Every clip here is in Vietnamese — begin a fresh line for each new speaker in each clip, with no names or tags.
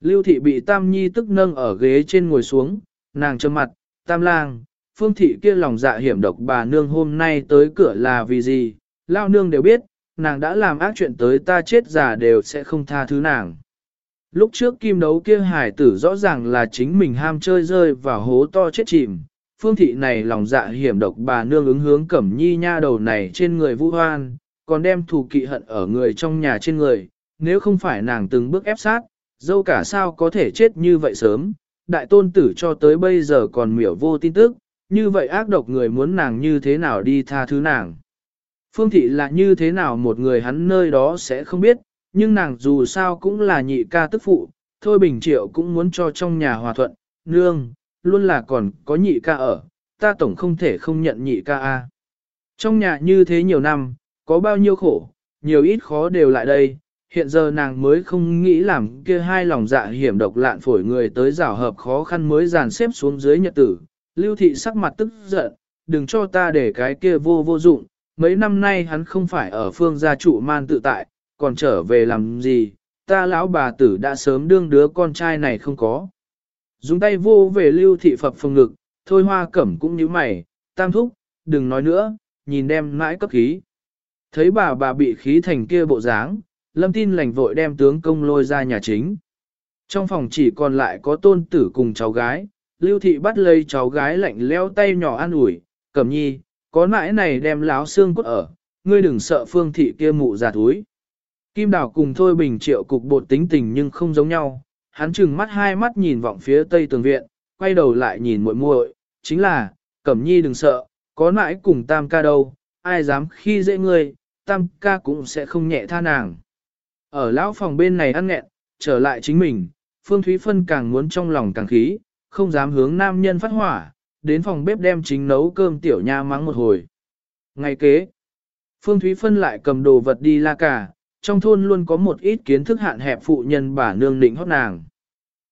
Lưu thị bị tam nhi tức nâng ở ghế trên ngồi xuống, nàng trầm mặt, tam lang, phương thị kia lòng dạ hiểm độc bà nương hôm nay tới cửa là vì gì, lao nương đều biết, nàng đã làm ác chuyện tới ta chết già đều sẽ không tha thứ nàng. Lúc trước kim đấu kia hải tử rõ ràng là chính mình ham chơi rơi vào hố to chết chìm, phương thị này lòng dạ hiểm độc bà nương ứng hướng cẩm nhi nha đầu này trên người vũ hoan, còn đem thù kỵ hận ở người trong nhà trên người, nếu không phải nàng từng bước ép sát, dâu cả sao có thể chết như vậy sớm, đại tôn tử cho tới bây giờ còn miểu vô tin tức, như vậy ác độc người muốn nàng như thế nào đi tha thứ nàng. Phương thị là như thế nào một người hắn nơi đó sẽ không biết, nhưng nàng dù sao cũng là nhị ca tức phụ, thôi bình triệu cũng muốn cho trong nhà hòa thuận, nương, luôn là còn có nhị ca ở, ta tổng không thể không nhận nhị ca a. Trong nhà như thế nhiều năm, có bao nhiêu khổ, nhiều ít khó đều lại đây, hiện giờ nàng mới không nghĩ làm kia hai lòng dạ hiểm độc lạn phổi người tới rào hợp khó khăn mới dàn xếp xuống dưới nhật tử. Lưu thị sắc mặt tức giận, đừng cho ta để cái kia vô vô dụng, mấy năm nay hắn không phải ở phương gia trụ man tự tại, còn trở về làm gì, ta lão bà tử đã sớm đương đứa con trai này không có. Dùng tay vô về lưu thị phập phồng ngực, thôi hoa cẩm cũng như mày, tam thúc, đừng nói nữa, nhìn đem mãi cấp khí. Thấy bà bà bị khí thành kia bộ dáng, lâm tin lành vội đem tướng công lôi ra nhà chính. Trong phòng chỉ còn lại có tôn tử cùng cháu gái, lưu thị bắt lấy cháu gái lạnh leo tay nhỏ an ủi, cẩm nhi, có nãi này đem láo xương cốt ở, ngươi đừng sợ phương thị kia mụ già thúi. Kim đào cùng thôi bình triệu cục bột tính tình nhưng không giống nhau, hắn chừng mắt hai mắt nhìn vọng phía tây tường viện, quay đầu lại nhìn muội muội, chính là, cẩm nhi đừng sợ, có nãi cùng tam ca đâu, ai dám khi dễ ngươi, tam ca cũng sẽ không nhẹ tha nàng. Ở lão phòng bên này ăn nghẹn, trở lại chính mình, Phương Thúy Phân càng muốn trong lòng càng khí, không dám hướng nam nhân phát hỏa, đến phòng bếp đem chính nấu cơm tiểu nha mắng một hồi. Ngày kế, Phương Thúy Phân lại cầm đồ vật đi la cả, trong thôn luôn có một ít kiến thức hạn hẹp phụ nhân bà nương định hót nàng.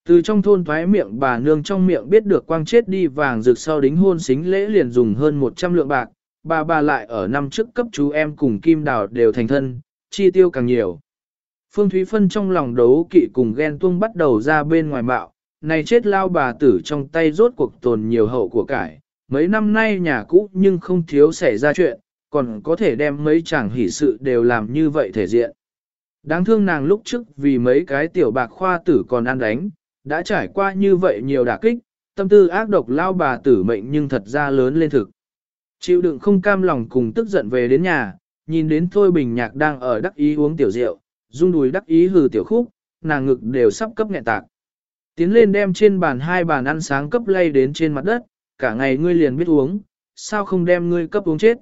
Từ trong thôn thoái miệng bà nương trong miệng biết được quang chết đi vàng rực sau đính hôn xính lễ liền dùng hơn 100 lượng bạc, bà bà lại ở năm trước cấp chú em cùng Kim Đào đều thành thân, chi tiêu càng nhiều. Phương Thúy Phân trong lòng đấu kỵ cùng ghen tuông bắt đầu ra bên ngoài bạo, này chết lao bà tử trong tay rốt cuộc tồn nhiều hậu của cải, mấy năm nay nhà cũ nhưng không thiếu xảy ra chuyện, còn có thể đem mấy chàng hỷ sự đều làm như vậy thể diện. Đáng thương nàng lúc trước vì mấy cái tiểu bạc khoa tử còn ăn đánh, đã trải qua như vậy nhiều đả kích, tâm tư ác độc lao bà tử mệnh nhưng thật ra lớn lên thực. Chịu đựng không cam lòng cùng tức giận về đến nhà, nhìn đến Thôi Bình Nhạc đang ở đắc ý uống tiểu rượu, rung đùi đắc ý hừ tiểu khúc, nàng ngực đều sắp cấp nghẹn tạc. Tiến lên đem trên bàn hai bàn ăn sáng cấp lay đến trên mặt đất, cả ngày ngươi liền biết uống, sao không đem ngươi cấp uống chết.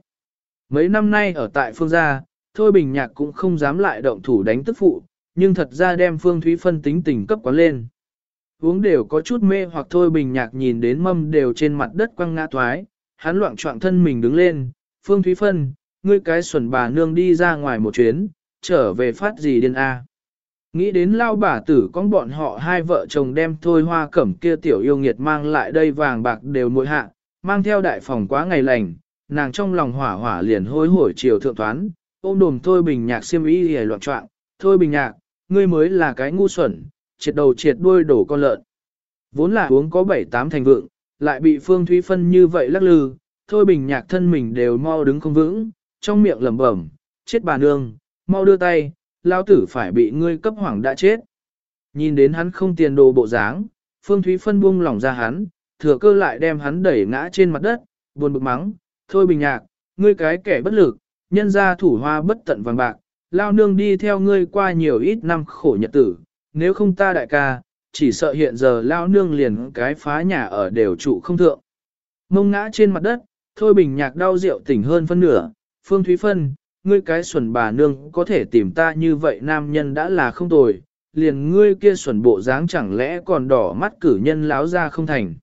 Mấy năm nay ở tại phương gia, Thôi Bình Nhạc cũng không dám lại động thủ đánh tức phụ, nhưng thật ra đem Phương Thúy Phân tính tình cấp quán lên. Uống đều có chút mê hoặc Thôi Bình Nhạc nhìn đến mâm đều trên mặt đất quăng ngã thoái, hắn loạn trọng thân mình đứng lên, Phương Thúy Phân, ngươi cái xuẩn bà nương đi ra ngoài một chuyến, trở về phát gì điên a? Nghĩ đến lao bà tử con bọn họ hai vợ chồng đem thôi hoa cẩm kia tiểu yêu nghiệt mang lại đây vàng bạc đều mỗi hạ, mang theo đại phòng quá ngày lành, nàng trong lòng hỏa hỏa liền hối hổi chiều thượng toán, ôm đồm thôi bình nhạc xiêm ý hề loạn trọng, thôi bình nhạc, ngươi mới là cái ngu xuẩn, triệt đầu triệt đuôi đổ con lợn. Vốn là uống có bảy tám thành vượng, lại bị Phương Thúy Phân như vậy lắc lư, thôi bình nhạc thân mình đều mau đứng không vững, trong miệng lẩm bẩm, chết bà nương, mau đưa tay, lao tử phải bị ngươi cấp hoảng đã chết. Nhìn đến hắn không tiền đồ bộ dáng, Phương Thúy Phân buông lỏng ra hắn, thừa cơ lại đem hắn đẩy ngã trên mặt đất, buồn bực mắng, thôi bình nhạc, ngươi cái kẻ bất lực, nhân ra thủ hoa bất tận vàng bạc, lao nương đi theo ngươi qua nhiều ít năm khổ nhật tử, nếu không ta đại ca, chỉ sợ hiện giờ lao nương liền cái phá nhà ở đều trụ không thượng. Mông ngã trên mặt đất, thôi bình nhạc đau rượu tỉnh hơn phân nửa, Phương Thúy Phân, ngươi cái xuẩn bà nương có thể tìm ta như vậy nam nhân đã là không tồi, liền ngươi kia xuẩn bộ dáng chẳng lẽ còn đỏ mắt cử nhân láo ra không thành.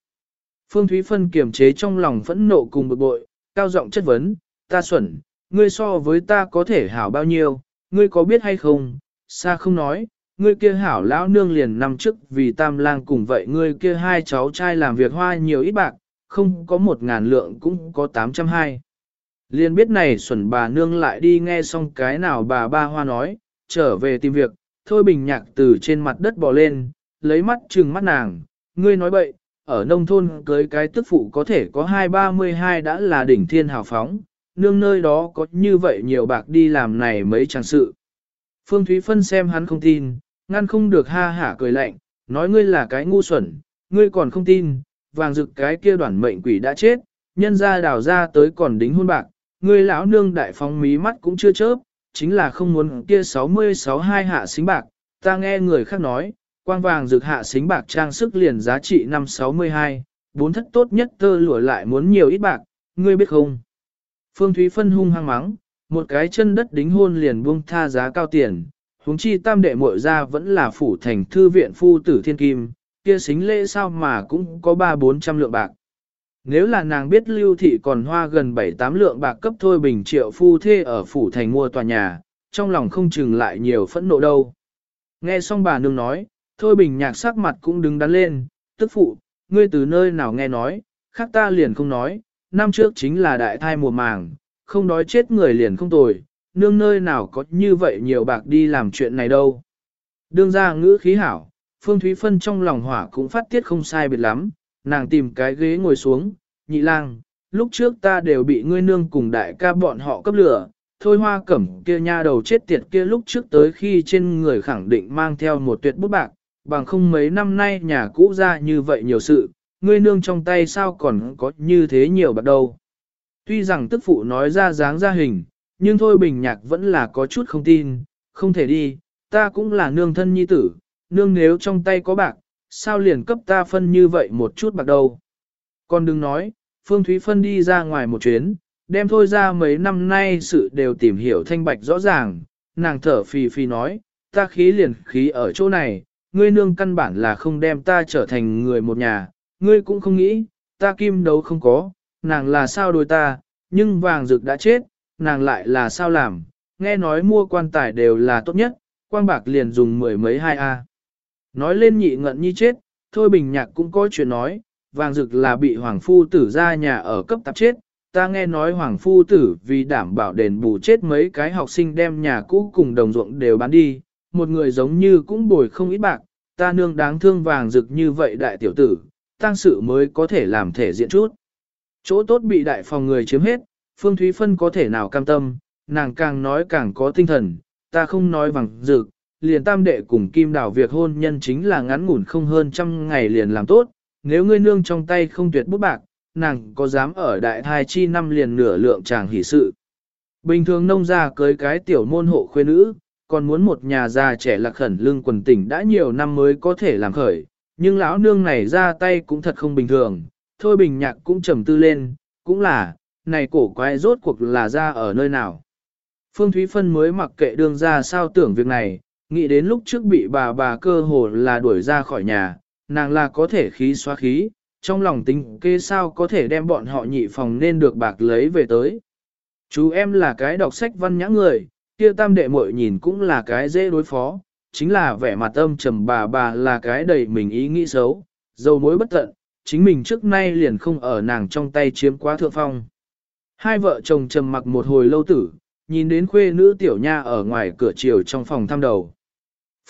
Phương Thúy Phân kiềm chế trong lòng phẫn nộ cùng bực bội, cao giọng chất vấn, ta xuẩn, ngươi so với ta có thể hảo bao nhiêu, ngươi có biết hay không, xa không nói, ngươi kia hảo lão nương liền năm trước vì tam lang cùng vậy ngươi kia hai cháu trai làm việc hoa nhiều ít bạc, không có một ngàn lượng cũng có tám trăm hai. Liên biết này xuẩn bà nương lại đi nghe xong cái nào bà ba hoa nói, trở về tìm việc, thôi bình nhạc từ trên mặt đất bò lên, lấy mắt trừng mắt nàng, ngươi nói bậy, ở nông thôn cưới cái tức phụ có thể có hai ba mươi hai đã là đỉnh thiên hào phóng, nương nơi đó có như vậy nhiều bạc đi làm này mấy trang sự. Phương Thúy Phân xem hắn không tin, ngăn không được ha hả cười lạnh, nói ngươi là cái ngu xuẩn, ngươi còn không tin, vàng rực cái kia đoản mệnh quỷ đã chết, nhân ra đào ra tới còn đính hôn bạc, ngươi lão nương đại phóng mí mắt cũng chưa chớp, chính là không muốn kia 66 hai hạ xính bạc, ta nghe người khác nói, quang vàng rực hạ xính bạc trang sức liền giá trị năm 62, bốn thất tốt nhất tơ lụa lại muốn nhiều ít bạc, ngươi biết không? Phương Thúy phân hung hăng mắng, một cái chân đất đính hôn liền buông tha giá cao tiền, huống chi tam đệ muội ra vẫn là phủ thành thư viện phu tử thiên kim, kia xính lễ sao mà cũng có ba bốn trăm lượng bạc. Nếu là nàng biết lưu thị còn hoa gần 7-8 lượng bạc cấp thôi bình triệu phu thê ở phủ thành mua tòa nhà, trong lòng không chừng lại nhiều phẫn nộ đâu. Nghe xong bà nương nói, thôi bình nhạc sắc mặt cũng đứng đắn lên, tức phụ, ngươi từ nơi nào nghe nói, khác ta liền không nói, năm trước chính là đại thai mùa màng, không đói chết người liền không tồi, nương nơi nào có như vậy nhiều bạc đi làm chuyện này đâu. Đương ra ngữ khí hảo, Phương Thúy Phân trong lòng hỏa cũng phát tiết không sai biệt lắm, nàng tìm cái ghế ngồi xuống, nhị lang, lúc trước ta đều bị ngươi nương cùng đại ca bọn họ cấp lửa, thôi hoa cẩm kia nha đầu chết tiệt kia lúc trước tới khi trên người khẳng định mang theo một tuyệt bút bạc, bằng không mấy năm nay nhà cũ ra như vậy nhiều sự, ngươi nương trong tay sao còn có như thế nhiều bạc đâu. Tuy rằng tức phụ nói ra dáng ra hình, nhưng thôi bình nhạc vẫn là có chút không tin, không thể đi, ta cũng là nương thân nhi tử, nương nếu trong tay có bạc, sao liền cấp ta phân như vậy một chút bạc đâu. Còn đừng nói, Phương Thúy Phân đi ra ngoài một chuyến, đem thôi ra mấy năm nay sự đều tìm hiểu thanh bạch rõ ràng, nàng thở phì phì nói, ta khí liền khí ở chỗ này, ngươi nương căn bản là không đem ta trở thành người một nhà, ngươi cũng không nghĩ, ta kim đấu không có, nàng là sao đối ta, nhưng vàng rực đã chết, nàng lại là sao làm, nghe nói mua quan tài đều là tốt nhất, quang bạc liền dùng mười mấy hai A. Nói lên nhị ngận như chết, thôi bình nhạc cũng có chuyện nói, vàng dực là bị hoàng phu tử ra nhà ở cấp tạp chết, ta nghe nói hoàng phu tử vì đảm bảo đền bù chết mấy cái học sinh đem nhà cũ cùng đồng ruộng đều bán đi, một người giống như cũng bồi không ít bạc, ta nương đáng thương vàng rực như vậy đại tiểu tử, tăng sự mới có thể làm thể diện chút. Chỗ tốt bị đại phòng người chiếm hết, Phương Thúy Phân có thể nào cam tâm, nàng càng nói càng có tinh thần, ta không nói vàng rực, liền tam đệ cùng kim đảo việc hôn nhân chính là ngắn ngủn không hơn trăm ngày liền làm tốt, nếu ngươi nương trong tay không tuyệt bút bạc, nàng có dám ở đại thai chi năm liền nửa lượng chàng hỷ sự. Bình thường nông gia cưới cái tiểu môn hộ khuê nữ, còn muốn một nhà già trẻ lạc khẩn lương quần tỉnh đã nhiều năm mới có thể làm khởi, nhưng lão nương này ra tay cũng thật không bình thường, thôi bình nhạc cũng trầm tư lên, cũng là, này cổ quái rốt cuộc là ra ở nơi nào. Phương Thúy Phân mới mặc kệ đương ra sao tưởng việc này, nghĩ đến lúc trước bị bà bà cơ hồ là đuổi ra khỏi nhà, nàng là có thể khí xóa khí, trong lòng tính kê sao có thể đem bọn họ nhị phòng nên được bạc lấy về tới. Chú em là cái đọc sách văn nhã người, kia tam đệ muội nhìn cũng là cái dễ đối phó, chính là vẻ mặt âm trầm bà bà là cái đầy mình ý nghĩ xấu, dầu mối bất tận, chính mình trước nay liền không ở nàng trong tay chiếm quá thượng phong. Hai vợ chồng trầm mặc một hồi lâu tử, nhìn đến khuê nữ tiểu nha ở ngoài cửa chiều trong phòng thăm đầu.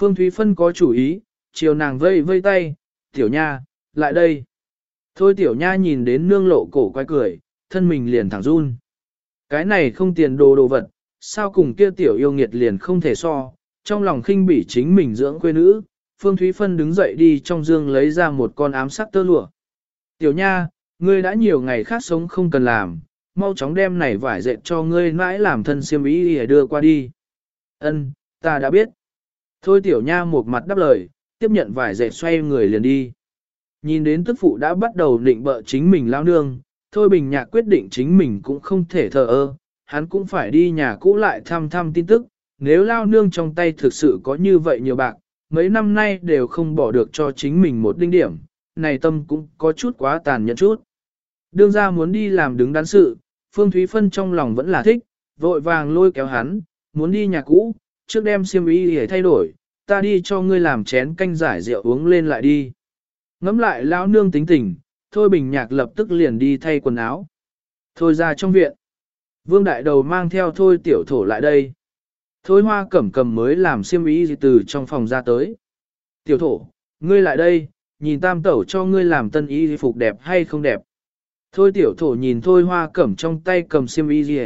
Phương Thúy Phân có chủ ý, chiều nàng vây vây tay, tiểu nha, lại đây. Thôi tiểu nha nhìn đến nương lộ cổ quay cười, thân mình liền thẳng run. Cái này không tiền đồ đồ vật, sao cùng kia tiểu yêu nghiệt liền không thể so, trong lòng khinh bỉ chính mình dưỡng quê nữ, Phương Thúy Phân đứng dậy đi trong dương lấy ra một con ám sắc tơ lụa. Tiểu nha, ngươi đã nhiều ngày khác sống không cần làm, mau chóng đem này vải dệt cho ngươi mãi làm thân siêm ý để đưa qua đi. Ân, ta đã biết. Thôi tiểu nha một mặt đáp lời, tiếp nhận vải dệt xoay người liền đi. Nhìn đến tức phụ đã bắt đầu định bợ chính mình lao nương, thôi bình nhạc quyết định chính mình cũng không thể thờ ơ, hắn cũng phải đi nhà cũ lại thăm thăm tin tức, nếu lao nương trong tay thực sự có như vậy nhiều bạc, mấy năm nay đều không bỏ được cho chính mình một đinh điểm, này tâm cũng có chút quá tàn nhẫn chút. Đương ra muốn đi làm đứng đắn sự, Phương Thúy Phân trong lòng vẫn là thích, vội vàng lôi kéo hắn, muốn đi nhà cũ, trước đem xiêm y để thay đổi, ta đi cho ngươi làm chén canh giải rượu uống lên lại đi. Ngắm lại lão nương tính tình, Thôi Bình Nhạc lập tức liền đi thay quần áo. Thôi ra trong viện. Vương Đại Đầu mang theo Thôi Tiểu Thổ lại đây. Thôi Hoa Cẩm cầm mới làm xiêm y từ trong phòng ra tới. Tiểu Thổ, Ngươi lại đây, nhìn tam tẩu cho ngươi làm tân y phục đẹp hay không đẹp. Thôi tiểu thổ nhìn thôi hoa cẩm trong tay cầm xiêm y gì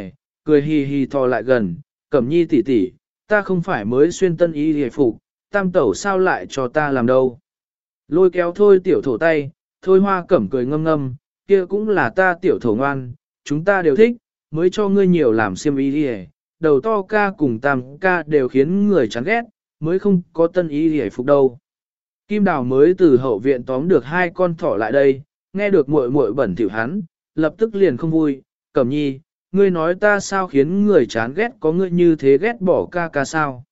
cười hì hì thò lại gần, cẩm nhi tỷ tỷ, ta không phải mới xuyên tân y hề phục, tam tẩu sao lại cho ta làm đâu. Lôi kéo thôi tiểu thổ tay, thôi hoa cẩm cười ngâm ngâm, kia cũng là ta tiểu thổ ngoan, chúng ta đều thích, mới cho ngươi nhiều làm xiêm y hề đầu to ca cùng tam ca đều khiến người chán ghét, mới không có tân y hề phục đâu. Kim Đào mới từ hậu viện tóm được hai con thỏ lại đây, nghe được muội muội bẩn thỉu hắn, lập tức liền không vui, cẩm nhi, ngươi nói ta sao khiến người chán ghét có ngươi như thế ghét bỏ ca ca sao.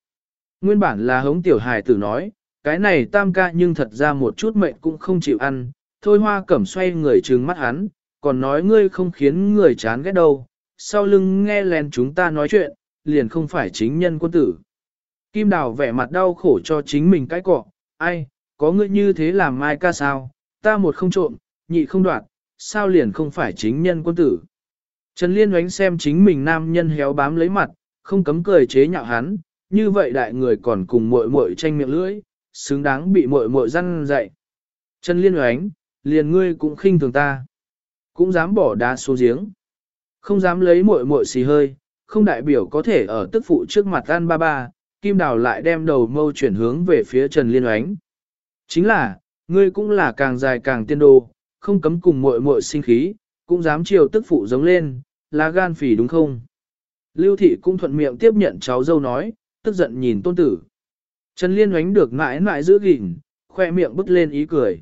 Nguyên bản là hống tiểu hài tử nói, cái này tam ca nhưng thật ra một chút mệnh cũng không chịu ăn, thôi hoa cẩm xoay người trừng mắt hắn, còn nói ngươi không khiến người chán ghét đâu, sau lưng nghe lén chúng ta nói chuyện, liền không phải chính nhân quân tử. Kim đào vẻ mặt đau khổ cho chính mình cái cọ, ai, có ngươi như thế làm mai ca sao, ta một không trộm, nhị không đoạt, sao liền không phải chính nhân quân tử. Trần Liên oánh xem chính mình nam nhân héo bám lấy mặt, không cấm cười chế nhạo hắn, như vậy đại người còn cùng muội muội tranh miệng lưỡi, xứng đáng bị muội muội răn dạy. Trần Liên oánh, liền ngươi cũng khinh thường ta, cũng dám bỏ đá xuống giếng, không dám lấy muội muội xì hơi, không đại biểu có thể ở tức phụ trước mặt Gan ba ba, Kim Đào lại đem đầu mâu chuyển hướng về phía Trần Liên oánh. Chính là, ngươi cũng là càng dài càng tiên đồ, không cấm cùng muội muội sinh khí, cũng dám chiều tức phụ giống lên, là gan phì đúng không? Lưu thị cũng thuận miệng tiếp nhận cháu dâu nói, tức giận nhìn tôn tử. Trần Liên oánh được mãi mãi giữ gìn, khoe miệng bứt lên ý cười.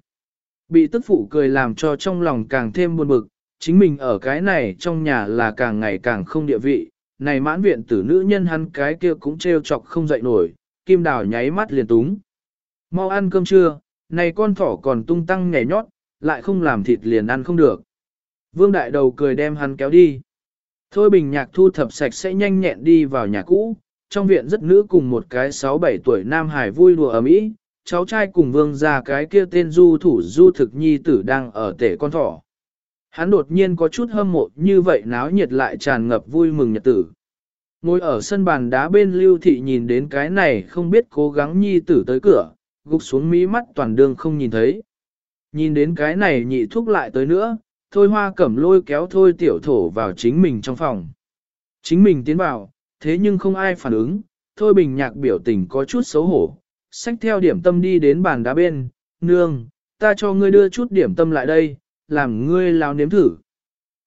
Bị tức phụ cười làm cho trong lòng càng thêm buồn bực, chính mình ở cái này trong nhà là càng ngày càng không địa vị, này mãn viện tử nữ nhân hắn cái kia cũng trêu chọc không dậy nổi, kim đào nháy mắt liền túng. Mau ăn cơm trưa, này con thỏ còn tung tăng nhảy nhót, lại không làm thịt liền ăn không được. Vương đại đầu cười đem hắn kéo đi. Thôi bình nhạc thu thập sạch sẽ nhanh nhẹn đi vào nhà cũ, trong viện rất nữ cùng một cái 6-7 tuổi nam hải vui đùa ở mỹ, cháu trai cùng vương ra cái kia tên du thủ du thực nhi tử đang ở tể con thỏ. Hắn đột nhiên có chút hâm mộ như vậy náo nhiệt lại tràn ngập vui mừng nhật tử. Ngồi ở sân bàn đá bên lưu thị nhìn đến cái này không biết cố gắng nhi tử tới cửa, gục xuống mí mắt toàn đường không nhìn thấy. Nhìn đến cái này nhị thúc lại tới nữa, thôi hoa cẩm lôi kéo thôi tiểu thổ vào chính mình trong phòng. Chính mình tiến vào, thế nhưng không ai phản ứng, thôi bình nhạc biểu tình có chút xấu hổ, xách theo điểm tâm đi đến bàn đá bên, nương, ta cho ngươi đưa chút điểm tâm lại đây, làm ngươi lao nếm thử.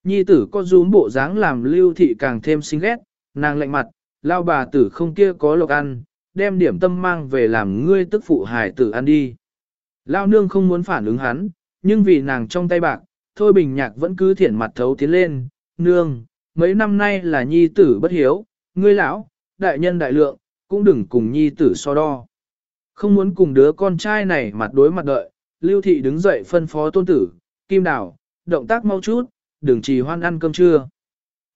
Nhi tử có rúm bộ dáng làm lưu thị càng thêm xinh ghét, nàng lạnh mặt, lao bà tử không kia có lộc ăn, đem điểm tâm mang về làm ngươi tức phụ hài tử ăn đi. Lao nương không muốn phản ứng hắn, nhưng vì nàng trong tay bạc, thôi bình nhạc vẫn cứ thiện mặt thấu tiến lên, nương, mấy năm nay là nhi tử bất hiếu, ngươi lão, đại nhân đại lượng, cũng đừng cùng nhi tử so đo. Không muốn cùng đứa con trai này mặt đối mặt đợi, lưu thị đứng dậy phân phó tôn tử, kim đào, động tác mau chút, đừng trì hoan ăn cơm trưa.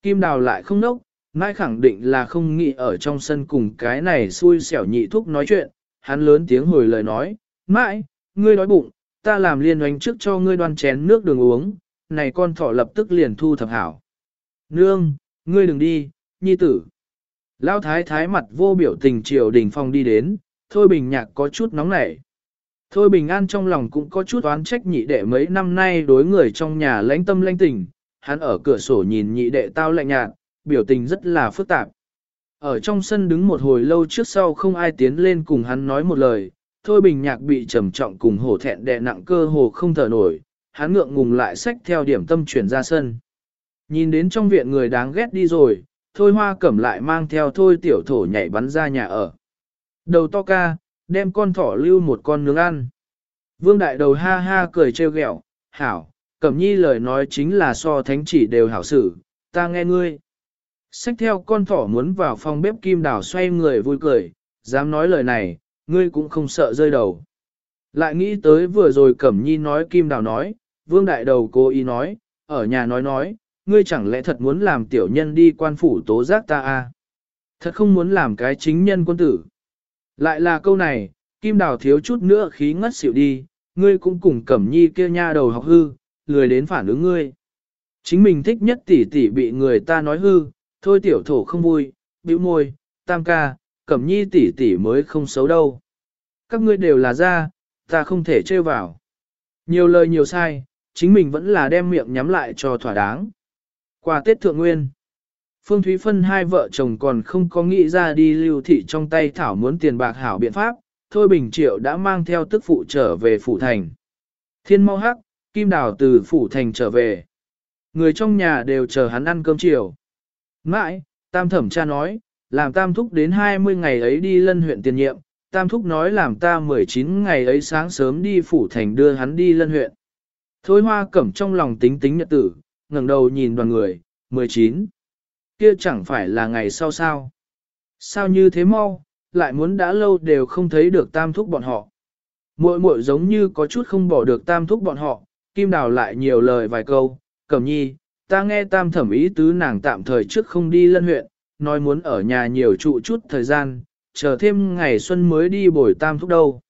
Kim đào lại không nốc, Mai khẳng định là không nghĩ ở trong sân cùng cái này xui xẻo nhị thúc nói chuyện, hắn lớn tiếng hồi lời nói, mãi, ngươi đói bụng, ta làm liên oánh trước cho ngươi đoan chén nước đường uống, này con thỏ lập tức liền thu thập hảo. Nương, ngươi đừng đi, nhi tử. Lão thái thái mặt vô biểu tình triều đình phong đi đến, thôi bình nhạc có chút nóng nảy. Thôi bình an trong lòng cũng có chút oán trách nhị đệ mấy năm nay đối người trong nhà lãnh tâm lãnh tình, hắn ở cửa sổ nhìn nhị đệ tao lạnh nhạt, biểu tình rất là phức tạp. Ở trong sân đứng một hồi lâu trước sau không ai tiến lên cùng hắn nói một lời, thôi bình nhạc bị trầm trọng cùng hổ thẹn đè nặng cơ hồ không thở nổi, hắn ngượng ngùng lại sách theo điểm tâm chuyển ra sân. Nhìn đến trong viện người đáng ghét đi rồi, thôi hoa cẩm lại mang theo thôi tiểu thổ nhảy bắn ra nhà ở. Đầu to ca, đem con thỏ lưu một con nướng ăn. Vương đại đầu ha ha cười trêu ghẹo, hảo, cẩm nhi lời nói chính là so thánh chỉ đều hảo xử, ta nghe ngươi. Xách theo con thỏ muốn vào phòng bếp kim đảo xoay người vui cười, dám nói lời này, ngươi cũng không sợ rơi đầu. Lại nghĩ tới vừa rồi Cẩm Nhi nói kim đào nói, vương đại đầu cố ý nói, ở nhà nói nói, ngươi chẳng lẽ thật muốn làm tiểu nhân đi quan phủ tố giác ta à? Thật không muốn làm cái chính nhân quân tử. Lại là câu này, kim đào thiếu chút nữa khí ngất xỉu đi, ngươi cũng cùng Cẩm Nhi kia nha đầu học hư, lười đến phản ứng ngươi. Chính mình thích nhất tỷ tỷ bị người ta nói hư, thôi tiểu thổ không vui, bĩu môi, tam ca, cẩm nhi tỷ tỷ mới không xấu đâu. Các ngươi đều là ra, ta không thể trêu vào. Nhiều lời nhiều sai, chính mình vẫn là đem miệng nhắm lại cho thỏa đáng. Qua Tết Thượng Nguyên, Phương Thúy Phân hai vợ chồng còn không có nghĩ ra đi lưu thị trong tay thảo muốn tiền bạc hảo biện pháp, Thôi Bình Triệu đã mang theo tức phụ trở về Phủ Thành. Thiên mau hắc, Kim Đào từ Phủ Thành trở về. Người trong nhà đều chờ hắn ăn cơm chiều. Mãi, Tam Thẩm cha nói, làm Tam Thúc đến 20 ngày ấy đi lân huyện tiền nhiệm, Tam Thúc nói làm ta 19 ngày ấy sáng sớm đi Phủ Thành đưa hắn đi lân huyện. Thôi hoa cẩm trong lòng tính tính nhật tử, ngẩng đầu nhìn đoàn người, 19. Kia chẳng phải là ngày sau sao? Sao như thế mau, lại muốn đã lâu đều không thấy được tam thúc bọn họ. Muội muội giống như có chút không bỏ được tam thúc bọn họ, kim đào lại nhiều lời vài câu, cẩm nhi, ta nghe tam thẩm ý tứ nàng tạm thời trước không đi lân huyện, nói muốn ở nhà nhiều trụ chút thời gian, chờ thêm ngày xuân mới đi bồi tam thúc đâu.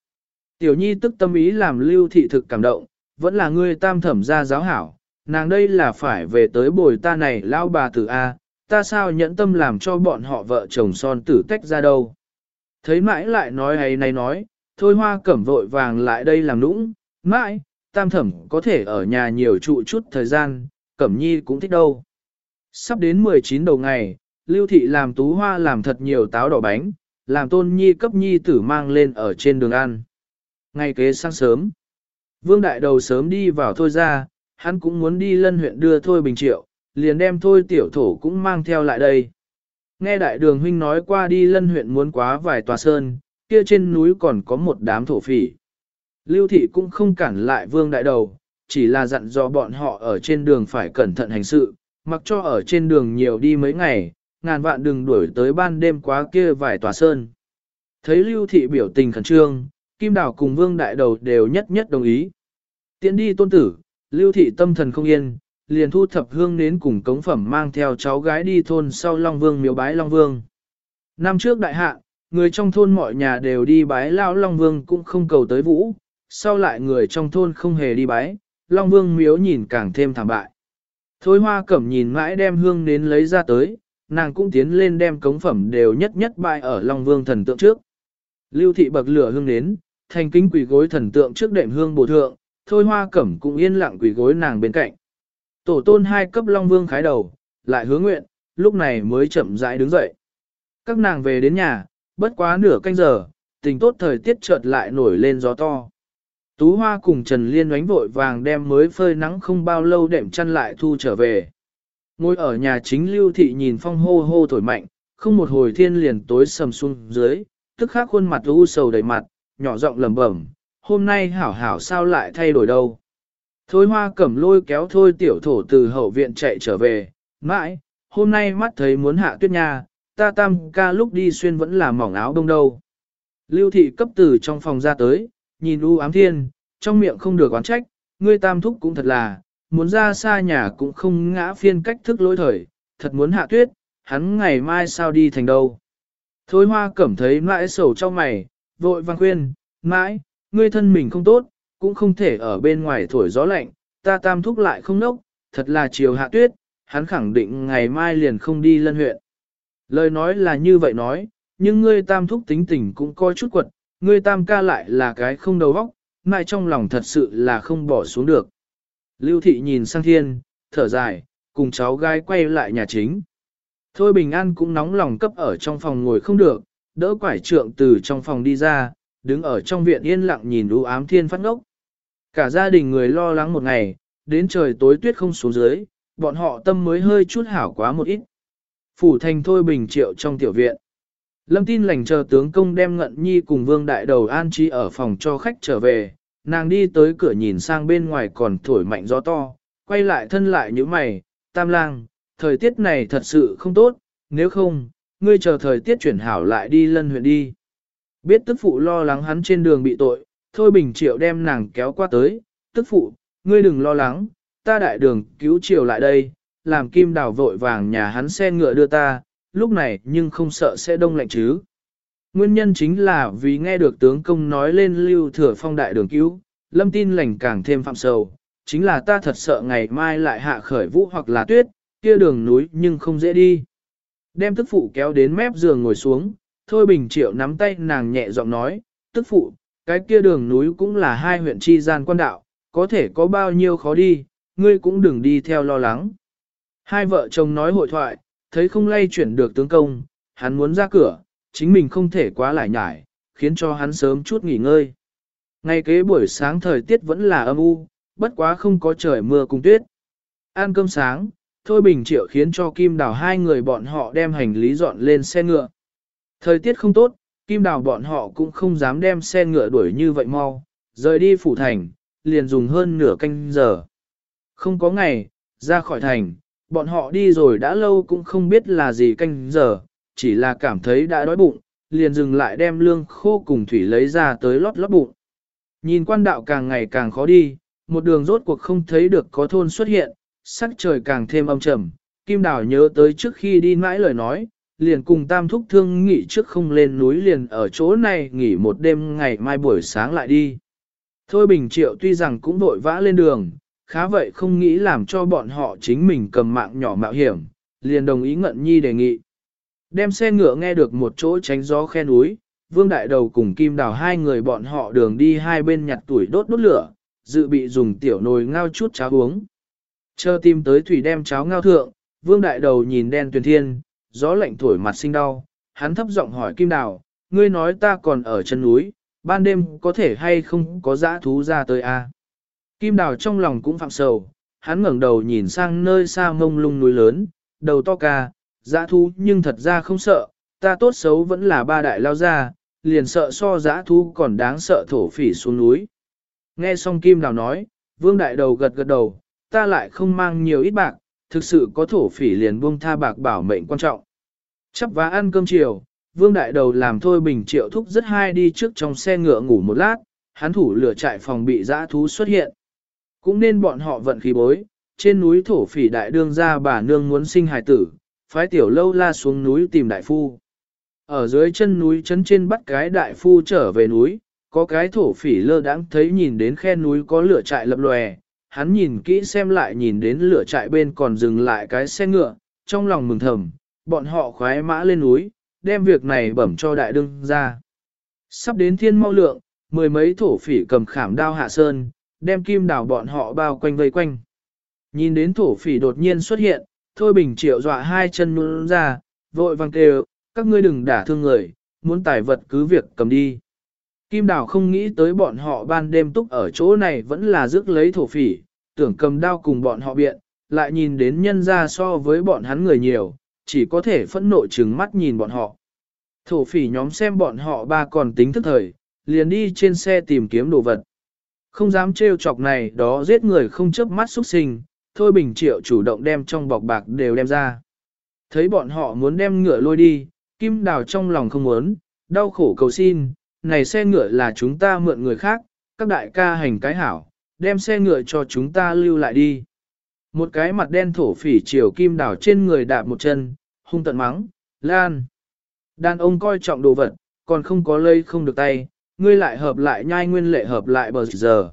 Tiểu nhi tức tâm ý làm lưu thị thực cảm động, vẫn là ngươi tam thẩm gia giáo hảo, nàng đây là phải về tới bồi ta này lao bà tử A, ta sao nhẫn tâm làm cho bọn họ vợ chồng son tử tách ra đâu. Thấy mãi lại nói hay này nói, thôi hoa cẩm vội vàng lại đây làm nũng, mãi, tam thẩm có thể ở nhà nhiều trụ chút thời gian, cẩm nhi cũng thích đâu. Sắp đến 19 đầu ngày, lưu thị làm tú hoa làm thật nhiều táo đỏ bánh, làm tôn nhi cấp nhi tử mang lên ở trên đường ăn. Ngày kế sáng sớm, vương đại đầu sớm đi vào thôi ra, hắn cũng muốn đi lân huyện đưa thôi bình triệu, liền đem thôi tiểu thổ cũng mang theo lại đây. Nghe đại đường huynh nói qua đi lân huyện muốn quá vài tòa sơn, kia trên núi còn có một đám thổ phỉ. Lưu thị cũng không cản lại vương đại đầu, chỉ là dặn dò bọn họ ở trên đường phải cẩn thận hành sự, mặc cho ở trên đường nhiều đi mấy ngày, ngàn vạn đừng đuổi tới ban đêm quá kia vài tòa sơn. Thấy lưu thị biểu tình khẩn trương, Kim Đào cùng vương đại đầu đều nhất nhất đồng ý. Tiến đi tôn tử, lưu thị tâm thần không yên, liền thu thập hương nến cùng cống phẩm mang theo cháu gái đi thôn sau Long Vương miếu bái Long Vương. Năm trước đại hạ, người trong thôn mọi nhà đều đi bái Lão Long Vương cũng không cầu tới vũ, sau lại người trong thôn không hề đi bái, Long Vương miếu nhìn càng thêm thảm bại. Thôi hoa cẩm nhìn mãi đem hương nến lấy ra tới, nàng cũng tiến lên đem cống phẩm đều nhất nhất bại ở Long Vương thần tượng trước. Lưu thị bậc lửa hương nến, thành kính quỷ gối thần tượng trước đệm hương bổ thượng, thôi hoa cẩm cũng yên lặng quỷ gối nàng bên cạnh. Tổ tôn hai cấp Long Vương khái đầu, lại hứa nguyện, lúc này mới chậm rãi đứng dậy. Các nàng về đến nhà, bất quá nửa canh giờ, tình tốt thời tiết chợt lại nổi lên gió to. Tú Hoa cùng Trần Liên đánh vội vàng đem mới phơi nắng không bao lâu đệm chăn lại thu trở về. Ngồi ở nhà chính lưu thị nhìn phong hô hô thổi mạnh, không một hồi thiên liền tối sầm xuống dưới, tức khắc khuôn mặt u sầu đầy mặt, nhỏ giọng lẩm bẩm, hôm nay hảo hảo sao lại thay đổi đâu. Thôi hoa cẩm lôi kéo thôi tiểu thổ từ hậu viện chạy trở về, mãi, hôm nay mắt thấy muốn hạ tuyết nha, ta tam ca lúc đi xuyên vẫn là mỏng áo đông đâu. Lưu thị cấp từ trong phòng ra tới, nhìn u ám thiên, trong miệng không được oán trách, ngươi tam thúc cũng thật là, muốn ra xa nhà cũng không ngã phiên cách thức lỗi thời, thật muốn hạ tuyết, hắn ngày mai sao đi thành đâu. Thôi hoa cẩm thấy mãi sầu cho mày, vội vang khuyên, mãi, ngươi thân mình không tốt, cũng không thể ở bên ngoài thổi gió lạnh, ta tam thúc lại không nốc, thật là chiều hạ tuyết, hắn khẳng định ngày mai liền không đi lân huyện. Lời nói là như vậy nói, nhưng ngươi tam thúc tính tình cũng coi chút quật, ngươi tam ca lại là cái không đầu óc, mãi trong lòng thật sự là không bỏ xuống được. Lưu thị nhìn sang thiên, thở dài, cùng cháu gái quay lại nhà chính. Thôi bình an cũng nóng lòng cấp ở trong phòng ngồi không được, đỡ quải trượng từ trong phòng đi ra, đứng ở trong viện yên lặng nhìn u ám thiên phát ngốc. Cả gia đình người lo lắng một ngày, đến trời tối tuyết không xuống dưới, bọn họ tâm mới hơi chút hảo quá một ít. Phủ thành thôi bình triệu trong tiểu viện. Lâm tin lành chờ tướng công đem ngận nhi cùng vương đại đầu an trí ở phòng cho khách trở về, nàng đi tới cửa nhìn sang bên ngoài còn thổi mạnh gió to, quay lại thân lại như mày, tam lang, thời tiết này thật sự không tốt, nếu không, ngươi chờ thời tiết chuyển hảo lại đi lân huyện đi. Biết tức phụ lo lắng hắn trên đường bị tội, thôi bình triệu đem nàng kéo qua tới, tức phụ, ngươi đừng lo lắng, ta đại đường cứu triều lại đây, làm kim đào vội vàng nhà hắn xe ngựa đưa ta, lúc này nhưng không sợ sẽ đông lạnh chứ. Nguyên nhân chính là vì nghe được tướng công nói lên lưu thừa phong đại đường cứu, lâm tin lành càng thêm phạm sầu, chính là ta thật sợ ngày mai lại hạ khởi vũ hoặc là tuyết, kia đường núi nhưng không dễ đi. Đem tức phụ kéo đến mép giường ngồi xuống, thôi bình triệu nắm tay nàng nhẹ giọng nói, tức phụ, cái kia đường núi cũng là hai huyện chi gian quan đạo, có thể có bao nhiêu khó đi, ngươi cũng đừng đi theo lo lắng. Hai vợ chồng nói hội thoại, thấy không lay chuyển được tướng công, hắn muốn ra cửa, chính mình không thể quá lại nhải, khiến cho hắn sớm chút nghỉ ngơi. Ngày kế buổi sáng thời tiết vẫn là âm u, bất quá không có trời mưa cùng tuyết. Ăn cơm sáng, Thôi Bình Triệu khiến cho Kim Đào hai người bọn họ đem hành lý dọn lên xe ngựa. Thời tiết không tốt, Kim Đào bọn họ cũng không dám đem xe ngựa đuổi như vậy mau, rời đi phủ thành, liền dùng hơn nửa canh giờ. Không có ngày, ra khỏi thành, bọn họ đi rồi đã lâu cũng không biết là gì canh giờ, chỉ là cảm thấy đã đói bụng, liền dừng lại đem lương khô cùng thủy lấy ra tới lót lót bụng. Nhìn quan đạo càng ngày càng khó đi, một đường rốt cuộc không thấy được có thôn xuất hiện, sắc trời càng thêm âm trầm. Kim Đào nhớ tới trước khi đi mãi lời nói, liền cùng tam thúc thương nghỉ trước không lên núi liền ở chỗ này nghỉ một đêm ngày mai buổi sáng lại đi. Thôi Bình Triệu tuy rằng cũng vội vã lên đường, khá vậy không nghĩ làm cho bọn họ chính mình cầm mạng nhỏ mạo hiểm, liền đồng ý ngận nhi đề nghị. Đem xe ngựa nghe được một chỗ tránh gió khe núi, Vương Đại Đầu cùng Kim Đào hai người bọn họ đường đi hai bên nhặt tuổi đốt đốt lửa, dự bị dùng tiểu nồi ngao chút cháo uống. Chờ tìm tới thủy đem cháo ngao thượng, Vương Đại Đầu nhìn đen tuyền thiên, gió lạnh thổi mặt sinh đau, hắn thấp giọng hỏi Kim Đào, ngươi nói ta còn ở chân núi, ban đêm có thể hay không có dã thú ra tới a? Kim Đào trong lòng cũng phạm sầu, hắn ngẩng đầu nhìn sang nơi xa mông lung núi lớn, đầu to ca, dã thú nhưng thật ra không sợ, ta tốt xấu vẫn là ba đại lao ra, liền sợ so dã thú còn đáng sợ thổ phỉ xuống núi. Nghe xong Kim Đào nói, Vương Đại Đầu gật gật đầu, ta lại không mang nhiều ít bạc, thực sự có thổ phỉ liền buông tha bạc bảo mệnh quan trọng. Chắp vá ăn cơm chiều, Vương Đại Đầu làm thôi bình triệu thúc rất hai đi trước trong xe ngựa ngủ một lát, hắn thủ lửa trại phòng bị dã thú xuất hiện. Cũng nên bọn họ vận khí bối, trên núi thổ phỉ đại đương ra bà nương muốn sinh hài tử, phái tiểu lâu la xuống núi tìm đại phu. Ở dưới chân núi chấn trên bắt cái đại phu trở về núi, có cái thổ phỉ lơ đãng thấy nhìn đến khe núi có lửa trại lập lòe, hắn nhìn kỹ xem lại nhìn đến lửa trại bên còn dừng lại cái xe ngựa, trong lòng mừng thầm, bọn họ khoái mã lên núi, đem việc này bẩm cho đại đương ra. Sắp đến thiên mau lượng, mười mấy thổ phỉ cầm khảm đao hạ sơn, đem kim đảo bọn họ bao quanh vây quanh. Nhìn đến thổ phỉ đột nhiên xuất hiện, Thôi Bình Triệu dọa hai chân nhún ra, vội vang kêu, các ngươi đừng đả thương người, muốn tài vật cứ việc cầm đi. Kim Đào không nghĩ tới bọn họ ban đêm túc ở chỗ này vẫn là rước lấy thổ phỉ, tưởng cầm đao cùng bọn họ biện, lại nhìn đến nhân ra so với bọn hắn người nhiều, chỉ có thể phẫn nộ trừng mắt nhìn bọn họ. Thổ phỉ nhóm xem bọn họ ba còn tính thức thời, liền đi trên xe tìm kiếm đồ vật. Không dám trêu chọc này đó giết người không chớp mắt xuất sinh, thôi bình triệu chủ động đem trong bọc bạc đều đem ra. Thấy bọn họ muốn đem ngựa lôi đi, kim đào trong lòng không muốn, đau khổ cầu xin, này xe ngựa là chúng ta mượn người khác, các đại ca hành cái hảo, đem xe ngựa cho chúng ta lưu lại đi. Một cái mặt đen thổ phỉ chiều kim Đào trên người đạp một chân, hung tận mắng, lan. Đàn ông coi trọng đồ vật, còn không có lây không được tay, ngươi lại hợp lại nhai nguyên lệ hợp lại bờ giờ.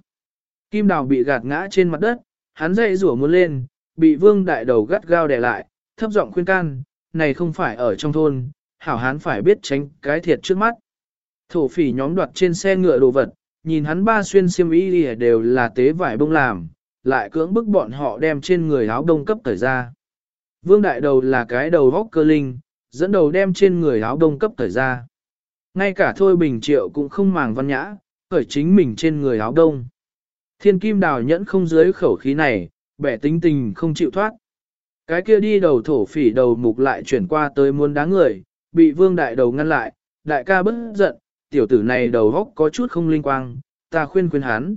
Kim đào bị gạt ngã trên mặt đất, hắn dậy rủa muốn lên, bị vương đại đầu gắt gao đè lại, thấp giọng khuyên can, này không phải ở trong thôn, hảo hán phải biết tránh cái thiệt trước mắt. Thổ phỉ nhóm đoạt trên xe ngựa đồ vật, nhìn hắn ba xuyên xiêm y đều là tế vải bông làm, lại cưỡng bức bọn họ đem trên người áo đông cấp thời ra. Vương đại đầu là cái đầu vóc cơ linh, dẫn đầu đem trên người áo đông cấp thời ra. Ngay cả Thôi Bình Triệu cũng không màng văn nhã, khởi chính mình trên người áo đông. Thiên kim đào nhẫn không dưới khẩu khí này, bẻ tính tình không chịu thoát. Cái kia đi đầu thổ phỉ đầu mục lại chuyển qua tới muôn đá người, bị vương đại đầu ngăn lại, đại ca bất giận, tiểu tử này đầu góc có chút không linh quang, ta khuyên khuyên hắn.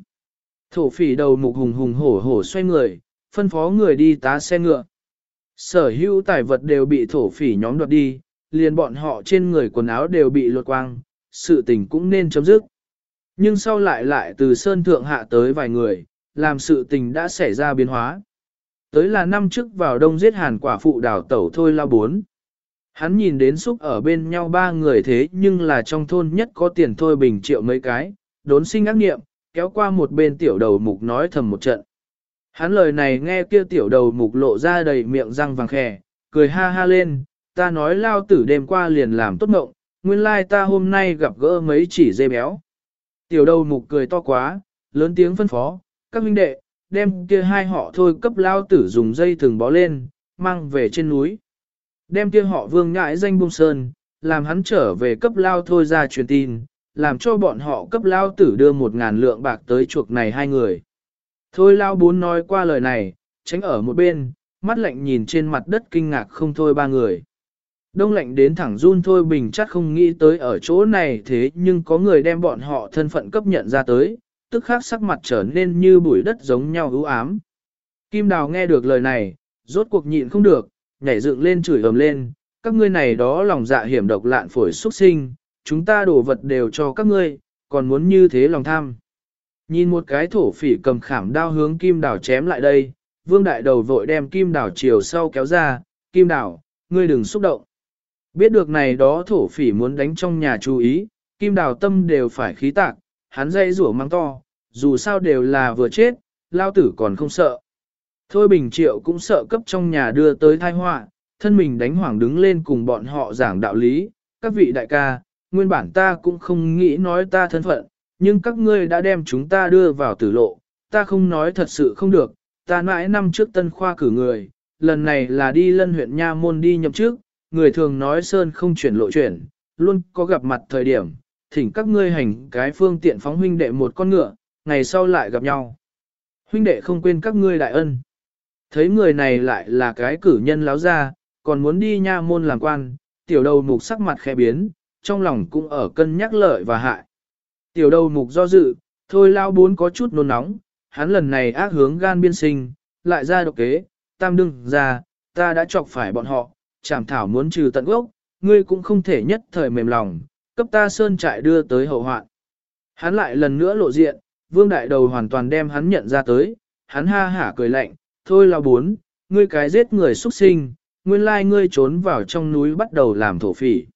Thổ phỉ đầu mục hùng hùng hổ hổ xoay người, phân phó người đi tá xe ngựa. Sở hữu tài vật đều bị thổ phỉ nhóm đoạt đi, liền bọn họ trên người quần áo đều bị lột quang, sự tình cũng nên chấm dứt. Nhưng sau lại lại từ sơn thượng hạ tới vài người, làm sự tình đã xảy ra biến hóa. Tới là năm trước vào đông giết hàn quả phụ đảo tẩu thôi lao bốn. Hắn nhìn đến xúc ở bên nhau ba người thế nhưng là trong thôn nhất có tiền thôi bình triệu mấy cái, đốn sinh ác nghiệm, kéo qua một bên tiểu đầu mục nói thầm một trận. Hắn lời này nghe kia tiểu đầu mục lộ ra đầy miệng răng vàng khè, cười ha ha lên, ta nói lao tử đêm qua liền làm tốt mộng, nguyên lai ta hôm nay gặp gỡ mấy chỉ dê béo. Tiểu đầu mục cười to quá, lớn tiếng phân phó, các huynh đệ, đem kia hai họ thôi cấp lao tử dùng dây thừng bó lên, mang về trên núi. Đem kia họ vương ngãi danh bung sơn, làm hắn trở về cấp lao thôi ra truyền tin, làm cho bọn họ cấp lao tử đưa một ngàn lượng bạc tới chuộc này hai người. Thôi lao bốn nói qua lời này, tránh ở một bên, mắt lạnh nhìn trên mặt đất kinh ngạc không thôi ba người. Đông lạnh đến thẳng run thôi bình chắc không nghĩ tới ở chỗ này thế nhưng có người đem bọn họ thân phận cấp nhận ra tới, tức khác sắc mặt trở nên như bụi đất giống nhau ưu ám. Kim Đào nghe được lời này, rốt cuộc nhịn không được, nhảy dựng lên chửi ầm lên, các ngươi này đó lòng dạ hiểm độc lạn phổi xuất sinh, chúng ta đổ vật đều cho các ngươi, còn muốn như thế lòng tham. Nhìn một cái thổ phỉ cầm khảm đao hướng Kim Đào chém lại đây, vương đại đầu vội đem Kim Đào chiều sau kéo ra, Kim Đào, ngươi đừng xúc động. Biết được này đó thổ phỉ muốn đánh trong nhà chú ý, Kim Đào tâm đều phải khí tạc, hắn dây rủa mang to, dù sao đều là vừa chết, lao tử còn không sợ. Thôi Bình Triệu cũng sợ cấp trong nhà đưa tới thai họa, thân mình đánh hoảng đứng lên cùng bọn họ giảng đạo lý, các vị đại ca, nguyên bản ta cũng không nghĩ nói ta thân phận, nhưng các ngươi đã đem chúng ta đưa vào tử lộ, ta không nói thật sự không được, ta mãi năm trước tân khoa cử người, lần này là đi lân huyện Nha Môn đi nhậm trước, người thường nói sơn không chuyển lộ chuyển, luôn có gặp mặt thời điểm, thỉnh các ngươi hành cái phương tiện phóng huynh đệ một con ngựa, ngày sau lại gặp nhau. Huynh đệ không quên các ngươi đại ân. Thấy người này lại là cái cử nhân láo ra, còn muốn đi nha môn làm quan, tiểu đầu mục sắc mặt khẽ biến, trong lòng cũng ở cân nhắc lợi và hại. Tiểu đầu mục do dự, thôi lao bốn có chút nôn nóng, hắn lần này ác hướng gan biên sinh, lại ra độc kế, tam đương ra, ta đã chọc phải bọn họ, chảm thảo muốn trừ tận gốc, ngươi cũng không thể nhất thời mềm lòng, cấp ta sơn trại đưa tới hậu hoạn. Hắn lại lần nữa lộ diện, vương đại đầu hoàn toàn đem hắn nhận ra tới, hắn ha hả cười lạnh, thôi là bốn, ngươi cái giết người xuất sinh, nguyên lai ngươi trốn vào trong núi bắt đầu làm thổ phỉ.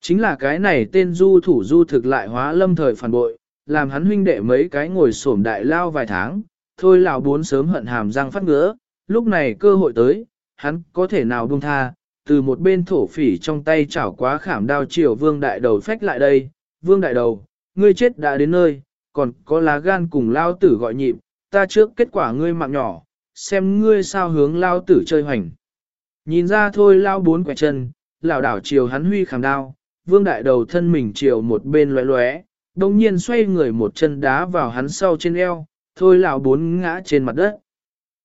Chính là cái này tên du thủ du thực lại hóa lâm thời phản bội, làm hắn huynh đệ mấy cái ngồi xổm đại lao vài tháng, thôi lào bốn sớm hận hàm răng phát ngứa, lúc này cơ hội tới, hắn có thể nào buông tha, từ một bên thổ phỉ trong tay chảo quá khảm đao chiều vương đại đầu phách lại đây, vương đại đầu, ngươi chết đã đến nơi, còn có lá gan cùng lao tử gọi nhịp, ta trước kết quả ngươi mạng nhỏ, xem ngươi sao hướng lao tử chơi hoành. Nhìn ra thôi lao bốn quẹt chân, lão đảo chiều hắn huy khảm đao, vương đại đầu thân mình chiều một bên lóe lóe, đồng nhiên xoay người một chân đá vào hắn sau trên eo, thôi lão bốn ngã trên mặt đất.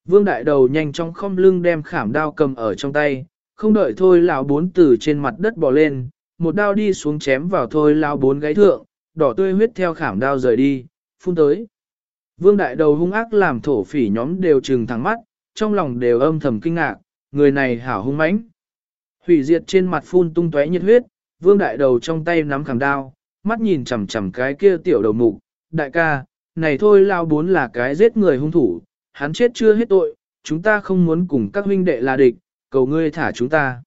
Vương đại đầu nhanh chóng không lưng đem khảm đao cầm ở trong tay, không đợi thôi lão bốn từ trên mặt đất bò lên, một đao đi xuống chém vào thôi lão bốn gáy thượng, đỏ tươi huyết theo khảm đao rời đi, phun tới. Vương đại đầu hung ác làm thổ phỉ nhóm đều trừng thẳng mắt, trong lòng đều âm thầm kinh ngạc, người này hảo hung mãnh. Hủy diệt trên mặt phun tung tóe nhiệt huyết, vương đại đầu trong tay nắm khảm đao, mắt nhìn chằm chằm cái kia tiểu đầu mục, đại ca, này thôi lao bốn là cái giết người hung thủ, hắn chết chưa hết tội, chúng ta không muốn cùng các huynh đệ là địch, cầu ngươi thả chúng ta.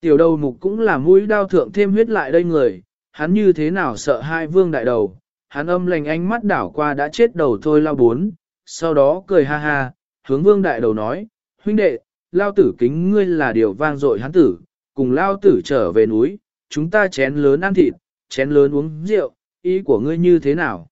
Tiểu đầu mục cũng là mũi đao thượng thêm huyết lại đây người, hắn như thế nào sợ hai vương đại đầu, hắn âm lành ánh mắt đảo qua đã chết đầu thôi lao bốn, sau đó cười ha ha, hướng vương đại đầu nói, huynh đệ, lao tử kính ngươi là điều vang dội hắn tử, cùng lao tử trở về núi, chúng ta chén lớn ăn thịt, chén lớn uống rượu, ý của ngươi như thế nào?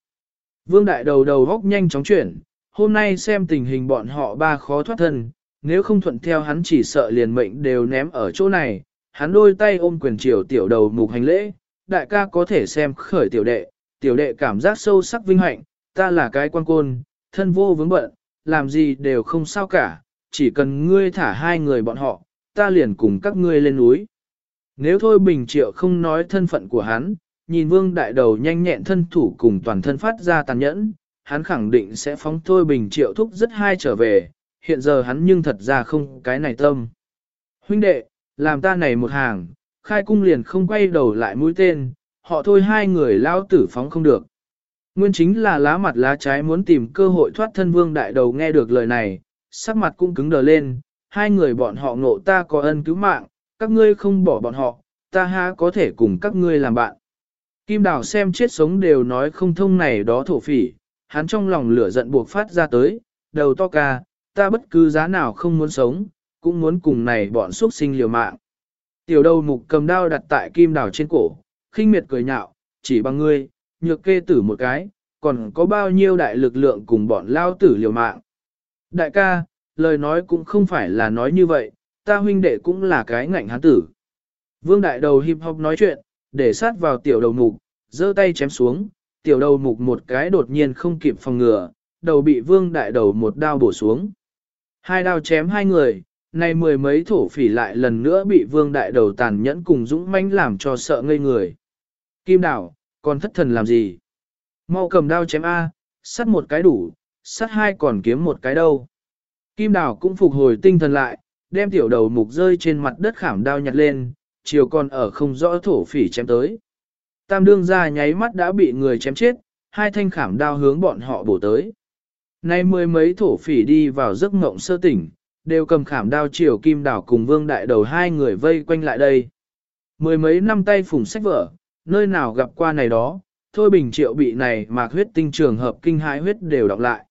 Vương đại đầu đầu góc nhanh chóng chuyển, hôm nay xem tình hình bọn họ ba khó thoát thân, nếu không thuận theo hắn chỉ sợ liền mệnh đều ném ở chỗ này, hắn đôi tay ôm quyền triều tiểu đầu mục hành lễ, đại ca có thể xem khởi tiểu đệ, tiểu đệ cảm giác sâu sắc vinh hạnh, ta là cái quan côn, thân vô vướng bận, làm gì đều không sao cả, chỉ cần ngươi thả hai người bọn họ, ta liền cùng các ngươi lên núi. Nếu thôi bình triệu không nói thân phận của hắn, nhìn vương đại đầu nhanh nhẹn thân thủ cùng toàn thân phát ra tàn nhẫn, hắn khẳng định sẽ phóng thôi bình triệu thúc rất hai trở về, hiện giờ hắn nhưng thật ra không cái này tâm. Huynh đệ, làm ta này một hàng, khai cung liền không quay đầu lại mũi tên, họ thôi hai người lao tử phóng không được. Nguyên chính là lá mặt lá trái muốn tìm cơ hội thoát thân vương đại đầu nghe được lời này, sắc mặt cũng cứng đờ lên, hai người bọn họ ngộ ta có ân cứu mạng, các ngươi không bỏ bọn họ, ta ha có thể cùng các ngươi làm bạn. Kim Đào xem chết sống đều nói không thông này đó thổ phỉ, hắn trong lòng lửa giận buộc phát ra tới, đầu to ca, ta bất cứ giá nào không muốn sống, cũng muốn cùng này bọn xuất sinh liều mạng. Tiểu đầu mục cầm đao đặt tại Kim Đào trên cổ, khinh miệt cười nhạo, chỉ bằng ngươi, nhược kê tử một cái, còn có bao nhiêu đại lực lượng cùng bọn lao tử liều mạng. Đại ca, lời nói cũng không phải là nói như vậy, ta huynh đệ cũng là cái ngạnh hán tử. Vương đại đầu hip hop nói chuyện, để sát vào tiểu đầu mục, giơ tay chém xuống, tiểu đầu mục một cái đột nhiên không kịp phòng ngừa, đầu bị vương đại đầu một đao bổ xuống. Hai đao chém hai người, nay mười mấy thổ phỉ lại lần nữa bị vương đại đầu tàn nhẫn cùng dũng mãnh làm cho sợ ngây người. Kim đảo, còn thất thần làm gì? Mau cầm đao chém A, sắt một cái đủ, sắt hai còn kiếm một cái đâu. Kim đảo cũng phục hồi tinh thần lại, đem tiểu đầu mục rơi trên mặt đất khảm đao nhặt lên, chiều còn ở không rõ thổ phỉ chém tới. Tam đương ra nháy mắt đã bị người chém chết, hai thanh khảm đao hướng bọn họ bổ tới. Nay mười mấy thổ phỉ đi vào giấc ngộng sơ tỉnh, đều cầm khảm đao chiều kim đảo cùng vương đại đầu hai người vây quanh lại đây. Mười mấy năm tay phùng sách vở, nơi nào gặp qua này đó, thôi bình triệu bị này mạc huyết tinh trường hợp kinh hãi huyết đều đọc lại.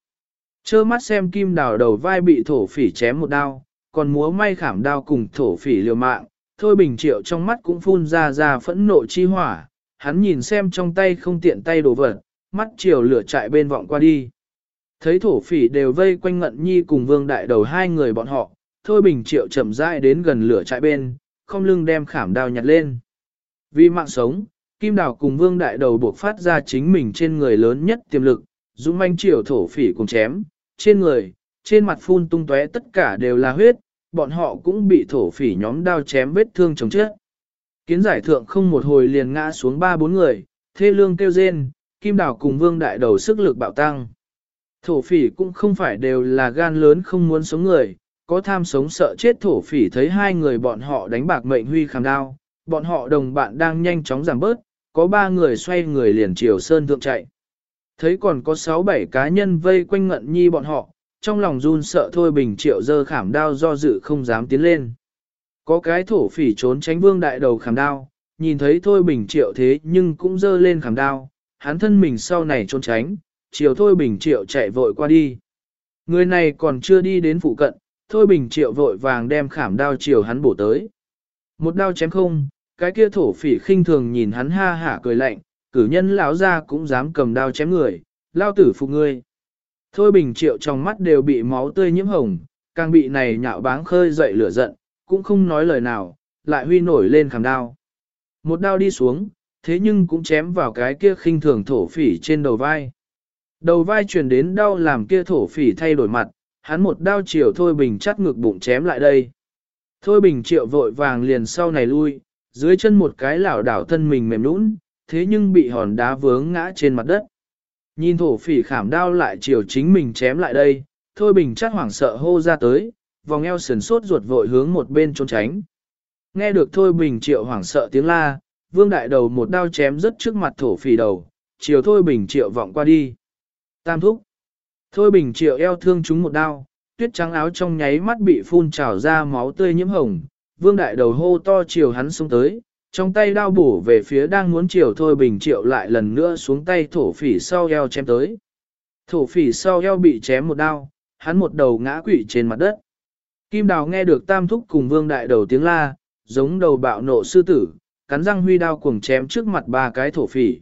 Chơ mắt xem kim đảo đầu vai bị thổ phỉ chém một đao, còn múa may khảm đao cùng thổ phỉ liều mạng, thôi bình triệu trong mắt cũng phun ra ra phẫn nộ chi hỏa, hắn nhìn xem trong tay không tiện tay đồ vật, mắt chiều lửa chạy bên vọng qua đi. Thấy thổ phỉ đều vây quanh ngận nhi cùng vương đại đầu hai người bọn họ, thôi bình triệu chậm rãi đến gần lửa trại bên, không lưng đem khảm đao nhặt lên. Vì mạng sống, Kim Đào cùng vương đại đầu buộc phát ra chính mình trên người lớn nhất tiềm lực, dũng manh triệu thổ phỉ cùng chém, trên người, trên mặt phun tung tóe tất cả đều là huyết, bọn họ cũng bị thổ phỉ nhóm đao chém vết thương chồng chết. Kiến giải thượng không một hồi liền ngã xuống ba bốn người, thê lương kêu rên, kim đào cùng vương đại đầu sức lực bạo tăng. Thổ phỉ cũng không phải đều là gan lớn không muốn sống người, có tham sống sợ chết thổ phỉ thấy hai người bọn họ đánh bạc mệnh huy khảm đao, bọn họ đồng bạn đang nhanh chóng giảm bớt, có ba người xoay người liền chiều sơn thượng chạy. Thấy còn có sáu bảy cá nhân vây quanh ngận nhi bọn họ, trong lòng run sợ thôi bình triệu dơ khảm đao do dự không dám tiến lên. Có cái thổ phỉ trốn tránh vương đại đầu khảm đao, nhìn thấy thôi bình triệu thế nhưng cũng dơ lên khảm đao, hắn thân mình sau này trốn tránh, chiều thôi bình triệu chạy vội qua đi. Người này còn chưa đi đến phụ cận, thôi bình triệu vội vàng đem khảm đao chiều hắn bổ tới. Một đao chém không, cái kia thổ phỉ khinh thường nhìn hắn ha hả cười lạnh, cử nhân lão ra cũng dám cầm đao chém người, lao tử phục ngươi. Thôi bình triệu trong mắt đều bị máu tươi nhiễm hồng, càng bị này nhạo báng khơi dậy lửa giận, cũng không nói lời nào, lại huy nổi lên khảm đao. Một đao đi xuống, thế nhưng cũng chém vào cái kia khinh thường thổ phỉ trên đầu vai. Đầu vai truyền đến đau làm kia thổ phỉ thay đổi mặt, hắn một đao chiều Thôi Bình chắt ngực bụng chém lại đây. Thôi Bình triệu vội vàng liền sau này lui, dưới chân một cái lảo đảo thân mình mềm nũng, thế nhưng bị hòn đá vướng ngã trên mặt đất. Nhìn thổ phỉ khảm đao lại chiều chính mình chém lại đây, Thôi Bình chắt hoảng sợ hô ra tới, vòng eo sườn sốt ruột vội hướng một bên trốn tránh. Nghe được Thôi Bình triệu hoảng sợ tiếng la, vương đại đầu một đao chém rất trước mặt thổ phỉ đầu, chiều Thôi Bình triệu vọng qua đi. Tam thúc. Thôi Bình triệu eo thương chúng một đao, tuyết trắng áo trong nháy mắt bị phun trào ra máu tươi nhiễm hồng, vương đại đầu hô to chiều hắn xuống tới, trong tay đao bổ về phía đang muốn chiều Thôi Bình triệu lại lần nữa xuống tay thổ phỉ sau eo chém tới. Thổ phỉ sau eo bị chém một đao, hắn một đầu ngã quỵ trên mặt đất. Kim Đào nghe được tam thúc cùng vương đại đầu tiếng la, giống đầu bạo nộ sư tử, cắn răng huy đao cuồng chém trước mặt ba cái thổ phỉ.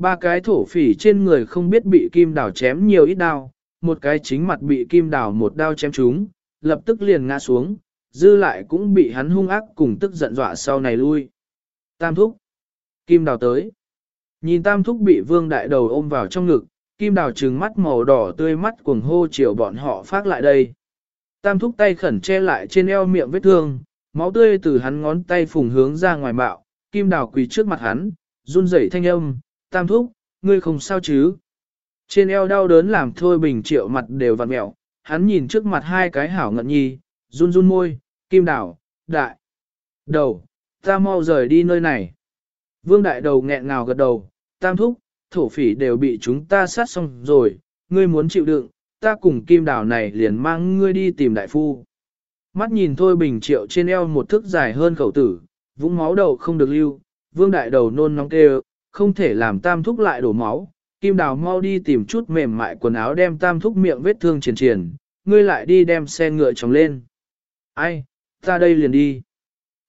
Ba cái thổ phỉ trên người không biết bị kim đào chém nhiều ít đao, một cái chính mặt bị kim đào một đao chém trúng, lập tức liền ngã xuống, dư lại cũng bị hắn hung ác cùng tức giận dọa sau này lui. Tam thúc. Kim đào tới. Nhìn tam thúc bị vương đại đầu ôm vào trong ngực, kim đào trừng mắt màu đỏ tươi mắt cuồng hô chiều bọn họ phát lại đây. Tam thúc tay khẩn che lại trên eo miệng vết thương, máu tươi từ hắn ngón tay phùng hướng ra ngoài bạo, kim đào quỳ trước mặt hắn, run rẩy thanh âm, tam thúc, ngươi không sao chứ. Trên eo đau đớn làm thôi bình triệu mặt đều vặn mẹo, hắn nhìn trước mặt hai cái hảo ngận nhi, run run môi, kim đào, đại, đầu, ta mau rời đi nơi này. Vương đại đầu nghẹn ngào gật đầu, tam thúc, thổ phỉ đều bị chúng ta sát xong rồi, ngươi muốn chịu đựng, ta cùng kim đào này liền mang ngươi đi tìm đại phu. Mắt nhìn thôi bình triệu trên eo một thước dài hơn khẩu tử, vũng máu đầu không được lưu, vương đại đầu nôn nóng kêu, không thể làm tam thúc lại đổ máu. Kim đào mau đi tìm chút mềm mại quần áo đem tam thúc miệng vết thương triển triển, ngươi lại đi đem xe ngựa chóng lên. Ai, ta đây liền đi.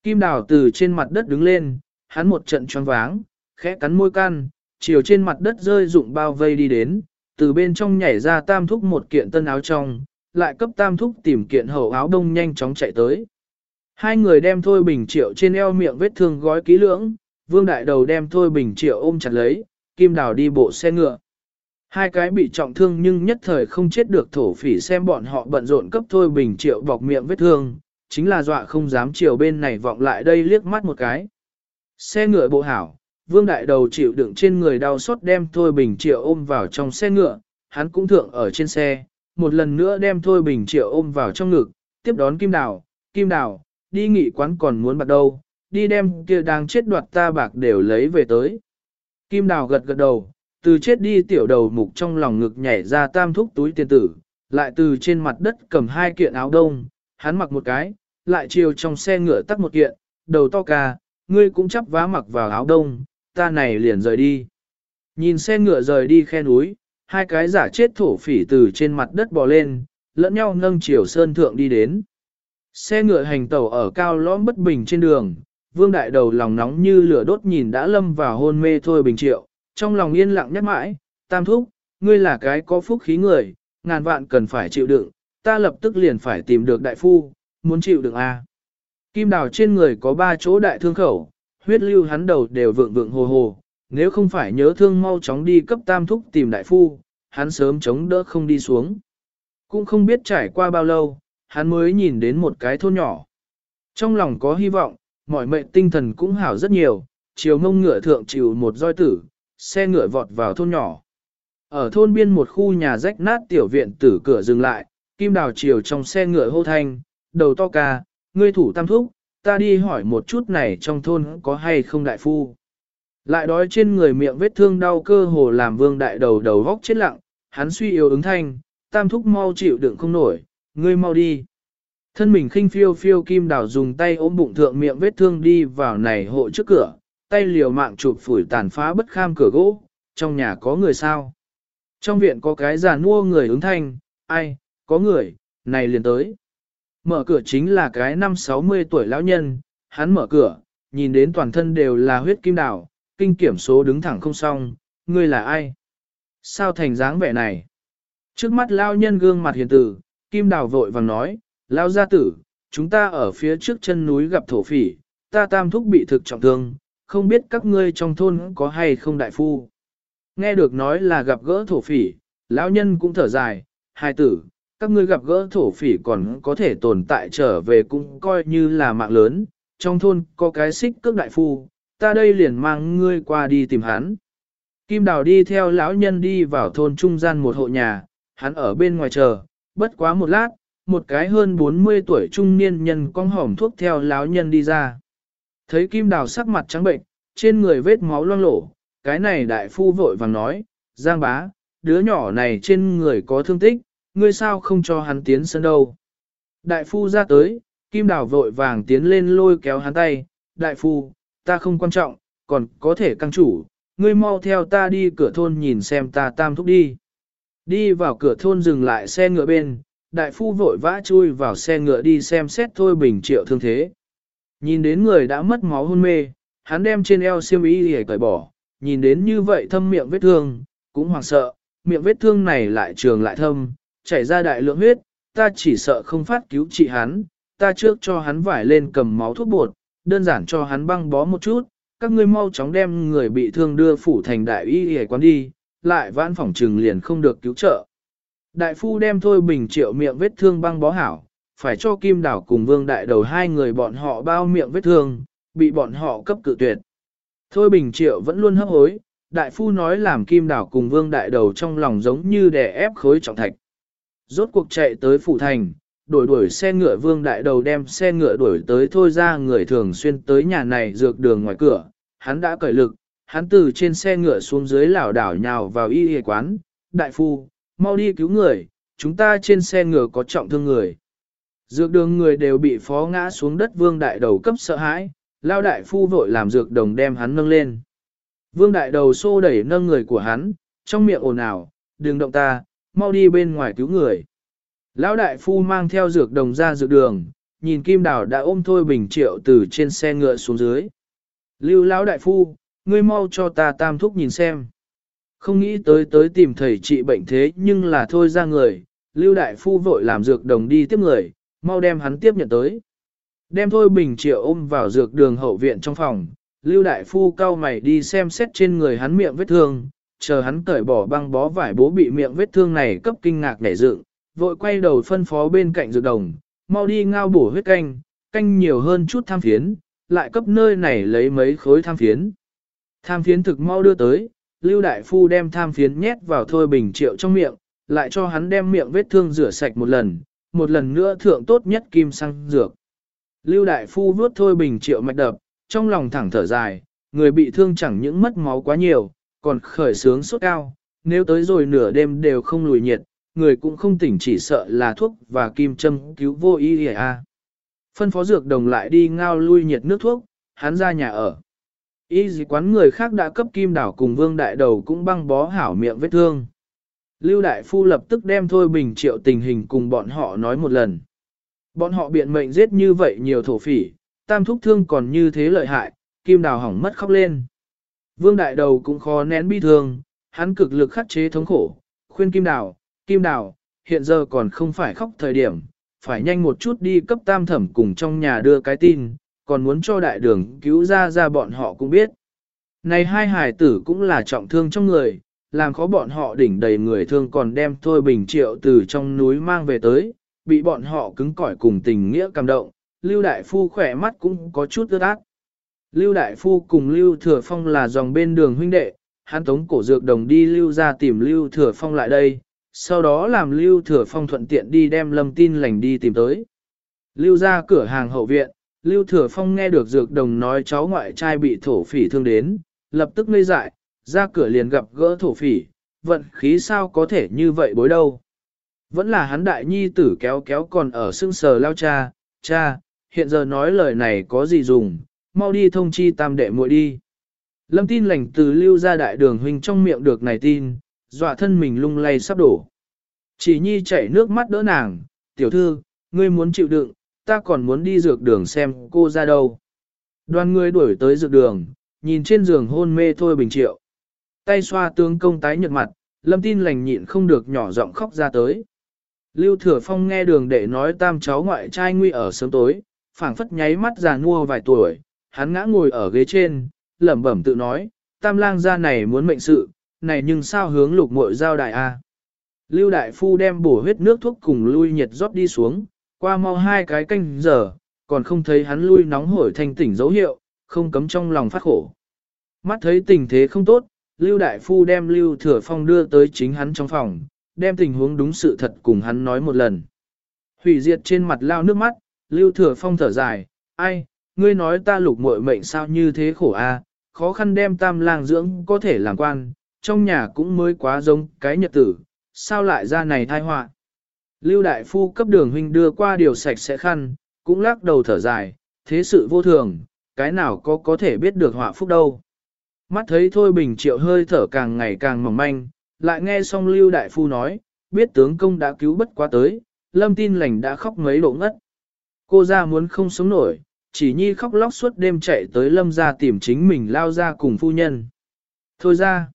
Kim đào từ trên mặt đất đứng lên, hắn một trận choáng váng, khẽ cắn môi can, chiều trên mặt đất rơi dụng bao vây đi đến, từ bên trong nhảy ra tam thúc một kiện tân áo trong, lại cấp tam thúc tìm kiện hậu áo đông nhanh chóng chạy tới. Hai người đem Thôi Bình Triệu trên eo miệng vết thương gói kỹ lưỡng, Vương Đại Đầu đem Thôi Bình Triệu ôm chặt lấy, Kim Đào đi bộ xe ngựa. Hai cái bị trọng thương nhưng nhất thời không chết được thổ phỉ xem bọn họ bận rộn cấp Thôi Bình Triệu bọc miệng vết thương, chính là dọa không dám chiều bên này vọng lại đây liếc mắt một cái. Xe ngựa bộ hảo, Vương Đại Đầu chịu đựng trên người đau xót đem Thôi Bình Triệu ôm vào trong xe ngựa, hắn cũng thượng ở trên xe, một lần nữa đem Thôi Bình Triệu ôm vào trong ngực, tiếp đón Kim Đào, Kim Đào, đi nghị quán còn muốn bắt đâu, đi đem kia đang chết đoạt ta bạc đều lấy về tới. Kim Đào gật gật đầu, từ chết đi tiểu đầu mục trong lòng ngực nhảy ra tam thúc túi tiền tử, lại từ trên mặt đất cầm hai kiện áo đông, hắn mặc một cái, lại chiều trong xe ngựa tắt một kiện, đầu to ca, ngươi cũng chắp vá mặc vào áo đông, ta này liền rời đi. Nhìn xe ngựa rời đi khe núi, hai cái giả chết thổ phỉ từ trên mặt đất bò lên, lẫn nhau nâng chiều sơn thượng đi đến. Xe ngựa hành tàu ở cao lõm bất bình trên đường, vương đại đầu lòng nóng như lửa đốt nhìn đã lâm vào hôn mê thôi bình triệu, trong lòng yên lặng nhắc mãi, tam thúc, ngươi là cái có phúc khí người, ngàn vạn cần phải chịu đựng, ta lập tức liền phải tìm được đại phu, muốn chịu đựng a. À. Kim đào trên người có ba chỗ đại thương khẩu, huyết lưu hắn đầu đều vượng vượng hồ hồ, nếu không phải nhớ thương mau chóng đi cấp tam thúc tìm đại phu, hắn sớm chống đỡ không đi xuống. Cũng không biết trải qua bao lâu, hắn mới nhìn đến một cái thôn nhỏ. Trong lòng có hy vọng, mọi mệnh tinh thần cũng hảo rất nhiều, chiều mông ngựa thượng chịu một roi tử, xe ngựa vọt vào thôn nhỏ. Ở thôn biên một khu nhà rách nát tiểu viện tử cửa dừng lại, kim đào chiều trong xe ngựa hô thanh, đầu to ca, ngươi thủ tam thúc, ta đi hỏi một chút này trong thôn có hay không đại phu. Lại đói trên người miệng vết thương đau cơ hồ làm vương đại đầu đầu vóc chết lặng, hắn suy yếu ứng thanh, tam thúc mau chịu đựng không nổi, ngươi mau đi. Thân mình khinh phiêu phiêu kim đào dùng tay ôm bụng thượng miệng vết thương đi vào này hộ trước cửa, tay liều mạng chụp phủi tàn phá bất kham cửa gỗ, trong nhà có người sao? Trong viện có cái già mua người ứng thanh, ai, có người, này liền tới. Mở cửa chính là cái năm 60 tuổi lão nhân, hắn mở cửa, nhìn đến toàn thân đều là huyết kim đào, kinh kiểm số đứng thẳng không xong, ngươi là ai? Sao thành dáng vẻ này? Trước mắt lão nhân gương mặt hiền tử, kim đào vội vàng nói, lão gia tử, chúng ta ở phía trước chân núi gặp thổ phỉ, ta tam thúc bị thực trọng thương, không biết các ngươi trong thôn có hay không đại phu. Nghe được nói là gặp gỡ thổ phỉ, lão nhân cũng thở dài, hai tử, các ngươi gặp gỡ thổ phỉ còn có thể tồn tại trở về cũng coi như là mạng lớn, trong thôn có cái xích cước đại phu, ta đây liền mang ngươi qua đi tìm hắn. Kim Đào đi theo lão nhân đi vào thôn trung gian một hộ nhà, hắn ở bên ngoài chờ, bất quá một lát, một cái hơn 40 tuổi trung niên nhân con hỏng thuốc theo lão nhân đi ra. Thấy Kim Đào sắc mặt trắng bệnh, trên người vết máu loang lổ, cái này đại phu vội vàng nói, Giang bá, đứa nhỏ này trên người có thương tích, ngươi sao không cho hắn tiến sân đâu. Đại phu ra tới, Kim Đào vội vàng tiến lên lôi kéo hắn tay, đại phu, ta không quan trọng, còn có thể căng chủ, ngươi mau theo ta đi cửa thôn nhìn xem ta tam thúc đi. Đi vào cửa thôn dừng lại xe ngựa bên, đại phu vội vã chui vào xe ngựa đi xem xét thôi bình triệu thương thế. Nhìn đến người đã mất máu hôn mê, hắn đem trên eo xiêm y để cởi bỏ, nhìn đến như vậy thâm miệng vết thương, cũng hoảng sợ, miệng vết thương này lại trường lại thâm, chảy ra đại lượng huyết, ta chỉ sợ không phát cứu trị hắn, ta trước cho hắn vải lên cầm máu thuốc bột, đơn giản cho hắn băng bó một chút, các ngươi mau chóng đem người bị thương đưa phủ thành đại y y quán đi, lại vãn phòng trừng liền không được cứu trợ. Đại phu đem thôi bình triệu miệng vết thương băng bó hảo, phải cho kim đảo cùng vương đại đầu hai người bọn họ bao miệng vết thương, bị bọn họ cấp cự tuyệt. Thôi bình triệu vẫn luôn hấp hối, đại phu nói làm kim đảo cùng vương đại đầu trong lòng giống như đè ép khối trọng thạch. Rốt cuộc chạy tới phủ thành, đuổi đuổi xe ngựa vương đại đầu đem xe ngựa đuổi tới thôi ra người thường xuyên tới nhà này dược đường ngoài cửa, hắn đã cởi lực, hắn từ trên xe ngựa xuống dưới lảo đảo nhào vào y y quán, đại phu, mau đi cứu người, chúng ta trên xe ngựa có trọng thương người. Dược đường người đều bị phó ngã xuống đất vương đại đầu cấp sợ hãi, lao đại phu vội làm dược đồng đem hắn nâng lên. Vương đại đầu xô đẩy nâng người của hắn, trong miệng ồn ào, đừng động ta, mau đi bên ngoài cứu người. Lão đại phu mang theo dược đồng ra dược đường, nhìn kim đào đã ôm thôi bình triệu từ trên xe ngựa xuống dưới. Lưu lão đại phu, ngươi mau cho ta tam thúc nhìn xem. Không nghĩ tới tới tìm thầy trị bệnh thế nhưng là thôi ra người, Lưu Đại Phu vội làm dược đồng đi tiếp người, mau đem hắn tiếp nhận tới. Đem thôi bình triệu ôm vào dược đường hậu viện trong phòng, Lưu Đại Phu cao mày đi xem xét trên người hắn miệng vết thương, chờ hắn cởi bỏ băng bó vải bố bị miệng vết thương này cấp kinh ngạc nảy dựng, vội quay đầu phân phó bên cạnh dược đồng, mau đi ngao bổ huyết canh, canh nhiều hơn chút tham phiến, lại cấp nơi này lấy mấy khối tham phiến. Tham phiến thực mau đưa tới, Lưu Đại Phu đem tham phiến nhét vào thôi bình triệu trong miệng, lại cho hắn đem miệng vết thương rửa sạch một lần, một lần nữa thượng tốt nhất kim xăng dược. Lưu Đại Phu vuốt thôi bình triệu mạch đập, trong lòng thẳng thở dài, người bị thương chẳng những mất máu quá nhiều, còn khởi sướng sốt cao, nếu tới rồi nửa đêm đều không lùi nhiệt, người cũng không tỉnh chỉ sợ là thuốc và kim châm cứu vô ý à. Phân phó dược đồng lại đi ngao lui nhiệt nước thuốc, hắn ra nhà ở. Y dì quán người khác đã cấp kim đảo cùng vương đại đầu cũng băng bó hảo miệng vết thương. Lưu Đại Phu lập tức đem Thôi Bình Triệu tình hình cùng bọn họ nói một lần. Bọn họ biện mệnh giết như vậy nhiều thổ phỉ, tam thúc thương còn như thế lợi hại, kim đào hỏng mất khóc lên. Vương Đại Đầu cũng khó nén bi thương, hắn cực lực khắc chế thống khổ, khuyên kim đào, kim đào, hiện giờ còn không phải khóc thời điểm, phải nhanh một chút đi cấp tam thẩm cùng trong nhà đưa cái tin, còn muốn cho đại đường cứu ra ra bọn họ cũng biết. Này hai hải tử cũng là trọng thương trong người, làm khó bọn họ đỉnh đầy người thương còn đem Thôi Bình Triệu từ trong núi mang về tới, bị bọn họ cứng cỏi cùng tình nghĩa cảm động, Lưu Đại Phu khỏe mắt cũng có chút ướt át. Lưu Đại Phu cùng Lưu Thừa Phong là dòng bên đường huynh đệ, hắn tống cổ dược đồng đi Lưu ra tìm Lưu Thừa Phong lại đây, sau đó làm Lưu Thừa Phong thuận tiện đi đem lâm tin lành đi tìm tới. Lưu ra cửa hàng hậu viện, Lưu Thừa Phong nghe được dược đồng nói cháu ngoại trai bị thổ phỉ thương đến, lập tức ngây dại, ra cửa liền gặp gỡ thổ phỉ, vận khí sao có thể như vậy bối đâu. Vẫn là hắn đại nhi tử kéo kéo còn ở xương sờ lao cha, cha, hiện giờ nói lời này có gì dùng, mau đi thông chi tam đệ muội đi. Lâm tin lành từ lưu ra đại đường huynh trong miệng được này tin, dọa thân mình lung lay sắp đổ. Chỉ nhi chảy nước mắt đỡ nàng, tiểu thư, ngươi muốn chịu đựng, ta còn muốn đi dược đường xem cô ra đâu. Đoàn người đuổi tới dược đường, nhìn trên giường hôn mê thôi bình triệu. Tay xoa tướng công tái nhợt mặt, lâm tin lành nhịn không được nhỏ giọng khóc ra tới. Lưu Thừa Phong nghe đường đệ nói tam cháu ngoại trai nguy ở sớm tối, phảng phất nháy mắt già nua vài tuổi, hắn ngã ngồi ở ghế trên, lẩm bẩm tự nói, tam lang gia này muốn mệnh sự, này nhưng sao hướng lục muội giao đại a? Lưu Đại Phu đem bổ huyết nước thuốc cùng lui nhiệt rót đi xuống, qua mau hai cái canh giờ, còn không thấy hắn lui nóng hổi thanh tỉnh dấu hiệu, không cấm trong lòng phát khổ. Mắt thấy tình thế không tốt, Lưu Đại Phu đem Lưu Thừa Phong đưa tới chính hắn trong phòng, đem tình huống đúng sự thật cùng hắn nói một lần. Hủy diệt trên mặt lao nước mắt, Lưu Thừa Phong thở dài, ai, ngươi nói ta lục muội mệnh sao như thế khổ a, khó khăn đem tam lang dưỡng có thể làm quan, trong nhà cũng mới quá giống cái nhật tử, sao lại ra này thai họa. Lưu Đại Phu cấp đường huynh đưa qua điều sạch sẽ khăn, cũng lắc đầu thở dài, thế sự vô thường, cái nào có có thể biết được họa phúc đâu. Mắt thấy Thôi Bình Triệu hơi thở càng ngày càng mỏng manh, lại nghe xong Lưu Đại Phu nói, biết tướng công đã cứu bất quá tới, lâm tin lành đã khóc mấy độ ngất. Cô ra muốn không sống nổi, chỉ nhi khóc lóc suốt đêm chạy tới lâm ra tìm chính mình lao ra cùng phu nhân. Thôi ra,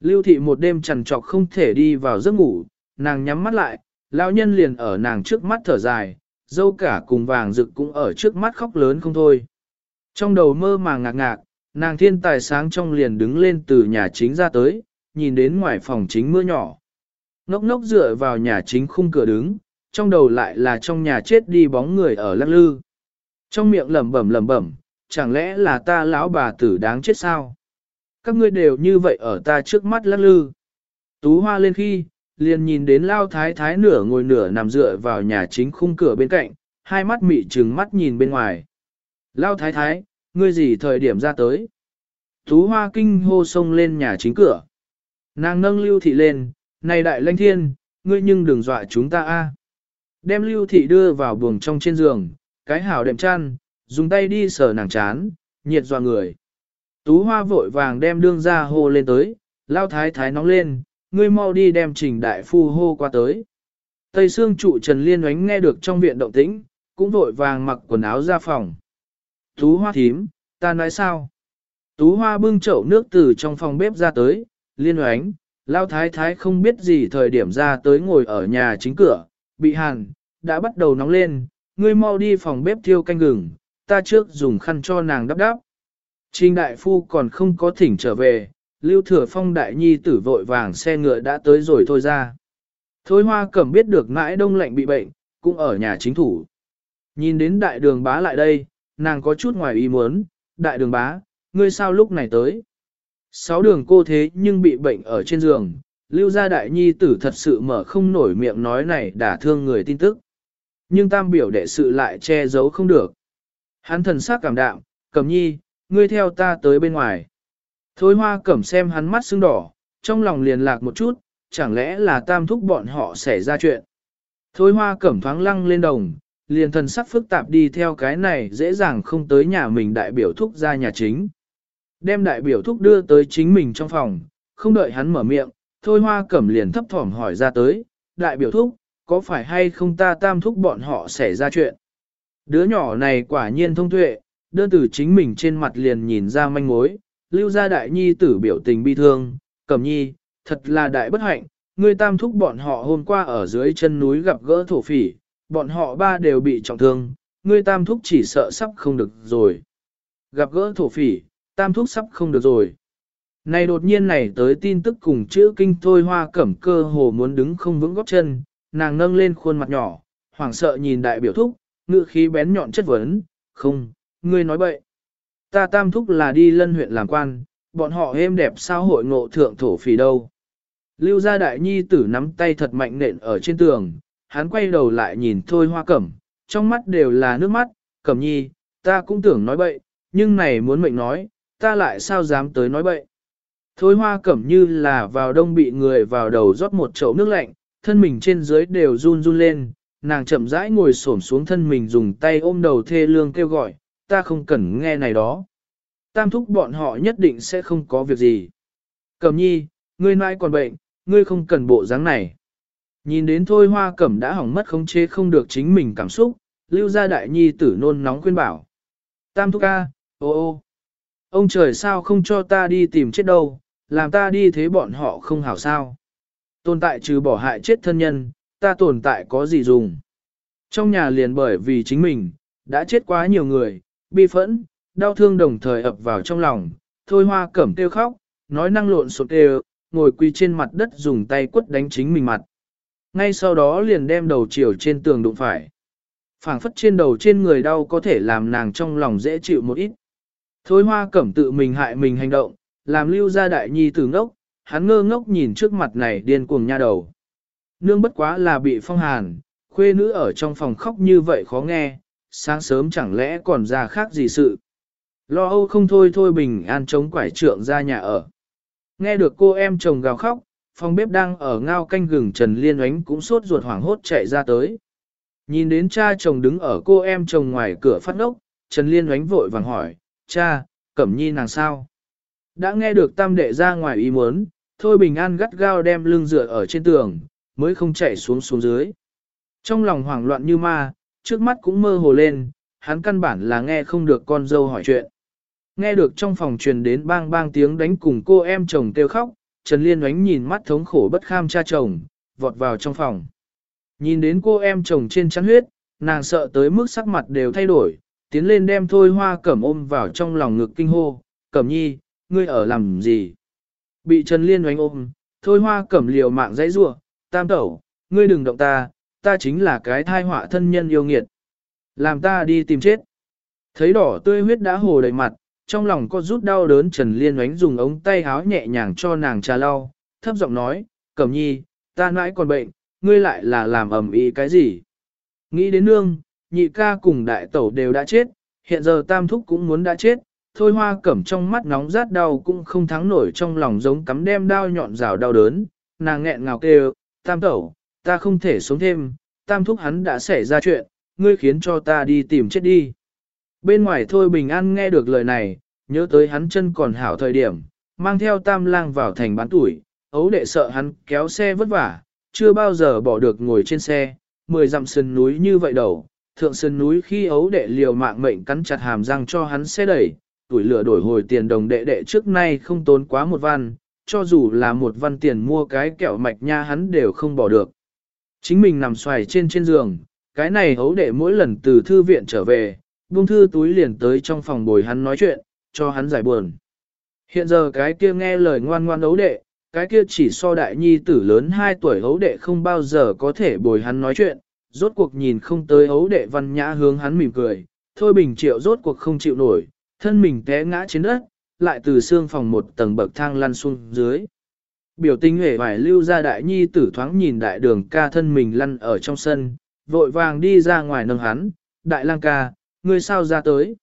Lưu Thị một đêm trằn trọc không thể đi vào giấc ngủ, nàng nhắm mắt lại, lão nhân liền ở nàng trước mắt thở dài, dâu cả cùng vàng rực cũng ở trước mắt khóc lớn không thôi. Trong đầu mơ màng ngạc ngạc, nàng thiên tài sáng trong liền đứng lên từ nhà chính ra tới, nhìn đến ngoài phòng chính mưa nhỏ. Ngốc ngốc dựa vào nhà chính khung cửa đứng, trong đầu lại là trong nhà chết đi bóng người ở lắc lư. Trong miệng lẩm bẩm lẩm bẩm, chẳng lẽ là ta lão bà tử đáng chết sao? Các ngươi đều như vậy ở ta trước mắt lắc lư. Tú hoa lên khi, liền nhìn đến lao thái thái nửa ngồi nửa nằm dựa vào nhà chính khung cửa bên cạnh, hai mắt mị trừng mắt nhìn bên ngoài. Lao thái thái, ngươi gì thời điểm ra tới? Tú hoa kinh hô sông lên nhà chính cửa. Nàng nâng lưu thị lên, này đại lanh thiên, ngươi nhưng đừng dọa chúng ta a. Đem lưu thị đưa vào buồng trong trên giường, cái hảo đệm chăn, dùng tay đi sờ nàng chán, nhiệt dọa người. Tú hoa vội vàng đem đương ra hô lên tới, lao thái thái nóng lên, ngươi mau đi đem trình đại phu hô qua tới. Tây xương trụ Trần Liên oánh nghe được trong viện động tĩnh, cũng vội vàng mặc quần áo ra phòng. Tú hoa thím, ta nói sao? Tú Hoa bưng chậu nước từ trong phòng bếp ra tới, liên oánh, lao thái thái không biết gì thời điểm ra tới ngồi ở nhà chính cửa, bị hàn, đã bắt đầu nóng lên, ngươi mau đi phòng bếp thiêu canh gừng, ta trước dùng khăn cho nàng đắp đắp. Trình đại phu còn không có thỉnh trở về, lưu thừa phong đại nhi tử vội vàng xe ngựa đã tới rồi thôi ra. Thôi hoa cẩm biết được mãi đông lạnh bị bệnh, cũng ở nhà chính thủ. Nhìn đến đại đường bá lại đây, nàng có chút ngoài ý muốn, đại đường bá, ngươi sao lúc này tới. Sáu đường cô thế nhưng bị bệnh ở trên giường, lưu gia đại nhi tử thật sự mở không nổi miệng nói này đả thương người tin tức. Nhưng tam biểu đệ sự lại che giấu không được. Hắn thần sắc cảm đạm, cẩm nhi, ngươi theo ta tới bên ngoài. Thôi hoa cẩm xem hắn mắt sưng đỏ, trong lòng liền lạc một chút, chẳng lẽ là tam thúc bọn họ xảy ra chuyện. Thôi hoa cẩm thoáng lăng lên đồng, liền thần sắc phức tạp đi theo cái này dễ dàng không tới nhà mình đại biểu thúc ra nhà chính. Đem đại biểu thúc đưa tới chính mình trong phòng, không đợi hắn mở miệng, thôi hoa cẩm liền thấp thỏm hỏi ra tới, đại biểu thúc, có phải hay không ta tam thúc bọn họ xảy ra chuyện? Đứa nhỏ này quả nhiên thông tuệ, đơn từ chính mình trên mặt liền nhìn ra manh mối, lưu ra đại nhi tử biểu tình bi thương, cẩm nhi, thật là đại bất hạnh, người tam thúc bọn họ hôm qua ở dưới chân núi gặp gỡ thổ phỉ, bọn họ ba đều bị trọng thương, người tam thúc chỉ sợ sắp không được rồi. Gặp gỡ thổ phỉ, tam thúc sắp không được rồi. Này đột nhiên này tới tin tức cùng chữ kinh thôi hoa cẩm cơ hồ muốn đứng không vững góc chân, nàng nâng lên khuôn mặt nhỏ, hoảng sợ nhìn đại biểu thúc, ngự khí bén nhọn chất vấn, không, ngươi nói bậy. Ta tam thúc là đi lân huyện làm quan, bọn họ êm đẹp sao hội ngộ thượng thổ phỉ đâu. Lưu gia đại nhi tử nắm tay thật mạnh nện ở trên tường, hắn quay đầu lại nhìn thôi hoa cẩm, trong mắt đều là nước mắt, cẩm nhi, ta cũng tưởng nói bậy, nhưng này muốn mệnh nói, ta lại sao dám tới nói bậy. Thôi hoa cẩm như là vào đông bị người vào đầu rót một chậu nước lạnh, thân mình trên dưới đều run run lên, nàng chậm rãi ngồi xổm xuống thân mình dùng tay ôm đầu thê lương kêu gọi, ta không cần nghe này đó. Tam thúc bọn họ nhất định sẽ không có việc gì. Cẩm nhi, ngươi nãi còn bệnh, ngươi không cần bộ dáng này. Nhìn đến thôi hoa cẩm đã hỏng mất không chế không được chính mình cảm xúc, lưu gia đại nhi tử nôn nóng khuyên bảo. Tam thúc ca, ô ô, ông trời sao không cho ta đi tìm chết đâu, làm ta đi thế bọn họ không hảo sao. Tồn tại trừ bỏ hại chết thân nhân, ta tồn tại có gì dùng. Trong nhà liền bởi vì chính mình, đã chết quá nhiều người, bi phẫn, đau thương đồng thời ập vào trong lòng, thôi hoa cẩm kêu khóc, nói năng lộn xộn đều, ngồi quỳ trên mặt đất dùng tay quất đánh chính mình mặt. Ngay sau đó liền đem đầu chiều trên tường đụng phải. phảng phất trên đầu trên người đau có thể làm nàng trong lòng dễ chịu một ít. Thôi hoa cẩm tự mình hại mình hành động, làm lưu gia đại nhi tử ngốc, hắn ngơ ngốc nhìn trước mặt này điên cuồng nha đầu. Nương bất quá là bị phong hàn, khuê nữ ở trong phòng khóc như vậy khó nghe, sáng sớm chẳng lẽ còn ra khác gì sự. Lo âu không thôi thôi bình an chống quải trượng ra nhà ở. Nghe được cô em chồng gào khóc, phòng bếp đang ở ngao canh gừng Trần Liên oánh cũng sốt ruột hoảng hốt chạy ra tới. Nhìn đến cha chồng đứng ở cô em chồng ngoài cửa phát ốc, Trần Liên oánh vội vàng hỏi, cha, cẩm nhi nàng sao? Đã nghe được tam đệ ra ngoài ý muốn, thôi bình an gắt gao đem lưng dựa ở trên tường, mới không chạy xuống xuống dưới. Trong lòng hoảng loạn như ma, trước mắt cũng mơ hồ lên, hắn căn bản là nghe không được con dâu hỏi chuyện. Nghe được trong phòng truyền đến bang bang tiếng đánh cùng cô em chồng kêu khóc, Trần Liên oánh nhìn mắt thống khổ bất kham cha chồng, vọt vào trong phòng. Nhìn đến cô em chồng trên chắn huyết, nàng sợ tới mức sắc mặt đều thay đổi, tiến lên đem thôi hoa cẩm ôm vào trong lòng ngực kinh hô, cẩm nhi, ngươi ở làm gì? Bị Trần Liên oánh ôm, thôi hoa cẩm liều mạng dãy rua, tam tẩu, ngươi đừng động ta, ta chính là cái thai họa thân nhân yêu nghiệt. Làm ta đi tìm chết. Thấy đỏ tươi huyết đã hồ đầy mặt, trong lòng có rút đau đớn Trần Liên oánh dùng ống tay háo nhẹ nhàng cho nàng trà lau, thấp giọng nói, cẩm nhi, ta nãi còn bệnh, ngươi lại là làm ầm ĩ cái gì? Nghĩ đến nương, nhị ca cùng đại tẩu đều đã chết, hiện giờ tam thúc cũng muốn đã chết, thôi hoa cẩm trong mắt nóng rát đau cũng không thắng nổi trong lòng giống cắm đem đao nhọn rào đau đớn, nàng nghẹn ngào kêu, tam tẩu, ta không thể sống thêm, tam thúc hắn đã xảy ra chuyện, ngươi khiến cho ta đi tìm chết đi. Bên ngoài thôi bình an nghe được lời này, nhớ tới hắn chân còn hảo thời điểm, mang theo tam lang vào thành bán tuổi, ấu đệ sợ hắn kéo xe vất vả, chưa bao giờ bỏ được ngồi trên xe, mười dặm sườn núi như vậy đầu, thượng sườn núi khi ấu đệ liều mạng mệnh cắn chặt hàm răng cho hắn xe đẩy, tuổi lửa đổi hồi tiền đồng đệ đệ trước nay không tốn quá một văn, cho dù là một văn tiền mua cái kẹo mạch nha hắn đều không bỏ được. Chính mình nằm xoài trên trên giường, cái này hấu đệ mỗi lần từ thư viện trở về, buông thư túi liền tới trong phòng bồi hắn nói chuyện, cho hắn giải buồn. Hiện giờ cái kia nghe lời ngoan ngoan hấu đệ, cái kia chỉ so đại nhi tử lớn 2 tuổi hấu đệ không bao giờ có thể bồi hắn nói chuyện, rốt cuộc nhìn không tới hấu đệ văn nhã hướng hắn mỉm cười, thôi bình triệu rốt cuộc không chịu nổi, thân mình té ngã trên đất, lại từ xương phòng một tầng bậc thang lăn xuống dưới. Biểu tình hề vải lưu ra đại nhi tử thoáng nhìn đại đường ca thân mình lăn ở trong sân, vội vàng đi ra ngoài nâng hắn, đại lang ca, ngươi sao ra tới.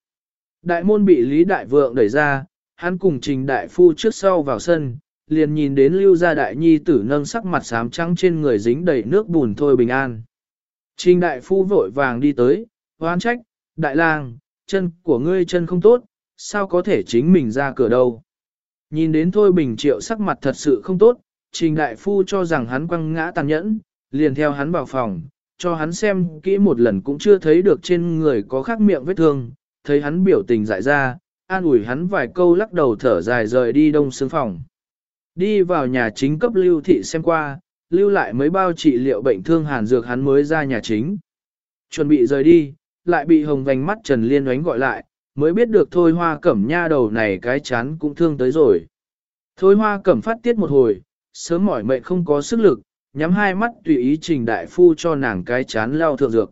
Đại môn bị Lý Đại Vượng đẩy ra, hắn cùng trình đại phu trước sau vào sân, liền nhìn đến lưu gia đại nhi tử nâng sắc mặt xám trắng trên người dính đầy nước bùn thôi bình an. Trình đại phu vội vàng đi tới, hoán trách, đại lang, chân của ngươi chân không tốt, sao có thể chính mình ra cửa đâu. Nhìn đến thôi bình triệu sắc mặt thật sự không tốt, trình đại phu cho rằng hắn quăng ngã tàn nhẫn, liền theo hắn vào phòng, cho hắn xem kỹ một lần cũng chưa thấy được trên người có khác miệng vết thương, thấy hắn biểu tình dại ra, an ủi hắn vài câu lắc đầu thở dài rời đi đông xương phòng. Đi vào nhà chính cấp lưu thị xem qua, lưu lại mấy bao trị liệu bệnh thương hàn dược hắn mới ra nhà chính. Chuẩn bị rời đi, lại bị hồng vành mắt Trần Liên oánh gọi lại, mới biết được thôi hoa cẩm nha đầu này cái chán cũng thương tới rồi. Thôi hoa cẩm phát tiết một hồi, sớm mỏi mệt không có sức lực, nhắm hai mắt tùy ý trình đại phu cho nàng cái chán lao thượng dược.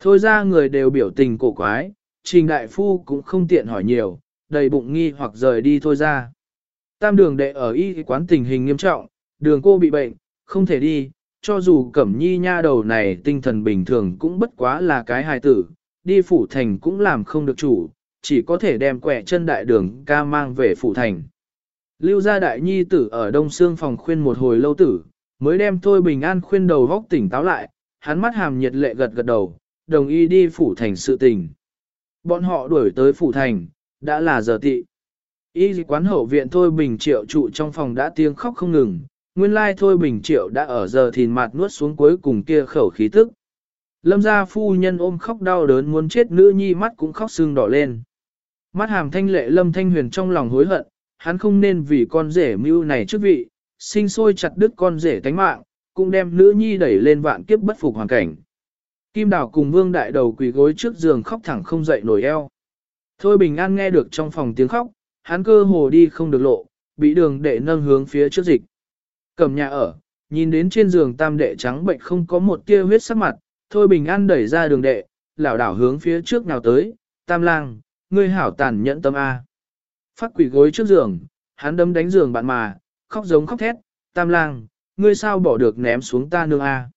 Thôi ra người đều biểu tình cổ quái, trình đại phu cũng không tiện hỏi nhiều, đầy bụng nghi hoặc rời đi thôi ra. Tam đường đệ ở y quán tình hình nghiêm trọng, đường cô bị bệnh, không thể đi, cho dù cẩm nhi nha đầu này tinh thần bình thường cũng bất quá là cái hài tử, đi phủ thành cũng làm không được chủ, chỉ có thể đem quẻ chân đại đường ca mang về phủ thành. Lưu gia đại nhi tử ở đông xương phòng khuyên một hồi lâu tử, mới đem thôi bình an khuyên đầu vóc tỉnh táo lại, hắn mắt hàm nhiệt lệ gật gật đầu, đồng ý đi phủ thành sự tình. Bọn họ đuổi tới phủ thành, đã là giờ tị. Y quán hậu viện Thôi Bình Triệu trụ trong phòng đã tiếng khóc không ngừng, nguyên lai Thôi Bình Triệu đã ở giờ thìn mặt nuốt xuống cuối cùng kia khẩu khí tức. Lâm gia phu nhân ôm khóc đau đớn muốn chết nữ nhi mắt cũng khóc sưng đỏ lên. Mắt hàm thanh lệ Lâm Thanh Huyền trong lòng hối hận, hắn không nên vì con rể mưu này trước vị, sinh sôi chặt đứt con rể tánh mạng, cũng đem nữ nhi đẩy lên vạn kiếp bất phục hoàn cảnh. Kim Đào cùng Vương Đại Đầu quỳ gối trước giường khóc thẳng không dậy nổi eo. Thôi Bình An nghe được trong phòng tiếng khóc, hắn cơ hồ đi không được lộ, bị đường đệ nâng hướng phía trước dịch. Cầm nhà ở, nhìn đến trên giường tam đệ trắng bệnh không có một tia huyết sắc mặt, Thôi Bình An đẩy ra đường đệ, lảo đảo hướng phía trước nào tới, tam lang, ngươi hảo tàn nhẫn tâm A. Phát quỷ gối trước giường, hắn đấm đánh giường bạn mà, khóc giống khóc thét, tam lang, ngươi sao bỏ được ném xuống ta nương A.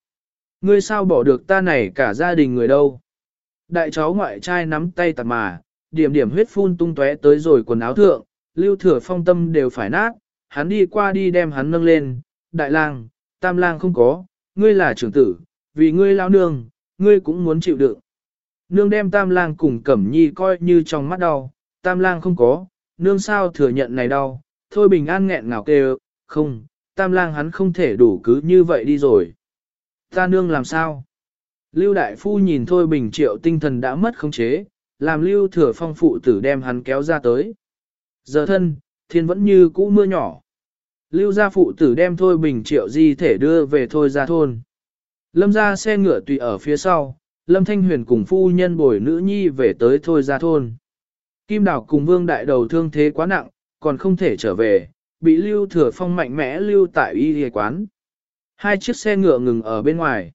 Ngươi sao bỏ được ta này cả gia đình người đâu. Đại cháu ngoại trai nắm tay tạt mà, điểm điểm huyết phun tung tóe tới rồi quần áo thượng, lưu thừa phong tâm đều phải nát, hắn đi qua đi đem hắn nâng lên, đại lang, tam lang không có, ngươi là trưởng tử, vì ngươi lao nương, ngươi cũng muốn chịu đựng. Nương đem tam lang cùng cẩm nhi coi như trong mắt đau, tam lang không có, nương sao thừa nhận này đau, thôi bình an nghẹn ngào kêu, không, tam lang hắn không thể đủ cứ như vậy đi rồi. Ta nương làm sao? Lưu đại phu nhìn thôi bình triệu tinh thần đã mất khống chế, làm lưu thừa phong phụ tử đem hắn kéo ra tới. Giờ thân, thiên vẫn như cũ mưa nhỏ. Lưu gia phụ tử đem thôi bình triệu di thể đưa về thôi ra thôn. Lâm ra xe ngựa tùy ở phía sau, Lâm Thanh Huyền cùng phu nhân bồi nữ nhi về tới thôi ra thôn. Kim Đào cùng Vương Đại Đầu thương thế quá nặng, còn không thể trở về, bị Lưu Thừa Phong mạnh mẽ lưu tại y y quán. Hai chiếc xe ngựa ngừng ở bên ngoài.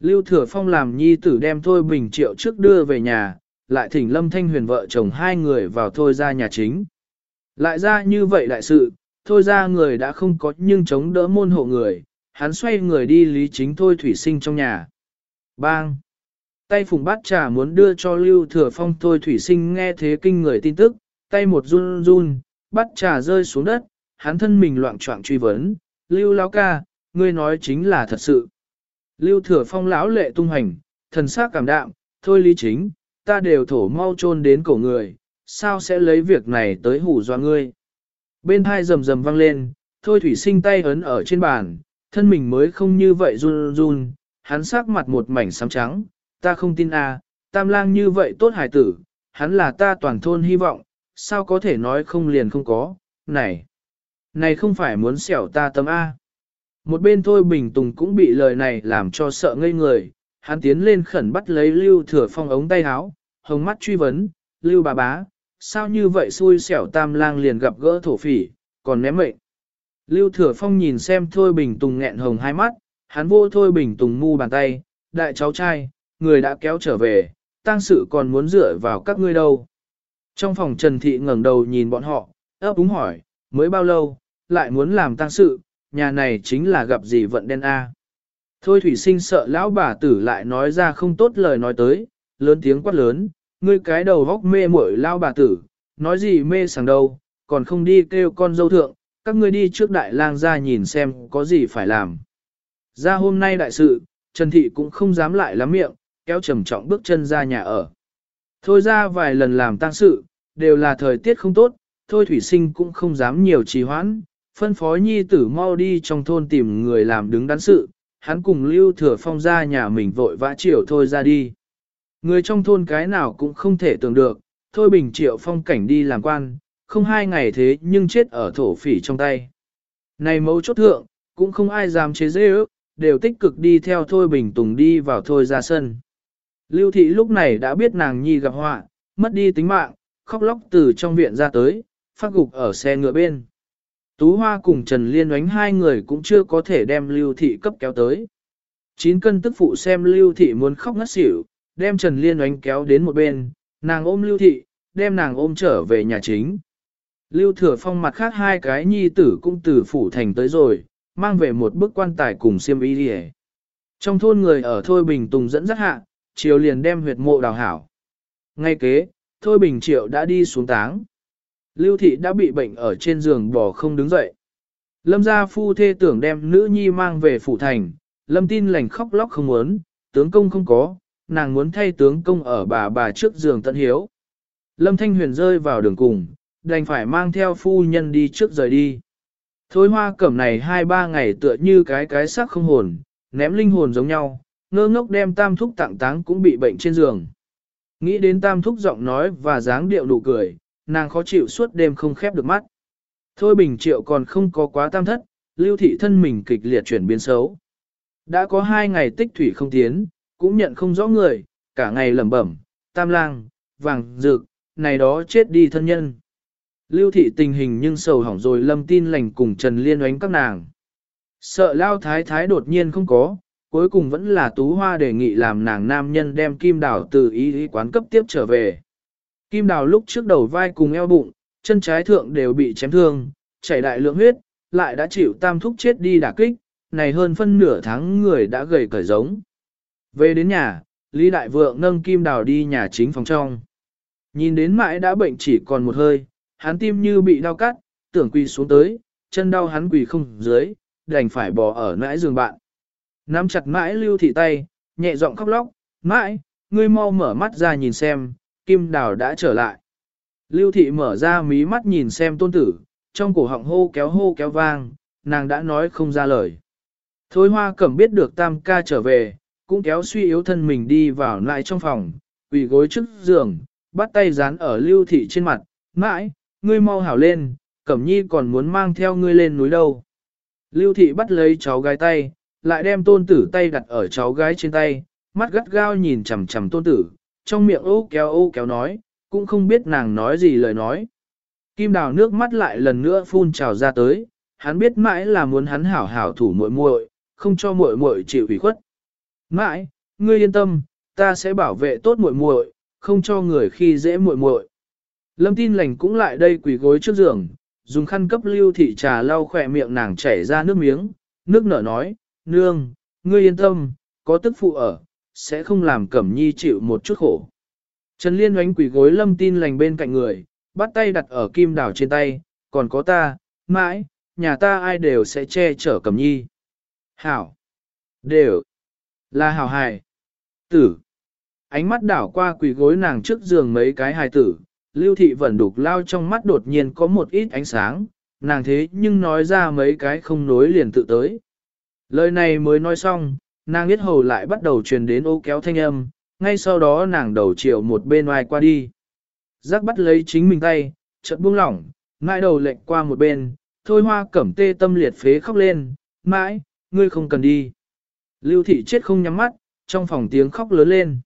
Lưu Thừa Phong làm nhi tử đem Thôi Bình Triệu trước đưa về nhà, lại thỉnh Lâm Thanh Huyền vợ chồng hai người vào Thôi ra nhà chính. Lại ra như vậy đại sự, Thôi ra người đã không có nhưng chống đỡ môn hộ người, hắn xoay người đi lý chính Thôi Thủy Sinh trong nhà. Bang! Tay phùng bát trà muốn đưa cho Lưu Thừa Phong Thôi Thủy Sinh nghe thế kinh người tin tức, tay một run run, bát trà rơi xuống đất, hắn thân mình loạn choạng truy vấn, Lưu Lão ca, ngươi nói chính là thật sự. Lưu thừa phong lão lệ tung hành, thần sắc cảm đạm, thôi lý chính, ta đều thổ mau chôn đến cổ người, sao sẽ lấy việc này tới hủ doa ngươi. Bên hai rầm rầm vang lên, thôi thủy sinh tay ấn ở trên bàn, thân mình mới không như vậy run run, hắn sắc mặt một mảnh xám trắng, ta không tin à, tam lang như vậy tốt hải tử, hắn là ta toàn thôn hy vọng, sao có thể nói không liền không có, này, này không phải muốn xẻo ta tâm A. Một bên thôi Bình Tùng cũng bị lời này làm cho sợ ngây người, hắn tiến lên khẩn bắt lấy Lưu Thừa Phong ống tay áo, hồng mắt truy vấn, Lưu bà bá, sao như vậy xui xẻo tam lang liền gặp gỡ thổ phỉ, còn ném mệnh. Lưu Thừa Phong nhìn xem Thôi Bình Tùng nghẹn hồng hai mắt, hắn vô Thôi Bình Tùng mu bàn tay, đại cháu trai, người đã kéo trở về, tang sự còn muốn dựa vào các ngươi đâu. Trong phòng Trần Thị ngẩng đầu nhìn bọn họ, ấp úng hỏi, mới bao lâu, lại muốn làm tang sự, nhà này chính là gặp gì vận đen a. Thôi thủy sinh sợ lão bà tử lại nói ra không tốt lời nói tới, lớn tiếng quát lớn, ngươi cái đầu góc mê muội lão bà tử, nói gì mê sảng đâu, còn không đi kêu con dâu thượng, các ngươi đi trước đại lang ra nhìn xem có gì phải làm. Ra hôm nay đại sự, Trần Thị cũng không dám lại lắm miệng, kéo trầm trọng bước chân ra nhà ở. Thôi ra vài lần làm tang sự, đều là thời tiết không tốt, thôi thủy sinh cũng không dám nhiều trì hoãn, phân phó nhi tử mau đi trong thôn tìm người làm đứng đắn sự, hắn cùng lưu thừa phong ra nhà mình vội vã chiều thôi ra đi. Người trong thôn cái nào cũng không thể tưởng được, thôi bình triệu phong cảnh đi làm quan, không hai ngày thế nhưng chết ở thổ phỉ trong tay. Này mấu chốt thượng, cũng không ai dám chế dễ ước, đều tích cực đi theo thôi bình tùng đi vào thôi ra sân. Lưu thị lúc này đã biết nàng nhi gặp họa, mất đi tính mạng, khóc lóc từ trong viện ra tới, phát gục ở xe ngựa bên. Tú Hoa cùng Trần Liên oánh hai người cũng chưa có thể đem Lưu Thị cấp kéo tới. Chín cân tức phụ xem Lưu Thị muốn khóc ngất xỉu, đem Trần Liên oánh kéo đến một bên, nàng ôm Lưu Thị, đem nàng ôm trở về nhà chính. Lưu Thừa Phong mặt khác hai cái nhi tử cũng từ phủ thành tới rồi, mang về một bức quan tài cùng xiêm y đi Trong thôn người ở Thôi Bình Tùng dẫn dắt hạ, chiều liền đem huyệt mộ đào hảo. Ngay kế, Thôi Bình Triệu đã đi xuống táng. Lưu thị đã bị bệnh ở trên giường bò không đứng dậy. Lâm gia phu thê tưởng đem nữ nhi mang về phủ thành, lâm tin lành khóc lóc không muốn, tướng công không có, nàng muốn thay tướng công ở bà bà trước giường tận hiếu. Lâm thanh huyền rơi vào đường cùng, đành phải mang theo phu nhân đi trước rời đi. Thối hoa cẩm này hai ba ngày tựa như cái cái xác không hồn, ném linh hồn giống nhau, ngơ ngốc đem tam thúc tặng táng cũng bị bệnh trên giường. Nghĩ đến tam thúc giọng nói và dáng điệu nụ cười, nàng khó chịu suốt đêm không khép được mắt. Thôi bình triệu còn không có quá tam thất, lưu thị thân mình kịch liệt chuyển biến xấu. Đã có hai ngày tích thủy không tiến, cũng nhận không rõ người, cả ngày lẩm bẩm, tam lang, vàng, dược, này đó chết đi thân nhân. Lưu thị tình hình nhưng sầu hỏng rồi lâm tin lành cùng Trần Liên oánh các nàng. Sợ lao thái thái đột nhiên không có, cuối cùng vẫn là tú hoa đề nghị làm nàng nam nhân đem kim đào từ ý, ý quán cấp tiếp trở về. Kim đào lúc trước đầu vai cùng eo bụng, chân trái thượng đều bị chém thương, chảy đại lượng huyết, lại đã chịu tam thúc chết đi đả kích, này hơn phân nửa tháng người đã gầy cởi giống. Về đến nhà, Lý Đại Vượng nâng kim đào đi nhà chính phòng trong. Nhìn đến mãi đã bệnh chỉ còn một hơi, hắn tim như bị đau cắt, tưởng quỳ xuống tới, chân đau hắn quỳ không dưới, đành phải bỏ ở nãi giường bạn. Nắm chặt mãi lưu thị tay, nhẹ giọng khóc lóc, mãi, ngươi mau mở mắt ra nhìn xem, Kim Đào đã trở lại. Lưu thị mở ra mí mắt nhìn xem tôn tử, trong cổ họng hô kéo hô kéo vang, nàng đã nói không ra lời. Thôi hoa cẩm biết được tam ca trở về, cũng kéo suy yếu thân mình đi vào lại trong phòng, quỳ gối trước giường, bắt tay dán ở lưu thị trên mặt, mãi, ngươi mau hảo lên, cẩm nhi còn muốn mang theo ngươi lên núi đâu. Lưu thị bắt lấy cháu gái tay, lại đem tôn tử tay đặt ở cháu gái trên tay, mắt gắt gao nhìn chằm chằm tôn tử, trong miệng ô kéo ô kéo nói, cũng không biết nàng nói gì lời nói. Kim đào nước mắt lại lần nữa phun trào ra tới, hắn biết mãi là muốn hắn hảo hảo thủ muội muội, không cho muội muội chịu ủy khuất. Mãi, ngươi yên tâm, ta sẽ bảo vệ tốt muội muội, không cho người khi dễ muội muội. Lâm tin lành cũng lại đây quỳ gối trước giường, dùng khăn cấp lưu thị trà lau khỏe miệng nàng chảy ra nước miếng, nước nở nói, nương, ngươi yên tâm, có tức phụ ở, sẽ không làm Cẩm Nhi chịu một chút khổ. Trần Liên oánh quỷ gối lâm tin lành bên cạnh người, bắt tay đặt ở kim đảo trên tay, còn có ta, mãi, nhà ta ai đều sẽ che chở Cẩm Nhi. Hảo, đều, là hảo hài, tử. Ánh mắt đảo qua quỷ gối nàng trước giường mấy cái hài tử, lưu thị vẫn đục lao trong mắt đột nhiên có một ít ánh sáng, nàng thế nhưng nói ra mấy cái không nối liền tự tới. Lời này mới nói xong, Nàng biết hầu lại bắt đầu truyền đến ô kéo thanh âm, ngay sau đó nàng đầu chiều một bên ngoài qua đi. Giác bắt lấy chính mình tay, chợt buông lỏng, ngại đầu lệnh qua một bên, thôi hoa cẩm tê tâm liệt phế khóc lên, mãi, ngươi không cần đi. Lưu thị chết không nhắm mắt, trong phòng tiếng khóc lớn lên.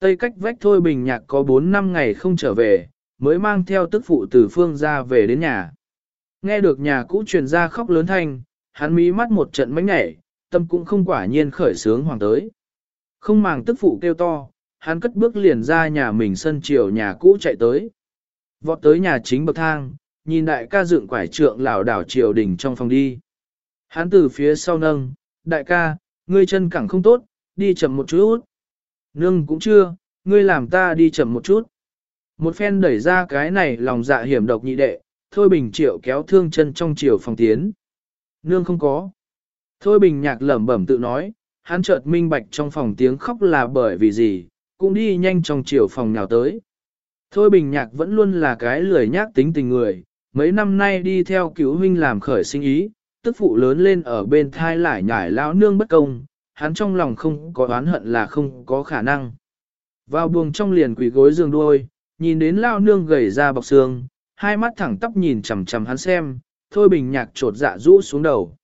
Tây cách vách thôi bình nhạc có 4 năm ngày không trở về, mới mang theo tức phụ từ phương ra về đến nhà. Nghe được nhà cũ truyền ra khóc lớn thanh, hắn mí mắt một trận mánh nhảy, tâm cũng không quả nhiên khởi sướng hoàng tới. Không màng tức phụ kêu to, hắn cất bước liền ra nhà mình sân chiều nhà cũ chạy tới. Vọt tới nhà chính bậc thang, nhìn đại ca dựng quải trượng lảo đảo triều đình trong phòng đi. Hắn từ phía sau nâng, đại ca, ngươi chân cẳng không tốt, đi chậm một chút. Nương cũng chưa, ngươi làm ta đi chậm một chút. Một phen đẩy ra cái này lòng dạ hiểm độc nhị đệ, Thôi Bình Triệu kéo thương chân trong chiều phòng tiến. Nương không có. Thôi Bình nhạc lẩm bẩm tự nói, hắn chợt minh bạch trong phòng tiếng khóc là bởi vì gì, cũng đi nhanh trong chiều phòng nhào tới. Thôi Bình nhạc vẫn luôn là cái lười nhác tính tình người, mấy năm nay đi theo cứu huynh làm khởi sinh ý, tức phụ lớn lên ở bên thai lại nhải lão nương bất công, hắn trong lòng không có oán hận là không có khả năng. Vào buồng trong liền quỷ gối giường đuôi, nhìn đến lao nương gầy ra bọc xương, hai mắt thẳng tóc nhìn chằm chằm hắn xem, thôi bình nhạc trột dạ rũ xuống đầu.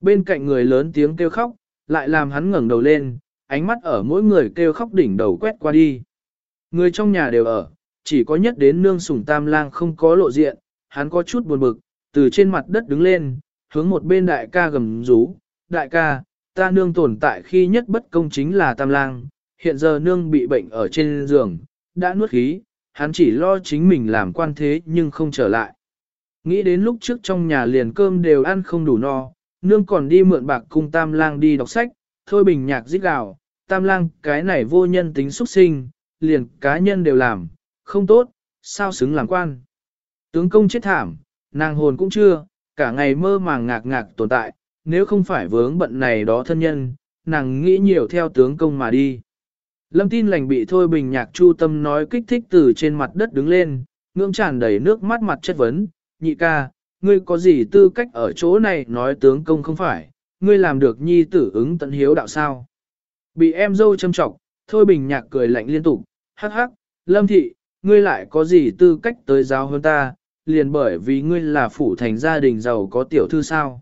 Bên cạnh người lớn tiếng kêu khóc, lại làm hắn ngẩng đầu lên, ánh mắt ở mỗi người kêu khóc đỉnh đầu quét qua đi. Người trong nhà đều ở, chỉ có nhất đến nương sủng tam lang không có lộ diện, hắn có chút buồn bực, từ trên mặt đất đứng lên, hướng một bên đại ca gầm rú, đại ca, ta nương tồn tại khi nhất bất công chính là tam lang, hiện giờ nương bị bệnh ở trên giường, đã nuốt khí, hắn chỉ lo chính mình làm quan thế nhưng không trở lại. Nghĩ đến lúc trước trong nhà liền cơm đều ăn không đủ no, nương còn đi mượn bạc cung tam lang đi đọc sách, thôi bình nhạc giết gạo, tam lang cái này vô nhân tính xuất sinh, liền cá nhân đều làm, không tốt, sao xứng làm quan. Tướng công chết thảm, nàng hồn cũng chưa, cả ngày mơ màng ngạc ngạc tồn tại, nếu không phải vướng bận này đó thân nhân, nàng nghĩ nhiều theo tướng công mà đi. Lâm tin lành bị Thôi Bình Nhạc Chu Tâm nói kích thích từ trên mặt đất đứng lên, ngưỡng tràn đầy nước mắt mặt chất vấn, nhị ca, ngươi có gì tư cách ở chỗ này nói tướng công không phải, ngươi làm được nhi tử ứng tận hiếu đạo sao. Bị em dâu châm trọng, Thôi Bình Nhạc cười lạnh liên tục, hắc hắc, Lâm Thị, ngươi lại có gì tư cách tới giáo hơn ta, liền bởi vì ngươi là phủ thành gia đình giàu có tiểu thư sao.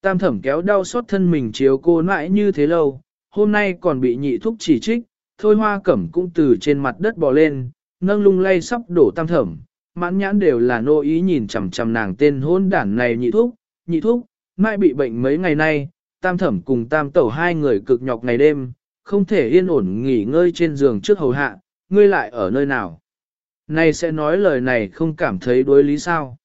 Tam thẩm kéo đau xót thân mình chiếu cô mãi như thế lâu, hôm nay còn bị nhị thúc chỉ trích, thôi hoa cẩm cũng từ trên mặt đất bò lên, nâng lung lay sắp đổ tam thẩm, mãn nhãn đều là nô ý nhìn chằm chằm nàng tên hôn đản này nhị thúc, nhị thúc, mai bị bệnh mấy ngày nay, tam thẩm cùng tam tẩu hai người cực nhọc ngày đêm, không thể yên ổn nghỉ ngơi trên giường trước hầu hạ, ngươi lại ở nơi nào. Này sẽ nói lời này không cảm thấy đối lý sao.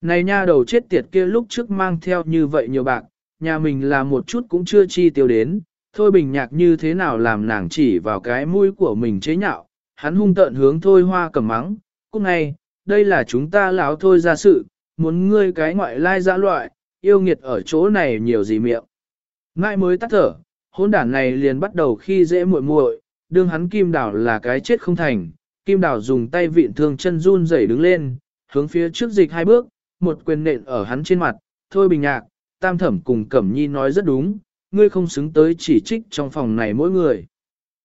Này nha đầu chết tiệt kia lúc trước mang theo như vậy nhiều bạc, nhà mình là một chút cũng chưa chi tiêu đến, thôi bình nhạc như thế nào làm nàng chỉ vào cái mũi của mình chế nhạo, hắn hung tợn hướng thôi hoa cầm mắng, cúc ngay, đây là chúng ta lão thôi ra sự, muốn ngươi cái ngoại lai dã loại, yêu nghiệt ở chỗ này nhiều gì miệng. Ngại mới tắt thở, hôn đản này liền bắt đầu khi dễ muội muội, đương hắn kim đảo là cái chết không thành, kim đảo dùng tay vịn thương chân run rẩy đứng lên, hướng phía trước dịch hai bước, một quyền nện ở hắn trên mặt, thôi bình nhạc, tam thẩm cùng cẩm nhi nói rất đúng, ngươi không xứng tới chỉ trích trong phòng này mỗi người.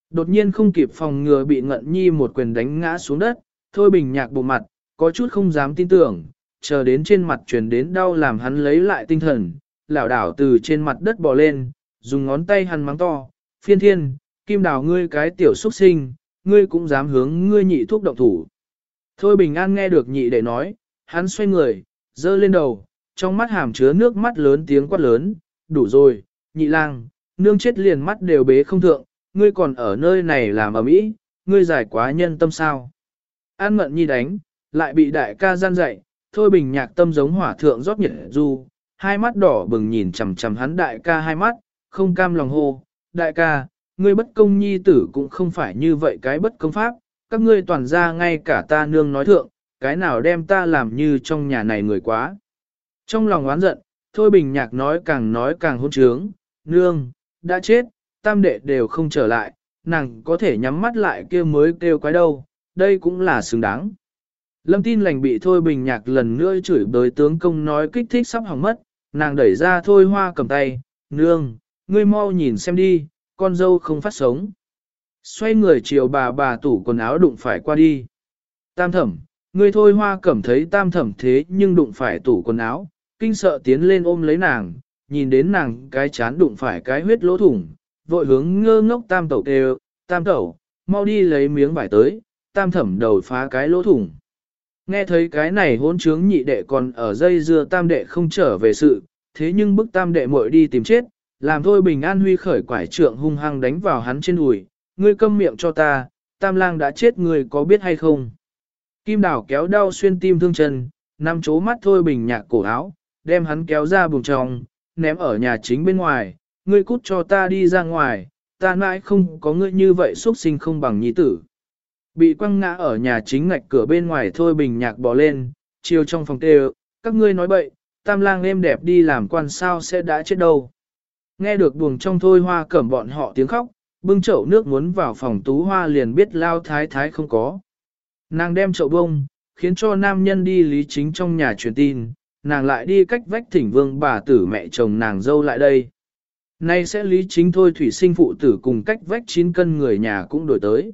Đột nhiên không kịp phòng ngừa bị ngận nhi một quyền đánh ngã xuống đất, thôi bình nhạc bộ mặt, có chút không dám tin tưởng, chờ đến trên mặt truyền đến đau làm hắn lấy lại tinh thần, lảo đảo từ trên mặt đất bò lên, dùng ngón tay hắn mắng to, phiên thiên, kim đào ngươi cái tiểu xuất sinh, ngươi cũng dám hướng ngươi nhị thuốc động thủ. Thôi bình an nghe được nhị đệ nói, hắn xoay người, dơ lên đầu, trong mắt hàm chứa nước mắt lớn tiếng quát lớn, đủ rồi, nhị lang, nương chết liền mắt đều bế không thượng, ngươi còn ở nơi này làm ở mỹ, ngươi giải quá nhân tâm sao. An ngận nhi đánh, lại bị đại ca gian dạy, thôi bình nhạc tâm giống hỏa thượng rót nhiệt du, hai mắt đỏ bừng nhìn chằm chằm hắn đại ca hai mắt, không cam lòng hô, đại ca, ngươi bất công nhi tử cũng không phải như vậy cái bất công pháp, các ngươi toàn ra ngay cả ta nương nói thượng, cái nào đem ta làm như trong nhà này người quá. Trong lòng oán giận, thôi bình nhạc nói càng nói càng hôn trướng, nương, đã chết, tam đệ đều không trở lại, nàng có thể nhắm mắt lại kia mới kêu quái đâu, đây cũng là xứng đáng. Lâm tin lành bị thôi bình nhạc lần nữa chửi bới tướng công nói kích thích sắp hỏng mất, nàng đẩy ra thôi hoa cầm tay, nương, ngươi mau nhìn xem đi, con dâu không phát sống. Xoay người chiều bà bà tủ quần áo đụng phải qua đi. Tam thẩm, Ngươi thôi hoa cầm thấy tam thẩm thế nhưng đụng phải tủ quần áo, kinh sợ tiến lên ôm lấy nàng, nhìn đến nàng cái chán đụng phải cái huyết lỗ thủng, vội hướng ngơ ngốc tam tẩu kêu tam tẩu, mau đi lấy miếng vải tới, tam thẩm đầu phá cái lỗ thủng. Nghe thấy cái này hỗn trướng nhị đệ còn ở dây dưa tam đệ không trở về sự, thế nhưng bức tam đệ muội đi tìm chết, làm thôi bình an huy khởi quải trượng hung hăng đánh vào hắn trên đùi, ngươi câm miệng cho ta, tam lang đã chết ngươi có biết hay không. Kim đảo kéo đau xuyên tim thương chân, nằm chố mắt thôi bình nhạc cổ áo, đem hắn kéo ra bùng trong, ném ở nhà chính bên ngoài, ngươi cút cho ta đi ra ngoài, ta mãi không có ngươi như vậy xuất sinh không bằng nhi tử. Bị quăng ngã ở nhà chính ngạch cửa bên ngoài thôi bình nhạc bỏ lên, chiều trong phòng tê các ngươi nói bậy, tam lang êm đẹp đi làm quan sao sẽ đã chết đâu. Nghe được buồng trong thôi hoa cẩm bọn họ tiếng khóc, bưng chậu nước muốn vào phòng tú hoa liền biết lao thái thái không có. Nàng đem chậu bông, khiến cho nam nhân đi lý chính trong nhà truyền tin, nàng lại đi cách vách thỉnh vương bà tử mẹ chồng nàng dâu lại đây. Nay sẽ lý chính thôi thủy sinh phụ tử cùng cách vách chín cân người nhà cũng đổi tới.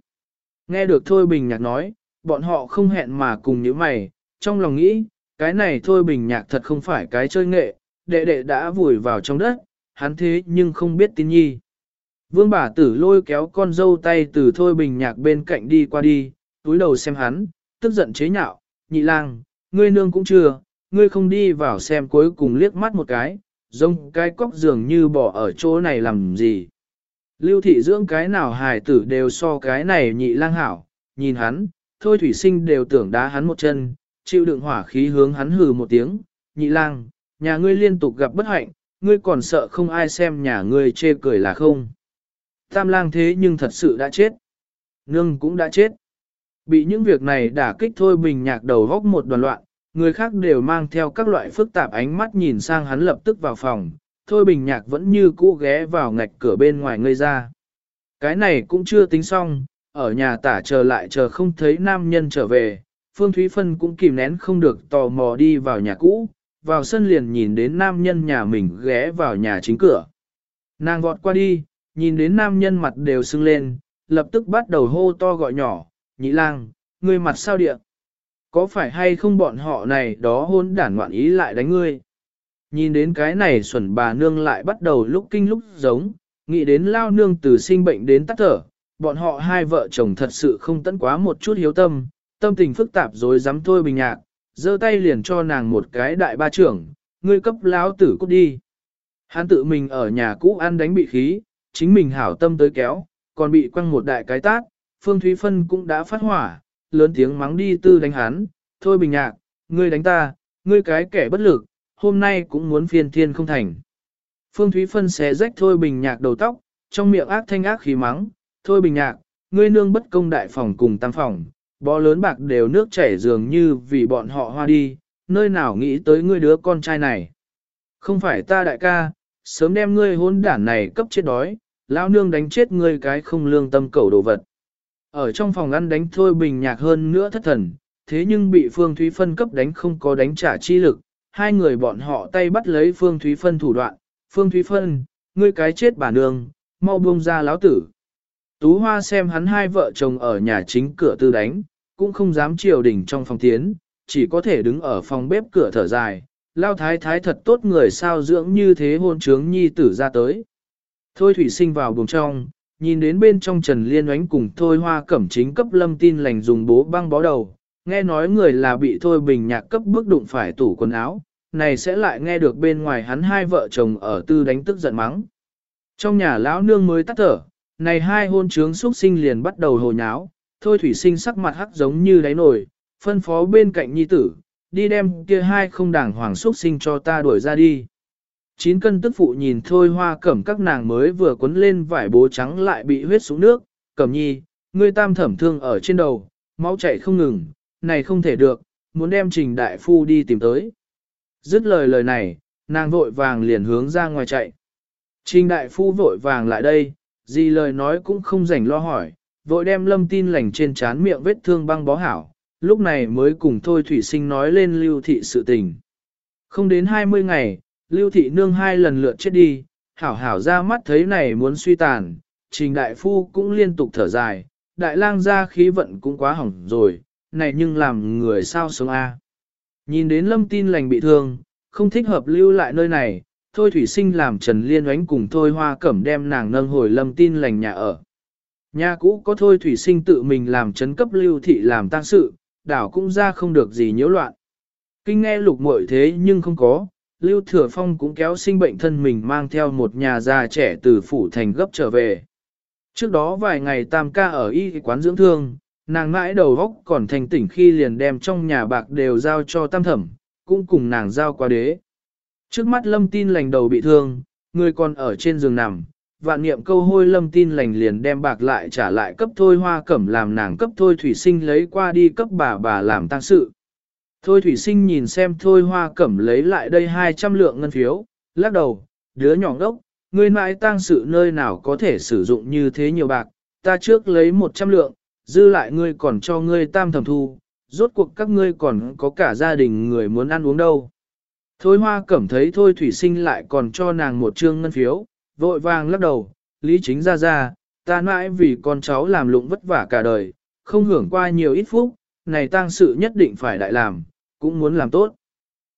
Nghe được Thôi Bình Nhạc nói, bọn họ không hẹn mà cùng những mày, trong lòng nghĩ, cái này Thôi Bình Nhạc thật không phải cái chơi nghệ, đệ đệ đã vùi vào trong đất, hắn thế nhưng không biết tin nhi. Vương bà tử lôi kéo con dâu tay từ Thôi Bình Nhạc bên cạnh đi qua đi, túi đầu xem hắn, tức giận chế nhạo, nhị lang, ngươi nương cũng chưa, ngươi không đi vào xem cuối cùng liếc mắt một cái, giống cái cóc dường như bỏ ở chỗ này làm gì. Lưu thị dưỡng cái nào hài tử đều so cái này nhị lang hảo, nhìn hắn, thôi thủy sinh đều tưởng đá hắn một chân, chịu đựng hỏa khí hướng hắn hừ một tiếng, nhị lang, nhà ngươi liên tục gặp bất hạnh, ngươi còn sợ không ai xem nhà ngươi chê cười là không. Tam lang thế nhưng thật sự đã chết. Nương cũng đã chết. Bị những việc này đả kích thôi bình nhạc đầu góc một đoàn loạn, người khác đều mang theo các loại phức tạp ánh mắt nhìn sang hắn lập tức vào phòng, thôi bình nhạc vẫn như cũ ghé vào ngạch cửa bên ngoài ngây ra. Cái này cũng chưa tính xong, ở nhà tả chờ lại chờ không thấy nam nhân trở về, Phương Thúy Phân cũng kìm nén không được tò mò đi vào nhà cũ, vào sân liền nhìn đến nam nhân nhà mình ghé vào nhà chính cửa. Nàng vọt qua đi, nhìn đến nam nhân mặt đều sưng lên, lập tức bắt đầu hô to gọi nhỏ, nhị lang, ngươi mặt sao địa? Có phải hay không bọn họ này đó hôn đản ngoạn ý lại đánh ngươi? Nhìn đến cái này xuẩn bà nương lại bắt đầu lúc kinh lúc giống, nghĩ đến lao nương từ sinh bệnh đến tắt thở, bọn họ hai vợ chồng thật sự không tận quá một chút hiếu tâm, tâm tình phức tạp rồi dám thôi bình nhạc, giơ tay liền cho nàng một cái đại ba trưởng, ngươi cấp lão tử cút đi. Hắn tự mình ở nhà cũ ăn đánh bị khí, chính mình hảo tâm tới kéo, còn bị quăng một đại cái tát, Phương Thúy Phân cũng đã phát hỏa, lớn tiếng mắng đi tư đánh hắn, thôi bình nhạc, ngươi đánh ta, ngươi cái kẻ bất lực, hôm nay cũng muốn phiên thiên không thành. Phương Thúy Phân xé rách thôi bình nhạc đầu tóc, trong miệng ác thanh ác khí mắng, thôi bình nhạc, ngươi nương bất công đại phòng cùng tam phòng, bó lớn bạc đều nước chảy dường như vì bọn họ hoa đi, nơi nào nghĩ tới ngươi đứa con trai này. Không phải ta đại ca, sớm đem ngươi hôn đản này cấp chết đói, lão nương đánh chết ngươi cái không lương tâm cầu đồ vật. Ở trong phòng ăn đánh thôi bình nhạc hơn nữa thất thần, thế nhưng bị Phương Thúy Phân cấp đánh không có đánh trả chi lực, hai người bọn họ tay bắt lấy Phương Thúy Phân thủ đoạn, Phương Thúy Phân, ngươi cái chết bà nương, mau buông ra láo tử. Tú Hoa xem hắn hai vợ chồng ở nhà chính cửa tư đánh, cũng không dám triều đình trong phòng tiến, chỉ có thể đứng ở phòng bếp cửa thở dài, lao thái thái thật tốt người sao dưỡng như thế hôn trướng nhi tử ra tới. Thôi thủy sinh vào buồng trong, nhìn đến bên trong Trần Liên oánh cùng Thôi Hoa Cẩm chính cấp lâm tin lành dùng bố băng bó đầu, nghe nói người là bị Thôi Bình Nhạc cấp bước đụng phải tủ quần áo, này sẽ lại nghe được bên ngoài hắn hai vợ chồng ở tư đánh tức giận mắng. Trong nhà lão nương mới tắt thở, này hai hôn trướng xuất sinh liền bắt đầu hồ nháo, Thôi Thủy Sinh sắc mặt hắc giống như đáy nổi, phân phó bên cạnh nhi tử, đi đem kia hai không đảng hoàng xuất sinh cho ta đuổi ra đi. Chín cân tức phụ nhìn thôi hoa cẩm các nàng mới vừa cuốn lên vải bố trắng lại bị huyết xuống nước, cẩm nhi, ngươi tam thẩm thương ở trên đầu, máu chảy không ngừng, này không thể được, muốn đem trình đại phu đi tìm tới. Dứt lời lời này, nàng vội vàng liền hướng ra ngoài chạy. Trình đại phu vội vàng lại đây, gì lời nói cũng không rảnh lo hỏi, vội đem lâm tin lành trên chán miệng vết thương băng bó hảo, lúc này mới cùng thôi thủy sinh nói lên lưu thị sự tình. Không đến 20 ngày, Lưu thị nương hai lần lượt chết đi, hảo hảo ra mắt thấy này muốn suy tàn, trình đại phu cũng liên tục thở dài, đại lang ra khí vận cũng quá hỏng rồi, này nhưng làm người sao sống a? Nhìn đến lâm tin lành bị thương, không thích hợp lưu lại nơi này, thôi thủy sinh làm Trần Liên oánh cùng thôi hoa cẩm đem nàng nâng hồi lâm tin lành nhà ở. Nhà cũ có thôi thủy sinh tự mình làm chấn cấp lưu thị làm tang sự, đảo cũng ra không được gì nhiễu loạn. Kinh nghe lục muội thế nhưng không có, Lưu Thừa Phong cũng kéo sinh bệnh thân mình mang theo một nhà già trẻ từ phủ thành gấp trở về. Trước đó vài ngày tam ca ở y quán dưỡng thương, nàng mãi đầu góc còn thành tỉnh khi liền đem trong nhà bạc đều giao cho tam thẩm, cũng cùng nàng giao qua đế. Trước mắt lâm tin lành đầu bị thương, người còn ở trên giường nằm, vạn niệm câu hôi lâm tin lành liền đem bạc lại trả lại cấp thôi hoa cẩm làm nàng cấp thôi thủy sinh lấy qua đi cấp bà bà làm tăng sự. Thôi thủy sinh nhìn xem thôi hoa cẩm lấy lại đây 200 lượng ngân phiếu, lắc đầu, đứa nhỏ đốc, người mãi tăng sự nơi nào có thể sử dụng như thế nhiều bạc, ta trước lấy 100 lượng, dư lại ngươi còn cho ngươi tam thẩm thu, rốt cuộc các ngươi còn có cả gia đình người muốn ăn uống đâu. Thôi hoa cẩm thấy thôi thủy sinh lại còn cho nàng một trương ngân phiếu, vội vàng lắc đầu, lý chính ra ra, ta mãi vì con cháu làm lụng vất vả cả đời, không hưởng qua nhiều ít phúc, này tang sự nhất định phải đại làm, cũng muốn làm tốt.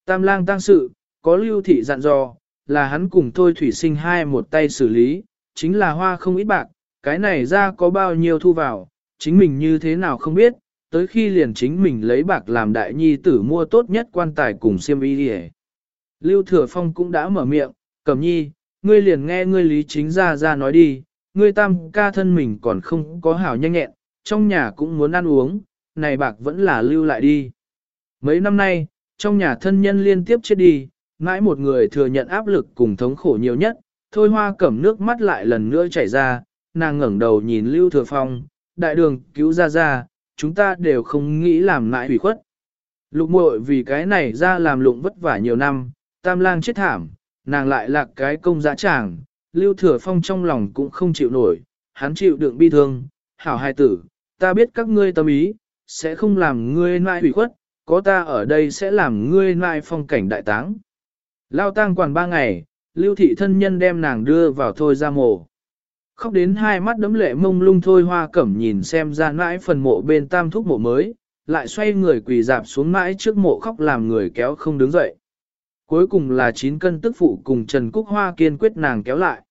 Tam lang tang sự, có lưu thị dặn dò, là hắn cùng thôi thủy sinh hai một tay xử lý, chính là hoa không ít bạc, cái này ra có bao nhiêu thu vào, chính mình như thế nào không biết, tới khi liền chính mình lấy bạc làm đại nhi tử mua tốt nhất quan tài cùng siêm y đi Lưu Thừa Phong cũng đã mở miệng, cẩm nhi, ngươi liền nghe ngươi lý chính ra ra nói đi, ngươi tam ca thân mình còn không có hảo nhanh nhẹn, trong nhà cũng muốn ăn uống, này bạc vẫn là lưu lại đi. Mấy năm nay, trong nhà thân nhân liên tiếp chết đi, mãi một người thừa nhận áp lực cùng thống khổ nhiều nhất, thôi hoa cẩm nước mắt lại lần nữa chảy ra, nàng ngẩng đầu nhìn Lưu Thừa Phong, đại đường cứu ra ra, chúng ta đều không nghĩ làm lại hủy khuất. Lục muội vì cái này ra làm lụng vất vả nhiều năm, tam lang chết thảm, nàng lại lạc cái công dã tràng, Lưu Thừa Phong trong lòng cũng không chịu nổi, hắn chịu đựng bi thương, hảo hai tử, ta biết các ngươi tâm ý, sẽ không làm ngươi nại hủy khuất, có ta ở đây sẽ làm ngươi nại phong cảnh đại táng. Lao tang quản ba ngày, Lưu Thị thân nhân đem nàng đưa vào thôi ra mồ. Khóc đến hai mắt đấm lệ mông lung thôi hoa cẩm nhìn xem ra nãi phần mộ bên tam thúc mộ mới, lại xoay người quỳ dạp xuống mãi trước mộ khóc làm người kéo không đứng dậy. Cuối cùng là chín cân tức phụ cùng Trần Cúc Hoa kiên quyết nàng kéo lại.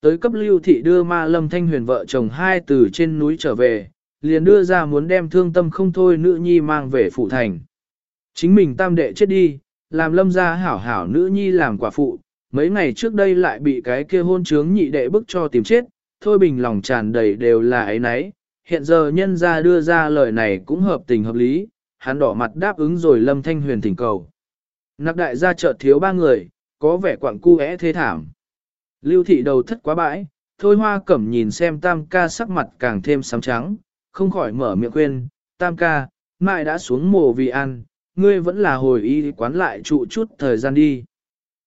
Tới cấp lưu thị đưa ma lâm thanh huyền vợ chồng hai từ trên núi trở về, liền đưa ra muốn đem thương tâm không thôi nữ nhi mang về phủ thành. Chính mình tam đệ chết đi, làm lâm ra hảo hảo nữ nhi làm quả phụ, mấy ngày trước đây lại bị cái kia hôn trướng nhị đệ bức cho tìm chết, thôi bình lòng tràn đầy đều là ấy nấy, hiện giờ nhân ra đưa ra lời này cũng hợp tình hợp lý, hắn đỏ mặt đáp ứng rồi lâm thanh huyền thỉnh cầu. Nặc đại gia chợt thiếu ba người, có vẻ quặng cu é thế thảm. Lưu thị đầu thất quá bãi, thôi hoa cẩm nhìn xem tam ca sắc mặt càng thêm sám trắng, không khỏi mở miệng khuyên, tam ca, mại đã xuống mồ vì ăn, ngươi vẫn là hồi y quán lại trụ chút thời gian đi.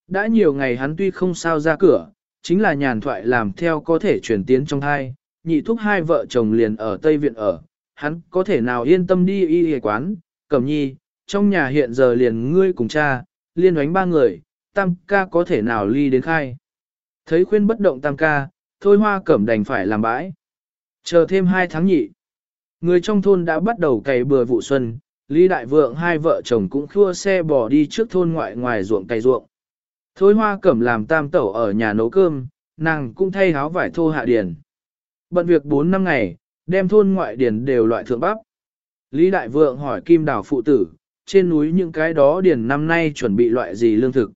Đã nhiều ngày hắn tuy không sao ra cửa, chính là nhàn thoại làm theo có thể chuyển tiến trong hai, nhị thúc hai vợ chồng liền ở Tây Viện ở, hắn có thể nào yên tâm đi y quán, cẩm nhi, trong nhà hiện giờ liền ngươi cùng cha, liên đánh ba người, tam ca có thể nào ly đến khai. Thấy khuyên bất động tam ca, thôi hoa cẩm đành phải làm bãi. Chờ thêm hai tháng nhị. Người trong thôn đã bắt đầu cày bừa vụ xuân, Lý Đại Vượng hai vợ chồng cũng khua xe bỏ đi trước thôn ngoại ngoài ruộng cày ruộng. Thôi hoa cẩm làm tam tẩu ở nhà nấu cơm, nàng cũng thay háo vải thô hạ điền. Bận việc 4 năm ngày, đem thôn ngoại điền đều loại thượng bắp. Lý Đại Vượng hỏi Kim Đào phụ tử, trên núi những cái đó điền năm nay chuẩn bị loại gì lương thực.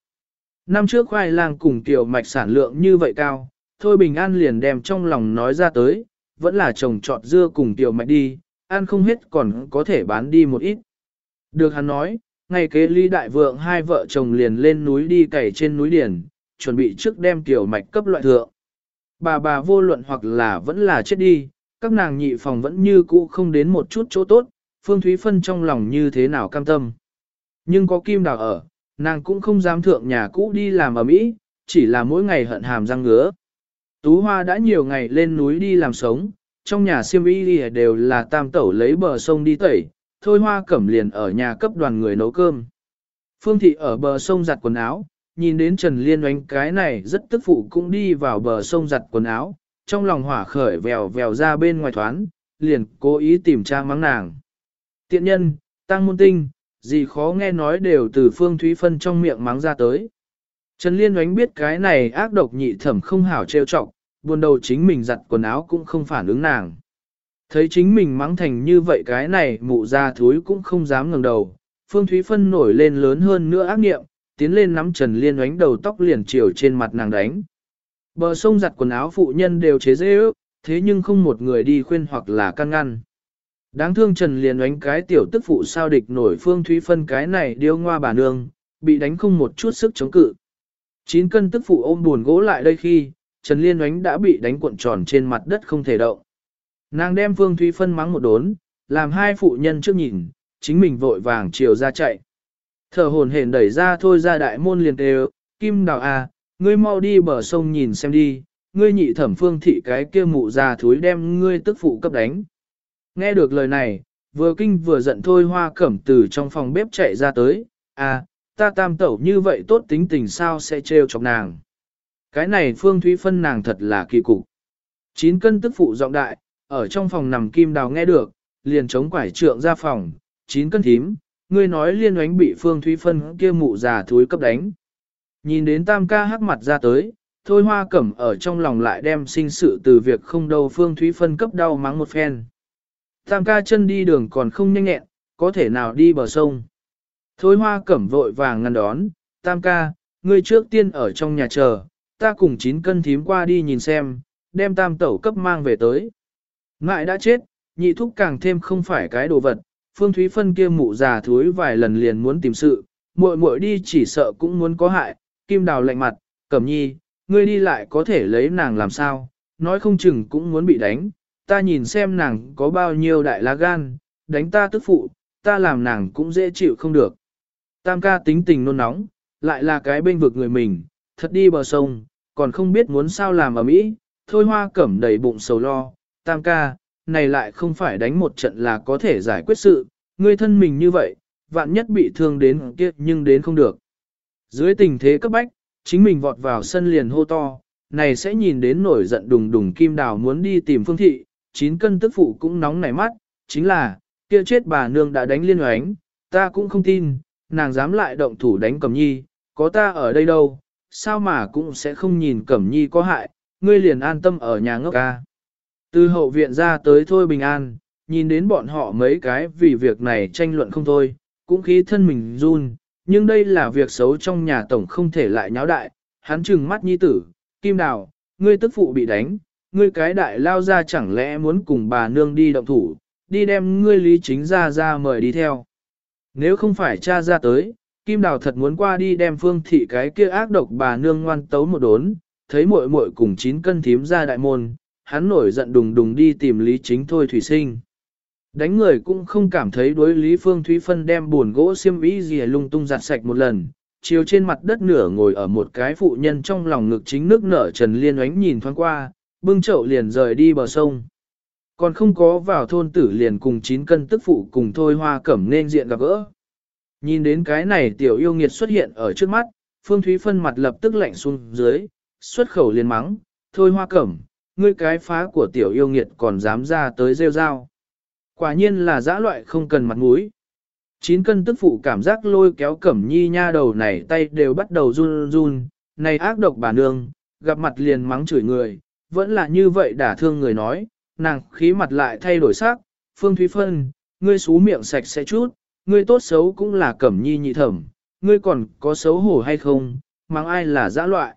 Năm trước khoai lang cùng tiểu mạch sản lượng như vậy cao, thôi bình an liền đem trong lòng nói ra tới, vẫn là trồng trọt dưa cùng tiểu mạch đi, ăn không hết còn có thể bán đi một ít. Được hắn nói, ngày kế ly đại vượng hai vợ chồng liền lên núi đi cày trên núi điền, chuẩn bị trước đem tiểu mạch cấp loại thượng. Bà bà vô luận hoặc là vẫn là chết đi, các nàng nhị phòng vẫn như cũ không đến một chút chỗ tốt, Phương Thúy Phân trong lòng như thế nào cam tâm. Nhưng có kim đào ở, nàng cũng không dám thượng nhà cũ đi làm ở mỹ, chỉ là mỗi ngày hận hàm răng ngứa. Tú Hoa đã nhiều ngày lên núi đi làm sống, trong nhà siêm y đều là tam tẩu lấy bờ sông đi tẩy, thôi Hoa cẩm liền ở nhà cấp đoàn người nấu cơm. Phương Thị ở bờ sông giặt quần áo, nhìn đến Trần Liên oánh cái này rất tức phụ cũng đi vào bờ sông giặt quần áo, trong lòng hỏa khởi vèo vèo ra bên ngoài thoán, liền cố ý tìm tra mắng nàng. Tiện nhân, tăng môn tinh, gì khó nghe nói đều từ Phương Thúy Phân trong miệng mắng ra tới. Trần Liên oánh biết cái này ác độc nhị thẩm không hảo trêu trọng, buồn đầu chính mình giặt quần áo cũng không phản ứng nàng. Thấy chính mình mắng thành như vậy cái này mụ ra thúi cũng không dám ngẩng đầu, Phương Thúy Phân nổi lên lớn hơn nữa ác nghiệm, tiến lên nắm Trần Liên oánh đầu tóc liền chiều trên mặt nàng đánh. Bờ sông giặt quần áo phụ nhân đều chế dễ ước, thế nhưng không một người đi khuyên hoặc là căn ngăn. Đáng thương Trần Liên oánh cái tiểu tức phụ sao địch nổi Phương Thúy Phân cái này điêu ngoa bà nương, bị đánh không một chút sức chống cự. Chín cân tức phụ ôm buồn gỗ lại đây khi, Trần Liên oánh đã bị đánh cuộn tròn trên mặt đất không thể động. Nàng đem Phương Thúy Phân mắng một đốn, làm hai phụ nhân trước nhìn, chính mình vội vàng chiều ra chạy. Thở hồn hển đẩy ra thôi ra đại môn liền đều, Kim Đào à, ngươi mau đi bờ sông nhìn xem đi, ngươi nhị thẩm phương thị cái kia mụ già thúi đem ngươi tức phụ cấp đánh. Nghe được lời này, vừa kinh vừa giận thôi hoa cẩm từ trong phòng bếp chạy ra tới, à, ta tam tẩu như vậy tốt tính tình sao sẽ trêu chọc nàng. Cái này phương thúy phân nàng thật là kỳ cục. Chín cân tức phụ giọng đại, ở trong phòng nằm kim đào nghe được, liền chống quải trượng ra phòng, chín cân thím, ngươi nói liên oánh bị phương thúy phân kia mụ già thúi cấp đánh. Nhìn đến tam ca hắc mặt ra tới, thôi hoa cẩm ở trong lòng lại đem sinh sự từ việc không đâu phương thúy phân cấp đau mắng một phen. Tam ca chân đi đường còn không nhanh nhẹn, có thể nào đi bờ sông. Thôi hoa cẩm vội vàng ngăn đón, tam ca, ngươi trước tiên ở trong nhà chờ, ta cùng chín cân thím qua đi nhìn xem, đem tam tẩu cấp mang về tới. Ngại đã chết, nhị thúc càng thêm không phải cái đồ vật, phương thúy phân kia mụ già thúi vài lần liền muốn tìm sự, muội muội đi chỉ sợ cũng muốn có hại, kim đào lạnh mặt, cẩm nhi, ngươi đi lại có thể lấy nàng làm sao, nói không chừng cũng muốn bị đánh, ta nhìn xem nàng có bao nhiêu đại lá gan, đánh ta tức phụ, ta làm nàng cũng dễ chịu không được. Tam ca tính tình nôn nóng, lại là cái bên vực người mình, thật đi bờ sông, còn không biết muốn sao làm ở mỹ, thôi hoa cẩm đầy bụng sầu lo, tam ca, này lại không phải đánh một trận là có thể giải quyết sự, ngươi thân mình như vậy, vạn nhất bị thương đến kia nhưng đến không được. Dưới tình thế cấp bách, chính mình vọt vào sân liền hô to, này sẽ nhìn đến nổi giận đùng đùng kim đào muốn đi tìm phương thị, chín cân tức phụ cũng nóng nảy mắt, chính là, kia chết bà nương đã đánh liên oánh, ta cũng không tin, nàng dám lại động thủ đánh cẩm nhi, có ta ở đây đâu, sao mà cũng sẽ không nhìn cẩm nhi có hại, ngươi liền an tâm ở nhà ngốc ca. Từ hậu viện ra tới thôi bình an, nhìn đến bọn họ mấy cái vì việc này tranh luận không thôi, cũng khí thân mình run, nhưng đây là việc xấu trong nhà tổng không thể lại nháo đại, hắn trừng mắt nhi tử, kim đào, ngươi tức phụ bị đánh, ngươi cái đại lao ra chẳng lẽ muốn cùng bà nương đi động thủ, đi đem ngươi lý chính ra ra mời đi theo. Nếu không phải cha ra tới, kim đào thật muốn qua đi đem phương thị cái kia ác độc bà nương ngoan tấu một đốn, thấy muội muội cùng chín cân thím ra đại môn, hắn nổi giận đùng đùng đi tìm lý chính thôi thủy sinh. Đánh người cũng không cảm thấy đối Lý Phương Thúy Phân đem buồn gỗ xiêm ý gì lung tung giặt sạch một lần, chiều trên mặt đất nửa ngồi ở một cái phụ nhân trong lòng ngực chính nước nở Trần Liên oánh nhìn thoáng qua, bưng chậu liền rời đi bờ sông. Còn không có vào thôn tử liền cùng chín cân tức phụ cùng thôi hoa cẩm nên diện gặp gỡ. Nhìn đến cái này tiểu yêu nghiệt xuất hiện ở trước mắt, Phương Thúy Phân mặt lập tức lạnh xuống dưới, xuất khẩu liền mắng, thôi hoa cẩm, ngươi cái phá của tiểu yêu nghiệt còn dám ra tới rêu rao. Quả nhiên là dã loại không cần mặt mũi. Chín cân tức phụ cảm giác lôi kéo cẩm nhi nha đầu này tay đều bắt đầu run run, này ác độc bà nương, gặp mặt liền mắng chửi người, vẫn là như vậy đả thương người nói, nàng khí mặt lại thay đổi sắc, phương thúy phân, ngươi xú miệng sạch sẽ chút, ngươi tốt xấu cũng là cẩm nhi nhị thẩm, ngươi còn có xấu hổ hay không, mắng ai là dã loại.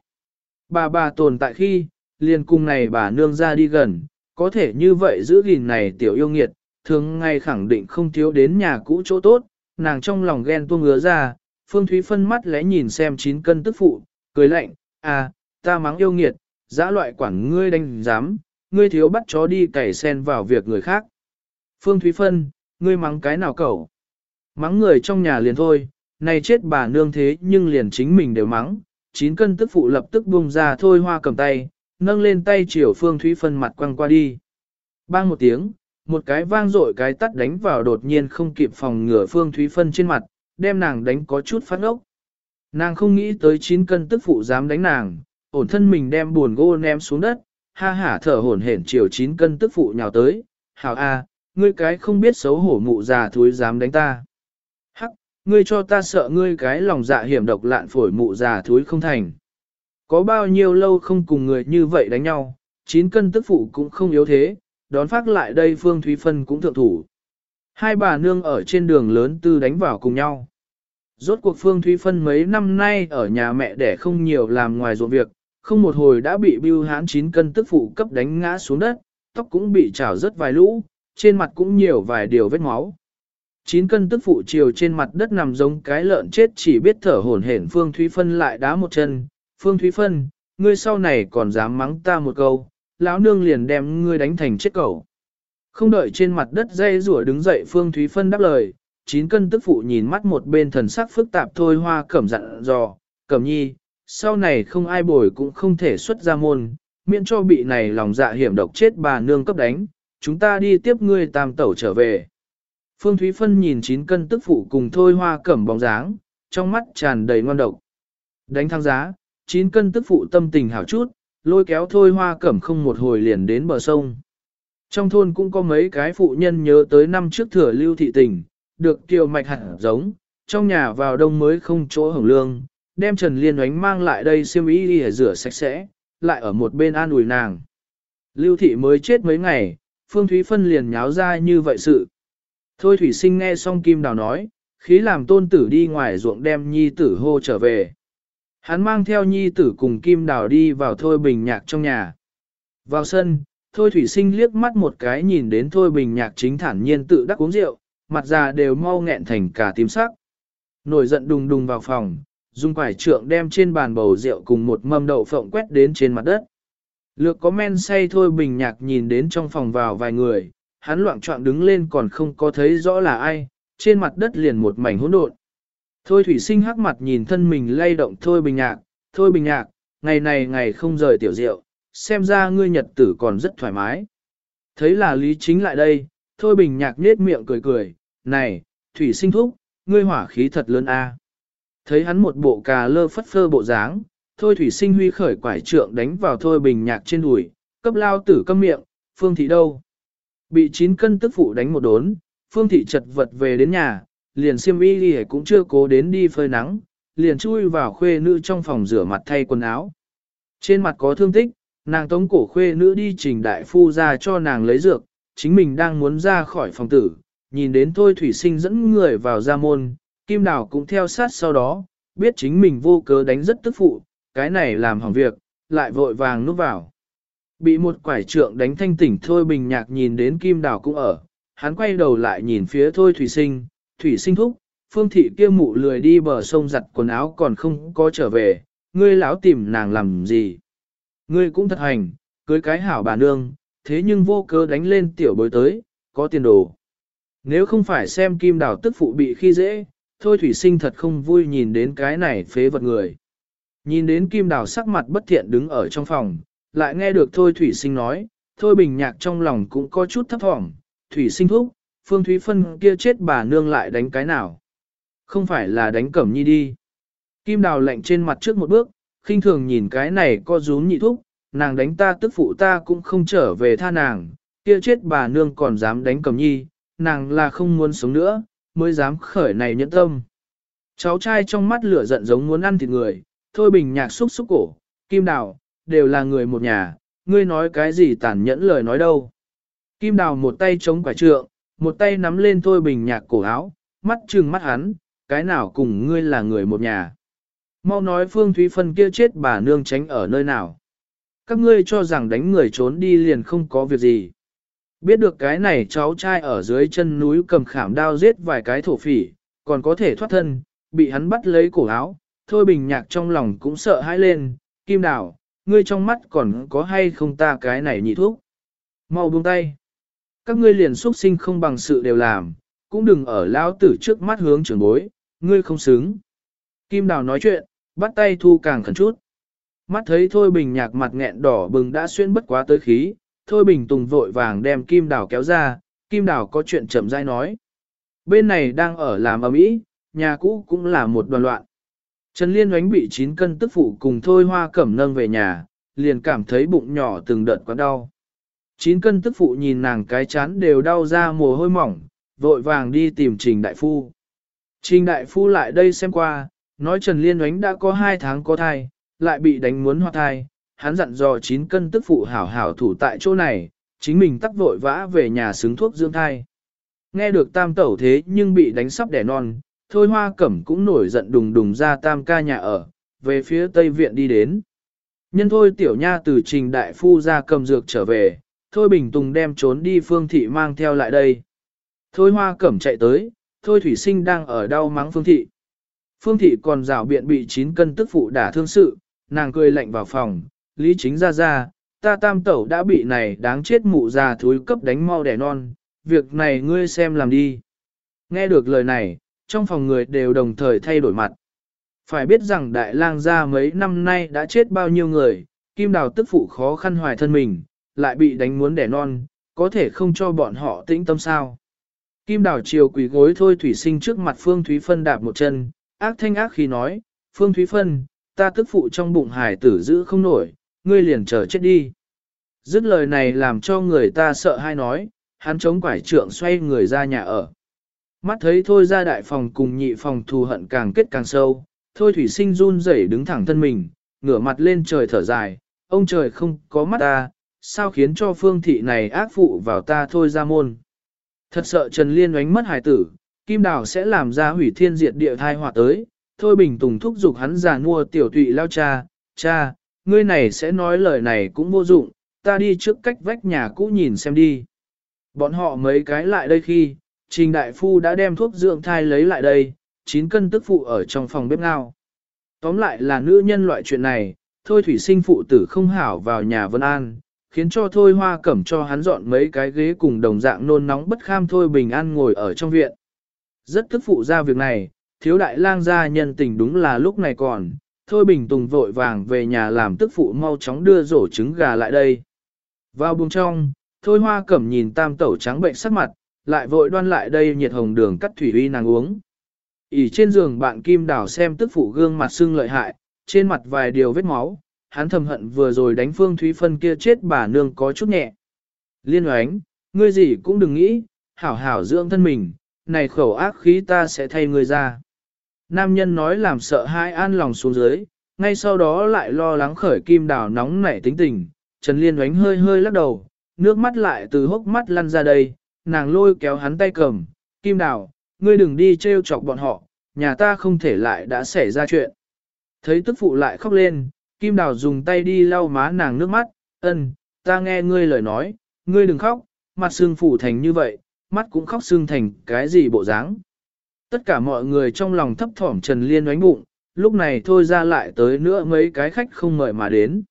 Bà bà tồn tại khi, liền cùng này bà nương ra đi gần, có thể như vậy giữ gìn này tiểu yêu nghiệt, thường ngay khẳng định không thiếu đến nhà cũ chỗ tốt, nàng trong lòng ghen tuông ngứa ra, Phương Thúy phân mắt lẽ nhìn xem chín cân tức phụ, cười lạnh, à, ta mắng yêu nghiệt, dã loại quản ngươi đánh dám, ngươi thiếu bắt chó đi cày sen vào việc người khác. Phương Thúy phân, ngươi mắng cái nào cậu? Mắng người trong nhà liền thôi, này chết bà nương thế nhưng liền chính mình đều mắng, chín cân tức phụ lập tức buông ra thôi hoa cầm tay, nâng lên tay chiều Phương Thúy phân mặt quăng qua đi. Bang một tiếng, một cái vang dội cái tắt đánh vào đột nhiên không kịp phòng ngừa Phương Thúy Phân trên mặt, đem nàng đánh có chút phát ốc. Nàng không nghĩ tới 9 cân tức phụ dám đánh nàng, ổn thân mình đem buồn gỗ ném xuống đất, ha hả thở hổn hển chiều 9 cân tức phụ nhào tới, hào a, à, ngươi cái không biết xấu hổ mụ già thúi dám đánh ta. Hắc, ngươi cho ta sợ ngươi cái lòng dạ hiểm độc lạn phổi mụ già thúi không thành. Có bao nhiêu lâu không cùng người như vậy đánh nhau, chín cân tức phụ cũng không yếu thế, đón phát lại đây Phương Thúy Phân cũng thượng thủ. Hai bà nương ở trên đường lớn tư đánh vào cùng nhau. Rốt cuộc Phương Thúy Phân mấy năm nay ở nhà mẹ đẻ không nhiều làm ngoài ruộng việc, không một hồi đã bị bưu hán chín cân tức phụ cấp đánh ngã xuống đất, tóc cũng bị trào rất vài lũ, trên mặt cũng nhiều vài điều vết máu. Chín cân tức phụ chiều trên mặt đất nằm giống cái lợn chết chỉ biết thở hổn hển Phương Thúy Phân lại đá một chân. Phương Thúy Phân, ngươi sau này còn dám mắng ta một câu, lão nương liền đem ngươi đánh thành chết cẩu. Không đợi trên mặt đất dây rủa đứng dậy Phương Thúy Phân đáp lời, chín cân tức phụ nhìn mắt một bên thần sắc phức tạp thôi hoa cẩm dặn dò, cẩm nhi, sau này không ai bồi cũng không thể xuất ra môn, miễn cho bị này lòng dạ hiểm độc chết bà nương cấp đánh, chúng ta đi tiếp ngươi tam tẩu trở về. Phương Thúy Phân nhìn chín cân tức phụ cùng thôi hoa cẩm bóng dáng, trong mắt tràn đầy ngon độc. Đánh thăng giá, chín cân tức phụ tâm tình hảo chút, lôi kéo thôi hoa cẩm không một hồi liền đến bờ sông. Trong thôn cũng có mấy cái phụ nhân nhớ tới năm trước thừa lưu thị tình, được kiều mạch hẳn giống, trong nhà vào đông mới không chỗ hưởng lương, đem Trần Liên oánh mang lại đây xiêm y đi rửa sạch sẽ, lại ở một bên an ủi nàng. Lưu thị mới chết mấy ngày, Phương Thúy Phân liền nháo ra như vậy sự. Thôi Thủy Sinh nghe xong Kim Đào nói, khí làm tôn tử đi ngoài ruộng đem nhi tử hô trở về. Hắn mang theo nhi tử cùng Kim Đào đi vào Thôi Bình Nhạc trong nhà. Vào sân, Thôi Thủy Sinh liếc mắt một cái nhìn đến Thôi Bình Nhạc chính thản nhiên tự đắc uống rượu, mặt già đều mau nghẹn thành cả tím sắc. Nổi giận đùng đùng vào phòng, dùng quải trượng đem trên bàn bầu rượu cùng một mâm đậu phộng quét đến trên mặt đất. Lược có men say thôi bình nhạc nhìn đến trong phòng vào vài người, hắn loạn trọng đứng lên còn không có thấy rõ là ai, trên mặt đất liền một mảnh hỗn độn. Thôi thủy sinh hắc mặt nhìn thân mình lay động thôi bình nhạc, thôi bình nhạc, ngày này ngày không rời tiểu rượu, xem ra ngươi nhật tử còn rất thoải mái. Thấy là lý chính lại đây, thôi bình nhạc nết miệng cười cười, này, thủy sinh thúc, ngươi hỏa khí thật lớn a. Thấy hắn một bộ cà lơ phất phơ bộ dáng, thôi thủy sinh huy khởi quải trượng đánh vào thôi bình nhạc trên đùi, cấp lao tử câm miệng, phương thị đâu. Bị 9 cân tức phụ đánh một đốn, phương thị chật vật về đến nhà, liền siêm y đi cũng chưa cố đến đi phơi nắng, liền chui vào khuê nữ trong phòng rửa mặt thay quần áo. Trên mặt có thương tích, nàng tống cổ khuê nữ đi trình đại phu ra cho nàng lấy dược, chính mình đang muốn ra khỏi phòng tử, nhìn đến thôi thủy sinh dẫn người vào ra môn, Kim Đào cũng theo sát sau đó, biết chính mình vô cớ đánh rất tức phụ, cái này làm hỏng việc, lại vội vàng núp vào. Bị một quải trượng đánh thanh tỉnh Thôi Bình Nhạc nhìn đến Kim Đào cũng ở, hắn quay đầu lại nhìn phía Thôi Thủy Sinh, Thủy Sinh thúc, phương thị kia mụ lười đi bờ sông giặt quần áo còn không có trở về, ngươi lão tìm nàng làm gì. Ngươi cũng thật hành, cưới cái hảo bà nương, thế nhưng vô cớ đánh lên tiểu bối tới, có tiền đồ. Nếu không phải xem Kim Đào tức phụ bị khi dễ, Thôi thủy sinh thật không vui nhìn đến cái này phế vật người. Nhìn đến kim đào sắc mặt bất thiện đứng ở trong phòng, lại nghe được thôi thủy sinh nói, thôi bình nhạc trong lòng cũng có chút thấp thỏm, thủy sinh thúc, phương thúy phân kia chết bà nương lại đánh cái nào. Không phải là đánh cẩm nhi đi. Kim đào lạnh trên mặt trước một bước, khinh thường nhìn cái này co rúm nhị thúc, nàng đánh ta tức phụ ta cũng không trở về tha nàng, kia chết bà nương còn dám đánh cẩm nhi, nàng là không muốn sống nữa, mới dám khởi này nhẫn tâm. Cháu trai trong mắt lửa giận giống muốn ăn thịt người, thôi bình nhạc xúc xúc cổ, kim đào, đều là người một nhà, ngươi nói cái gì tàn nhẫn lời nói đâu. Kim đào một tay chống quả trượng, một tay nắm lên thôi bình nhạc cổ áo, mắt trừng mắt hắn, cái nào cùng ngươi là người một nhà. Mau nói Phương Thúy Phân kia chết bà nương tránh ở nơi nào. Các ngươi cho rằng đánh người trốn đi liền không có việc gì. Biết được cái này cháu trai ở dưới chân núi cầm khảm đao giết vài cái thổ phỉ, còn có thể thoát thân, bị hắn bắt lấy cổ áo, thôi bình nhạc trong lòng cũng sợ hãi lên, kim đào, ngươi trong mắt còn có hay không ta cái này nhị thuốc. Mau buông tay. Các ngươi liền xuất sinh không bằng sự đều làm, cũng đừng ở lão tử trước mắt hướng trưởng bối, ngươi không xứng. Kim đào nói chuyện, bắt tay thu càng khẩn chút. Mắt thấy thôi bình nhạc mặt nghẹn đỏ bừng đã xuyên bất quá tới khí, Thôi Bình Tùng vội vàng đem Kim Đào kéo ra, Kim Đào có chuyện chậm rãi nói. Bên này đang ở làm ở mỹ, nhà cũ cũng là một đoàn loạn. Trần Liên oánh bị 9 cân tức phụ cùng Thôi Hoa Cẩm nâng về nhà, liền cảm thấy bụng nhỏ từng đợt quá đau. Chín cân tức phụ nhìn nàng cái chán đều đau ra mồ hôi mỏng, vội vàng đi tìm Trình Đại Phu. Trình Đại Phu lại đây xem qua, nói Trần Liên oánh đã có hai tháng có thai, lại bị đánh muốn hoa thai, hắn dặn dò chín cân tức phụ hảo hảo thủ tại chỗ này, chính mình tắc vội vã về nhà xứng thuốc dưỡng thai. Nghe được tam tẩu thế nhưng bị đánh sắp đẻ non, thôi hoa cẩm cũng nổi giận đùng đùng ra tam ca nhà ở, về phía tây viện đi đến. Nhân thôi tiểu nha từ trình đại phu ra cầm dược trở về, thôi bình tùng đem trốn đi phương thị mang theo lại đây. Thôi hoa cẩm chạy tới, thôi thủy sinh đang ở đau mắng phương thị. Phương thị còn rào biện bị chín cân tức phụ đả thương sự, nàng cười lạnh vào phòng, lý chính ra ra, ta tam tẩu đã bị này đáng chết mụ già thúi cấp đánh mau đẻ non, việc này ngươi xem làm đi. Nghe được lời này, trong phòng người đều đồng thời thay đổi mặt. Phải biết rằng đại lang gia mấy năm nay đã chết bao nhiêu người, kim đào tức phụ khó khăn hoài thân mình, lại bị đánh muốn đẻ non, có thể không cho bọn họ tĩnh tâm sao. Kim Đảo chiều quỷ gối thôi thủy sinh trước mặt Phương Thúy Phân đạp một chân, ác thanh ác khi nói, Phương Thúy Phân, ta tức phụ trong bụng hải tử giữ không nổi, ngươi liền chờ chết đi. Dứt lời này làm cho người ta sợ hay nói, hắn chống quải trượng xoay người ra nhà ở. Mắt thấy thôi ra đại phòng cùng nhị phòng thù hận càng kết càng sâu, thôi thủy sinh run rẩy đứng thẳng thân mình, ngửa mặt lên trời thở dài, ông trời không có mắt ta, sao khiến cho phương thị này ác phụ vào ta thôi ra môn. Thật sợ Trần Liên oánh mất hài tử, Kim Đào sẽ làm ra hủy thiên diệt địa thai họa tới, thôi bình tùng thúc giục hắn già mua tiểu tụy lao cha, cha, ngươi này sẽ nói lời này cũng vô dụng, ta đi trước cách vách nhà cũ nhìn xem đi. Bọn họ mấy cái lại đây khi, Trình Đại Phu đã đem thuốc dưỡng thai lấy lại đây, 9 cân tức phụ ở trong phòng bếp ngao. Tóm lại là nữ nhân loại chuyện này, thôi thủy sinh phụ tử không hảo vào nhà Vân An, khiến cho thôi hoa cẩm cho hắn dọn mấy cái ghế cùng đồng dạng nôn nóng bất kham thôi bình an ngồi ở trong viện. Rất tức phụ ra việc này, thiếu đại lang gia nhân tình đúng là lúc này còn, thôi bình tùng vội vàng về nhà làm tức phụ mau chóng đưa rổ trứng gà lại đây. Vào buồng trong, thôi hoa cẩm nhìn tam tẩu trắng bệnh sắc mặt, lại vội đoan lại đây nhiệt hồng đường cắt thủy uy nàng uống. ỉ trên giường bạn kim đào xem tức phụ gương mặt sưng lợi hại, trên mặt vài điều vết máu, hắn thầm hận vừa rồi đánh phương thúy phân kia chết bà nương có chút nhẹ. Liên oánh, ngươi gì cũng đừng nghĩ, hảo hảo dưỡng thân mình, này khẩu ác khí ta sẽ thay ngươi ra. Nam nhân nói làm sợ hai an lòng xuống dưới, ngay sau đó lại lo lắng khởi kim đào nóng nảy tính tình, Trần Liên oánh hơi hơi lắc đầu, nước mắt lại từ hốc mắt lăn ra đây, nàng lôi kéo hắn tay cầm, kim đào, ngươi đừng đi trêu chọc bọn họ, nhà ta không thể lại đã xảy ra chuyện. Thấy tức phụ lại khóc lên, kim đào dùng tay đi lau má nàng nước mắt, ân, ta nghe ngươi lời nói, ngươi đừng khóc, mặt xương phủ thành như vậy, mắt cũng khóc xương thành cái gì bộ dáng. Tất cả mọi người trong lòng thấp thỏm Trần Liên oánh bụng, lúc này thôi ra lại tới nữa mấy cái khách không mời mà đến.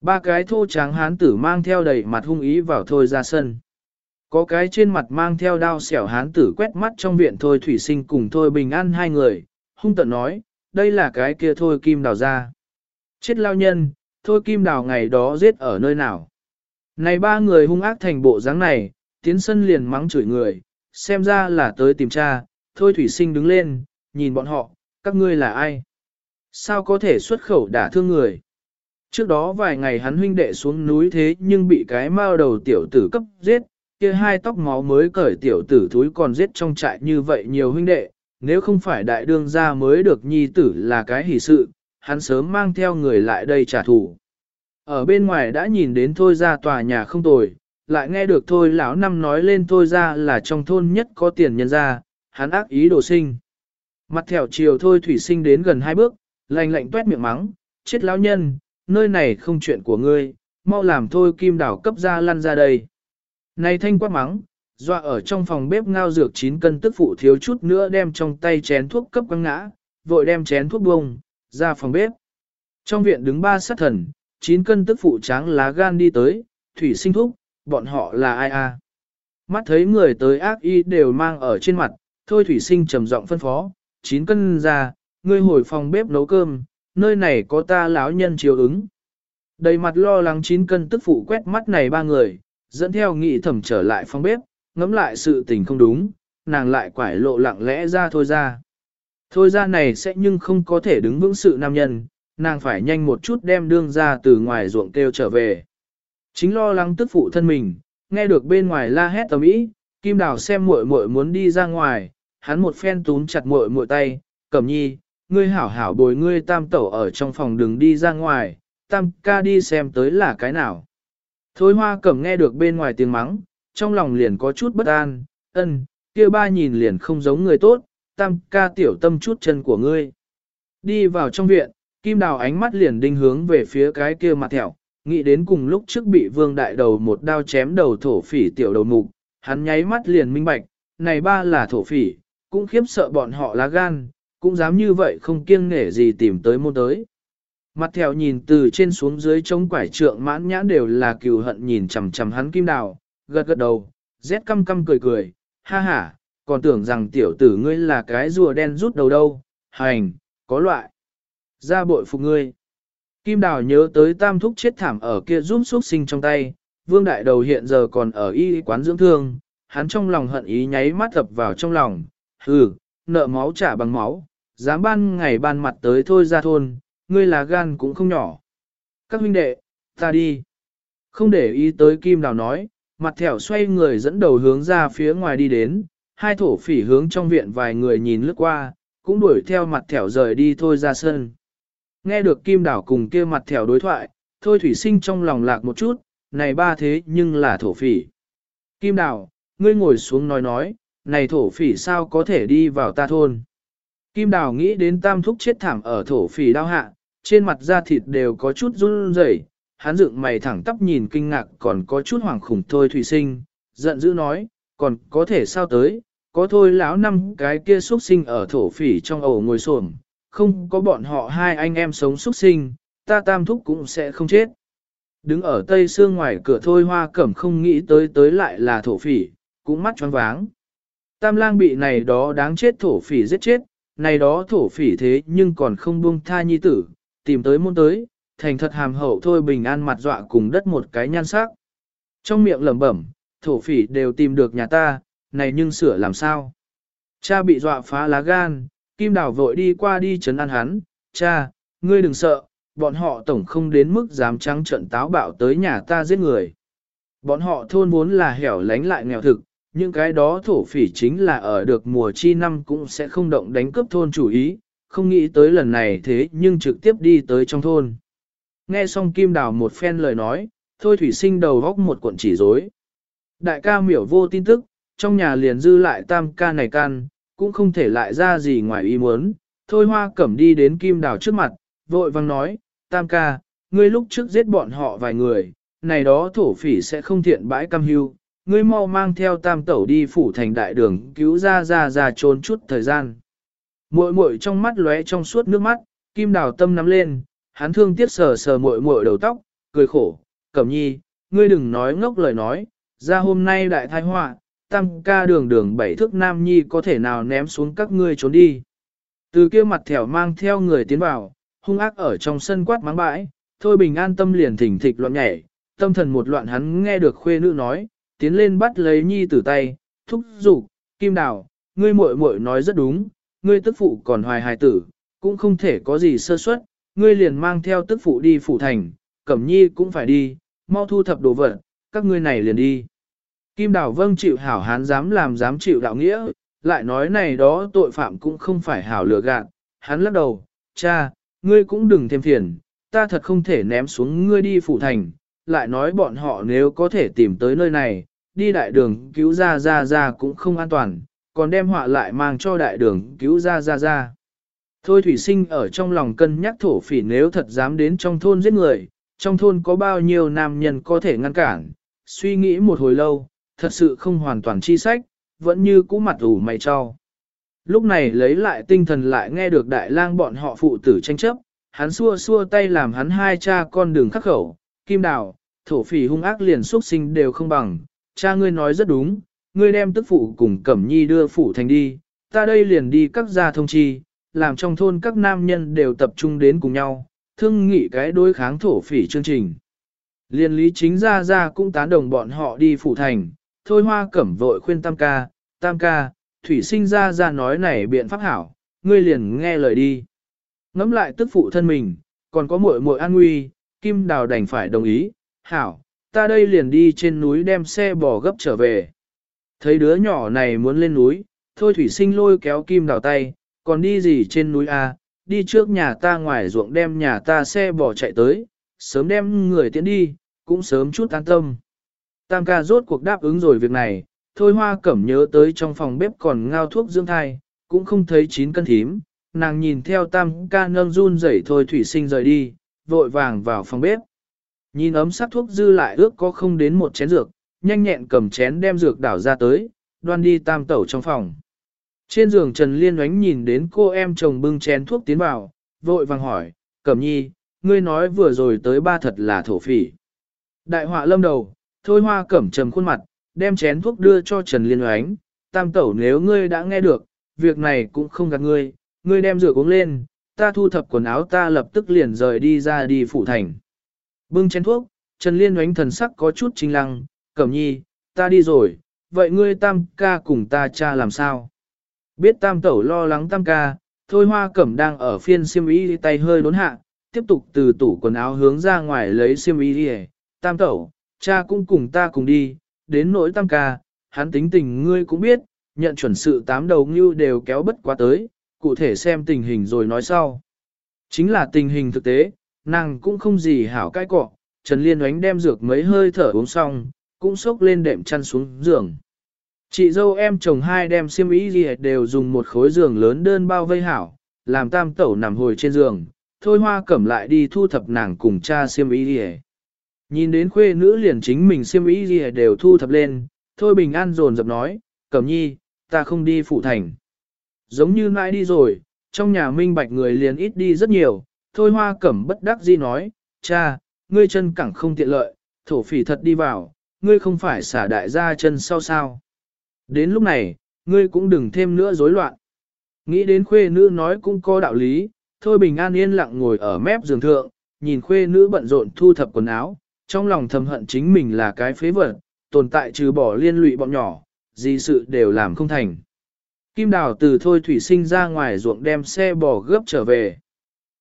Ba cái thô tráng hán tử mang theo đầy mặt hung ý vào thôi ra sân. Có cái trên mặt mang theo đao xẻo hán tử quét mắt trong viện thôi thủy sinh cùng thôi bình an hai người, hung tận nói, đây là cái kia thôi kim đào ra. Chết lao nhân, thôi kim đào ngày đó giết ở nơi nào. Này ba người hung ác thành bộ dáng này, tiến sân liền mắng chửi người, xem ra là tới tìm cha, thôi thủy sinh đứng lên, nhìn bọn họ, các ngươi là ai? Sao có thể xuất khẩu đả thương người? Trước đó vài ngày hắn huynh đệ xuống núi thế nhưng bị cái mao đầu tiểu tử cấp giết, kia hai tóc máu mới cởi tiểu tử thúi còn giết trong trại như vậy nhiều huynh đệ, nếu không phải đại đương gia mới được nhi tử là cái hỷ sự, hắn sớm mang theo người lại đây trả thù. Ở bên ngoài đã nhìn đến thôi ra tòa nhà không tồi, lại nghe được thôi lão năm nói lên thôi ra là trong thôn nhất có tiền nhân ra, hắn ác ý đồ sinh. Mặt thẻo chiều thôi thủy sinh đến gần hai bước, lạnh lạnh tuét miệng mắng, chết lão nhân, nơi này không chuyện của ngươi, mau làm thôi kim đảo cấp ra lăn ra đây. Này thanh quát mắng, dọa ở trong phòng bếp ngao dược 9 cân tức phụ thiếu chút nữa đem trong tay chén thuốc cấp quăng ngã, vội đem chén thuốc bông, ra phòng bếp. Trong viện đứng ba sát thần, chín cân tức phụ tráng lá gan đi tới, thủy sinh thúc, bọn họ là ai a? Mắt thấy người tới ác y đều mang ở trên mặt, thôi thủy sinh trầm giọng phân phó, chín cân ra, ngươi hồi phòng bếp nấu cơm, nơi này có ta lão nhân chiều ứng. Đầy mặt lo lắng chín cân tức phụ quét mắt này ba người, dẫn theo nghị thẩm trở lại phòng bếp, ngẫm lại sự tình không đúng, nàng lại quải lộ lặng lẽ ra thôi ra. Thôi ra này sẽ nhưng không có thể đứng vững sự nam nhân, nàng phải nhanh một chút đem đương ra từ ngoài ruộng kêu trở về. Chính lo lắng tức phụ thân mình, nghe được bên ngoài la hét tầm ý, Kim Đào xem muội muội muốn đi ra ngoài, hắn một phen túm chặt muội muội tay, cẩm nhi, ngươi hảo hảo bồi ngươi tam tẩu ở trong phòng đừng đi ra ngoài, tam ca đi xem tới là cái nào. Thôi hoa cẩm nghe được bên ngoài tiếng mắng, trong lòng liền có chút bất an, ân, kia ba nhìn liền không giống người tốt, tam ca tiểu tâm chút chân của ngươi. Đi vào trong viện, kim đào ánh mắt liền đinh hướng về phía cái kia mặt thẹo, nghĩ đến cùng lúc trước bị vương đại đầu một đao chém đầu thổ phỉ tiểu đầu mục, hắn nháy mắt liền minh bạch, này ba là thổ phỉ, cũng khiếp sợ bọn họ lá gan, cũng dám như vậy không kiêng nể gì tìm tới môn tới. Mặt theo nhìn từ trên xuống dưới trông quải trượng mãn nhãn đều là cừu hận nhìn chằm chằm hắn kim đào, gật gật đầu, rét căm căm cười cười, ha ha, còn tưởng rằng tiểu tử ngươi là cái rùa đen rút đầu đâu, hành, có loại. Ra bội phục ngươi. Kim đào nhớ tới tam thúc chết thảm ở kia giúp xuất sinh trong tay, vương đại đầu hiện giờ còn ở y quán dưỡng thương, hắn trong lòng hận ý nháy mắt tập vào trong lòng, hừ, nợ máu trả bằng máu, dám ban ngày ban mặt tới thôi ra thôn, ngươi là gan cũng không nhỏ. Các huynh đệ, ta đi. Không để ý tới Kim Đào nói, mặt thẻo xoay người dẫn đầu hướng ra phía ngoài đi đến, hai thổ phỉ hướng trong viện vài người nhìn lướt qua, cũng đuổi theo mặt thẻo rời đi thôi ra sân. Nghe được Kim Đào cùng kia mặt thẻo đối thoại, thôi thủy sinh trong lòng lạc một chút, này ba thế nhưng là thổ phỉ. Kim Đào, ngươi ngồi xuống nói nói, này thổ phỉ sao có thể đi vào ta thôn. Kim Đào nghĩ đến tam thúc chết thảm ở thổ phỉ đau hạ, trên mặt da thịt đều có chút run rẩy, hắn dựng mày thẳng tắp nhìn kinh ngạc còn có chút hoảng khủng thôi thủy sinh, giận dữ nói, còn có thể sao tới, có thôi lão năm cái kia xuất sinh ở thổ phỉ trong ổ ngồi xổm, không có bọn họ hai anh em sống xuất sinh, ta tam thúc cũng sẽ không chết. Đứng ở tây xương ngoài cửa thôi hoa cẩm không nghĩ tới tới lại là thổ phỉ, cũng mắt choáng váng. Tam lang bị này đó đáng chết thổ phỉ giết chết, này đó thổ phỉ thế nhưng còn không buông tha nhi tử, tìm tới môn tới, thành thật hàm hậu thôi bình an mặt dọa cùng đất một cái nhan sắc. Trong miệng lẩm bẩm, thổ phỉ đều tìm được nhà ta, này nhưng sửa làm sao? Cha bị dọa phá lá gan, kim đào vội đi qua đi chấn an hắn, cha, ngươi đừng sợ, bọn họ tổng không đến mức dám trắng trận táo bạo tới nhà ta giết người. Bọn họ thôn vốn là hẻo lánh lại nghèo thực, những cái đó thổ phỉ chính là ở được mùa chi năm cũng sẽ không động đánh cướp thôn chủ ý, không nghĩ tới lần này thế nhưng trực tiếp đi tới trong thôn. Nghe xong Kim Đào một phen lời nói, thôi thủy sinh đầu góc một cuộn chỉ rối. Đại ca miểu vô tin tức, trong nhà liền dư lại tam ca này can, cũng không thể lại ra gì ngoài ý muốn. Thôi hoa cẩm đi đến Kim Đào trước mặt, vội vang nói, tam ca, ngươi lúc trước giết bọn họ vài người, này đó thổ phỉ sẽ không thiện bãi cam hưu, ngươi mau mang theo tam tẩu đi phủ thành đại đường cứu ra ra ra trốn chút thời gian. Muội muội trong mắt lóe trong suốt nước mắt, kim đào tâm nắm lên, hắn thương tiếc sờ sờ muội muội đầu tóc, cười khổ, cẩm nhi, ngươi đừng nói ngốc lời nói, ra hôm nay đại thai họa, tam ca đường đường bảy thước nam nhi có thể nào ném xuống các ngươi trốn đi. Từ kia mặt thẻo mang theo người tiến vào, hung ác ở trong sân quát mắng bãi, thôi bình an tâm liền thỉnh thịch loạn nhảy, tâm thần một loạn hắn nghe được khuê nữ nói, tiến lên bắt lấy nhi tử tay, thúc giục, kim đào, ngươi muội muội nói rất đúng, ngươi tức phụ còn hoài hài tử, cũng không thể có gì sơ suất, ngươi liền mang theo tức phụ đi phủ thành, cẩm nhi cũng phải đi, mau thu thập đồ vật, các ngươi này liền đi. Kim đào vâng chịu hảo hán dám làm dám chịu đạo nghĩa, lại nói này đó tội phạm cũng không phải hảo lừa gạt, hắn lắc đầu, cha, ngươi cũng đừng thêm phiền, ta thật không thể ném xuống ngươi đi phủ thành, lại nói bọn họ nếu có thể tìm tới nơi này, đi đại đường cứu ra ra ra cũng không an toàn, còn đem họa lại mang cho đại đường cứu ra ra ra. Thôi thủy sinh ở trong lòng cân nhắc thổ phỉ nếu thật dám đến trong thôn giết người, trong thôn có bao nhiêu nam nhân có thể ngăn cản, suy nghĩ một hồi lâu, thật sự không hoàn toàn chi sách, vẫn như cũ mặt ủ mày cho. Lúc này lấy lại tinh thần lại nghe được đại lang bọn họ phụ tử tranh chấp, hắn xua xua tay làm hắn hai cha con đường khắc khẩu, kim đào, thổ phỉ hung ác liền xuất sinh đều không bằng, cha ngươi nói rất đúng, ngươi đem tức phụ cùng Cẩm Nhi đưa phụ thành đi, ta đây liền đi các gia thông chi, làm trong thôn các nam nhân đều tập trung đến cùng nhau, thương nghị cái đối kháng thổ phỉ chương trình. Liên lý chính ra ra cũng tán đồng bọn họ đi phụ thành, thôi hoa cẩm vội khuyên tam ca, tam ca, thủy sinh ra ra nói này biện pháp hảo, ngươi liền nghe lời đi. Ngắm lại tức phụ thân mình, còn có muội muội an nguy, kim đào đành phải đồng ý, hảo, ta đây liền đi trên núi đem xe bò gấp trở về. Thấy đứa nhỏ này muốn lên núi, thôi thủy sinh lôi kéo kim đào tay, còn đi gì trên núi à, đi trước nhà ta ngoài ruộng đem nhà ta xe bò chạy tới, sớm đem người tiến đi, cũng sớm chút an tâm. Tam ca rốt cuộc đáp ứng rồi việc này, thôi hoa cẩm nhớ tới trong phòng bếp còn ngao thuốc dưỡng thai, cũng không thấy chín cân thím, nàng nhìn theo tam ca nâng run rẩy thôi thủy sinh rời đi, vội vàng vào phòng bếp. Nhìn ấm sắc thuốc dư lại ước có không đến một chén dược, nhanh nhẹn cầm chén đem dược đảo ra tới, đoan đi tam tẩu trong phòng. Trên giường Trần Liên oánh nhìn đến cô em chồng bưng chén thuốc tiến vào, vội vàng hỏi, Cẩm nhi, ngươi nói vừa rồi tới ba thật là thổ phỉ. Đại họa lâm đầu, thôi hoa cẩm trầm khuôn mặt, đem chén thuốc đưa cho Trần Liên oánh, tam tẩu nếu ngươi đã nghe được, việc này cũng không gạt ngươi, ngươi đem rửa uống lên, ta thu thập quần áo ta lập tức liền rời đi ra đi phủ thành. Bưng chén thuốc, Trần Liên oánh thần sắc có chút chính lăng, cẩm nhi, ta đi rồi, vậy ngươi tam ca cùng ta cha làm sao? Biết tam tẩu lo lắng tam ca, thôi hoa cẩm đang ở phiên siêm y tay hơi đốn hạ, tiếp tục từ tủ quần áo hướng ra ngoài lấy siêm y đi tam tẩu, cha cũng cùng ta cùng đi, đến nỗi tam ca, hắn tính tình ngươi cũng biết, nhận chuẩn sự tám đầu như đều kéo bất quá tới, cụ thể xem tình hình rồi nói sau. Chính là tình hình thực tế, nàng cũng không gì hảo cái cọ, Trần Liên oánh đem dược mấy hơi thở uống xong, cũng sốc lên đệm chăn xuống giường. Chị dâu em chồng hai đem xiêm y gì đều dùng một khối giường lớn đơn bao vây hảo, làm tam tẩu nằm hồi trên giường, thôi hoa cẩm lại đi thu thập nàng cùng cha xiêm y gì Nhìn đến khuê nữ liền chính mình xiêm y gì đều thu thập lên, thôi bình an dồn dập nói, cẩm nhi, ta không đi phụ thành. Giống như mãi đi rồi, trong nhà minh bạch người liền ít đi rất nhiều, thôi hoa cẩm bất đắc dĩ nói, cha, ngươi chân cẳng không tiện lợi, thổ phỉ thật đi vào, ngươi không phải xả đại gia chân sau sao. Đến lúc này, ngươi cũng đừng thêm nữa rối loạn. Nghĩ đến khuê nữ nói cũng có đạo lý, thôi bình an yên lặng ngồi ở mép giường thượng, nhìn khuê nữ bận rộn thu thập quần áo, trong lòng thầm hận chính mình là cái phế vật, tồn tại trừ bỏ liên lụy bọn nhỏ, gì sự đều làm không thành. Kim đào từ thôi thủy sinh ra ngoài ruộng đem xe bò gấp trở về.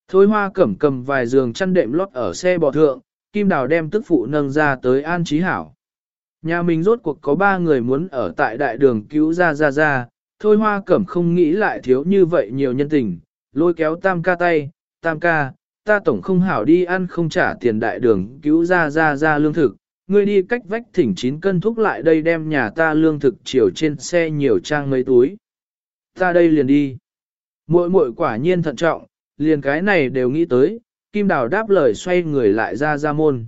Thôi hoa cẩm cầm vài giường chăn đệm lót ở xe bò thượng, kim đào đem tức phụ nâng ra tới an trí hảo. Nhà mình rốt cuộc có ba người muốn ở tại đại đường cứu ra ra ra, thôi hoa cẩm không nghĩ lại thiếu như vậy nhiều nhân tình, lôi kéo tam ca tay, tam ca, ta tổng không hảo đi ăn không trả tiền đại đường cứu ra ra ra lương thực, ngươi đi cách vách thỉnh chín cân thuốc lại đây đem nhà ta lương thực chiều trên xe nhiều trang mấy túi. Ta đây liền đi. Muội muội quả nhiên thận trọng, liền cái này đều nghĩ tới, Kim Đào đáp lời xoay người lại ra ra môn.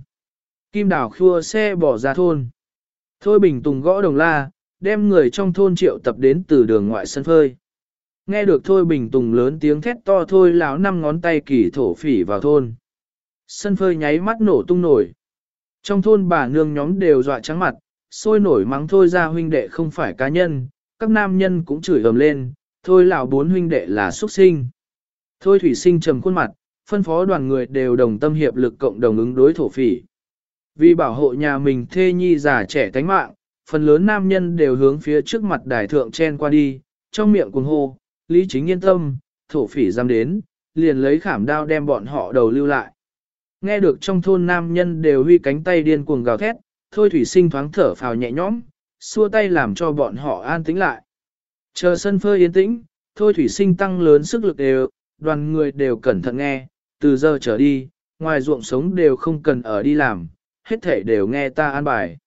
Kim Đào khua xe bỏ ra thôn. Thôi Bình Tùng gõ đồng la, đem người trong thôn triệu tập đến từ đường ngoại sân phơi. Nghe được Thôi Bình Tùng lớn tiếng thét to thôi lão năm ngón tay kỳ thổ phỉ vào thôn. Sân phơi nháy mắt nổ tung nổi. Trong thôn bà nương nhóm đều dọa trắng mặt, sôi nổi mắng thôi ra huynh đệ không phải cá nhân, các nam nhân cũng chửi ầm lên, thôi lão bốn huynh đệ là xuất sinh. Thôi thủy sinh trầm khuôn mặt, phân phó đoàn người đều đồng tâm hiệp lực cộng đồng ứng đối thổ phỉ. Vì bảo hộ nhà mình thê nhi già trẻ tánh mạng, phần lớn nam nhân đều hướng phía trước mặt đài thượng chen qua đi, trong miệng cuồng hô, lý chính yên tâm, thổ phỉ dám đến, liền lấy khảm đao đem bọn họ đầu lưu lại. Nghe được trong thôn nam nhân đều huy cánh tay điên cuồng gào thét, thôi thủy sinh thoáng thở phào nhẹ nhõm, xua tay làm cho bọn họ an tĩnh lại. Chờ sân phơi yên tĩnh, thôi thủy sinh tăng lớn sức lực đều, đoàn người đều cẩn thận nghe, từ giờ trở đi, ngoài ruộng sống đều không cần ở đi làm, hết thể đều nghe ta an bài.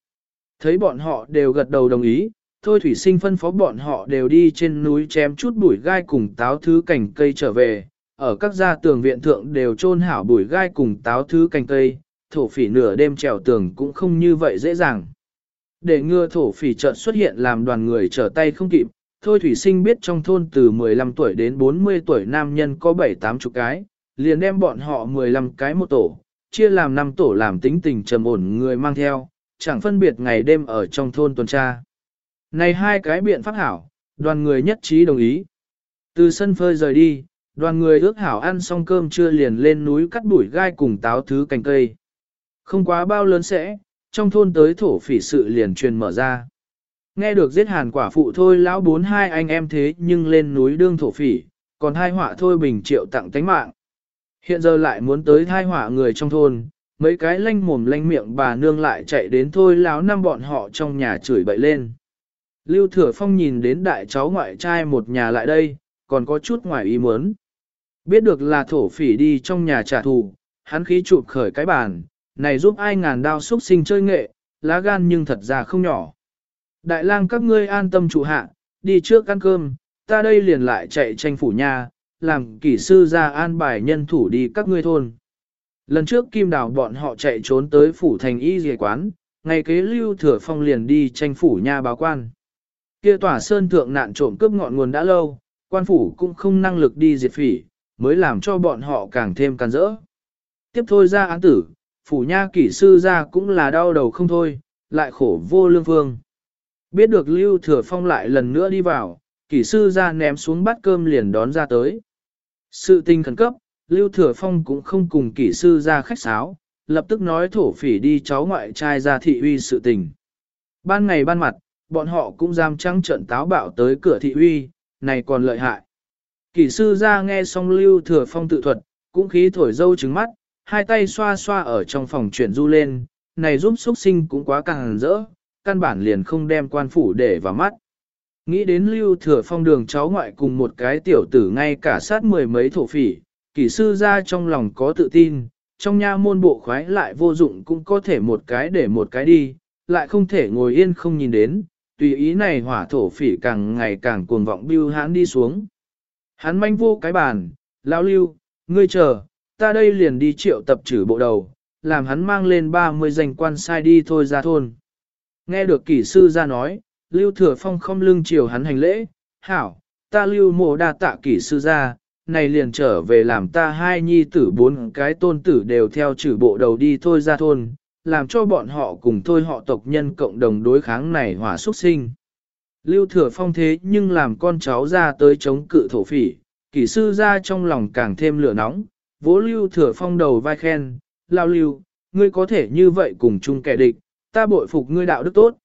Thấy bọn họ đều gật đầu đồng ý, thôi thủy sinh phân phó bọn họ đều đi trên núi chém chút bụi gai cùng táo thứ cành cây trở về, ở các gia tường viện thượng đều trôn hảo bụi gai cùng táo thứ cành cây, thổ phỉ nửa đêm trèo tường cũng không như vậy dễ dàng. Để ngừa thổ phỉ chợt xuất hiện làm đoàn người trở tay không kịp, thôi thủy sinh biết trong thôn từ 15 tuổi đến 40 tuổi nam nhân có 7-8 chục cái, liền đem bọn họ 15 cái một tổ, chia làm năm tổ làm tính tình trầm ổn người mang theo, chẳng phân biệt ngày đêm ở trong thôn tuần tra. Này hai cái biện pháp hảo, đoàn người nhất trí đồng ý. Từ sân phơi rời đi, đoàn người ước hảo ăn xong cơm trưa liền lên núi cắt bụi gai cùng táo thứ cành cây. Không quá bao lớn sẽ, trong thôn tới thổ phỉ sự liền truyền mở ra. Nghe được giết hàn quả phụ thôi lão bốn hai anh em thế nhưng lên núi đương thổ phỉ, còn hai họa thôi bình triệu tặng tánh mạng. Hiện giờ lại muốn tới thai họa người trong thôn, mấy cái lanh mồm lanh miệng bà nương lại chạy đến thôi lão năm bọn họ trong nhà chửi bậy lên. Lưu Thừa Phong nhìn đến đại cháu ngoại trai một nhà lại đây, còn có chút ngoài ý muốn. Biết được là thổ phỉ đi trong nhà trả thù, hắn khí chụp khởi cái bàn, này giúp ai ngàn đao xúc sinh chơi nghệ, lá gan nhưng thật ra không nhỏ. Đại lang các ngươi an tâm trụ hạ, đi trước ăn cơm, ta đây liền lại chạy tranh phủ nhà, làm kỹ sư ra an bài nhân thủ đi các ngươi thôn. Lần trước kim đào bọn họ chạy trốn tới phủ thành y dề quán, ngày kế lưu thừa phong liền đi tranh phủ nha báo quan. Kia tòa sơn thượng nạn trộm cướp ngọn nguồn đã lâu, quan phủ cũng không năng lực đi diệt phỉ, mới làm cho bọn họ càng thêm can rỡ. Tiếp thôi ra án tử, phủ nha kỹ sư ra cũng là đau đầu không thôi, lại khổ vô lương phương. Biết được Lưu Thừa Phong lại lần nữa đi vào, kỹ sư ra ném xuống bát cơm liền đón ra tới. Sự tình khẩn cấp, Lưu Thừa Phong cũng không cùng kỹ sư ra khách sáo, lập tức nói thổ phỉ đi cháu ngoại trai ra thị uy sự tình. Ban ngày ban mặt, bọn họ cũng dám trăng trận táo bạo tới cửa thị uy, này còn lợi hại. Kỷ sư ra nghe xong Lưu Thừa Phong tự thuật, cũng khí thổi dâu trứng mắt, hai tay xoa xoa ở trong phòng chuyển du lên, này giúp xuất sinh cũng quá càng rỡ, căn bản liền không đem quan phủ để vào mắt. Nghĩ đến lưu thừa phong đường cháu ngoại cùng một cái tiểu tử ngay cả sát mười mấy thổ phỉ, kỹ sư ra trong lòng có tự tin, trong nha môn bộ khoái lại vô dụng cũng có thể một cái để một cái đi, lại không thể ngồi yên không nhìn đến, tùy ý này hỏa thổ phỉ càng ngày càng cuồng vọng bưu hãn đi xuống. Hắn manh vô cái bàn, lão lưu, ngươi chờ, ta đây liền đi triệu tập trừ bộ đầu, làm hắn mang lên 30 danh quan sai đi thôi ra thôn. Nghe được kỷ sư ra nói, Lưu Thừa Phong không lưng chiều hắn hành lễ, hảo, ta lưu mộ đa tạ kỷ sư ra, này liền trở về làm ta hai nhi tử bốn cái tôn tử đều theo trừ bộ đầu đi thôi ra thôn, làm cho bọn họ cùng thôi họ tộc nhân cộng đồng đối kháng này hỏa xuất sinh. Lưu Thừa Phong thế nhưng làm con cháu ra tới chống cự thổ phỉ, kỷ sư ra trong lòng càng thêm lửa nóng, vỗ Lưu Thừa Phong đầu vai khen, lao lưu, ngươi có thể như vậy cùng chung kẻ địch, ta bội phục ngươi đạo đức tốt.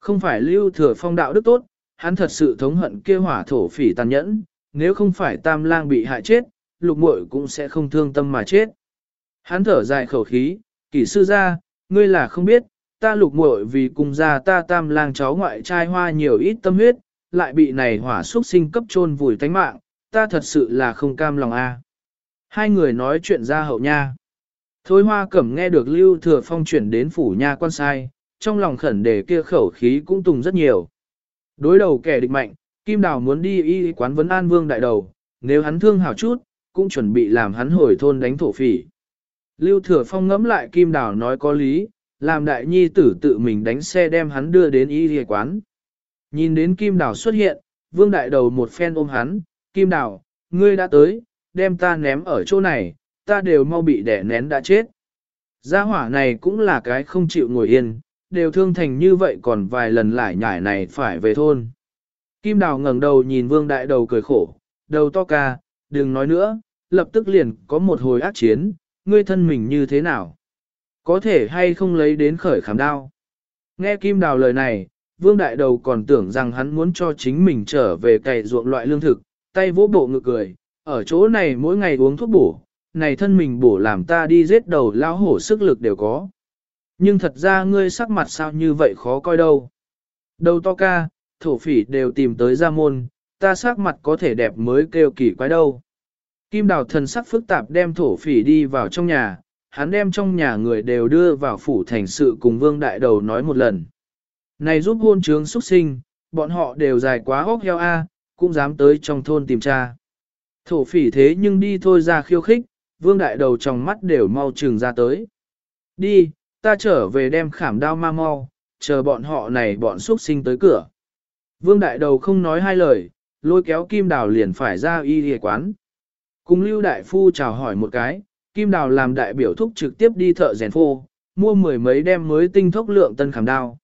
Không phải lưu thừa phong đạo đức tốt, hắn thật sự thống hận kia hỏa thổ phỉ tàn nhẫn, nếu không phải tam lang bị hại chết, lục muội cũng sẽ không thương tâm mà chết. Hắn thở dài khẩu khí, kỷ sư ra, ngươi là không biết, ta lục muội vì cùng gia ta tam lang cháu ngoại trai hoa nhiều ít tâm huyết, lại bị này hỏa xuất sinh cấp chôn vùi tánh mạng, ta thật sự là không cam lòng a. Hai người nói chuyện ra hậu nha. Thôi hoa cẩm nghe được Lưu Thừa Phong chuyển đến phủ nha quan sai, trong lòng khẩn đề kia khẩu khí cũng tùng rất nhiều. Đối đầu kẻ địch mạnh, Kim Đào muốn đi y quán vấn an vương đại đầu, nếu hắn thương hảo chút, cũng chuẩn bị làm hắn hồi thôn đánh thổ phỉ. Lưu Thừa Phong ngẫm lại Kim Đào nói có lý, làm đại nhi tử tự mình đánh xe đem hắn đưa đến y quán. Nhìn đến Kim Đào xuất hiện, vương đại đầu một phen ôm hắn, Kim Đào, ngươi đã tới, đem ta ném ở chỗ này, ta đều mau bị đẻ nén đã chết. Gia hỏa này cũng là cái không chịu ngồi yên, đều thương thành như vậy còn vài lần lại nhải này phải về thôn. Kim Đào ngẩng đầu nhìn vương đại đầu cười khổ, đầu to ca, đừng nói nữa, lập tức liền có một hồi ác chiến, ngươi thân mình như thế nào? Có thể hay không lấy đến khởi khảm đao? Nghe Kim Đào lời này, vương đại đầu còn tưởng rằng hắn muốn cho chính mình trở về cày ruộng loại lương thực, tay vỗ bộ ngực cười, ở chỗ này mỗi ngày uống thuốc bổ, này thân mình bổ làm ta đi giết đầu lao hổ sức lực đều có. Nhưng thật ra ngươi sắc mặt sao như vậy khó coi đâu. Đầu to ca, thổ phỉ đều tìm tới ra môn, ta sắc mặt có thể đẹp mới kêu kỳ quái đâu. Kim đào thần sắc phức tạp đem thổ phỉ đi vào trong nhà, hắn đem trong nhà người đều đưa vào phủ thành sự cùng vương đại đầu nói một lần. Này giúp hôn trướng xuất sinh, bọn họ đều dài quá hốc heo A, cũng dám tới trong thôn tìm cha. Thổ phỉ thế nhưng đi thôi ra khiêu khích, vương đại đầu trong mắt đều mau trừng ra tới. Đi, ta trở về đem khảm đao ma mau, chờ bọn họ này bọn xuất sinh tới cửa. Vương đại đầu không nói hai lời, lôi kéo kim đào liền phải ra y địa quán. Cùng lưu đại phu chào hỏi một cái, kim đào làm đại biểu thúc trực tiếp đi thợ rèn phô, mua mười mấy đem mới tinh thốc lượng tân khảm đao.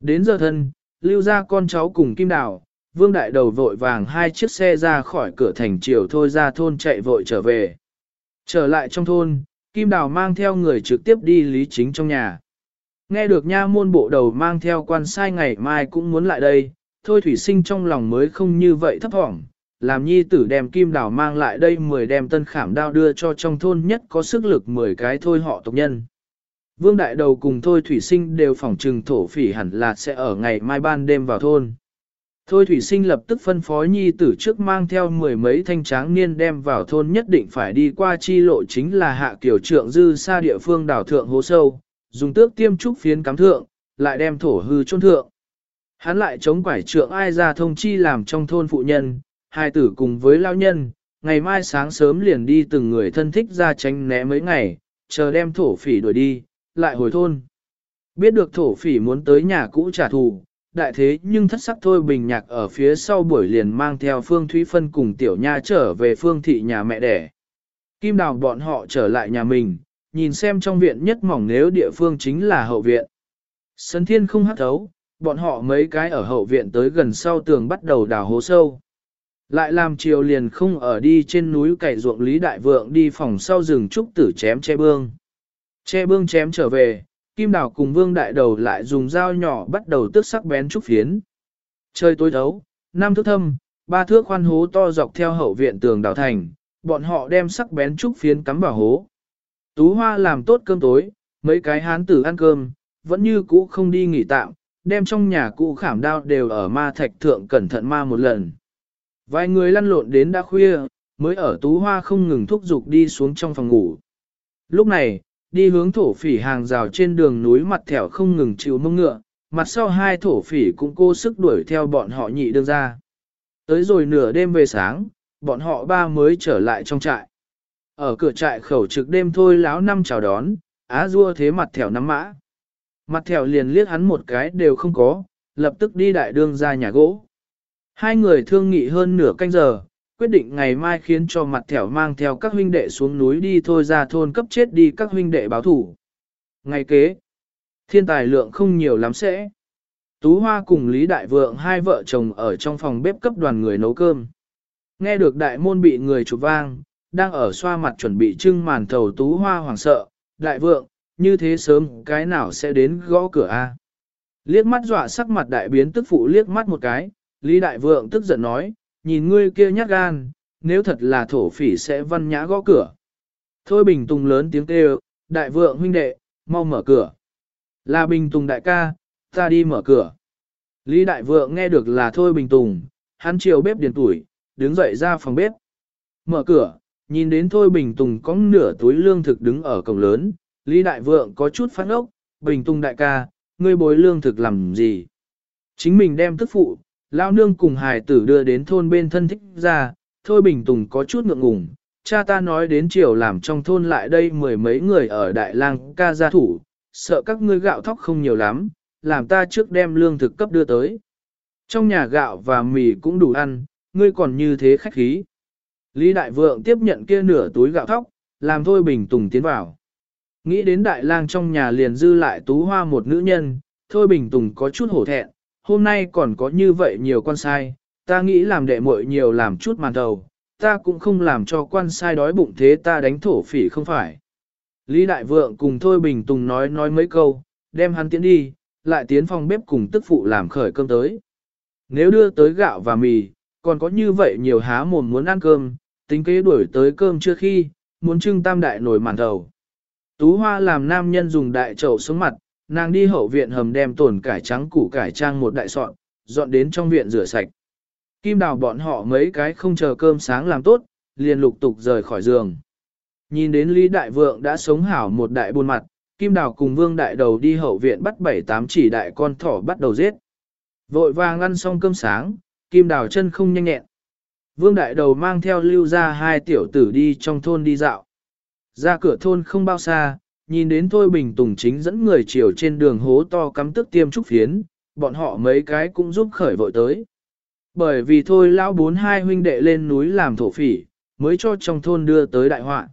Đến giờ thân, lưu ra con cháu cùng kim đào, vương đại đầu vội vàng hai chiếc xe ra khỏi cửa thành triều thôi ra thôn chạy vội trở về. Trở lại trong thôn, Kim Đào mang theo người trực tiếp đi lý chính trong nhà. Nghe được nha môn bộ đầu mang theo quan sai ngày mai cũng muốn lại đây, thôi thủy sinh trong lòng mới không như vậy thấp thỏm, làm nhi tử đem kim đào mang lại đây 10 đem tân khảm đao đưa cho trong thôn nhất có sức lực 10 cái thôi họ tộc nhân. Vương Đại Đầu cùng Thôi Thủy Sinh đều phỏng trừng thổ phỉ hẳn là sẽ ở ngày mai ban đêm vào thôn. Thôi Thủy Sinh lập tức phân phó nhi tử trước mang theo mười mấy thanh tráng niên đem vào thôn nhất định phải đi qua chi lộ chính là hạ kiểu trượng dư xa địa phương đảo thượng hố sâu, dùng tước tiêm trúc phiến cắm thượng, lại đem thổ hư chôn thượng. Hắn lại chống quải trượng ai ra thông chi làm trong thôn phụ nhân, hai tử cùng với lao nhân, ngày mai sáng sớm liền đi từng người thân thích ra tránh né mấy ngày, chờ đem thổ phỉ đuổi đi, lại hồi thôn. Biết được thổ phỉ muốn tới nhà cũ trả thù, đại thế nhưng thất sắc thôi bình nhạc ở phía sau buổi liền mang theo Phương Thúy Phân cùng tiểu nha trở về Phương thị nhà mẹ đẻ. Kim đào bọn họ trở lại nhà mình, nhìn xem trong viện nhất mỏng nếu địa phương chính là hậu viện. Sân thiên không hắt thấu, bọn họ mấy cái ở hậu viện tới gần sau tường bắt đầu đào hố sâu. Lại làm chiều liền không ở đi trên núi cày ruộng Lý Đại Vượng đi phòng sau rừng trúc tử chém che bương. Che bương chém trở về, Kim Đào cùng Vương Đại Đầu lại dùng dao nhỏ bắt đầu tước sắc bén trúc phiến. Trời tối thấu, năm thước thâm, ba thước khoan hố to dọc theo hậu viện tường đào thành, bọn họ đem sắc bén trúc phiến cắm vào hố. Tú Hoa làm tốt cơm tối, mấy cái hán tử ăn cơm, vẫn như cũ không đi nghỉ tạm, đem trong nhà cũ khảm đao đều ở ma thạch thượng cẩn thận ma một lần. Vài người lăn lộn đến đã khuya, mới ở Tú Hoa không ngừng thúc giục đi xuống trong phòng ngủ. Lúc này, đi hướng thổ phỉ hàng rào trên đường núi mặt thẻo không ngừng chịu mông ngựa, mặt sau hai thổ phỉ cũng cố sức đuổi theo bọn họ nhị đương ra. Tới rồi nửa đêm về sáng, bọn họ ba mới trở lại trong trại. Ở cửa trại khẩu trực đêm thôi láo năm chào đón, á rua thế mặt thẻo nắm mã. Mặt thẻo liền liếc hắn một cái đều không có, lập tức đi đại đương ra nhà gỗ. Hai người thương nghị hơn nửa canh giờ, quyết định ngày mai khiến cho mặt thẻo mang theo các huynh đệ xuống núi đi thôi ra thôn cấp chết đi các huynh đệ báo thủ. Ngày kế, thiên tài lượng không nhiều lắm sẽ. Tú Hoa cùng Lý Đại Vượng hai vợ chồng ở trong phòng bếp cấp đoàn người nấu cơm. Nghe được đại môn bị người chụp vang, đang ở xoa mặt chuẩn bị trưng màn thầu Tú Hoa hoảng sợ, Đại Vượng, như thế sớm cái nào sẽ đến gõ cửa a? Liếc mắt dọa sắc mặt đại biến tức phụ liếc mắt một cái, Lý Đại Vượng tức giận nói, nhìn ngươi kia nhát gan, nếu thật là thổ phỉ sẽ văn nhã gõ cửa. Thôi Bình Tùng lớn tiếng kêu, Đại Vượng huynh đệ, mau mở cửa. Là Bình Tùng đại ca, ta đi mở cửa. Lý Đại Vượng nghe được là Thôi Bình Tùng, hắn chiều bếp điền tuổi, đứng dậy ra phòng bếp. Mở cửa, nhìn đến Thôi Bình Tùng có nửa túi lương thực đứng ở cổng lớn, Lý Đại Vượng có chút phát ốc, Bình Tùng đại ca, ngươi bối lương thực làm gì? Chính mình đem tức phụ, Lao nương cùng hài tử đưa đến thôn bên thân thích ra, thôi bình tùng có chút ngượng ngùng, cha ta nói đến chiều làm trong thôn lại đây mười mấy người ở Đại lang ca gia thủ, sợ các ngươi gạo thóc không nhiều lắm, làm ta trước đem lương thực cấp đưa tới. Trong nhà gạo và mì cũng đủ ăn, ngươi còn như thế khách khí. Lý Đại Vượng tiếp nhận kia nửa túi gạo thóc, làm thôi bình tùng tiến vào. Nghĩ đến đại lang trong nhà liền dư lại tú hoa một nữ nhân, thôi bình tùng có chút hổ thẹn, hôm nay còn có như vậy nhiều quan sai, ta nghĩ làm đệ muội nhiều làm chút màn đầu, ta cũng không làm cho quan sai đói bụng thế ta đánh thổ phỉ không phải. Lý Đại Vượng cùng Thôi Bình Tùng nói nói mấy câu, đem hắn tiến đi, lại tiến phòng bếp cùng tức phụ làm khởi cơm tới. Nếu đưa tới gạo và mì, còn có như vậy nhiều há mồm muốn ăn cơm, tính kế đuổi tới cơm chưa khi, muốn trưng tam đại nổi màn đầu. Tú Hoa làm nam nhân dùng đại chậu xuống mặt, nàng đi hậu viện hầm đem tổn cải trắng củ cải trang một đại sọn, dọn đến trong viện rửa sạch. Kim đào bọn họ mấy cái không chờ cơm sáng làm tốt, liền lục tục rời khỏi giường. Nhìn đến Lý Đại Vượng đã sống hảo một đại buôn mặt, Kim đào cùng Vương Đại Đầu đi hậu viện bắt bảy tám chỉ đại con thỏ bắt đầu giết. Vội vàng ăn xong cơm sáng, Kim đào chân không nhanh nhẹn. Vương Đại Đầu mang theo lưu ra hai tiểu tử đi trong thôn đi dạo. Ra cửa thôn không bao xa, nhìn đến Thôi Bình Tùng chính dẫn người chiều trên đường hố to cắm tức tiêm trúc phiến, bọn họ mấy cái cũng giúp khởi vội tới. Bởi vì thôi lão bốn hai huynh đệ lên núi làm thổ phỉ, mới cho trong thôn đưa tới đại họa.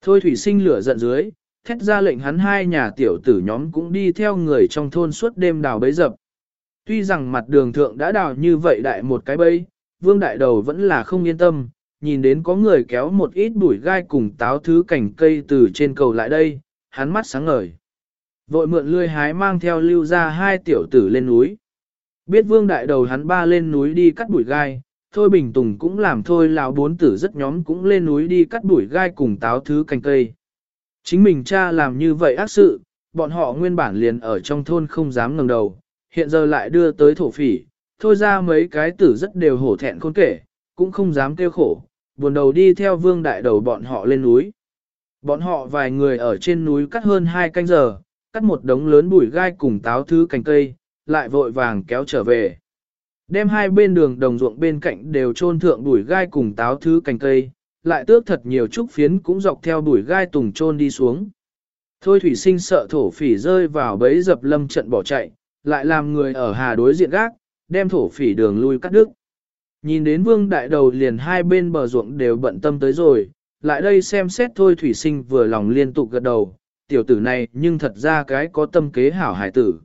Thôi thủy sinh lửa giận dưới, thét ra lệnh hắn hai nhà tiểu tử nhóm cũng đi theo người trong thôn suốt đêm đào bấy dập. Tuy rằng mặt đường thượng đã đào như vậy đại một cái bấy, vương đại đầu vẫn là không yên tâm, nhìn đến có người kéo một ít bụi gai cùng táo thứ cảnh cây từ trên cầu lại đây, hắn mắt sáng ngời. Vội mượn lươi hái mang theo lưu ra hai tiểu tử lên núi. Biết vương đại đầu hắn ba lên núi đi cắt bụi gai, thôi bình tùng cũng làm thôi lão bốn tử rất nhóm cũng lên núi đi cắt bụi gai cùng táo thứ cành cây. Chính mình cha làm như vậy ác sự, bọn họ nguyên bản liền ở trong thôn không dám ngẩng đầu, hiện giờ lại đưa tới thổ phỉ, thôi ra mấy cái tử rất đều hổ thẹn khôn kể, cũng không dám kêu khổ, buồn đầu đi theo vương đại đầu bọn họ lên núi. Bọn họ vài người ở trên núi cắt hơn hai canh giờ, cắt một đống lớn bụi gai cùng táo thứ cành cây, lại vội vàng kéo trở về. Đem hai bên đường đồng ruộng bên cạnh đều trôn thượng bụi gai cùng táo thứ cành cây, lại tước thật nhiều trúc phiến cũng dọc theo bụi gai tùng trôn đi xuống. Thôi thủy sinh sợ thổ phỉ rơi vào bấy dập lâm trận bỏ chạy, lại làm người ở hà đối diện gác, đem thổ phỉ đường lui cắt đứt. Nhìn đến vương đại đầu liền hai bên bờ ruộng đều bận tâm tới rồi, lại đây xem xét thôi thủy sinh vừa lòng liên tục gật đầu, tiểu tử này nhưng thật ra cái có tâm kế hảo hải tử.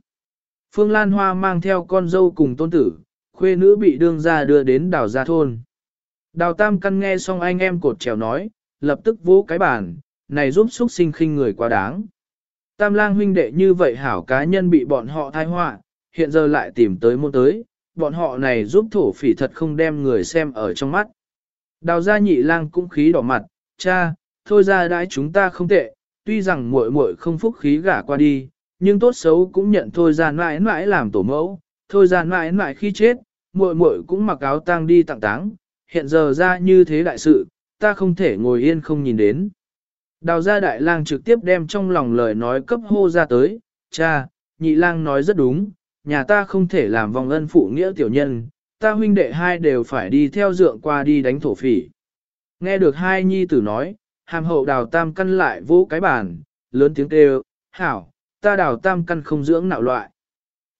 Phương Lan Hoa mang theo con dâu cùng tôn tử, khuê nữ bị đương ra đưa đến đảo gia thôn. Đào tam căn nghe xong anh em cột trèo nói, lập tức vỗ cái bàn, này giúp xúc sinh khinh người quá đáng. Tam lang huynh đệ như vậy hảo cá nhân bị bọn họ thai họa, hiện giờ lại tìm tới môn tới, bọn họ này giúp thổ phỉ thật không đem người xem ở trong mắt. Đào gia nhị lang cũng khí đỏ mặt, cha, thôi ra đãi chúng ta không tệ, tuy rằng muội muội không phúc khí gả qua đi, nhưng tốt xấu cũng nhận thôi ra mãi mãi làm tổ mẫu, thôi ra mãi mãi khi chết, muội muội cũng mặc áo tang đi tặng táng, hiện giờ ra như thế đại sự, ta không thể ngồi yên không nhìn đến. Đào gia đại lang trực tiếp đem trong lòng lời nói cấp hô ra tới, cha, nhị lang nói rất đúng, nhà ta không thể làm vòng ân phụ nghĩa tiểu nhân, ta huynh đệ hai đều phải đi theo dượng qua đi đánh thổ phỉ. Nghe được hai nhi tử nói, hàm hậu đào tam căn lại vỗ cái bàn, lớn tiếng kêu, hảo, ta đào tam căn không dưỡng nạo loại.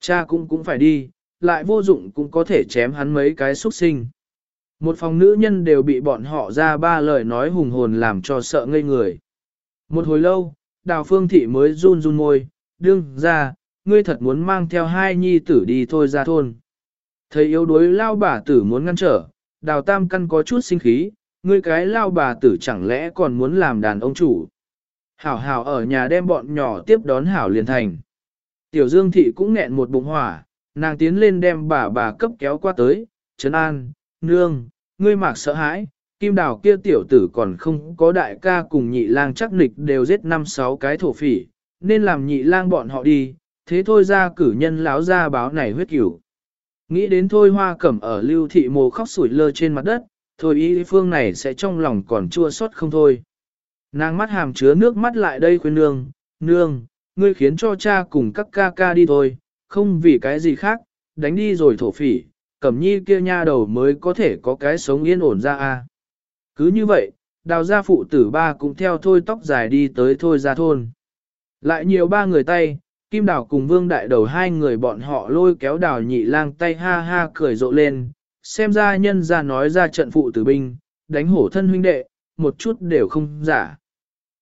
Cha cũng cũng phải đi, lại vô dụng cũng có thể chém hắn mấy cái xuất sinh. Một phòng nữ nhân đều bị bọn họ ra ba lời nói hùng hồn làm cho sợ ngây người. Một hồi lâu, đào phương thị mới run run môi, đương ra, ngươi thật muốn mang theo hai nhi tử đi thôi ra thôn. Thấy yếu đuối lao bà tử muốn ngăn trở, đào tam căn có chút sinh khí, ngươi cái lao bà tử chẳng lẽ còn muốn làm đàn ông chủ. Hảo hảo ở nhà đem bọn nhỏ tiếp đón hảo liền thành. Tiểu dương thị cũng nghẹn một bụng hỏa, nàng tiến lên đem bà bà cấp kéo qua tới, trấn an, nương, ngươi mạc sợ hãi, kim đào kia tiểu tử còn không có đại ca cùng nhị lang chắc nịch đều giết năm sáu cái thổ phỉ, nên làm nhị lang bọn họ đi, thế thôi ra cử nhân láo ra báo này huyết cửu. Nghĩ đến thôi hoa cẩm ở lưu thị mồ khóc sủi lơ trên mặt đất, thôi ý phương này sẽ trong lòng còn chua xót không thôi. Nàng mắt hàm chứa nước mắt lại đây khuyên nương, nương, ngươi khiến cho cha cùng các ca ca đi thôi, không vì cái gì khác, đánh đi rồi thổ phỉ, cẩm nhi kia nha đầu mới có thể có cái sống yên ổn ra a. Cứ như vậy, đào gia phụ tử ba cũng theo thôi tóc dài đi tới thôi ra thôn. Lại nhiều ba người tay, Kim Đào cùng Vương Đại Đầu hai người bọn họ lôi kéo đào nhị lang tay ha ha cười rộ lên, xem ra nhân ra nói ra trận phụ tử binh, đánh hổ thân huynh đệ, một chút đều không giả.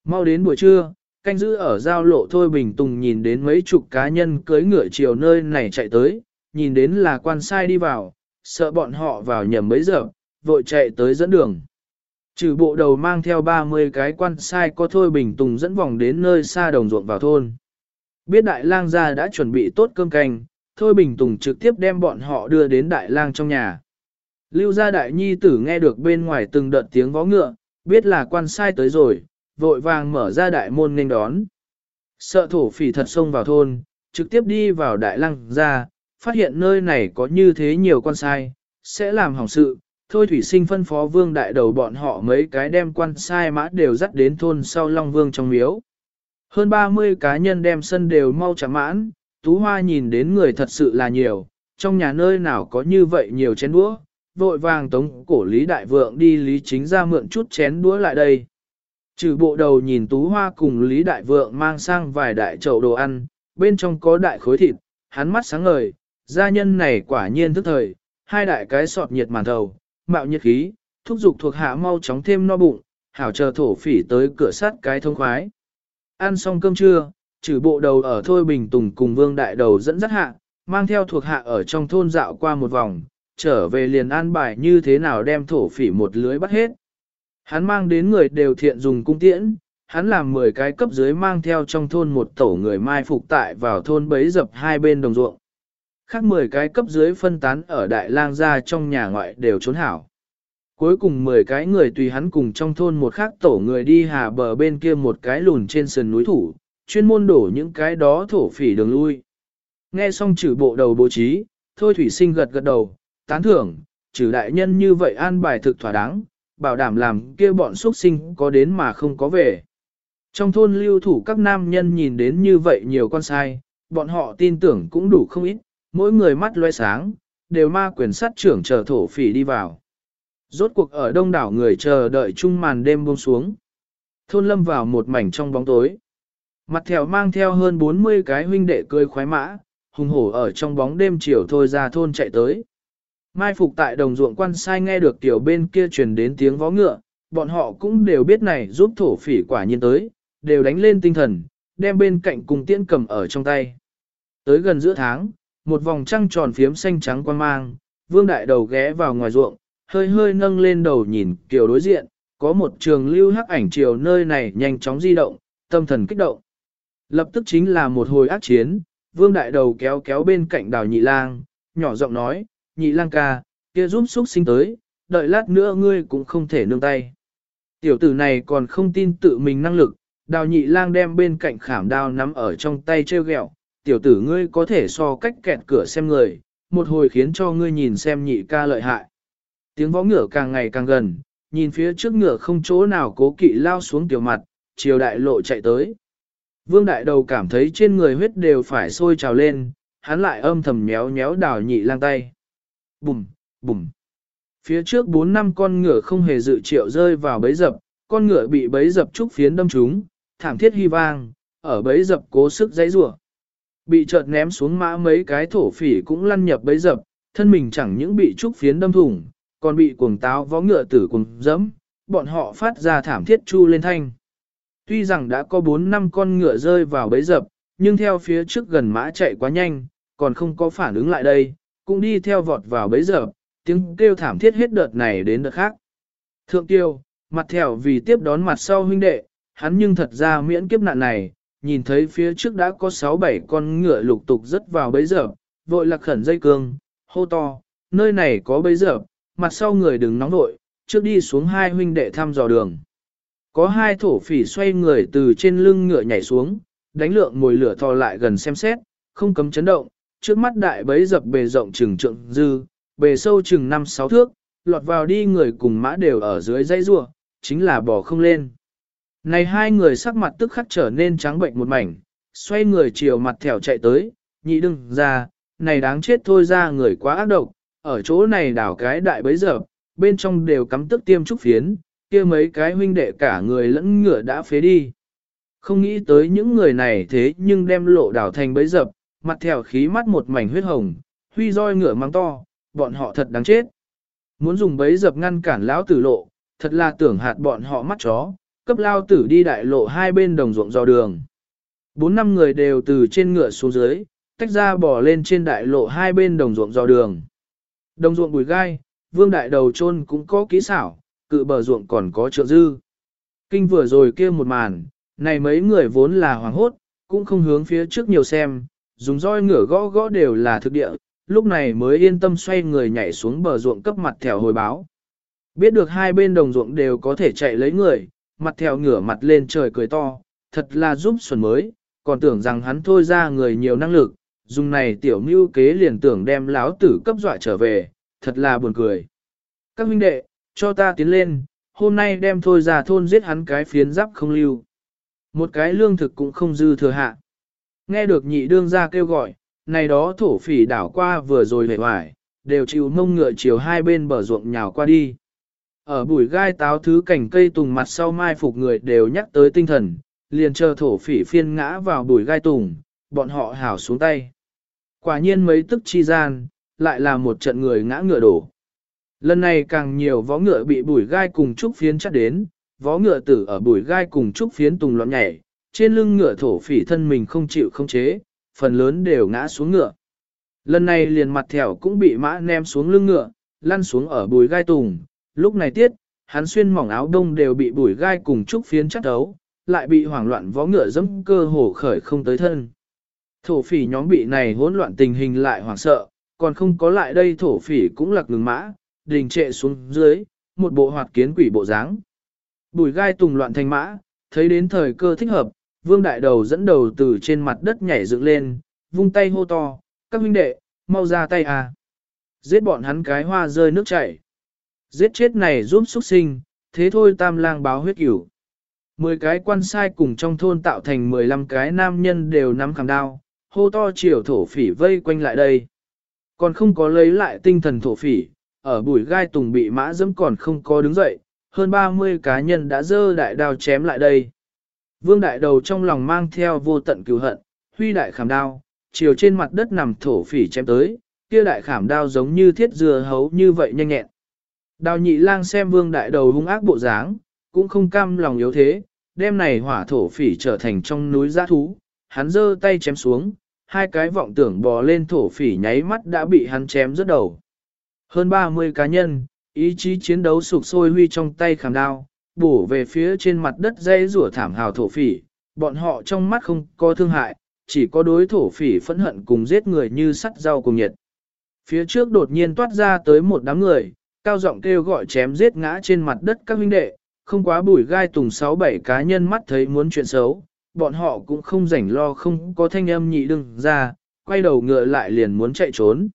Mau đến buổi trưa, canh giữ ở giao lộ Thôi Bình Tùng nhìn đến mấy chục cá nhân cưới ngựa chiều nơi này chạy tới, nhìn đến là quan sai đi vào, sợ bọn họ vào nhầm mấy giờ, vội chạy tới dẫn đường. Trừ bộ đầu mang theo 30 cái quan sai có Thôi Bình Tùng dẫn vòng đến nơi xa đồng ruộng vào thôn. Biết đại lang gia đã chuẩn bị tốt cơm canh, Thôi Bình Tùng trực tiếp đem bọn họ đưa đến đại lang trong nhà. Lưu gia đại nhi tử nghe được bên ngoài từng đợt tiếng vó ngựa, biết là quan sai tới rồi, vội vàng mở ra đại môn nên đón. Sợ thổ phỉ thật xông vào thôn, trực tiếp đi vào đại lăng ra, phát hiện nơi này có như thế nhiều quan sai, sẽ làm hỏng sự. Thôi thủy sinh phân phó vương đại đầu bọn họ mấy cái đem quan sai mã đều dắt đến thôn sau Long Vương trong miếu. Hơn 30 cá nhân đem sân đều mau chạm mãn, Tú Hoa nhìn đến người thật sự là nhiều, trong nhà nơi nào có như vậy nhiều chén đũa, vội vàng tống cổ Lý Đại Vượng đi Lý Chính ra mượn chút chén đũa lại đây. Trừ bộ đầu nhìn Tú Hoa cùng Lý Đại Vượng mang sang vài đại chậu đồ ăn, bên trong có đại khối thịt, hắn mắt sáng ngời, gia nhân này quả nhiên thức thời, hai đại cái sọt nhiệt màn thầu, mạo nhiệt khí, thúc giục thuộc hạ mau chóng thêm no bụng, hảo chờ thổ phỉ tới cửa sắt cái thông khoái. Ăn xong cơm trưa, trừ bộ đầu ở Thôi Bình Tùng cùng Vương Đại Đầu dẫn dắt hạ, mang theo thuộc hạ ở trong thôn dạo qua một vòng, trở về liền an bài như thế nào đem thổ phỉ một lưới bắt hết. Hắn mang đến người đều thiện dùng cung tiễn, hắn làm 10 cái cấp dưới mang theo trong thôn một tổ người mai phục tại vào thôn bấy dập hai bên đồng ruộng. Khác 10 cái cấp dưới phân tán ở đại lang gia trong nhà ngoại đều trốn hảo. Cuối cùng 10 cái người tùy hắn cùng trong thôn một khác tổ người đi hà bờ bên kia một cái lùn trên sườn núi thủ, chuyên môn đổ những cái đó thổ phỉ đường lui. Nghe xong trừ bộ đầu bố trí, thôi thủy sinh gật gật đầu, tán thưởng, trừ đại nhân như vậy an bài thực thỏa đáng, bảo đảm làm kia bọn xuất sinh có đến mà không có về. Trong thôn lưu thủ các nam nhân nhìn đến như vậy nhiều con sai, bọn họ tin tưởng cũng đủ không ít, mỗi người mắt loe sáng, đều ma quyền sát trưởng chờ thổ phỉ đi vào. Rốt cuộc ở đông đảo người chờ đợi chung màn đêm buông xuống. Thôn lâm vào một mảnh trong bóng tối. Mặt thèo mang theo hơn 40 cái huynh đệ cười khoái mã, hùng hổ ở trong bóng đêm chiều thôi ra thôn chạy tới. Mai phục tại đồng ruộng quan sai nghe được tiểu bên kia truyền đến tiếng vó ngựa, bọn họ cũng đều biết này giúp thổ phỉ quả nhiên tới, đều đánh lên tinh thần, đem bên cạnh cùng tiễn cầm ở trong tay. Tới gần giữa tháng, một vòng trăng tròn phiếm xanh trắng quan mang, vương đại đầu ghé vào ngoài ruộng, hơi hơi nâng lên đầu nhìn kiểu đối diện, có một trường lưu hắc ảnh chiều nơi này nhanh chóng di động, tâm thần kích động. Lập tức chính là một hồi ác chiến, vương đại đầu kéo kéo bên cạnh đào nhị lang, nhỏ giọng nói, nhị lang ca, kia giúp xúc sinh tới, đợi lát nữa ngươi cũng không thể nương tay. Tiểu tử này còn không tin tự mình năng lực, đào nhị lang đem bên cạnh khảm đao nắm ở trong tay treo gẹo, tiểu tử ngươi có thể so cách kẹt cửa xem người, một hồi khiến cho ngươi nhìn xem nhị ca lợi hại. Tiếng võ ngựa càng ngày càng gần, nhìn phía trước ngựa không chỗ nào cố kỵ lao xuống tiểu mặt, chiều đại lộ chạy tới. Vương đại đầu cảm thấy trên người huyết đều phải sôi trào lên, hắn lại âm thầm méo méo đào nhị lang tay. Bùm, bùm. Phía trước bốn năm con ngựa không hề dự triệu rơi vào bấy dập, con ngựa bị bấy dập trúc phiến đâm trúng, thảm thiết hy vang, ở bấy dập cố sức dãy rủa. Bị chợt ném xuống mã mấy cái thổ phỉ cũng lăn nhập bấy dập, thân mình chẳng những bị trúc phiến đâm thủng, còn bị cuồng táo vó ngựa tử cùng dẫm, bọn họ phát ra thảm thiết chu lên thanh. Tuy rằng đã có 4 năm con ngựa rơi vào bấy dập, nhưng theo phía trước gần mã chạy quá nhanh, còn không có phản ứng lại đây, cũng đi theo vọt vào bấy giờ, tiếng kêu thảm thiết hết đợt này đến đợt khác. Thượng tiêu, mặt thèo vì tiếp đón mặt sau huynh đệ, hắn nhưng thật ra miễn kiếp nạn này, nhìn thấy phía trước đã có 6-7 con ngựa lục tục rất vào bấy giờ, vội lạc khẩn dây cương, hô to, nơi này có bấy giờ, mặt sau người đừng nóng vội, trước đi xuống hai huynh đệ thăm dò đường. Có hai thổ phỉ xoay người từ trên lưng ngựa nhảy xuống, đánh lượng mồi lửa thò lại gần xem xét, không cấm chấn động, trước mắt đại bấy dập bề rộng trừng trượng dư, bề sâu chừng 5-6 thước, lọt vào đi người cùng mã đều ở dưới dãy rua, chính là bỏ không lên. Này hai người sắc mặt tức khắc trở nên trắng bệnh một mảnh, xoay người chiều mặt thẻo chạy tới, nhị đừng ra, này đáng chết thôi ra người quá ác độc, ở chỗ này đảo cái đại bấy giờ, bên trong đều cắm tức tiêm trúc phiến, kia mấy cái huynh đệ cả người lẫn ngựa đã phế đi. Không nghĩ tới những người này thế nhưng đem lộ đảo thành bấy dập, mặt thèo khí mắt một mảnh huyết hồng, huy roi ngựa mang to, bọn họ thật đáng chết. Muốn dùng bấy dập ngăn cản lão tử lộ, thật là tưởng hạt bọn họ mắt chó, cấp lao tử đi đại lộ hai bên đồng ruộng do đường. Bốn năm người đều từ trên ngựa xuống dưới, tách ra bỏ lên trên đại lộ hai bên đồng ruộng do đường. Đồng ruộng bùi gai, vương đại đầu chôn cũng có kỹ xảo, cự bờ ruộng còn có trợ dư. Kinh vừa rồi kia một màn, này mấy người vốn là hoàng hốt, cũng không hướng phía trước nhiều xem, dùng roi ngửa gõ gõ đều là thực địa, lúc này mới yên tâm xoay người nhảy xuống bờ ruộng cấp mặt thèo hồi báo. Biết được hai bên đồng ruộng đều có thể chạy lấy người, mặt thèo ngửa mặt lên trời cười to, thật là giúp xuân mới, còn tưởng rằng hắn thôi ra người nhiều năng lực, dùng này tiểu mưu kế liền tưởng đem láo tử cấp dọa trở về, thật là buồn cười. Các huynh đệ, cho ta tiến lên, hôm nay đem thôi ra thôn giết hắn cái phiến giáp không lưu. Một cái lương thực cũng không dư thừa hạ. Nghe được nhị đương ra kêu gọi, này đó thổ phỉ đảo qua vừa rồi hề hoài, đều chịu mông ngựa chiều hai bên bờ ruộng nhào qua đi. Ở bụi gai táo thứ cảnh cây tùng mặt sau mai phục người đều nhắc tới tinh thần, liền chờ thổ phỉ phiên ngã vào bụi gai tùng, bọn họ hảo xuống tay. Quả nhiên mấy tức chi gian, lại là một trận người ngã ngựa đổ. Lần này càng nhiều vó ngựa bị bụi gai cùng trúc phiến chắt đến, vó ngựa tử ở bụi gai cùng trúc phiến tùng loạn nhảy, trên lưng ngựa thổ phỉ thân mình không chịu không chế, phần lớn đều ngã xuống ngựa. Lần này liền mặt thẻo cũng bị mã ném xuống lưng ngựa, lăn xuống ở bùi gai tùng, lúc này tiết, hắn xuyên mỏng áo đông đều bị bùi gai cùng trúc phiến chắc đấu, lại bị hoảng loạn vó ngựa dẫm cơ hồ khởi không tới thân. Thổ phỉ nhóm bị này hỗn loạn tình hình lại hoảng sợ, còn không có lại đây thổ phỉ cũng lạc ngừng mã, đình trệ xuống dưới, một bộ hoạt kiến quỷ bộ dáng. Bùi gai tùng loạn thành mã, thấy đến thời cơ thích hợp, vương đại đầu dẫn đầu từ trên mặt đất nhảy dựng lên, vung tay hô to, các huynh đệ, mau ra tay à. Giết bọn hắn cái hoa rơi nước chảy. Giết chết này giúp xuất sinh, thế thôi tam lang báo huyết cửu. Mười cái quan sai cùng trong thôn tạo thành mười lăm cái nam nhân đều nắm khảm đao, hô to chiều thổ phỉ vây quanh lại đây. Còn không có lấy lại tinh thần thổ phỉ, ở bụi gai tùng bị mã dẫm còn không có đứng dậy, hơn 30 cá nhân đã dơ đại đao chém lại đây. Vương đại đầu trong lòng mang theo vô tận cứu hận, huy đại khảm đao, chiều trên mặt đất nằm thổ phỉ chém tới, kia đại khảm đao giống như thiết dừa hấu như vậy nhanh nhẹn. Đào nhị lang xem vương đại đầu hung ác bộ dáng, cũng không cam lòng yếu thế, Đêm này hỏa thổ phỉ trở thành trong núi giã thú, hắn giơ tay chém xuống, hai cái vọng tưởng bò lên thổ phỉ nháy mắt đã bị hắn chém rớt đầu. Hơn 30 cá nhân, ý chí chiến đấu sụp sôi huy trong tay khảm đao, bổ về phía trên mặt đất dây rủa thảm hào thổ phỉ, bọn họ trong mắt không có thương hại, chỉ có đối thổ phỉ phẫn hận cùng giết người như sắt rau cùng nhiệt. Phía trước đột nhiên toát ra tới một đám người, cao giọng kêu gọi chém giết ngã trên mặt đất các huynh đệ, không quá bùi gai tùng sáu bảy cá nhân mắt thấy muốn chuyện xấu, bọn họ cũng không rảnh lo không có thanh âm nhị đừng ra, quay đầu ngựa lại liền muốn chạy trốn.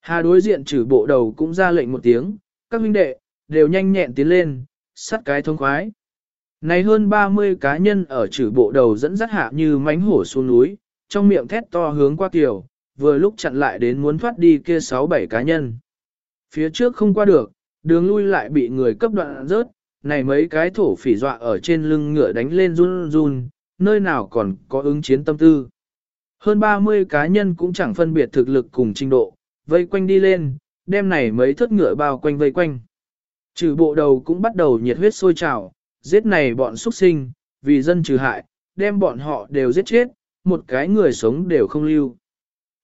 Hà đối diện trừ bộ đầu cũng ra lệnh một tiếng, các huynh đệ, đều nhanh nhẹn tiến lên, sắt cái thông khoái. Này hơn 30 cá nhân ở trừ bộ đầu dẫn dắt hạ như mánh hổ xuống núi, trong miệng thét to hướng qua kiều, vừa lúc chặn lại đến muốn thoát đi kia 6-7 cá nhân. Phía trước không qua được, đường lui lại bị người cấp đoạn rớt, này mấy cái thổ phỉ dọa ở trên lưng ngựa đánh lên run run, nơi nào còn có ứng chiến tâm tư. Hơn 30 cá nhân cũng chẳng phân biệt thực lực cùng trình độ, vây quanh đi lên, đem này mấy thất ngựa bao quanh vây quanh. Trừ bộ đầu cũng bắt đầu nhiệt huyết sôi trào, giết này bọn xuất sinh, vì dân trừ hại, đem bọn họ đều giết chết, một cái người sống đều không lưu.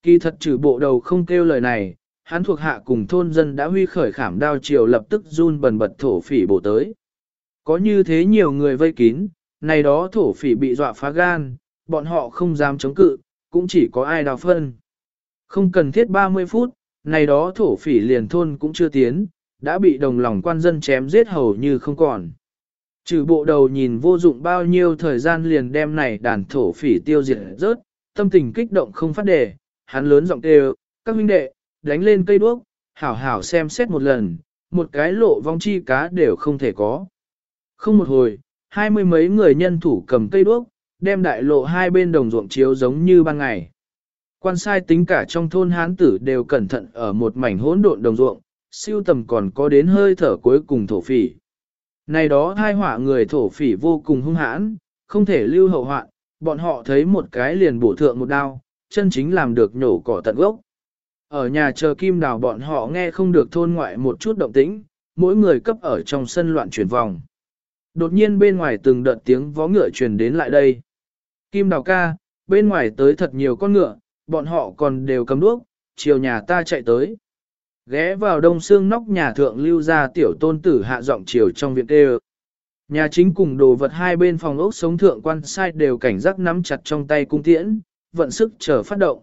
Kỳ thật trừ bộ đầu không kêu lời này, hắn thuộc hạ cùng thôn dân đã huy khởi khảm đao chiều lập tức run bần bật thổ phỉ bổ tới. Có như thế nhiều người vây kín, này đó thổ phỉ bị dọa phá gan, bọn họ không dám chống cự, cũng chỉ có ai đào phân. Không cần thiết 30 phút, này đó thổ phỉ liền thôn cũng chưa tiến, đã bị đồng lòng quan dân chém giết hầu như không còn. Trừ bộ đầu nhìn vô dụng bao nhiêu thời gian liền đem này đàn thổ phỉ tiêu diệt rớt, tâm tình kích động không phát đề, hắn lớn giọng kêu, các huynh đệ, đánh lên cây đuốc, hảo hảo xem xét một lần, một cái lộ vong chi cá đều không thể có. Không một hồi, hai mươi mấy người nhân thủ cầm cây đuốc, đem đại lộ hai bên đồng ruộng chiếu giống như ban ngày. Quan sai tính cả trong thôn hán tử đều cẩn thận ở một mảnh hỗn độn đồng ruộng, siêu tầm còn có đến hơi thở cuối cùng thổ phỉ. Này đó hai họa người thổ phỉ vô cùng hung hãn, không thể lưu hậu hoạn, bọn họ thấy một cái liền bổ thượng một đao, chân chính làm được nhổ cỏ tận gốc. Ở nhà chờ kim đào bọn họ nghe không được thôn ngoại một chút động tĩnh, mỗi người cấp ở trong sân loạn chuyển vòng. Đột nhiên bên ngoài từng đợt tiếng vó ngựa truyền đến lại đây. Kim đào ca, bên ngoài tới thật nhiều con ngựa, bọn họ còn đều cầm đuốc, chiều nhà ta chạy tới. Ghé vào đông xương nóc nhà thượng lưu ra tiểu tôn tử hạ giọng chiều trong viện tê Nhà chính cùng đồ vật hai bên phòng ốc sống thượng quan sai đều cảnh giác nắm chặt trong tay cung tiễn, vận sức chờ phát động.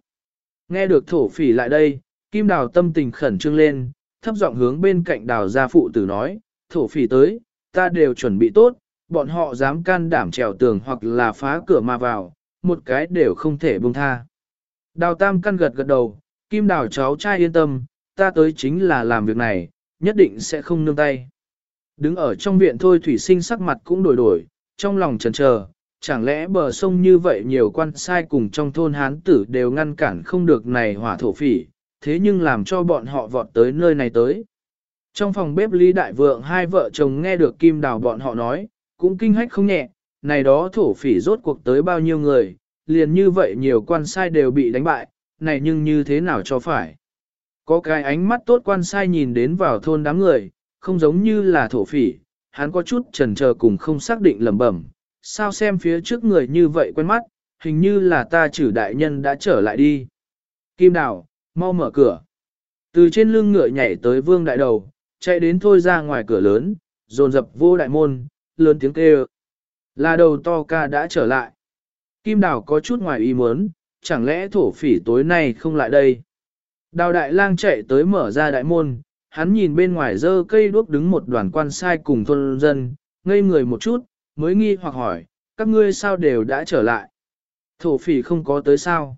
Nghe được thổ phỉ lại đây, kim đào tâm tình khẩn trương lên, thấp giọng hướng bên cạnh đào gia phụ tử nói, thổ phỉ tới, ta đều chuẩn bị tốt, bọn họ dám can đảm trèo tường hoặc là phá cửa mà vào, một cái đều không thể buông tha. Đào tam căn gật gật đầu, kim đào cháu trai yên tâm, ta tới chính là làm việc này, nhất định sẽ không nương tay. Đứng ở trong viện thôi thủy sinh sắc mặt cũng đổi đổi, trong lòng chần chờ, chẳng lẽ bờ sông như vậy nhiều quan sai cùng trong thôn hán tử đều ngăn cản không được này hỏa thổ phỉ, thế nhưng làm cho bọn họ vọt tới nơi này tới. Trong phòng bếp Lý Đại Vượng hai vợ chồng nghe được Kim Đào bọn họ nói, cũng kinh hách không nhẹ, này đó thổ phỉ rốt cuộc tới bao nhiêu người, liền như vậy nhiều quan sai đều bị đánh bại, này nhưng như thế nào cho phải. Có cái ánh mắt tốt quan sai nhìn đến vào thôn đám người, không giống như là thổ phỉ, hắn có chút chần chờ cùng không xác định lẩm bẩm, sao xem phía trước người như vậy quen mắt, hình như là ta chử đại nhân đã trở lại đi. Kim Đào, mau mở cửa. Từ trên lưng ngựa nhảy tới vương đại đầu, chạy đến thôi ra ngoài cửa lớn, dồn dập vô đại môn, lớn tiếng kêu. Là đầu to ca đã trở lại. Kim Đào có chút ngoài ý muốn, chẳng lẽ thổ phỉ tối nay không lại đây. Đào đại lang chạy tới mở ra đại môn, hắn nhìn bên ngoài dơ cây đuốc đứng một đoàn quan sai cùng thôn dân, ngây người một chút, mới nghi hoặc hỏi, các ngươi sao đều đã trở lại. Thổ phỉ không có tới sao.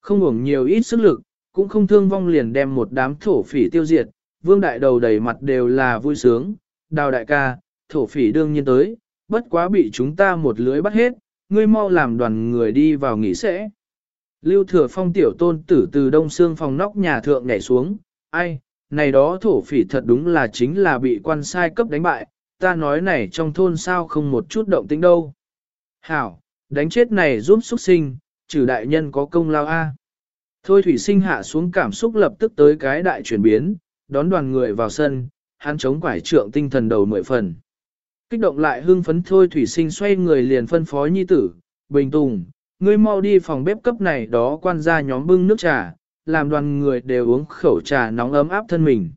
Không uổng nhiều ít sức lực, cũng không thương vong liền đem một đám thổ phỉ tiêu diệt, vương đại đầu đầy mặt đều là vui sướng, đào đại ca, thổ phỉ đương nhiên tới, bất quá bị chúng ta một lưới bắt hết, ngươi mau làm đoàn người đi vào nghỉ sẽ. Lưu thừa phong tiểu tôn tử từ đông xương phòng nóc nhà thượng nhảy xuống, ai, này đó thổ phỉ thật đúng là chính là bị quan sai cấp đánh bại, ta nói này trong thôn sao không một chút động tĩnh đâu. Hảo, đánh chết này giúp xuất sinh, trừ đại nhân có công lao a. Thôi thủy sinh hạ xuống cảm xúc lập tức tới cái đại chuyển biến, đón đoàn người vào sân, hắn chống quải trượng tinh thần đầu mười phần. Kích động lại hưng phấn thôi thủy sinh xoay người liền phân phó nhi tử, bình tùng, ngươi mau đi phòng bếp cấp này đó quan gia nhóm bưng nước trà, làm đoàn người đều uống khẩu trà nóng ấm áp thân mình.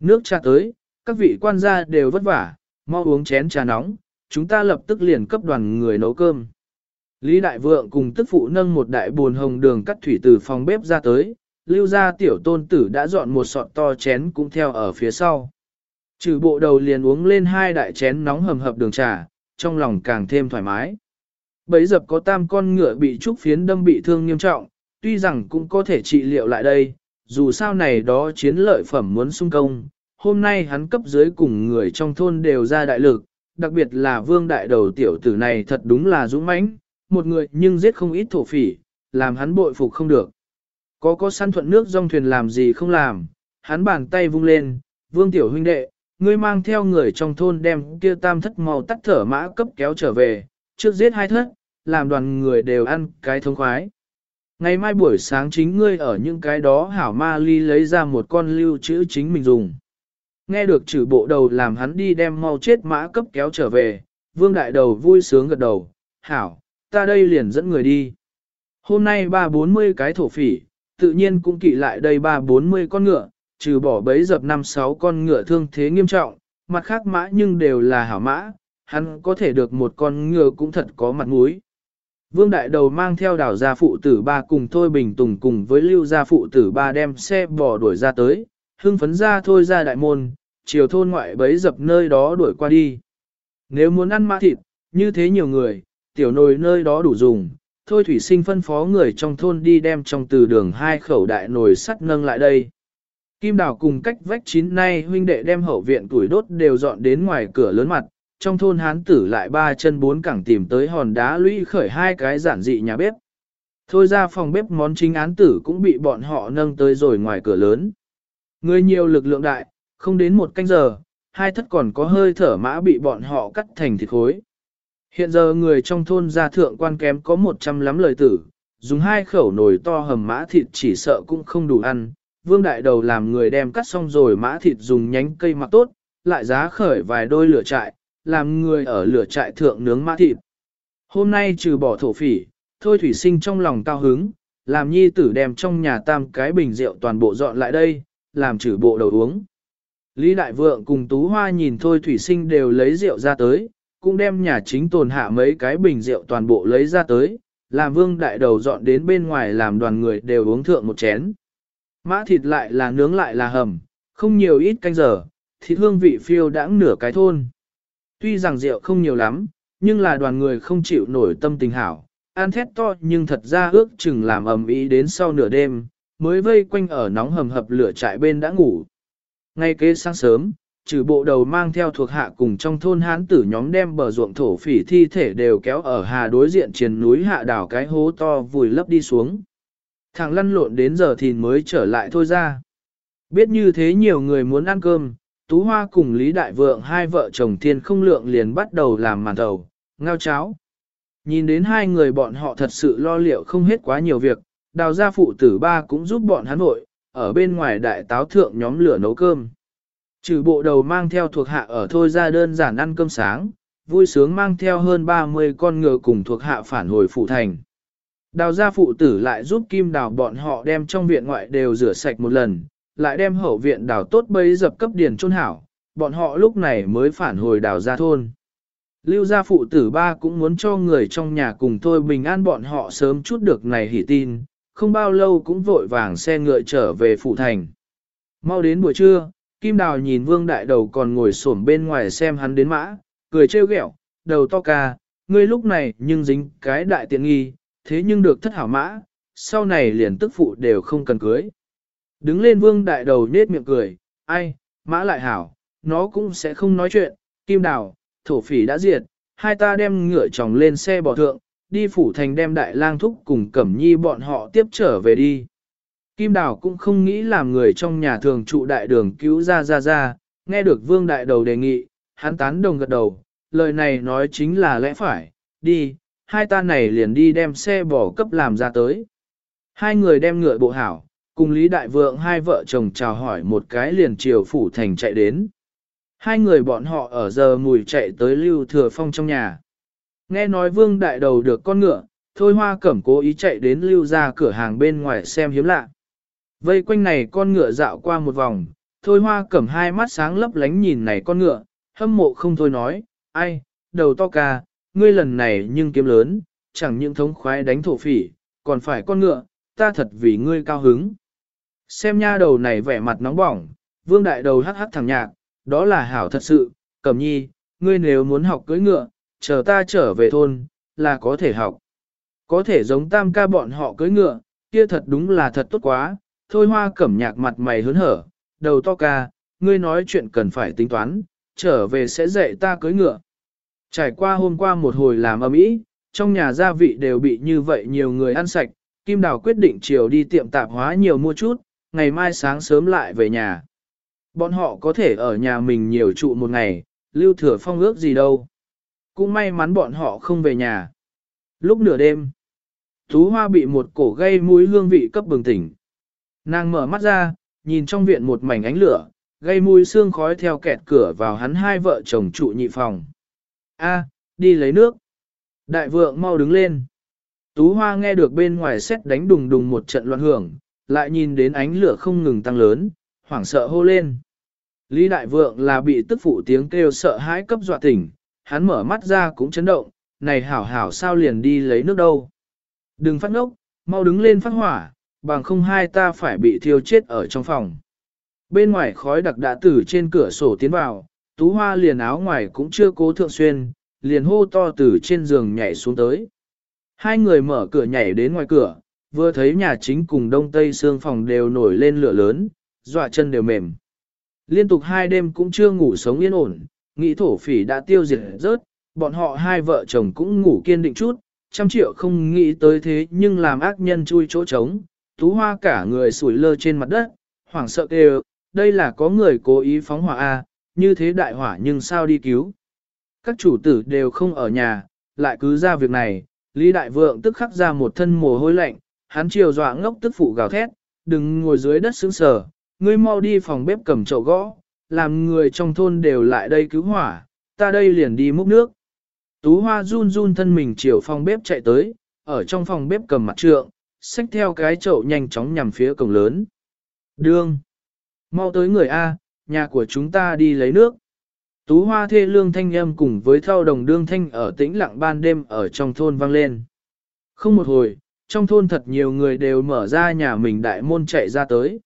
Nước trà tới, các vị quan gia đều vất vả, mau uống chén trà nóng, chúng ta lập tức liền cấp đoàn người nấu cơm. Lý Đại Vượng cùng tức phụ nâng một đại buồn hồng đường cắt thủy từ phòng bếp ra tới, lưu ra tiểu tôn tử đã dọn một sọt to chén cũng theo ở phía sau. Trừ bộ đầu liền uống lên hai đại chén nóng hầm hập đường trà, trong lòng càng thêm thoải mái. Bấy dập có tam con ngựa bị trúc phiến đâm bị thương nghiêm trọng, tuy rằng cũng có thể trị liệu lại đây, dù sao này đó chiến lợi phẩm muốn sung công. Hôm nay hắn cấp dưới cùng người trong thôn đều ra đại lực, đặc biệt là vương đại đầu tiểu tử này thật đúng là dũng mãnh, một người nhưng giết không ít thổ phỉ, làm hắn bội phục không được. Có có săn thuận nước dòng thuyền làm gì không làm, hắn bàn tay vung lên, vương tiểu huynh đệ, ngươi mang theo người trong thôn đem kia tam thất màu tắt thở mã cấp kéo trở về, trước giết hai thất, làm đoàn người đều ăn cái thông khoái. Ngày mai buổi sáng chính ngươi ở những cái đó hảo ma ly lấy ra một con lưu chữ chính mình dùng. Nghe được chữ bộ đầu làm hắn đi đem mau chết mã cấp kéo trở về, vương đại đầu vui sướng gật đầu, hảo, ta đây liền dẫn người đi. Hôm nay ba bốn mươi cái thổ phỉ, tự nhiên cũng kỵ lại đây ba bốn mươi con ngựa, trừ bỏ bấy dập năm sáu con ngựa thương thế nghiêm trọng, mặt khác mã nhưng đều là hảo mã, hắn có thể được một con ngựa cũng thật có mặt mũi. Vương Đại Đầu mang theo đảo gia phụ tử ba cùng Thôi Bình Tùng cùng với lưu gia phụ tử ba đem xe bò đuổi ra tới, hưng phấn ra thôi ra đại môn, chiều thôn ngoại bấy dập nơi đó đuổi qua đi. Nếu muốn ăn mã thịt, như thế nhiều người, tiểu nồi nơi đó đủ dùng, thôi thủy sinh phân phó người trong thôn đi đem trong từ đường hai khẩu đại nồi sắt nâng lại đây. Kim đào cùng cách vách chín nay huynh đệ đem hậu viện tuổi đốt đều dọn đến ngoài cửa lớn mặt, trong thôn hán tử lại ba chân bốn cẳng tìm tới hòn đá lũy khởi hai cái giản dị nhà bếp. Thôi ra phòng bếp món chính án tử cũng bị bọn họ nâng tới rồi ngoài cửa lớn. Người nhiều lực lượng đại, không đến một canh giờ, hai thất còn có hơi thở mã bị bọn họ cắt thành thịt khối. Hiện giờ người trong thôn gia thượng quan kém có một trăm lắm lời tử, dùng hai khẩu nồi to hầm mã thịt chỉ sợ cũng không đủ ăn. Vương đại đầu làm người đem cắt xong rồi mã thịt dùng nhánh cây mặc tốt, lại giá khởi vài đôi lửa trại, làm người ở lửa trại thượng nướng mã thịt. Hôm nay trừ bỏ thổ phỉ, thôi thủy sinh trong lòng cao hứng, làm nhi tử đem trong nhà tam cái bình rượu toàn bộ dọn lại đây, làm trừ bộ đầu uống. Lý Đại Vượng cùng Tú Hoa nhìn thôi thủy sinh đều lấy rượu ra tới, cũng đem nhà chính tồn hạ mấy cái bình rượu toàn bộ lấy ra tới, làm vương đại đầu dọn đến bên ngoài làm đoàn người đều uống thượng một chén. Mã thịt lại là nướng lại là hầm, không nhiều ít canh giờ, thịt hương vị phiêu đãng nửa cái thôn. Tuy rằng rượu không nhiều lắm, nhưng là đoàn người không chịu nổi tâm tình hảo, ăn thét to nhưng thật ra ước chừng làm ầm ĩ đến sau nửa đêm, mới vây quanh ở nóng hầm hập lửa trại bên đã ngủ. Ngay kế sáng sớm, trừ bộ đầu mang theo thuộc hạ cùng trong thôn hán tử nhóm đem bờ ruộng thổ phỉ thi thể đều kéo ở hà đối diện trên núi hạ đảo cái hố to vùi lấp đi xuống. Thằng lăn lộn đến giờ thì mới trở lại thôi ra. Biết như thế nhiều người muốn ăn cơm, Tú Hoa cùng Lý Đại Vượng hai vợ chồng thiên không lượng liền bắt đầu làm màn thầu, ngao cháo. Nhìn đến hai người bọn họ thật sự lo liệu không hết quá nhiều việc, đào gia phụ tử ba cũng giúp bọn hắn nội, ở bên ngoài đại táo thượng nhóm lửa nấu cơm. Trừ bộ đầu mang theo thuộc hạ ở thôi ra đơn giản ăn cơm sáng, vui sướng mang theo hơn 30 con ngựa cùng thuộc hạ phản hồi phụ thành. Đào gia phụ tử lại giúp kim đào bọn họ đem trong viện ngoại đều rửa sạch một lần, lại đem hậu viện đào tốt bấy dập cấp điền chôn hảo, bọn họ lúc này mới phản hồi đào ra thôn. Lưu gia phụ tử ba cũng muốn cho người trong nhà cùng thôi bình an bọn họ sớm chút được này hỉ tin, không bao lâu cũng vội vàng xe ngựa trở về phụ thành. Mau đến buổi trưa, Kim Đào nhìn Vương Đại Đầu còn ngồi xổm bên ngoài xem hắn đến mã, cười trêu ghẹo, đầu to ca, ngươi lúc này nhưng dính cái đại tiện nghi, thế nhưng được thất hảo mã, sau này liền tức phụ đều không cần cưới. Đứng lên vương đại đầu nết miệng cười, ai, mã lại hảo, nó cũng sẽ không nói chuyện, kim đào, thổ phỉ đã diệt, hai ta đem ngựa chồng lên xe bò thượng, đi phủ thành đem đại lang thúc cùng cẩm nhi bọn họ tiếp trở về đi. Kim đào cũng không nghĩ làm người trong nhà thường trụ đại đường cứu ra ra ra, nghe được vương đại đầu đề nghị, hắn tán đồng gật đầu, lời này nói chính là lẽ phải, đi, hai ta này liền đi đem xe bò cấp làm ra tới. Hai người đem ngựa bộ hảo, cùng Lý Đại Vượng hai vợ chồng chào hỏi một cái liền chiều phủ thành chạy đến. Hai người bọn họ ở giờ mùi chạy tới Lưu Thừa Phong trong nhà. Nghe nói Vương Đại Đầu được con ngựa, Thôi Hoa Cẩm cố ý chạy đến Lưu ra cửa hàng bên ngoài xem hiếm lạ. Vây quanh này con ngựa dạo qua một vòng, Thôi Hoa Cẩm hai mắt sáng lấp lánh nhìn này con ngựa, hâm mộ không thôi nói, ai, đầu to ca, ngươi lần này nhưng kiếm lớn, chẳng những thống khoái đánh thổ phỉ, còn phải con ngựa, ta thật vì ngươi cao hứng. Xem nha đầu này vẻ mặt nóng bỏng, vương đại đầu hắc hắc thẳng nhạc, đó là hảo thật sự, cẩm nhi, ngươi nếu muốn học cưỡi ngựa, chờ ta trở về thôn, là có thể học. Có thể giống tam ca bọn họ cưỡi ngựa, kia thật đúng là thật tốt quá, thôi hoa cẩm nhạc mặt mày hớn hở, đầu to ca, ngươi nói chuyện cần phải tính toán, trở về sẽ dạy ta cưỡi ngựa. Trải qua hôm qua một hồi làm ấm ý, trong nhà gia vị đều bị như vậy nhiều người ăn sạch, Kim Đào quyết định chiều đi tiệm tạp hóa nhiều mua chút, ngày mai sáng sớm lại về nhà. Bọn họ có thể ở nhà mình nhiều trụ một ngày, lưu thừa phong ước gì đâu. Cũng may mắn bọn họ không về nhà. Lúc nửa đêm, Tú Hoa bị một cổ gây mũi hương vị cấp bừng tỉnh. Nàng mở mắt ra, nhìn trong viện một mảnh ánh lửa, gây mùi xương khói theo kẹt cửa vào hắn hai vợ chồng trụ nhị phòng. A, đi lấy nước. Đại vượng mau đứng lên. Tú Hoa nghe được bên ngoài xét đánh đùng đùng một trận loạn hưởng, lại nhìn đến ánh lửa không ngừng tăng lớn, hoảng sợ hô lên. Lý Đại Vượng là bị tức phụ tiếng kêu sợ hãi cấp dọa tỉnh, hắn mở mắt ra cũng chấn động, này hảo hảo sao liền đi lấy nước đâu. Đừng phát ngốc, mau đứng lên phát hỏa, bằng không hai ta phải bị thiêu chết ở trong phòng. Bên ngoài khói đặc đã từ trên cửa sổ tiến vào, tú hoa liền áo ngoài cũng chưa cố thượng xuyên, liền hô to từ trên giường nhảy xuống tới. Hai người mở cửa nhảy đến ngoài cửa, vừa thấy nhà chính cùng đông tây xương phòng đều nổi lên lửa lớn, dọa chân đều mềm. Liên tục hai đêm cũng chưa ngủ sống yên ổn, nghĩ thổ phỉ đã tiêu diệt rớt, bọn họ hai vợ chồng cũng ngủ kiên định chút, trăm triệu không nghĩ tới thế nhưng làm ác nhân chui chỗ trống, tú hoa cả người sủi lơ trên mặt đất, hoảng sợ kêu, đây là có người cố ý phóng hỏa A, như thế đại hỏa nhưng sao đi cứu. Các chủ tử đều không ở nhà, lại cứ ra việc này, Lý Đại Vượng tức khắc ra một thân mồ hôi lạnh, hắn chiều dọa ngốc tức phụ gào thét, đừng ngồi dưới đất sững sờ, ngươi mau đi phòng bếp cầm chậu gõ, làm người trong thôn đều lại đây cứu hỏa, ta đây liền đi múc nước. Tú Hoa run run thân mình chiều phòng bếp chạy tới, ở trong phòng bếp cầm mặt trượng, xách theo cái chậu nhanh chóng nhằm phía cổng lớn. Đương! Mau tới người A, nhà của chúng ta đi lấy nước. Tú hoa thê lương thanh âm cùng với thao đồng đương thanh ở tĩnh lặng ban đêm ở trong thôn vang lên. Không một hồi, trong thôn thật nhiều người đều mở ra nhà mình đại môn chạy ra tới.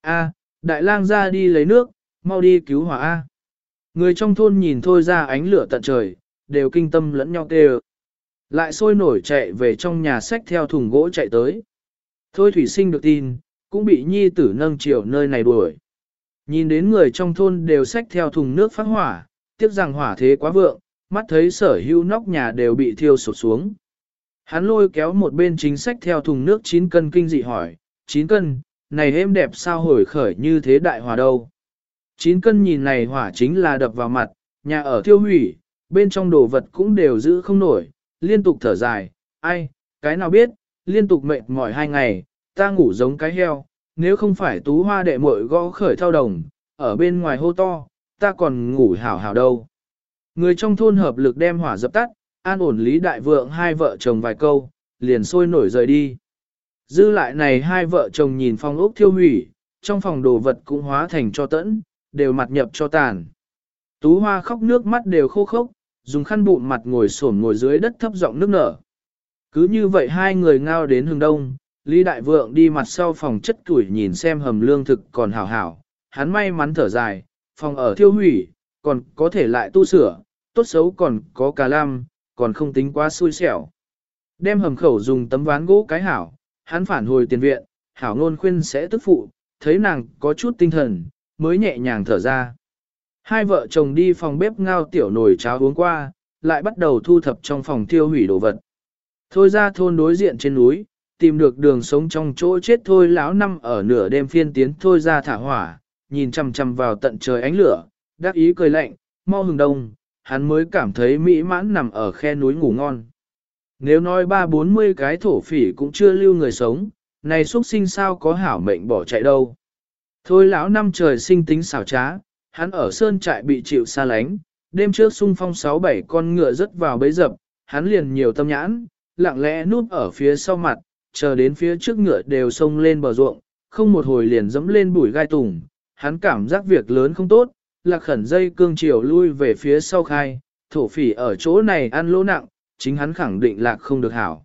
A, đại lang ra đi lấy nước, mau đi cứu hỏa A. Người trong thôn nhìn thôi ra ánh lửa tận trời, đều kinh tâm lẫn nhau kêu. Lại sôi nổi chạy về trong nhà sách theo thùng gỗ chạy tới. Thôi thủy sinh được tin, cũng bị nhi tử nâng chiều nơi này đuổi. Nhìn đến người trong thôn đều xách theo thùng nước phát hỏa, tiếc rằng hỏa thế quá vượng, mắt thấy sở hữu nóc nhà đều bị thiêu sụt xuống. Hắn lôi kéo một bên chính sách theo thùng nước 9 cân kinh dị hỏi, 9 cân, này êm đẹp sao hồi khởi như thế đại hỏa đâu. 9 cân nhìn này hỏa chính là đập vào mặt, nhà ở thiêu hủy, bên trong đồ vật cũng đều giữ không nổi, liên tục thở dài, ai, cái nào biết, liên tục mệt mỏi hai ngày, ta ngủ giống cái heo, nếu không phải tú hoa đệ muội gõ khởi thao đồng, ở bên ngoài hô to, ta còn ngủ hảo hảo đâu. Người trong thôn hợp lực đem hỏa dập tắt, an ổn lý đại vượng hai vợ chồng vài câu, liền sôi nổi rời đi. Dư lại này hai vợ chồng nhìn phòng ốc thiêu hủy, trong phòng đồ vật cũng hóa thành cho tẫn, đều mặt nhập cho tàn. Tú hoa khóc nước mắt đều khô khốc, dùng khăn bụng mặt ngồi xổm ngồi dưới đất thấp giọng nước nở. Cứ như vậy hai người ngao đến hướng đông, Lý Đại Vượng đi mặt sau phòng chất tuổi nhìn xem hầm lương thực còn hảo hảo, hắn may mắn thở dài, phòng ở thiêu hủy, còn có thể lại tu sửa, tốt xấu còn có cà lam, còn không tính quá xui xẻo. Đem hầm khẩu dùng tấm ván gỗ cái hảo, hắn phản hồi tiền viện, hảo ngôn khuyên sẽ tức phụ, thấy nàng có chút tinh thần, mới nhẹ nhàng thở ra. Hai vợ chồng đi phòng bếp ngao tiểu nồi cháo uống qua, lại bắt đầu thu thập trong phòng tiêu hủy đồ vật. Thôi ra thôn đối diện trên núi, tìm được đường sống trong chỗ chết thôi lão năm ở nửa đêm phiên tiến thôi ra thả hỏa, nhìn chằm chằm vào tận trời ánh lửa, đắc ý cười lạnh, mau hừng đông, hắn mới cảm thấy mỹ mãn nằm ở khe núi ngủ ngon. Nếu nói ba bốn mươi cái thổ phỉ cũng chưa lưu người sống, này xuất sinh sao có hảo mệnh bỏ chạy đâu. Thôi lão năm trời sinh tính xảo trá, hắn ở sơn trại bị chịu xa lánh, đêm trước xung phong sáu bảy con ngựa rớt vào bấy dập, hắn liền nhiều tâm nhãn, lặng lẽ núp ở phía sau mặt, chờ đến phía trước ngựa đều xông lên bờ ruộng, không một hồi liền dẫm lên bụi gai tùng, hắn cảm giác việc lớn không tốt, lạc khẩn dây cương chiều lui về phía sau khai, thổ phỉ ở chỗ này ăn lỗ nặng, chính hắn khẳng định lạc không được hảo.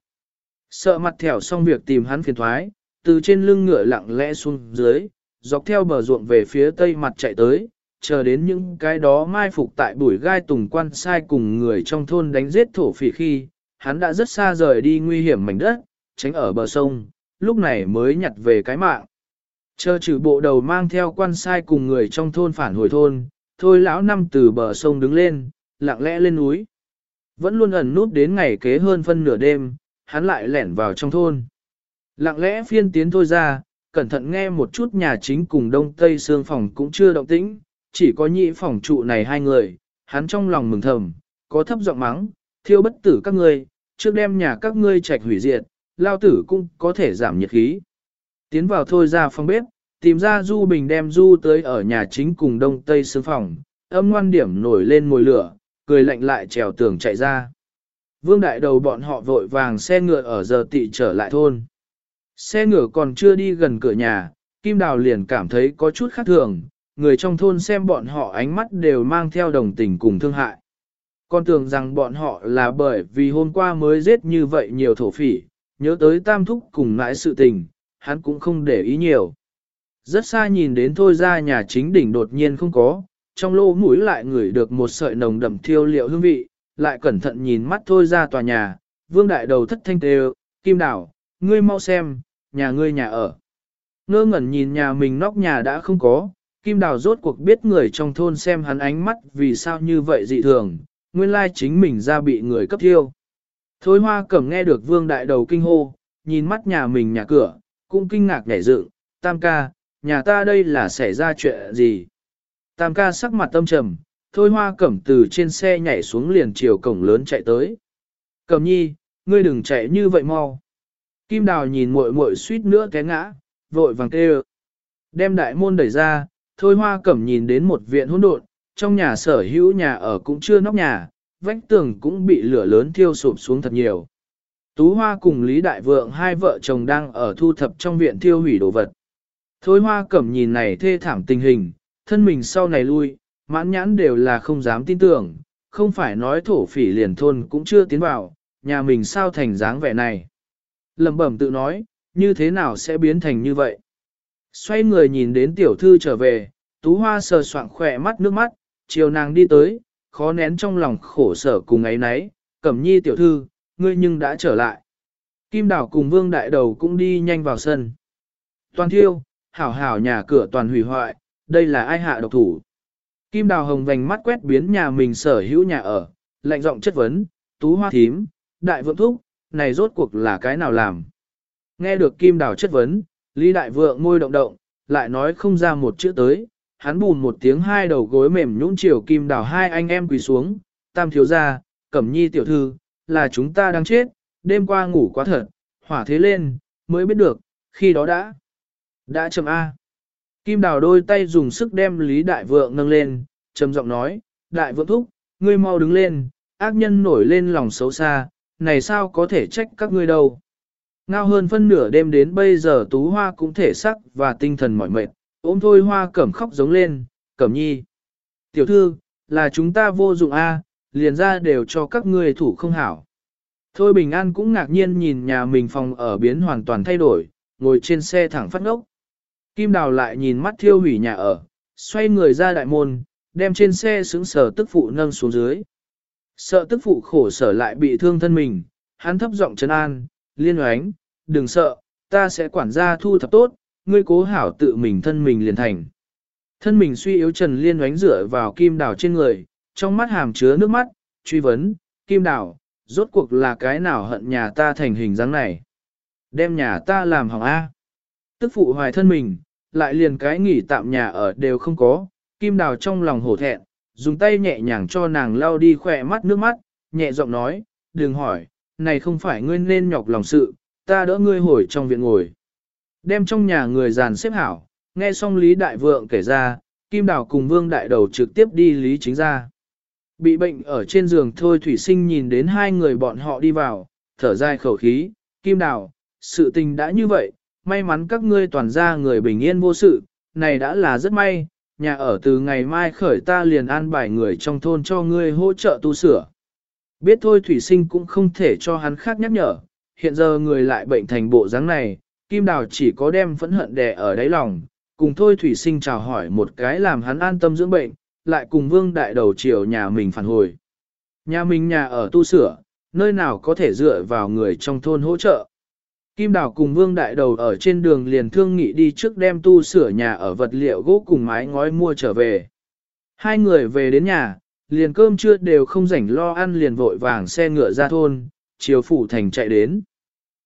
Sợ mặt thẻo xong việc tìm hắn phiền thoái, từ trên lưng ngựa lặng lẽ xuống dưới, dọc theo bờ ruộng về phía tây mặt chạy tới, chờ đến những cái đó mai phục tại bụi gai tùng quan sai cùng người trong thôn đánh giết thổ phỉ khi, hắn đã rất xa rời đi nguy hiểm mảnh đất, tránh ở bờ sông, lúc này mới nhặt về cái mạng. Chờ trừ bộ đầu mang theo quan sai cùng người trong thôn phản hồi thôn, thôi lão năm từ bờ sông đứng lên, lặng lẽ lên núi. Vẫn luôn ẩn nút đến ngày kế hơn phân nửa đêm, hắn lại lẻn vào trong thôn. Lặng lẽ phiên tiến thôi ra, cẩn thận nghe một chút nhà chính cùng đông tây xương phòng cũng chưa động tĩnh, chỉ có nhị phòng trụ này hai người, hắn trong lòng mừng thầm, có thấp giọng mắng, thiêu bất tử các ngươi, trước đem nhà các ngươi trạch hủy diệt, lao tử cũng có thể giảm nhiệt khí. Tiến vào thôi ra phòng bếp, tìm ra Du Bình đem Du tới ở nhà chính cùng đông tây xương phòng, âm ngoan điểm nổi lên mồi lửa, cười lạnh lại trèo tường chạy ra. Vương đại đầu bọn họ vội vàng xe ngựa ở giờ tị trở lại thôn. Xe ngựa còn chưa đi gần cửa nhà, Kim Đào liền cảm thấy có chút khác thường, người trong thôn xem bọn họ ánh mắt đều mang theo đồng tình cùng thương hại. Con tưởng rằng bọn họ là bởi vì hôm qua mới giết như vậy nhiều thổ phỉ, nhớ tới tam thúc cùng nãi sự tình, hắn cũng không để ý nhiều. Rất xa nhìn đến thôi ra nhà chính đỉnh đột nhiên không có, trong lô mũi lại ngửi được một sợi nồng đậm thiêu liệu hương vị, lại cẩn thận nhìn mắt thôi ra tòa nhà, vương đại đầu thất thanh tê kim đảo, ngươi mau xem, nhà ngươi nhà ở. Ngơ ngẩn nhìn nhà mình nóc nhà đã không có, kim đào rốt cuộc biết người trong thôn xem hắn ánh mắt vì sao như vậy dị thường, nguyên lai chính mình ra bị người cấp thiêu. Thôi hoa cẩm nghe được vương đại đầu kinh hô, nhìn mắt nhà mình nhà cửa, cũng kinh ngạc nhảy dựng, tam ca, nhà ta đây là xảy ra chuyện gì? Tam ca sắc mặt tâm trầm, thôi hoa cẩm từ trên xe nhảy xuống liền chiều cổng lớn chạy tới. Cẩm nhi, ngươi đừng chạy như vậy mau. Kim đào nhìn muội muội suýt nữa té ngã, vội vàng kêu. Đem đại môn đẩy ra, thôi hoa cẩm nhìn đến một viện hỗn độn, trong nhà sở hữu nhà ở cũng chưa nóc nhà, vách tường cũng bị lửa lớn thiêu sụp xuống thật nhiều. Tú Hoa cùng Lý Đại Vượng hai vợ chồng đang ở thu thập trong viện thiêu hủy đồ vật. Thôi Hoa cẩm nhìn này thê thảm tình hình, thân mình sau này lui, mãn nhãn đều là không dám tin tưởng, không phải nói thổ phỉ liền thôn cũng chưa tiến vào, nhà mình sao thành dáng vẻ này. Lầm bẩm tự nói, như thế nào sẽ biến thành như vậy? Xoay người nhìn đến tiểu thư trở về, Tú Hoa sờ soạng khỏe mắt nước mắt, chiều nàng đi tới, khó nén trong lòng khổ sở cùng ấy nấy, cẩm nhi tiểu thư, ngươi nhưng đã trở lại. Kim đảo cùng vương đại đầu cũng đi nhanh vào sân. Toàn thiêu, hảo hảo nhà cửa toàn hủy hoại, đây là ai hạ độc thủ. Kim đào hồng vành mắt quét biến nhà mình sở hữu nhà ở, lạnh giọng chất vấn, tú hoa thím, đại vượng thúc, này rốt cuộc là cái nào làm. Nghe được kim đào chất vấn, Lý đại vượng môi động động, lại nói không ra một chữ tới, hắn bùn một tiếng hai đầu gối mềm nhũn chiều kim đào hai anh em quỳ xuống, tam thiếu gia, cẩm nhi tiểu thư, là chúng ta đang chết, đêm qua ngủ quá thật, hỏa thế lên, mới biết được, khi đó đã, đã chậm A. Kim đào đôi tay dùng sức đem Lý Đại Vượng nâng lên, trầm giọng nói, Đại Vượng thúc, ngươi mau đứng lên, ác nhân nổi lên lòng xấu xa, này sao có thể trách các ngươi đâu. Ngao hơn phân nửa đêm đến bây giờ tú hoa cũng thể sắc và tinh thần mỏi mệt, ôm thôi hoa cẩm khóc giống lên, cẩm nhi. Tiểu thư, là chúng ta vô dụng a, liền ra đều cho các ngươi thủ không hảo. Thôi bình an cũng ngạc nhiên nhìn nhà mình phòng ở biến hoàn toàn thay đổi, ngồi trên xe thẳng phát ngốc. Kim đào lại nhìn mắt thiêu hủy nhà ở, xoay người ra đại môn, đem trên xe xứng sở tức phụ nâng xuống dưới. Sợ tức phụ khổ sở lại bị thương thân mình, hắn thấp giọng trấn an, liên oánh, đừng sợ, ta sẽ quản gia thu thập tốt, ngươi cố hảo tự mình thân mình liền thành. Thân mình suy yếu Trần Liên oánh dựa vào kim đào trên người, trong mắt hàm chứa nước mắt, truy vấn, kim đảo, rốt cuộc là cái nào hận nhà ta thành hình dáng này. Đem nhà ta làm hỏng A. Tức phụ hoài thân mình, lại liền cái nghỉ tạm nhà ở đều không có, kim đào trong lòng hổ thẹn, dùng tay nhẹ nhàng cho nàng lau đi khỏe mắt nước mắt, nhẹ giọng nói, đừng hỏi, này không phải ngươi nên nhọc lòng sự, ta đỡ ngươi hồi trong viện ngồi. Đem trong nhà người dàn xếp hảo, nghe xong Lý Đại Vượng kể ra, Kim Đào cùng Vương Đại Đầu trực tiếp đi Lý Chính ra. Bị bệnh ở trên giường thôi Thủy Sinh nhìn đến hai người bọn họ đi vào, thở dài khẩu khí, Kim Đào, sự tình đã như vậy, may mắn các ngươi toàn ra người bình yên vô sự, này đã là rất may, nhà ở từ ngày mai khởi ta liền an bài người trong thôn cho ngươi hỗ trợ tu sửa. Biết thôi Thủy Sinh cũng không thể cho hắn khác nhắc nhở, hiện giờ người lại bệnh thành bộ dáng này, Kim Đào chỉ có đem phẫn hận đè ở đáy lòng, cùng thôi Thủy Sinh chào hỏi một cái làm hắn an tâm dưỡng bệnh, lại cùng Vương Đại Đầu chiều nhà mình phản hồi. Nhà mình nhà ở tu sửa, nơi nào có thể dựa vào người trong thôn hỗ trợ. Kim Đào cùng Vương Đại Đầu ở trên đường liền thương nghị đi trước đem tu sửa nhà ở vật liệu gỗ cùng mái ngói mua trở về. Hai người về đến nhà, liền cơm trưa đều không rảnh lo ăn liền vội vàng xe ngựa ra thôn, chiều phủ thành chạy đến.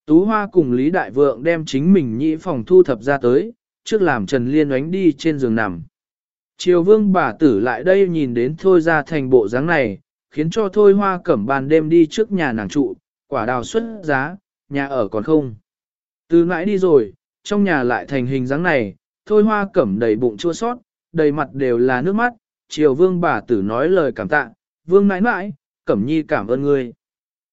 Tú Hoa cùng Lý Đại Vượng đem chính mình nhĩ phòng thu thập ra tới, trước làm Trần Liên oánh đi trên giường nằm. Triều vương bà tử lại đây nhìn đến thôi ra thành bộ dáng này, khiến cho thôi hoa cẩm bàn đêm đi trước nhà nàng trụ, quả đào xuất giá, nhà ở còn không. Từ nãy đi rồi, trong nhà lại thành hình dáng này, thôi hoa cẩm đầy bụng chua sót, đầy mặt đều là nước mắt, triều vương bà tử nói lời cảm tạ, vương nãi nãi, cẩm nhi cảm ơn ngươi.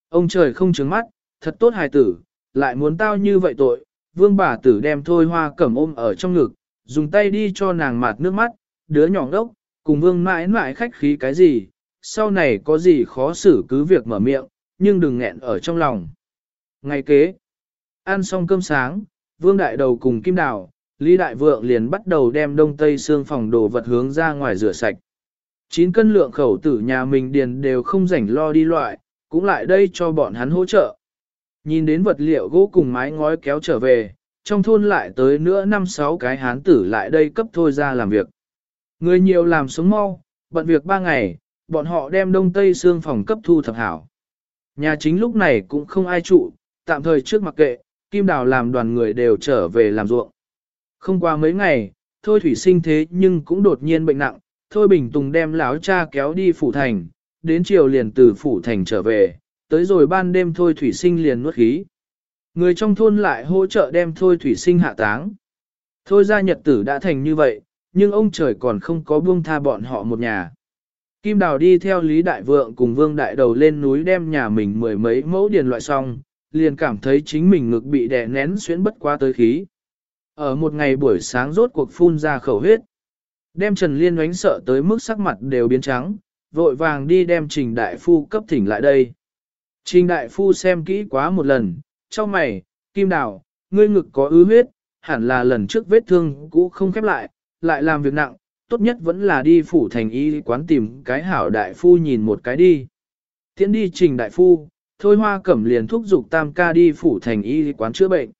Ông trời không trứng mắt, thật tốt hài tử, lại muốn tao như vậy tội, vương bà tử đem thôi hoa cẩm ôm ở trong ngực, dùng tay đi cho nàng mạt nước mắt, đứa nhỏ ngốc, cùng vương mãi mãi khách khí cái gì, sau này có gì khó xử cứ việc mở miệng, nhưng đừng nghẹn ở trong lòng. Ngày kế, ăn xong cơm sáng, vương đại đầu cùng kim đào, Lý Đại Vượng liền bắt đầu đem đông tây xương phòng đồ vật hướng ra ngoài rửa sạch. Chín cân lượng khẩu tử nhà mình điền đều không rảnh lo đi loại, cũng lại đây cho bọn hắn hỗ trợ. Nhìn đến vật liệu gỗ cùng mái ngói kéo trở về, trong thôn lại tới nữa năm sáu cái hán tử lại đây cấp thôi ra làm việc. Người nhiều làm sống mau, bận việc ba ngày, bọn họ đem đông tây xương phòng cấp thu thập hảo. Nhà chính lúc này cũng không ai trụ, tạm thời trước mặc kệ, Kim Đào làm đoàn người đều trở về làm ruộng. Không qua mấy ngày, Thôi Thủy sinh thế nhưng cũng đột nhiên bệnh nặng, Thôi Bình Tùng đem lão cha kéo đi phủ thành, đến chiều liền từ phủ thành trở về, tới rồi ban đêm Thôi Thủy sinh liền nuốt khí. Người trong thôn lại hỗ trợ đem Thôi Thủy sinh hạ táng. Thôi ra nhật tử đã thành như vậy, nhưng ông trời còn không có buông tha bọn họ một nhà. Kim Đào đi theo Lý Đại Vượng cùng Vương Đại Đầu lên núi đem nhà mình mười mấy mẫu điền loại xong, liền cảm thấy chính mình ngực bị đè nén xuyến bất qua tới khí. Ở một ngày buổi sáng rốt cuộc phun ra khẩu huyết. Đem Trần Liên oánh sợ tới mức sắc mặt đều biến trắng, vội vàng đi đem Trình Đại Phu cấp thỉnh lại đây. Trình Đại Phu xem kỹ quá một lần, cho mày, Kim Đào, ngươi ngực có ứ huyết, hẳn là lần trước vết thương cũ không khép lại, lại làm việc nặng, tốt nhất vẫn là đi phủ thành y quán tìm cái hảo đại phu nhìn một cái đi. Tiến đi trình đại phu, thôi hoa cẩm liền thúc giục tam ca đi phủ thành y quán chữa bệnh.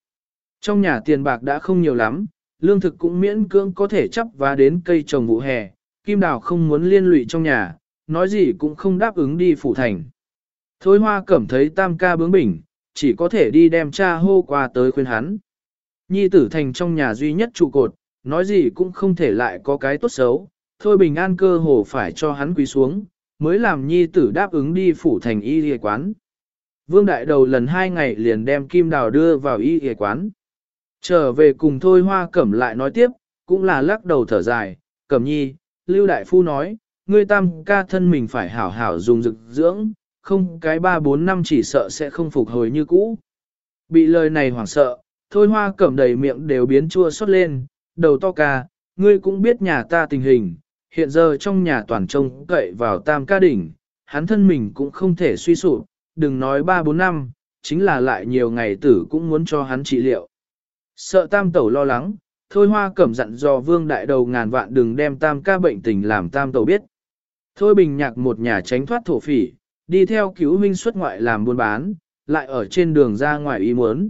Trong nhà tiền bạc đã không nhiều lắm, lương thực cũng miễn cưỡng có thể chấp và đến cây trồng vụ hè, kim đào không muốn liên lụy trong nhà, nói gì cũng không đáp ứng đi phủ thành. Thôi hoa cẩm thấy tam ca bướng bỉnh, chỉ có thể đi đem cha hô qua tới khuyên hắn. Nhi tử thành trong nhà duy nhất trụ cột, nói gì cũng không thể lại có cái tốt xấu, thôi bình an cơ hồ phải cho hắn quỳ xuống, mới làm nhi tử đáp ứng đi phủ thành y y quán. Vương đại đầu lần hai ngày liền đem kim đào đưa vào y y quán. Trở về cùng thôi hoa cẩm lại nói tiếp, cũng là lắc đầu thở dài, cẩm nhi, lưu đại phu nói, ngươi tam ca thân mình phải hảo hảo dùng dực dưỡng, không cái ba bốn năm chỉ sợ sẽ không phục hồi như cũ. Bị lời này hoảng sợ, thôi hoa cẩm đầy miệng đều biến chua xót lên, đầu to ca, ngươi cũng biết nhà ta tình hình, hiện giờ trong nhà toàn trông cậy vào tam ca đỉnh, hắn thân mình cũng không thể suy sụp, đừng nói 3-4 năm, chính là lại nhiều ngày tử cũng muốn cho hắn trị liệu. Sợ tam tẩu lo lắng, thôi hoa cẩm dặn do vương đại đầu ngàn vạn đừng đem tam ca bệnh tình làm tam tẩu biết. Thôi bình nhạc một nhà tránh thoát thổ phỉ, đi theo cứu huynh xuất ngoại làm buôn bán, lại ở trên đường ra ngoài ý muốn.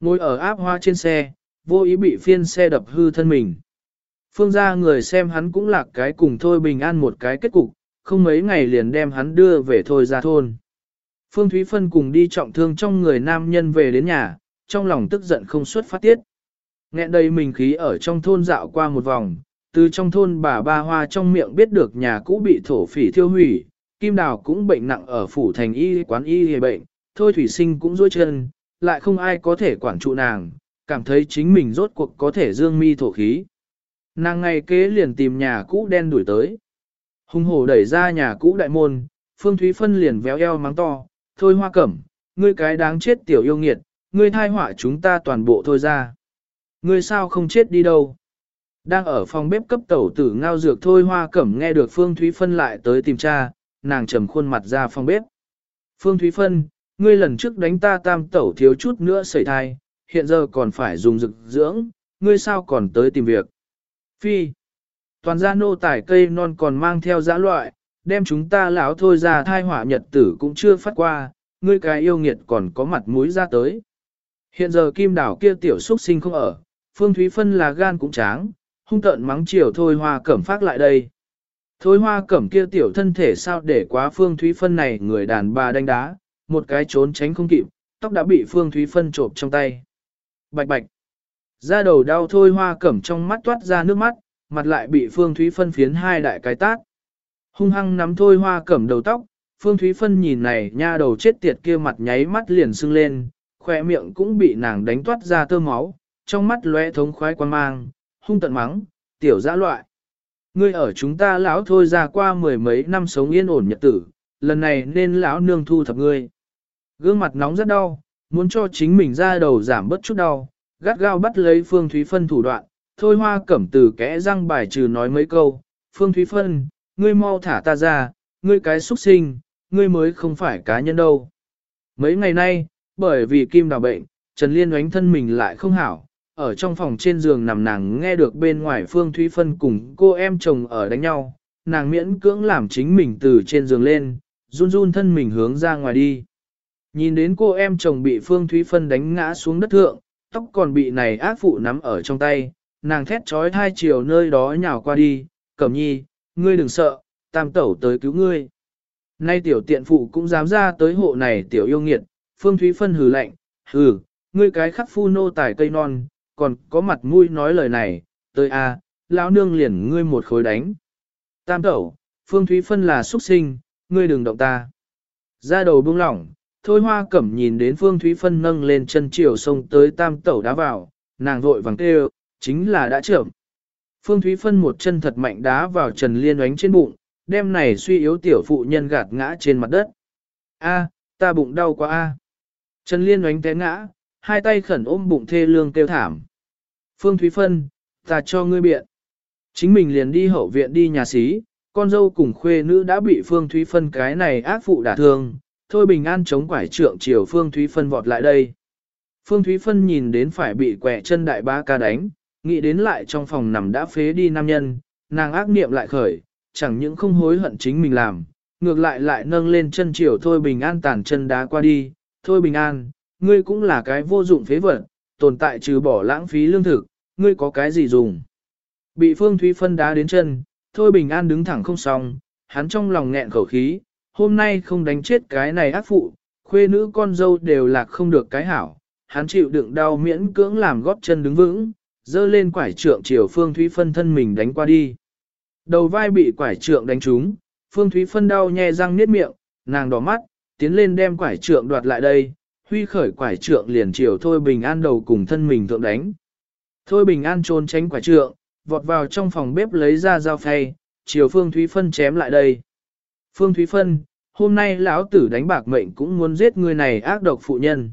Ngồi ở áp hoa trên xe, vô ý bị phiên xe đập hư thân mình. Phương gia người xem hắn cũng là cái cùng thôi bình an một cái kết cục, không mấy ngày liền đem hắn đưa về thôi ra thôn. Phương Thúy Phân cùng đi trọng thương trong người nam nhân về đến nhà, trong lòng tức giận không xuất phát tiết. Nghe đầy mình khí ở trong thôn dạo qua một vòng, từ trong thôn bà ba hoa trong miệng biết được nhà cũ bị thổ phỉ thiêu hủy, Kim Đào cũng bệnh nặng ở phủ thành y quán y hề bệnh, thôi thủy sinh cũng dối chân, lại không ai có thể quản trụ nàng, cảm thấy chính mình rốt cuộc có thể dương mi thổ khí. Nàng ngày kế liền tìm nhà cũ đen đuổi tới. Hùng hổ đẩy ra nhà cũ đại môn, Phương Thúy Phân liền véo eo mắng to, thôi hoa cẩm, ngươi cái đáng chết tiểu yêu nghiệt, ngươi thai họa chúng ta toàn bộ thôi ra. Ngươi sao không chết đi đâu? Đang ở phòng bếp cấp tẩu tử ngao dược thôi hoa cẩm nghe được Phương Thúy Phân lại tới tìm cha, nàng trầm khuôn mặt ra phòng bếp. Phương Thúy Phân, ngươi lần trước đánh ta tam tẩu thiếu chút nữa sẩy thai, hiện giờ còn phải dùng dược dưỡng, ngươi sao còn tới tìm việc. Phi, toàn gia nô tải cây non còn mang theo giã loại, đem chúng ta lão thôi ra thai họa nhật tử cũng chưa phát qua, ngươi cái yêu nghiệt còn có mặt mũi ra tới. Hiện giờ kim đảo kia tiểu xuất sinh không ở, Phương Thúy Phân là gan cũng tráng, hung tợn mắng chiều thôi hoa cẩm phát lại đây. Thôi hoa cẩm kia tiểu thân thể sao để quá Phương Thúy Phân này người đàn bà đánh đá, một cái trốn tránh không kịp, tóc đã bị Phương Thúy Phân trộm trong tay. Bạch bạch. Ra đầu đau thôi hoa cẩm trong mắt toát ra nước mắt, mặt lại bị Phương Thúy Phân phiến hai đại cái tát. Hung hăng nắm thôi hoa cẩm đầu tóc, Phương Thúy Phân nhìn này nha đầu chết tiệt kia mặt nháy mắt liền sưng lên, khỏe miệng cũng bị nàng đánh toát ra tơ máu, trong mắt lóe thống khoái quan mang, hung tận mắng, tiểu dã loại. Ngươi ở chúng ta lão thôi ra qua mười mấy năm sống yên ổn nhật tử, lần này nên lão nương thu thập ngươi. Gương mặt nóng rất đau, muốn cho chính mình ra đầu giảm bớt chút đau, gắt gao bắt lấy Phương Thúy Phân thủ đoạn, thôi hoa cẩm từ kẽ răng bài trừ nói mấy câu, Phương Thúy Phân, ngươi mau thả ta ra, ngươi cái xuất sinh, ngươi mới không phải cá nhân đâu. Mấy ngày nay, bởi vì kim đào bệnh, Trần Liên oánh thân mình lại không hảo, ở trong phòng trên giường nằm nàng nghe được bên ngoài Phương Thúy Phân cùng cô em chồng ở đánh nhau, nàng miễn cưỡng làm chính mình từ trên giường lên, run run thân mình hướng ra ngoài đi. Nhìn đến cô em chồng bị Phương Thúy Phân đánh ngã xuống đất thượng, tóc còn bị này ác phụ nắm ở trong tay, nàng thét trói hai chiều nơi đó nhào qua đi, cẩm nhi, ngươi đừng sợ, tam tẩu tới cứu ngươi. Nay tiểu tiện phụ cũng dám ra tới hộ này tiểu yêu nghiệt, Phương Thúy Phân hừ lạnh, hừ, ngươi cái khắc phu nô tài cây non, còn có mặt mũi nói lời này, tới a, lão nương liền ngươi một khối đánh. Tam tẩu, Phương Thúy Phân là xuất sinh, ngươi đừng động ta. Ra đầu buông lỏng, thôi hoa cẩm nhìn đến Phương Thúy Phân nâng lên chân chiều sông tới tam tẩu đá vào, nàng vội vàng kêu, chính là đã trưởng. Phương Thúy Phân một chân thật mạnh đá vào Trần Liên oánh trên bụng, đem này suy yếu tiểu phụ nhân gạt ngã trên mặt đất. A, ta bụng đau quá a. Trần Liên oánh té ngã, hai tay khẩn ôm bụng thê lương kêu thảm. Phương Thúy Phân, ta cho ngươi biện. Chính mình liền đi hậu viện đi nhà xí, con dâu cùng khuê nữ đã bị Phương Thúy Phân cái này ác phụ đả thương, thôi bình an chống quải trượng chiều Phương Thúy Phân vọt lại đây. Phương Thúy Phân nhìn đến phải bị quẻ chân đại ba ca đánh, nghĩ đến lại trong phòng nằm đã phế đi nam nhân, nàng ác niệm lại khởi, chẳng những không hối hận chính mình làm, ngược lại lại nâng lên chân chiều thôi bình an tàn chân đá qua đi, thôi bình an, ngươi cũng là cái vô dụng phế vật, tồn tại trừ bỏ lãng phí lương thực, ngươi có cái gì dùng. Bị Phương Thúy Phân đá đến chân, thôi bình an đứng thẳng không xong, hắn trong lòng nghẹn khẩu khí, hôm nay không đánh chết cái này ác phụ, khuê nữ con dâu đều lạc không được cái hảo, hắn chịu đựng đau miễn cưỡng làm góp chân đứng vững, dơ lên quải trượng chiều Phương Thúy Phân thân mình đánh qua đi. Đầu vai bị quải trượng đánh trúng, Phương Thúy Phân đau nhè răng niết miệng, nàng đỏ mắt, tiến lên đem quải trượng đoạt lại đây, huy khởi quải trượng liền chiều Thôi Bình An đầu cùng thân mình thượng đánh. Thôi Bình An trốn tránh quải trượng, vọt vào trong phòng bếp lấy ra dao phay, chiều Phương Thúy Phân chém lại đây. Phương Thúy Phân, hôm nay lão tử đánh bạc mệnh cũng muốn giết người này ác độc phụ nhân.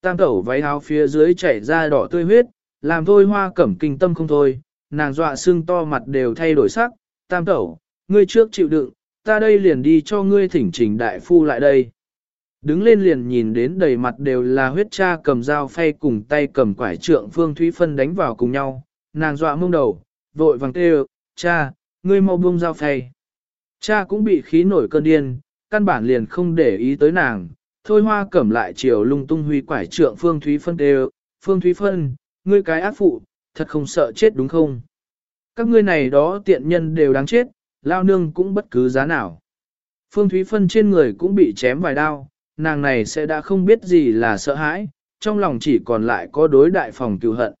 Tam tẩu váy áo phía dưới chảy ra đỏ tươi huyết, làm thôi hoa cẩm kinh tâm không thôi, nàng dọa xương to mặt đều thay đổi sắc, tam tẩu, ngươi trước chịu đựng, ta đây liền đi cho ngươi thỉnh trình đại phu lại đây. Đứng lên liền nhìn đến đầy mặt đều là huyết cha cầm dao phay cùng tay cầm quải trượng Phương Thúy Phân đánh vào cùng nhau, nàng dọa mông đầu, vội vàng kêu, cha, ngươi mau buông dao phay. Cha cũng bị khí nổi cơn điên, căn bản liền không để ý tới nàng. Thôi hoa cẩm lại chiều lung tung huy quải trượng Phương Thúy Phân đều, Phương Thúy Phân, ngươi cái ác phụ, thật không sợ chết đúng không? Các ngươi này đó tiện nhân đều đáng chết, lao nương cũng bất cứ giá nào. Phương Thúy Phân trên người cũng bị chém vài đao, nàng này sẽ đã không biết gì là sợ hãi, trong lòng chỉ còn lại có đối đại phòng cựu hận.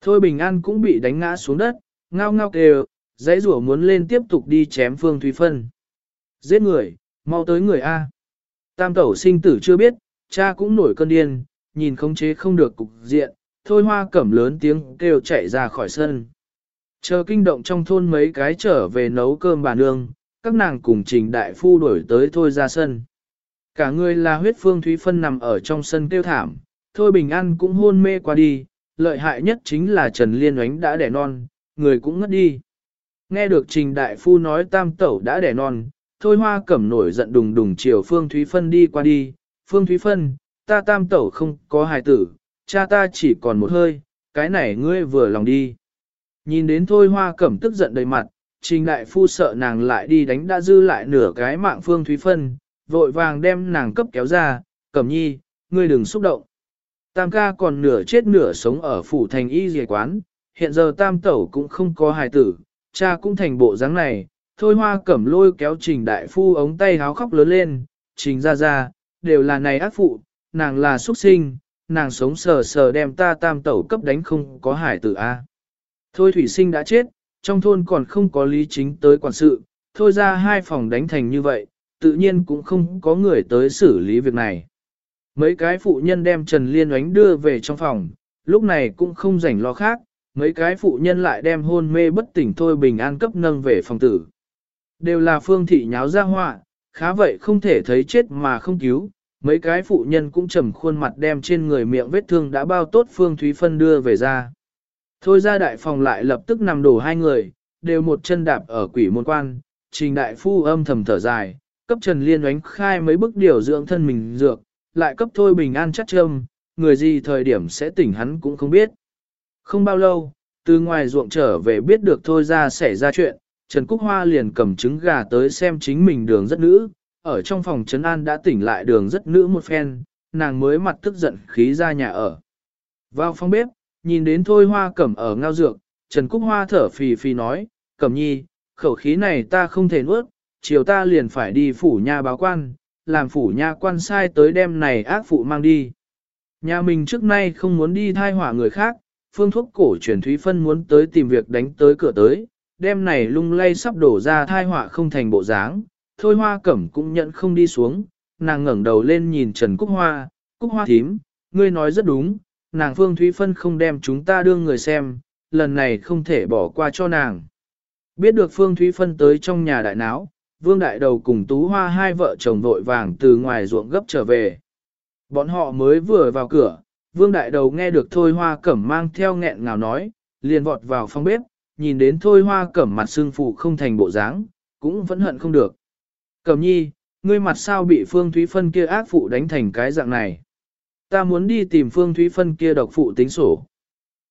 Thôi Bình An cũng bị đánh ngã xuống đất, ngao ngao kêu, dãy rủa muốn lên tiếp tục đi chém Phương Thúy Phân. Giết người, mau tới người A. Tam tẩu sinh tử chưa biết, cha cũng nổi cơn điên, nhìn khống chế không được cục diện, thôi hoa cẩm lớn tiếng kêu chạy ra khỏi sân. Chờ kinh động trong thôn mấy cái trở về nấu cơm bà nương, các nàng cùng trình đại phu đuổi tới thôi ra sân. Cả người là huyết phương thúy phân nằm ở trong sân kêu thảm, thôi bình an cũng hôn mê qua đi, lợi hại nhất chính là Trần Liên oánh đã đẻ non, người cũng ngất đi. Nghe được trình đại phu nói tam tẩu đã đẻ non, thôi hoa cẩm nổi giận đùng đùng chiều phương thúy phân đi qua đi, phương thúy phân, ta tam tẩu không có hài tử, cha ta chỉ còn một hơi, cái này ngươi vừa lòng đi. Nhìn đến thôi hoa cẩm tức giận đầy mặt, trình đại phu sợ nàng lại đi đánh đã dư lại nửa cái mạng phương thúy phân, vội vàng đem nàng cấp kéo ra, cẩm nhi, ngươi đừng xúc động. Tam ca còn nửa chết nửa sống ở phủ thành y dề quán, hiện giờ tam tẩu cũng không có hài tử, cha cũng thành bộ dáng này, thôi hoa cẩm lôi kéo trình đại phu ống tay háo khóc lớn lên, trình ra ra, đều là này ác phụ, nàng là xuất sinh, nàng sống sờ sờ đem ta tam tẩu cấp đánh không có hải tử A. Thôi thủy sinh đã chết, trong thôn còn không có lý chính tới quản sự, thôi ra hai phòng đánh thành như vậy, tự nhiên cũng không có người tới xử lý việc này. Mấy cái phụ nhân đem Trần Liên oánh đưa về trong phòng, lúc này cũng không rảnh lo khác, mấy cái phụ nhân lại đem hôn mê bất tỉnh thôi bình an cấp nâng về phòng tử. Đều là phương thị nháo ra họa, khá vậy không thể thấy chết mà không cứu, mấy cái phụ nhân cũng trầm khuôn mặt đem trên người miệng vết thương đã bao tốt Phương Thúy Phân đưa về ra. Thôi ra đại phòng lại lập tức nằm đổ hai người, đều một chân đạp ở quỷ môn quan, trình đại phu âm thầm thở dài, cấp Trần Liên đánh khai mấy bức điều dưỡng thân mình dược, lại cấp thôi bình an chắc châm, người gì thời điểm sẽ tỉnh hắn cũng không biết. Không bao lâu, từ ngoài ruộng trở về biết được thôi ra xảy ra chuyện, Trần Cúc Hoa liền cầm trứng gà tới xem chính mình đường rất nữ, ở trong phòng Trấn An đã tỉnh lại đường rất nữ một phen, nàng mới mặt tức giận khí ra nhà ở. Vào phòng bếp, nhìn đến Thôi Hoa Cẩm ở ngao dược, Trần Cúc Hoa thở phì phì nói, Cẩm nhi, khẩu khí này ta không thể nuốt, chiều ta liền phải đi phủ nha báo quan, làm phủ nha quan sai tới đêm này ác phụ mang đi. Nhà mình trước nay không muốn đi thai hỏa người khác, phương thuốc cổ truyền Thúy Phân muốn tới tìm việc đánh tới cửa tới, Đêm này lung lay sắp đổ ra thai họa không thành bộ dáng, thôi hoa cẩm cũng nhận không đi xuống, nàng ngẩng đầu lên nhìn Trần Cúc Hoa, Cúc Hoa thím, ngươi nói rất đúng, nàng Phương Thúy Phân không đem chúng ta đương người xem, lần này không thể bỏ qua cho nàng. Biết được Phương Thúy Phân tới trong nhà đại náo, Vương Đại Đầu cùng Tú Hoa hai vợ chồng vội vàng từ ngoài ruộng gấp trở về. Bọn họ mới vừa vào cửa, Vương Đại Đầu nghe được Thôi Hoa Cẩm mang theo nghẹn ngào nói, liền vọt vào phòng bếp, nhìn đến Thôi Hoa Cẩm mặt xương phụ không thành bộ dáng, cũng vẫn hận không được. Cẩm nhi, ngươi mặt sao bị Phương Thúy Phân kia ác phụ đánh thành cái dạng này. Ta muốn đi tìm Phương Thúy Phân kia độc phụ tính sổ.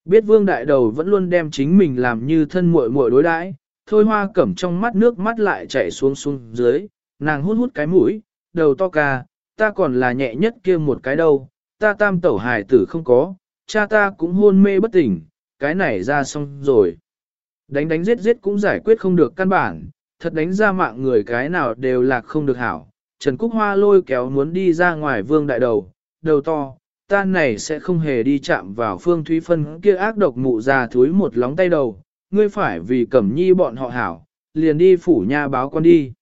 Biết Vương Đại Đầu vẫn luôn đem chính mình làm như thân muội muội đối đãi, thôi hoa cẩm trong mắt nước mắt lại chảy xuống xuống dưới, nàng hút hút cái mũi, đầu to ca, ta còn là nhẹ nhất kia một cái đâu, ta tam tẩu hài tử không có, cha ta cũng hôn mê bất tỉnh, cái này ra xong rồi. Đánh đánh giết giết cũng giải quyết không được căn bản, thật đánh ra mạng người cái nào đều lạc không được hảo. Trần Cúc Hoa lôi kéo muốn đi ra ngoài vương đại đầu, đầu to, ta này sẽ không hề đi chạm vào phương thúy phân kia ác độc mụ già thúi một lóng tay đầu, ngươi phải vì cẩm nhi bọn họ hảo, liền đi phủ nha báo con đi.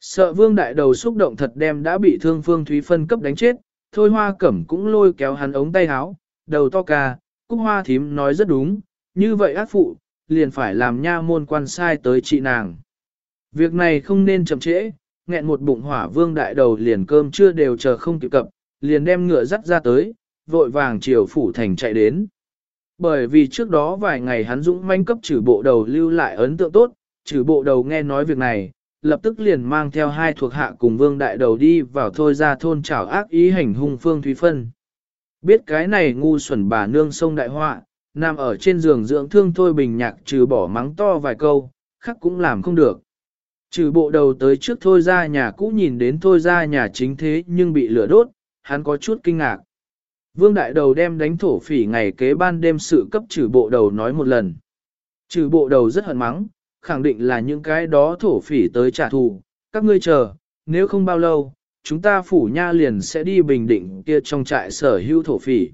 Sợ vương đại đầu xúc động thật đem đã bị thương phương thúy phân cấp đánh chết, thôi hoa cẩm cũng lôi kéo hắn ống tay háo, đầu to ca, cúc hoa thím nói rất đúng, như vậy ác phụ, liền phải làm nha môn quan sai tới trị nàng. Việc này không nên chậm trễ, nghẹn một bụng hỏa vương đại đầu liền cơm chưa đều chờ không kịp cập, liền đem ngựa dắt ra tới, vội vàng chiều phủ thành chạy đến. Bởi vì trước đó vài ngày hắn dũng manh cấp trừ bộ đầu lưu lại ấn tượng tốt, trừ bộ đầu nghe nói việc này, lập tức liền mang theo hai thuộc hạ cùng vương đại đầu đi vào thôi ra thôn trảo ác ý hành hung phương thúy phân. Biết cái này ngu xuẩn bà nương sông đại họa, nằm ở trên giường dưỡng thương thôi bình nhạc trừ bỏ mắng to vài câu, khắc cũng làm không được. Trừ bộ đầu tới trước thôi ra nhà cũ nhìn đến thôi ra nhà chính thế nhưng bị lửa đốt, hắn có chút kinh ngạc. Vương đại đầu đem đánh thổ phỉ ngày kế ban đêm sự cấp trừ bộ đầu nói một lần. Trừ bộ đầu rất hận mắng, khẳng định là những cái đó thổ phỉ tới trả thù, các ngươi chờ, nếu không bao lâu, chúng ta phủ nha liền sẽ đi bình định kia trong trại sở hữu thổ phỉ.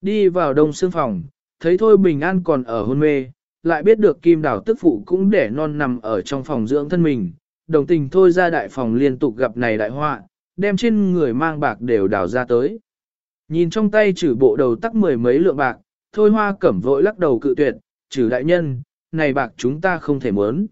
Đi vào đông xương phòng, thấy thôi bình an còn ở hôn mê, lại biết được kim đảo tức phụ cũng để non nằm ở trong phòng dưỡng thân mình, đồng tình thôi ra đại phòng liên tục gặp này đại họa, đem trên người mang bạc đều đào ra tới. Nhìn trong tay trừ bộ đầu tắc mười mấy lượng bạc, thôi hoa cẩm vội lắc đầu cự tuyệt, trừ đại nhân, này bạc chúng ta không thể muốn.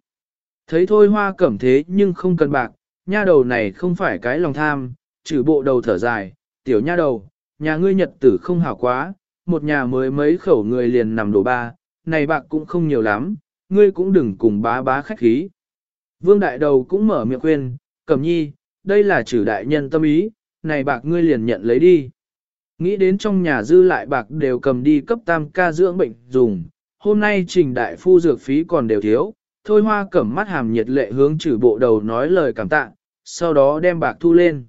Thấy thôi hoa cẩm thế nhưng không cần bạc, nha đầu này không phải cái lòng tham, trừ bộ đầu thở dài, tiểu nha đầu, nhà ngươi nhật tử không hảo quá, một nhà mới mấy khẩu người liền nằm đổ ba, này bạc cũng không nhiều lắm, ngươi cũng đừng cùng bá bá khách khí. Vương đại đầu cũng mở miệng khuyên, cẩm nhi, đây là trừ đại nhân tâm ý, này bạc ngươi liền nhận lấy đi. Nghĩ đến trong nhà dư lại bạc đều cầm đi cấp tam ca dưỡng bệnh dùng, hôm nay trình đại phu dược phí còn đều thiếu, thôi hoa cẩm mắt hàm nhiệt lệ hướng trừ bộ đầu nói lời cảm tạ, sau đó đem bạc thu lên.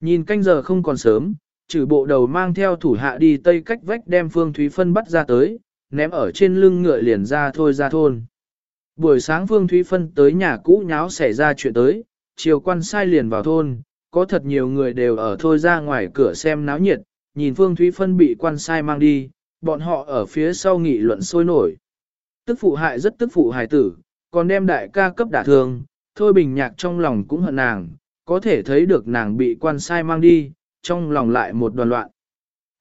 Nhìn canh giờ không còn sớm, trừ bộ đầu mang theo thủ hạ đi tây cách vách đem Phương Thúy Phân bắt ra tới, ném ở trên lưng ngựa liền ra thôi ra thôn. Buổi sáng Phương Thúy Phân tới nhà cũ nháo xảy ra chuyện tới, chiều quan sai liền vào thôn, có thật nhiều người đều ở thôi ra ngoài cửa xem náo nhiệt, nhìn Phương Thúy Phân bị quan sai mang đi, bọn họ ở phía sau nghị luận sôi nổi. Tức phụ hại rất tức phụ hài tử, còn đem đại ca cấp đả thương, thôi bình nhạc trong lòng cũng hận nàng, có thể thấy được nàng bị quan sai mang đi, trong lòng lại một đoàn loạn.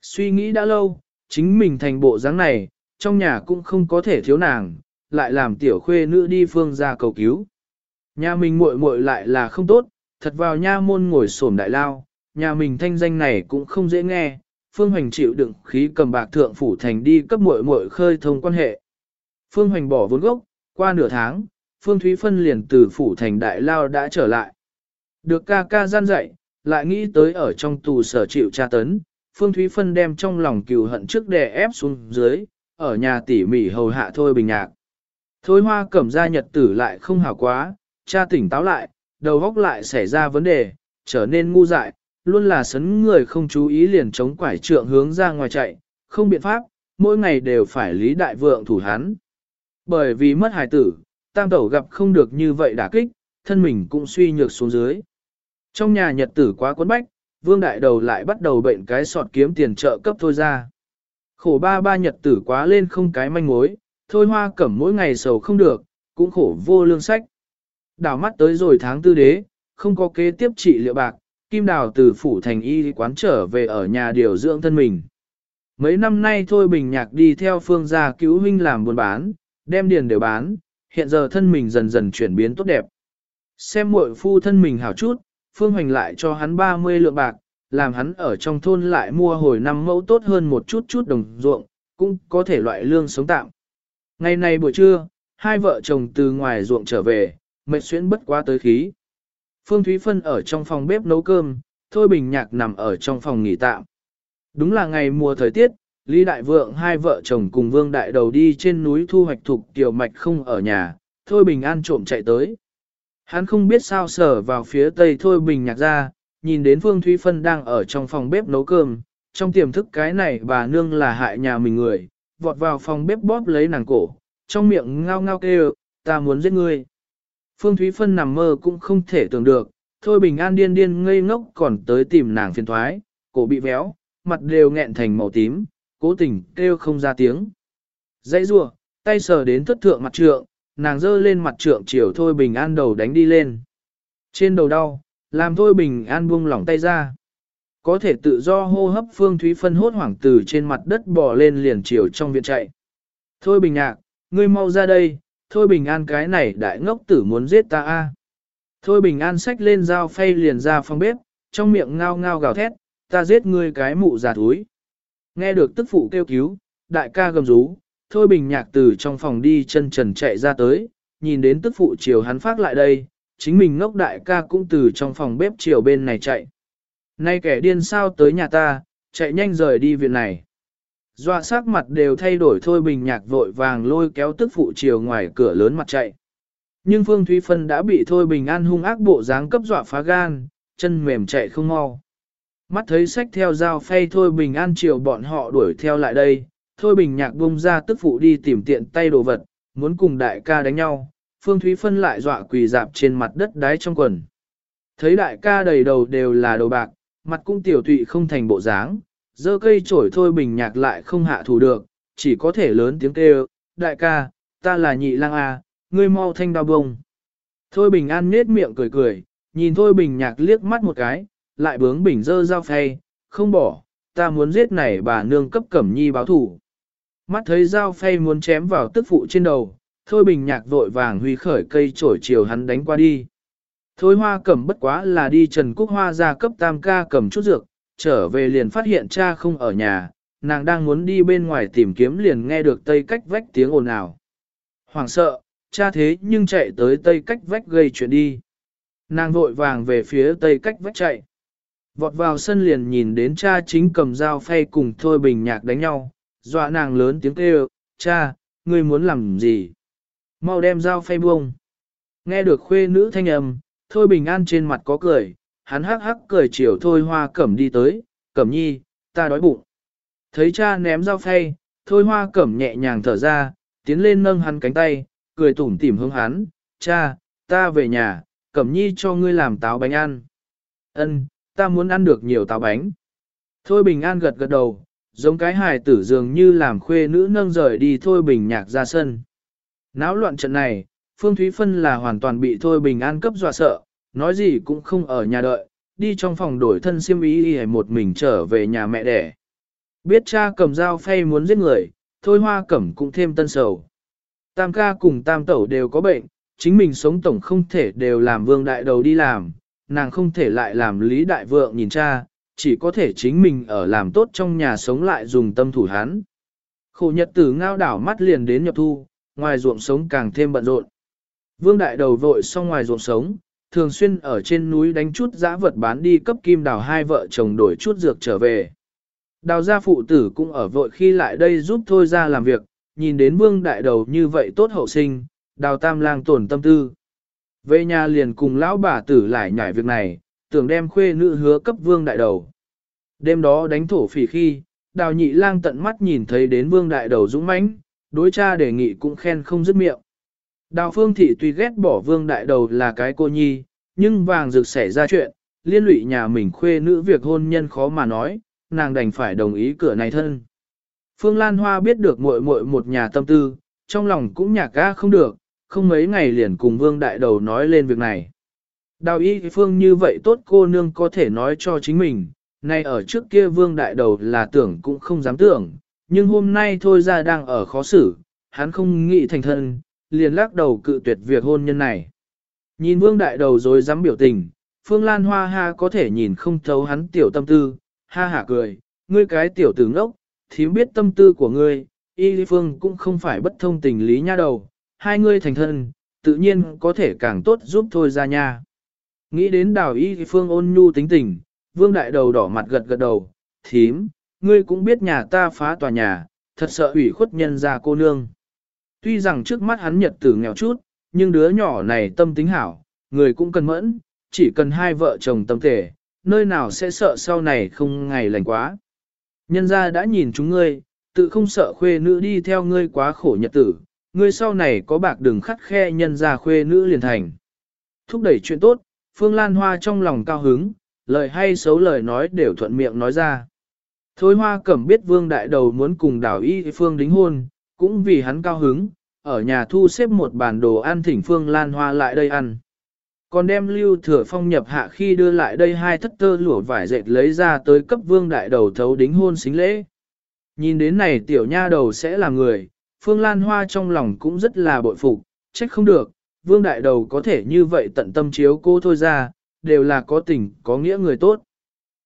Suy nghĩ đã lâu, chính mình thành bộ dáng này, trong nhà cũng không có thể thiếu nàng, lại làm tiểu khuê nữ đi phương ra cầu cứu. Nhà mình muội muội lại là không tốt, thật vào nha môn ngồi xổm đại lao, nhà mình thanh danh này cũng không dễ nghe, Phương Hoành chịu đựng khí cầm bạc thượng phủ thành đi cấp muội muội khơi thông quan hệ. Phương Hoành bỏ vốn gốc, qua nửa tháng, Phương Thúy Phân liền từ phủ thành đại lao đã trở lại. Được ca ca gian dạy, lại nghĩ tới ở trong tù sở chịu tra tấn, Phương Thúy Phân đem trong lòng cừu hận trước đè ép xuống dưới, ở nhà tỉ mỉ hầu hạ thôi bình nhạc. Thôi hoa cẩm ra nhật tử lại không hảo quá, cha tỉnh táo lại, đầu góc lại xảy ra vấn đề, trở nên ngu dại, luôn là sấn người không chú ý liền chống quải trượng hướng ra ngoài chạy, không biện pháp, mỗi ngày đều phải lý đại vượng thủ hắn. Bởi vì mất hài tử, tam tẩu gặp không được như vậy đả kích, thân mình cũng suy nhược xuống dưới. Trong nhà nhật tử quá quấn bách, vương đại đầu lại bắt đầu bệnh cái sọt kiếm tiền trợ cấp thôi ra. Khổ ba ba nhật tử quá lên không cái manh mối, thôi hoa cẩm mỗi ngày sầu không được, cũng khổ vô lương sách. Đảo mắt tới rồi tháng tư đế, không có kế tiếp trị liệu bạc, Kim Đào từ phủ thành y quán trở về ở nhà điều dưỡng thân mình. Mấy năm nay thôi bình nhạc đi theo phương gia cứu huynh làm buôn bán, đem điền đều bán, hiện giờ thân mình dần dần chuyển biến tốt đẹp. Xem muội phu thân mình hảo chút, phương hoành lại cho hắn 30 lượng bạc, làm hắn ở trong thôn lại mua hồi năm mẫu tốt hơn một chút chút đồng ruộng, cũng có thể loại lương sống tạm. Ngày này buổi trưa, hai vợ chồng từ ngoài ruộng trở về, mệt xuyên bất quá tới khí. Phương Thúy Phân ở trong phòng bếp nấu cơm, Thôi Bình Nhạc nằm ở trong phòng nghỉ tạm. Đúng là ngày mùa thời tiết, Lý Đại Vượng hai vợ chồng cùng Vương Đại Đầu đi trên núi thu hoạch thục tiểu mạch không ở nhà, Thôi Bình An trộm chạy tới. Hắn không biết sao sở vào phía tây Thôi Bình Nhạc ra, nhìn đến Phương Thúy Phân đang ở trong phòng bếp nấu cơm, trong tiềm thức cái này bà nương là hại nhà mình người, vọt vào phòng bếp bóp lấy nàng cổ, trong miệng ngao ngao kêu, ta muốn giết ngươi. Phương Thúy Phân nằm mơ cũng không thể tưởng được, thôi bình an điên điên ngây ngốc còn tới tìm nàng phiền thoái, cổ bị véo, mặt đều nghẹn thành màu tím, cố tình kêu không ra tiếng. Dãy rua, tay sờ đến thất thượng mặt trượng, nàng giơ lên mặt trượng chiều thôi bình an đầu đánh đi lên. Trên đầu đau, làm thôi bình an buông lỏng tay ra. Có thể tự do hô hấp Phương Thúy Phân hốt hoảng từ trên mặt đất bò lên liền chiều trong viện chạy. Thôi bình nhạc, ngươi mau ra đây, thôi bình an cái này đại ngốc tử muốn giết ta a. Thôi bình an xách lên dao phay liền ra phòng bếp, trong miệng ngao ngao gào thét, ta giết ngươi cái mụ già thúi. Nghe được tức phụ kêu cứu, đại ca gầm rú, thôi bình nhạc từ trong phòng đi chân trần chạy ra tới, nhìn đến tức phụ chiều hắn phát lại đây, chính mình ngốc đại ca cũng từ trong phòng bếp chiều bên này chạy. Nay kẻ điên sao tới nhà ta, chạy nhanh rời đi viện này. Dọa sắc mặt đều thay đổi thôi bình nhạc vội vàng lôi kéo tức phụ chiều ngoài cửa lớn mặt chạy. Nhưng Phương Thúy Phân đã bị Thôi Bình An hung ác bộ dáng cấp dọa phá gan, chân mềm chạy không mau. Mắt thấy sách theo dao phay Thôi Bình An chiều bọn họ đuổi theo lại đây, Thôi Bình Nhạc bung ra tức phụ đi tìm tiện tay đồ vật, muốn cùng đại ca đánh nhau, Phương Thúy Phân lại dọa quỳ dạp trên mặt đất đáy trong quần. Thấy đại ca đầy đầu đều là đồ bạc, mặt cũng tiểu thụy không thành bộ dáng, dơ cây trổi Thôi Bình Nhạc lại không hạ thủ được, chỉ có thể lớn tiếng kêu, đại ca, ta là nhị lang a, ngươi mau thanh đao bông. Thôi Bình An nết miệng cười cười, nhìn Thôi Bình Nhạc liếc mắt một cái, lại bướng Bình dơ dao phay, không bỏ, ta muốn giết này bà nương cấp cẩm nhi báo thủ. Mắt thấy dao phay muốn chém vào tức phụ trên đầu, Thôi Bình Nhạc vội vàng huy khởi cây trổi chiều hắn đánh qua đi. Thôi hoa cẩm bất quá là đi Trần Cúc Hoa ra cấp tam ca cầm chút dược, trở về liền phát hiện cha không ở nhà, nàng đang muốn đi bên ngoài tìm kiếm liền nghe được tây cách vách tiếng ồn ào. Hoàng sợ, cha thế nhưng chạy tới tây cách vách gây chuyện đi. Nàng vội vàng về phía tây cách vách chạy. Vọt vào sân liền nhìn đến cha chính cầm dao phay cùng Thôi Bình Nhạc đánh nhau, dọa nàng lớn tiếng kêu, cha, ngươi muốn làm gì? Mau đem dao phay buông. Nghe được khuê nữ thanh âm, Thôi Bình An trên mặt có cười, hắn hắc hắc cười chiều Thôi Hoa Cẩm đi tới, Cẩm nhi, ta đói bụng. Thấy cha ném dao phay, Thôi Hoa Cẩm nhẹ nhàng thở ra, tiến lên nâng hắn cánh tay, cười tủm tỉm hướng hắn, cha, ta về nhà, Cẩm nhi cho ngươi làm táo bánh ăn. Ân, ta muốn ăn được nhiều táo bánh. Thôi Bình An gật gật đầu, giống cái hài tử dường như làm khuê nữ nâng rời đi Thôi Bình nhạc ra sân. Náo loạn trận này, Phương Thúy Phân là hoàn toàn bị Thôi Bình An cấp dọa sợ, nói gì cũng không ở nhà đợi, đi trong phòng đổi thân siêm ý y một mình trở về nhà mẹ đẻ. Biết cha cầm dao phay muốn giết người, Thôi Hoa Cẩm cũng thêm tân sầu. Tam ca cùng tam tẩu đều có bệnh, chính mình sống tổng không thể đều làm vương đại đầu đi làm, nàng không thể lại làm lý đại vượng nhìn cha, chỉ có thể chính mình ở làm tốt trong nhà sống lại dùng tâm thủ hắn. Khổ nhật tử ngao đảo mắt liền đến nhập thu, ngoài ruộng sống càng thêm bận rộn. Vương đại đầu vội xong ngoài ruộng sống, thường xuyên ở trên núi đánh chút giã vật bán đi cấp kim đào hai vợ chồng đổi chút dược trở về. Đào gia phụ tử cũng ở vội khi lại đây giúp thôi ra làm việc, nhìn đến vương đại đầu như vậy tốt hậu sinh, đào tam lang tổn tâm tư. Về nhà liền cùng lão bà tử lại nhảy việc này, tưởng đem khuê nữ hứa cấp vương đại đầu. Đêm đó đánh thổ phỉ khi, đào nhị lang tận mắt nhìn thấy đến vương đại đầu dũng mãnh, đối cha đề nghị cũng khen không dứt miệng. Đào phương thị tuy ghét bỏ vương đại đầu là cái cô nhi, nhưng vàng rực xảy ra chuyện, liên lụy nhà mình khuê nữ việc hôn nhân khó mà nói, nàng đành phải đồng ý cửa này thân. Phương Lan Hoa biết được muội muội một nhà tâm tư, trong lòng cũng nhạc ga không được, không mấy ngày liền cùng vương đại đầu nói lên việc này. Đào y phương như vậy tốt cô nương có thể nói cho chính mình, nay ở trước kia vương đại đầu là tưởng cũng không dám tưởng, nhưng hôm nay thôi ra đang ở khó xử, hắn không nghĩ thành thân, liền lắc đầu cự tuyệt việc hôn nhân này. Nhìn vương đại đầu rồi dám biểu tình, phương lan hoa ha có thể nhìn không thấu hắn tiểu tâm tư, ha hả cười, ngươi cái tiểu tử ngốc, thím biết tâm tư của ngươi, y Lý phương cũng không phải bất thông tình lý nha đầu, hai ngươi thành thân, tự nhiên có thể càng tốt giúp thôi ra nha. Nghĩ đến đào y Lý phương ôn nhu tính tình, vương đại đầu đỏ mặt gật gật đầu, thím, ngươi cũng biết nhà ta phá tòa nhà, thật sợ ủy khuất nhân ra cô nương. Tuy rằng trước mắt hắn nhật tử nghèo chút, nhưng đứa nhỏ này tâm tính hảo, người cũng cần mẫn, chỉ cần hai vợ chồng tâm thể, nơi nào sẽ sợ sau này không ngày lành quá. Nhân gia đã nhìn chúng ngươi, tự không sợ khuê nữ đi theo ngươi quá khổ nhật tử, ngươi sau này có bạc đừng khắt khe nhân gia khuê nữ liền thành. Thúc đẩy chuyện tốt, Phương Lan Hoa trong lòng cao hứng, lời hay xấu lời nói đều thuận miệng nói ra. Thôi Hoa Cẩm biết Vương Đại Đầu muốn cùng đảo y Phương đính hôn, cũng vì hắn cao hứng, ở nhà thu xếp một bàn đồ ăn thỉnh Phương Lan Hoa lại đây ăn. Còn đem lưu thừa phong nhập hạ khi đưa lại đây hai thất tơ lụa vải dệt lấy ra tới cấp Vương Đại Đầu thấu đính hôn xính lễ. Nhìn đến này tiểu nha đầu sẽ là người, Phương Lan Hoa trong lòng cũng rất là bội phục, trách không được, Vương Đại Đầu có thể như vậy tận tâm chiếu cô thôi ra, đều là có tình, có nghĩa người tốt.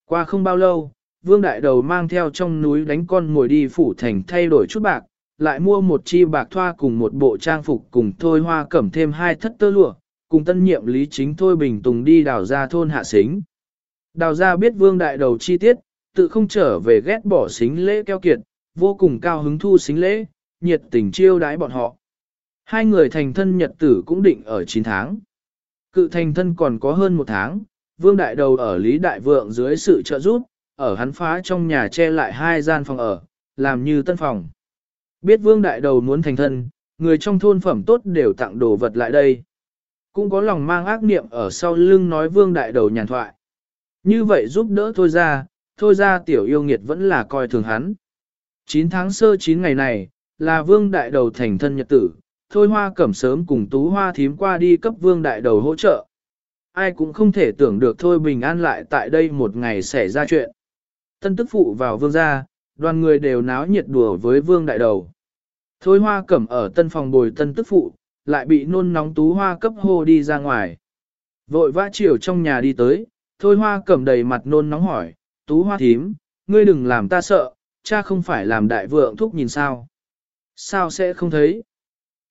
Qua không bao lâu, Vương Đại Đầu mang theo trong núi đánh con ngồi đi phủ thành thay đổi chút bạc, lại mua một chi bạc thoa cùng một bộ trang phục cùng thôi hoa cẩm thêm hai thất tơ lụa, cùng tân nhiệm lý chính thôi bình tùng đi đào ra thôn hạ xính. Đào ra biết Vương Đại Đầu chi tiết, tự không trở về ghét bỏ xính lễ keo kiệt, vô cùng cao hứng thu xính lễ, nhiệt tình chiêu đái bọn họ. Hai người thành thân nhật tử cũng định ở 9 tháng. Cự thành thân còn có hơn một tháng, Vương Đại Đầu ở Lý Đại Vượng dưới sự trợ giúp, ở hắn phá trong nhà che lại hai gian phòng ở, làm như tân phòng. Biết Vương Đại Đầu muốn thành thân, người trong thôn phẩm tốt đều tặng đồ vật lại đây. Cũng có lòng mang ác niệm ở sau lưng nói Vương Đại Đầu nhàn thoại. Như vậy giúp đỡ thôi ra, thôi ra tiểu yêu nghiệt vẫn là coi thường hắn. 9 tháng sơ 9 ngày này, là Vương Đại Đầu thành thân nhật tử, thôi hoa cẩm sớm cùng tú hoa thím qua đi cấp Vương Đại Đầu hỗ trợ. Ai cũng không thể tưởng được thôi bình an lại tại đây một ngày xảy ra chuyện. Tân tức phụ vào vương gia, đoàn người đều náo nhiệt đùa với vương đại đầu. Thôi hoa cẩm ở tân phòng bồi tân tức phụ, lại bị nôn nóng tú hoa cấp hô đi ra ngoài. Vội vã chiều trong nhà đi tới, thôi hoa cẩm đầy mặt nôn nóng hỏi, tú hoa thím, ngươi đừng làm ta sợ, cha không phải làm đại vượng thúc nhìn sao. Sao sẽ không thấy?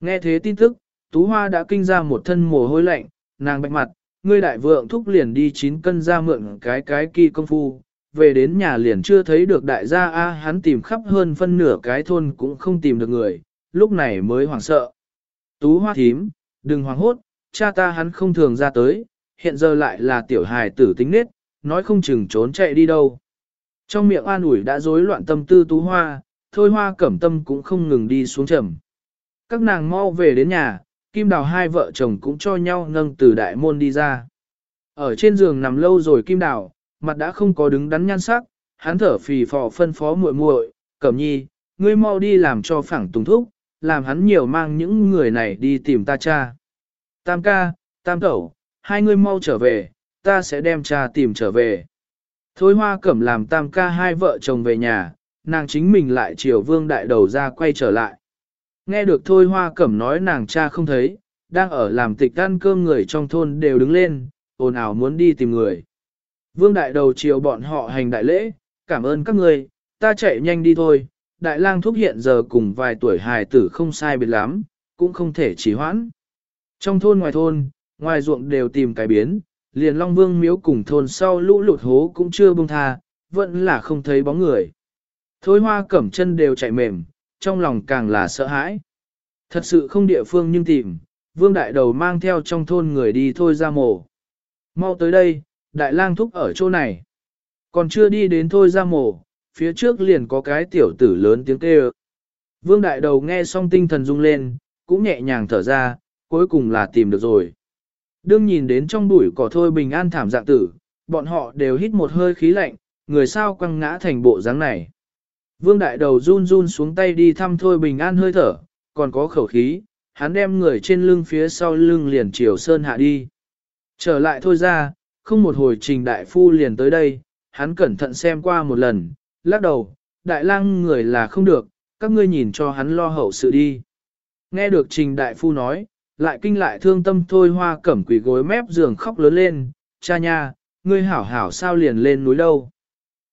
Nghe thế tin tức, tú hoa đã kinh ra một thân mồ hôi lạnh, nàng bạch mặt, ngươi đại vượng thúc liền đi chín cân ra mượn cái cái kỳ công phu, về đến nhà liền chưa thấy được đại gia A hắn tìm khắp hơn phân nửa cái thôn cũng không tìm được người, lúc này mới hoảng sợ. Tú hoa thím, đừng hoảng hốt, cha ta hắn không thường ra tới, hiện giờ lại là tiểu hài tử tính nết, nói không chừng trốn chạy đi đâu. Trong miệng an ủi đã rối loạn tâm tư tú hoa, thôi hoa cẩm tâm cũng không ngừng đi xuống trầm. Các nàng mau về đến nhà, kim đào hai vợ chồng cũng cho nhau nâng từ đại môn đi ra. Ở trên giường nằm lâu rồi kim đào, mặt đã không có đứng đắn nhan sắc, hắn thở phì phò phân phó muội muội, cẩm nhi, ngươi mau đi làm cho phẳng tùng thúc, làm hắn nhiều mang những người này đi tìm ta cha. Tam ca, tam tẩu, hai ngươi mau trở về, ta sẽ đem cha tìm trở về. Thôi hoa cẩm làm tam ca hai vợ chồng về nhà, nàng chính mình lại chiều vương đại đầu ra quay trở lại. Nghe được thôi hoa cẩm nói nàng cha không thấy, đang ở làm tịch ăn cơm người trong thôn đều đứng lên, ồn ào muốn đi tìm người. Vương đại đầu chiều bọn họ hành đại lễ, cảm ơn các người, ta chạy nhanh đi thôi, đại lang thúc hiện giờ cùng vài tuổi hài tử không sai biệt lắm, cũng không thể chỉ hoãn. Trong thôn ngoài thôn, ngoài ruộng đều tìm cái biến, liền Long Vương miếu cùng thôn sau lũ lụt hố cũng chưa buông tha, vẫn là không thấy bóng người. Thôi hoa cẩm chân đều chạy mềm, trong lòng càng là sợ hãi. Thật sự không địa phương nhưng tìm, vương đại đầu mang theo trong thôn người đi thôi ra mổ. Mau tới đây, đại lang thúc ở chỗ này. Còn chưa đi đến thôi ra mổ, phía trước liền có cái tiểu tử lớn tiếng kêu. Vương đại đầu nghe xong tinh thần rung lên, cũng nhẹ nhàng thở ra, cuối cùng là tìm được rồi. Đương nhìn đến trong bụi cỏ thôi bình an thảm dạng tử, bọn họ đều hít một hơi khí lạnh, người sao quăng ngã thành bộ dáng này. Vương đại đầu run run xuống tay đi thăm thôi bình an hơi thở, còn có khẩu khí, hắn đem người trên lưng phía sau lưng liền chiều sơn hạ đi. Trở lại thôi ra, không một hồi trình đại phu liền tới đây, hắn cẩn thận xem qua một lần, lắc đầu, đại lang người là không được, các ngươi nhìn cho hắn lo hậu sự đi. Nghe được trình đại phu nói, lại kinh lại thương tâm thôi hoa cẩm quỷ gối mép giường khóc lớn lên, cha nha, ngươi hảo hảo sao liền lên núi đâu.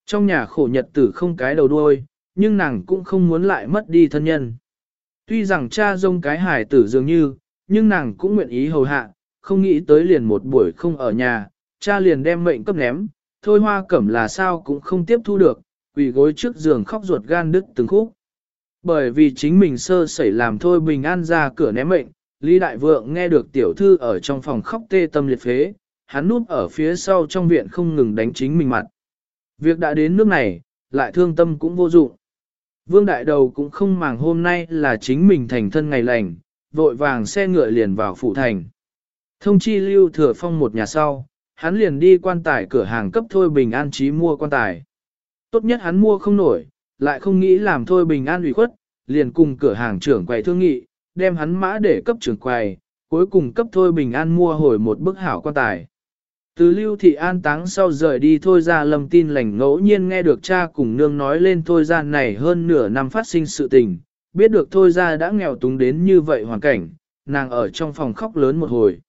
Trong nhà khổ nhật tử không cái đầu đuôi, nhưng nàng cũng không muốn lại mất đi thân nhân. Tuy rằng cha dông cái hải tử dường như, nhưng nàng cũng nguyện ý hầu hạ, không nghĩ tới liền một buổi không ở nhà, cha liền đem mệnh cấp ném, thôi hoa cẩm là sao cũng không tiếp thu được, quỳ gối trước giường khóc ruột gan đứt từng khúc. Bởi vì chính mình sơ sẩy làm thôi bình an ra cửa ném mệnh, Lý Đại Vượng nghe được tiểu thư ở trong phòng khóc tê tâm liệt phế, hắn núp ở phía sau trong viện không ngừng đánh chính mình mặt. Việc đã đến nước này, lại thương tâm cũng vô dụng. Vương Đại Đầu cũng không màng hôm nay là chính mình thành thân ngày lành, vội vàng xe ngựa liền vào phủ thành. Thông chi lưu thừa phong một nhà sau, hắn liền đi quan tài cửa hàng cấp Thôi Bình An trí mua quan tài. Tốt nhất hắn mua không nổi, lại không nghĩ làm Thôi Bình An ủy khuất, liền cùng cửa hàng trưởng quầy thương nghị, đem hắn mã để cấp trưởng quầy, cuối cùng cấp Thôi Bình An mua hồi một bức hảo quan tài. Từ lưu thị an táng sau rời đi thôi ra lầm tin lành ngẫu nhiên nghe được cha cùng nương nói lên thôi ra này hơn nửa năm phát sinh sự tình, biết được thôi ra đã nghèo túng đến như vậy hoàn cảnh, nàng ở trong phòng khóc lớn một hồi.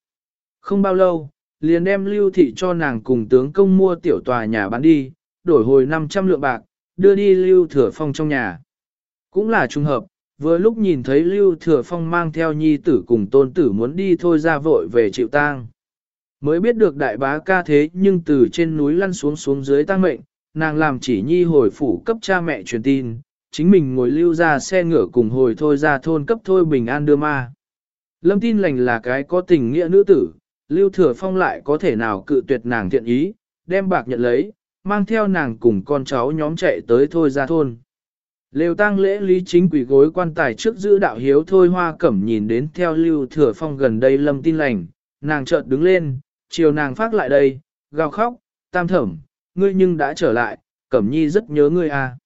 Không bao lâu, liền đem lưu thị cho nàng cùng tướng công mua tiểu tòa nhà bán đi, đổi hồi 500 lượng bạc, đưa đi lưu thừa phong trong nhà. Cũng là trùng hợp, vừa lúc nhìn thấy lưu thừa phong mang theo nhi tử cùng tôn tử muốn đi thôi ra vội về chịu tang. Mới biết được đại bá ca thế nhưng từ trên núi lăn xuống xuống dưới tang mệnh, nàng làm chỉ nhi hồi phủ cấp cha mẹ truyền tin, chính mình ngồi lưu ra xe ngựa cùng hồi thôi ra thôn cấp thôi bình an đưa ma. Lâm tin lành là cái có tình nghĩa nữ tử, Lưu Thừa Phong lại có thể nào cự tuyệt nàng thiện ý, đem bạc nhận lấy, mang theo nàng cùng con cháu nhóm chạy tới thôi ra thôn. Lều tang lễ lý chính quỷ gối quan tài trước giữ đạo hiếu thôi hoa cẩm nhìn đến theo Lưu Thừa Phong gần đây lâm tin lành, nàng chợt đứng lên, chiều nàng phát lại đây, gào khóc, tam thẩm, ngươi nhưng đã trở lại, cẩm nhi rất nhớ ngươi à.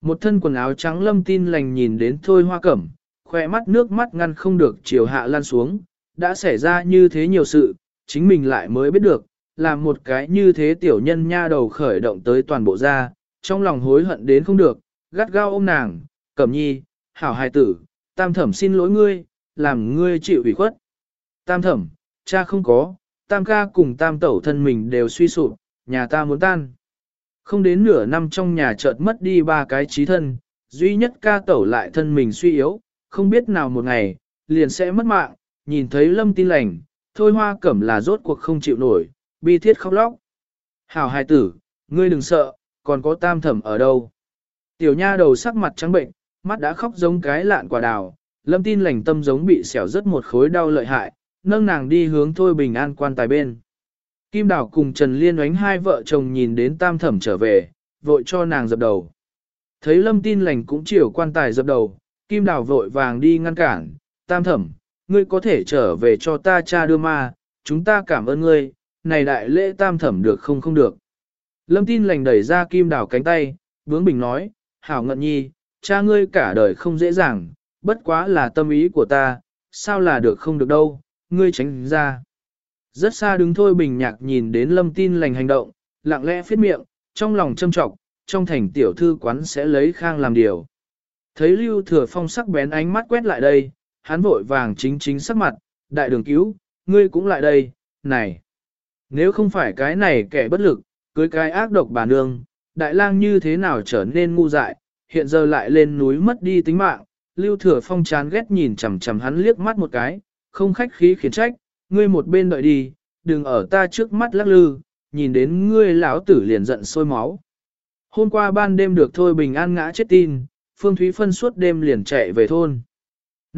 Một thân quần áo trắng lâm tin lành nhìn đến thôi hoa cẩm, khoe mắt nước mắt ngăn không được chiều hạ lan xuống, đã xảy ra như thế nhiều sự, chính mình lại mới biết được, làm một cái như thế tiểu nhân nha đầu khởi động tới toàn bộ ra, trong lòng hối hận đến không được, gắt gao ôm nàng, cẩm nhi, hảo hài tử, tam thẩm xin lỗi ngươi, làm ngươi chịu ủy khuất. Tam thẩm, cha không có, tam ca cùng tam tẩu thân mình đều suy sụp, nhà ta muốn tan. Không đến nửa năm trong nhà chợt mất đi ba cái trí thân, duy nhất ca tẩu lại thân mình suy yếu, không biết nào một ngày, liền sẽ mất mạng, nhìn thấy lâm tin lành, thôi hoa cẩm là rốt cuộc không chịu nổi, bi thiết khóc lóc. Hảo hài tử, ngươi đừng sợ, còn có tam thẩm ở đâu. Tiểu nha đầu sắc mặt trắng bệnh, mắt đã khóc giống cái lạn quả đào, lâm tin lành tâm giống bị xẻo rất một khối đau lợi hại, nâng nàng đi hướng thôi bình an quan tài bên. Kim Đào cùng Trần Liên oánh hai vợ chồng nhìn đến tam thẩm trở về, vội cho nàng dập đầu. Thấy lâm tin lành cũng chiều quan tài dập đầu, Kim Đào vội vàng đi ngăn cản, tam thẩm, ngươi có thể trở về cho ta cha đưa ma, chúng ta cảm ơn ngươi, này đại lễ tam thẩm được không không được. Lâm tin lành đẩy ra Kim Đào cánh tay, bướng bình nói, hảo ngận nhi, cha ngươi cả đời không dễ dàng, bất quá là tâm ý của ta, sao là được không được đâu, ngươi tránh ra. Rất xa đứng thôi bình nhạc nhìn đến lâm tin lành hành động, lặng lẽ phiết miệng, trong lòng châm trọng, trong thành tiểu thư quán sẽ lấy khang làm điều. Thấy lưu thừa phong sắc bén ánh mắt quét lại đây, hắn vội vàng chính chính sắc mặt, đại đường cứu, ngươi cũng lại đây, này. Nếu không phải cái này kẻ bất lực, cưới cái ác độc bà nương, đại lang như thế nào trở nên ngu dại, hiện giờ lại lên núi mất đi tính mạng, lưu thừa phong chán ghét nhìn chằm chằm hắn liếc mắt một cái, không khách khí khiến trách, ngươi một bên đợi đi, đừng ở ta trước mắt lắc lư, nhìn đến ngươi lão tử liền giận sôi máu. Hôm qua ban đêm được thôi bình an ngã chết tin, Phương Thúy Phân suốt đêm liền chạy về thôn.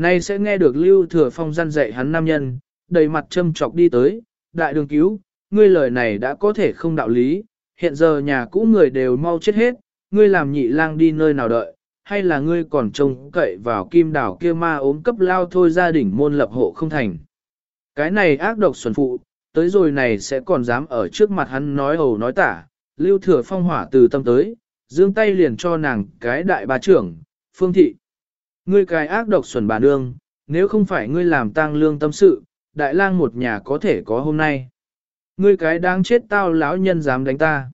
Nay sẽ nghe được Lưu Thừa Phong gian dạy hắn nam nhân, đầy mặt châm chọc đi tới, đại đường cứu, ngươi lời này đã có thể không đạo lý, hiện giờ nhà cũ người đều mau chết hết, ngươi làm nhị lang đi nơi nào đợi, hay là ngươi còn trông cậy vào kim đảo kia ma ốm cấp lao thôi gia đình môn lập hộ không thành. Cái này ác độc xuẩn phụ, tới rồi này sẽ còn dám ở trước mặt hắn nói ầu nói tả, lưu thừa phong hỏa từ tâm tới, dương tay liền cho nàng cái đại bà trưởng, phương thị. Ngươi cái ác độc xuẩn bà nương, nếu không phải ngươi làm tang lương tâm sự, đại lang một nhà có thể có hôm nay. Ngươi cái đáng chết tao lão nhân dám đánh ta.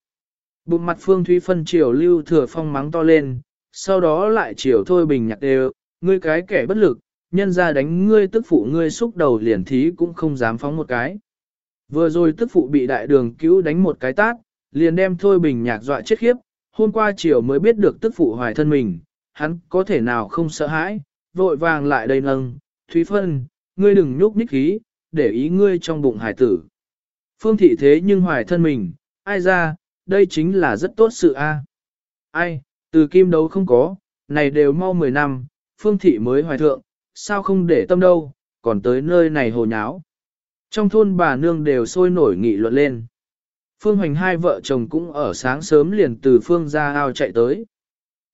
Bụng mặt phương thúy phân triều lưu thừa phong mắng to lên, sau đó lại chiều thôi bình nhạc đều, ngươi cái kẻ bất lực, nhân ra đánh ngươi tức phụ ngươi xúc đầu liền thí cũng không dám phóng một cái. Vừa rồi tức phụ bị đại đường cứu đánh một cái tát, liền đem thôi bình nhạc dọa chết khiếp, hôm qua chiều mới biết được tức phụ hoài thân mình, hắn có thể nào không sợ hãi, vội vàng lại đây nâng, Thúy Phân, ngươi đừng nhúc nhích khí, để ý ngươi trong bụng hải tử. Phương thị thế nhưng hoài thân mình, ai ra, đây chính là rất tốt sự a. Ai, từ kim đấu không có, này đều mau 10 năm, phương thị mới hoài thượng, sao không để tâm đâu, còn tới nơi này hồ nháo. Trong thôn bà nương đều sôi nổi nghị luận lên. Phương Hoành hai vợ chồng cũng ở sáng sớm liền từ phương ra ao chạy tới.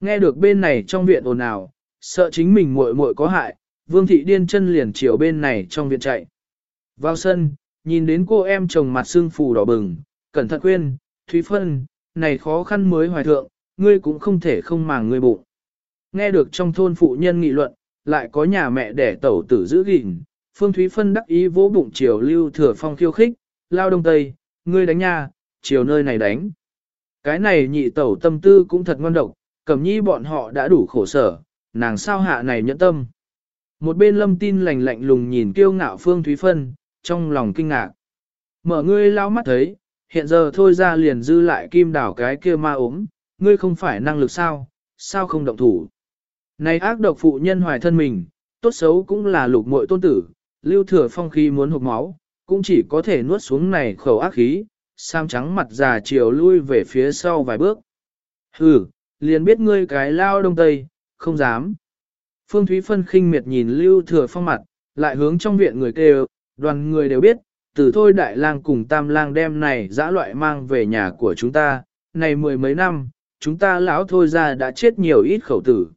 Nghe được bên này trong viện ồn ào, sợ chính mình muội muội có hại, Vương thị điên chân liền chiều bên này trong viện chạy. Vào sân, nhìn đến cô em chồng mặt xương phù đỏ bừng, cẩn thận khuyên, Thúy Phân, này khó khăn mới hoài thượng, ngươi cũng không thể không màng ngươi bụng. Nghe được trong thôn phụ nhân nghị luận, lại có nhà mẹ đẻ tẩu tử giữ gìn, Phương Thúy Phân đắc ý vỗ bụng chiều lưu thừa phong khiêu khích, lao đông tây, ngươi đánh nha, chiều nơi này đánh. Cái này nhị tẩu tâm tư cũng thật ngon độc, cẩm nhi bọn họ đã đủ khổ sở, nàng sao hạ này nhẫn tâm. Một bên lâm tin lành lạnh lùng nhìn kiêu ngạo Phương Thúy Phân, trong lòng kinh ngạc. Mở ngươi lao mắt thấy, hiện giờ thôi ra liền dư lại kim đảo cái kia ma ốm, ngươi không phải năng lực sao, sao không động thủ. Này ác độc phụ nhân hoài thân mình, tốt xấu cũng là lục muội tôn tử, lưu thừa phong khí muốn hụt máu, cũng chỉ có thể nuốt xuống này khẩu ác khí, sam trắng mặt già chiều lui về phía sau vài bước. Hừ, liền biết ngươi cái lao đông tây, không dám. Phương Thúy Phân khinh miệt nhìn lưu thừa phong mặt, lại hướng trong viện người kêu, đoàn người đều biết, từ thôi đại lang cùng tam lang đem này dã loại mang về nhà của chúng ta, này mười mấy năm, chúng ta lão thôi ra đã chết nhiều ít khẩu tử.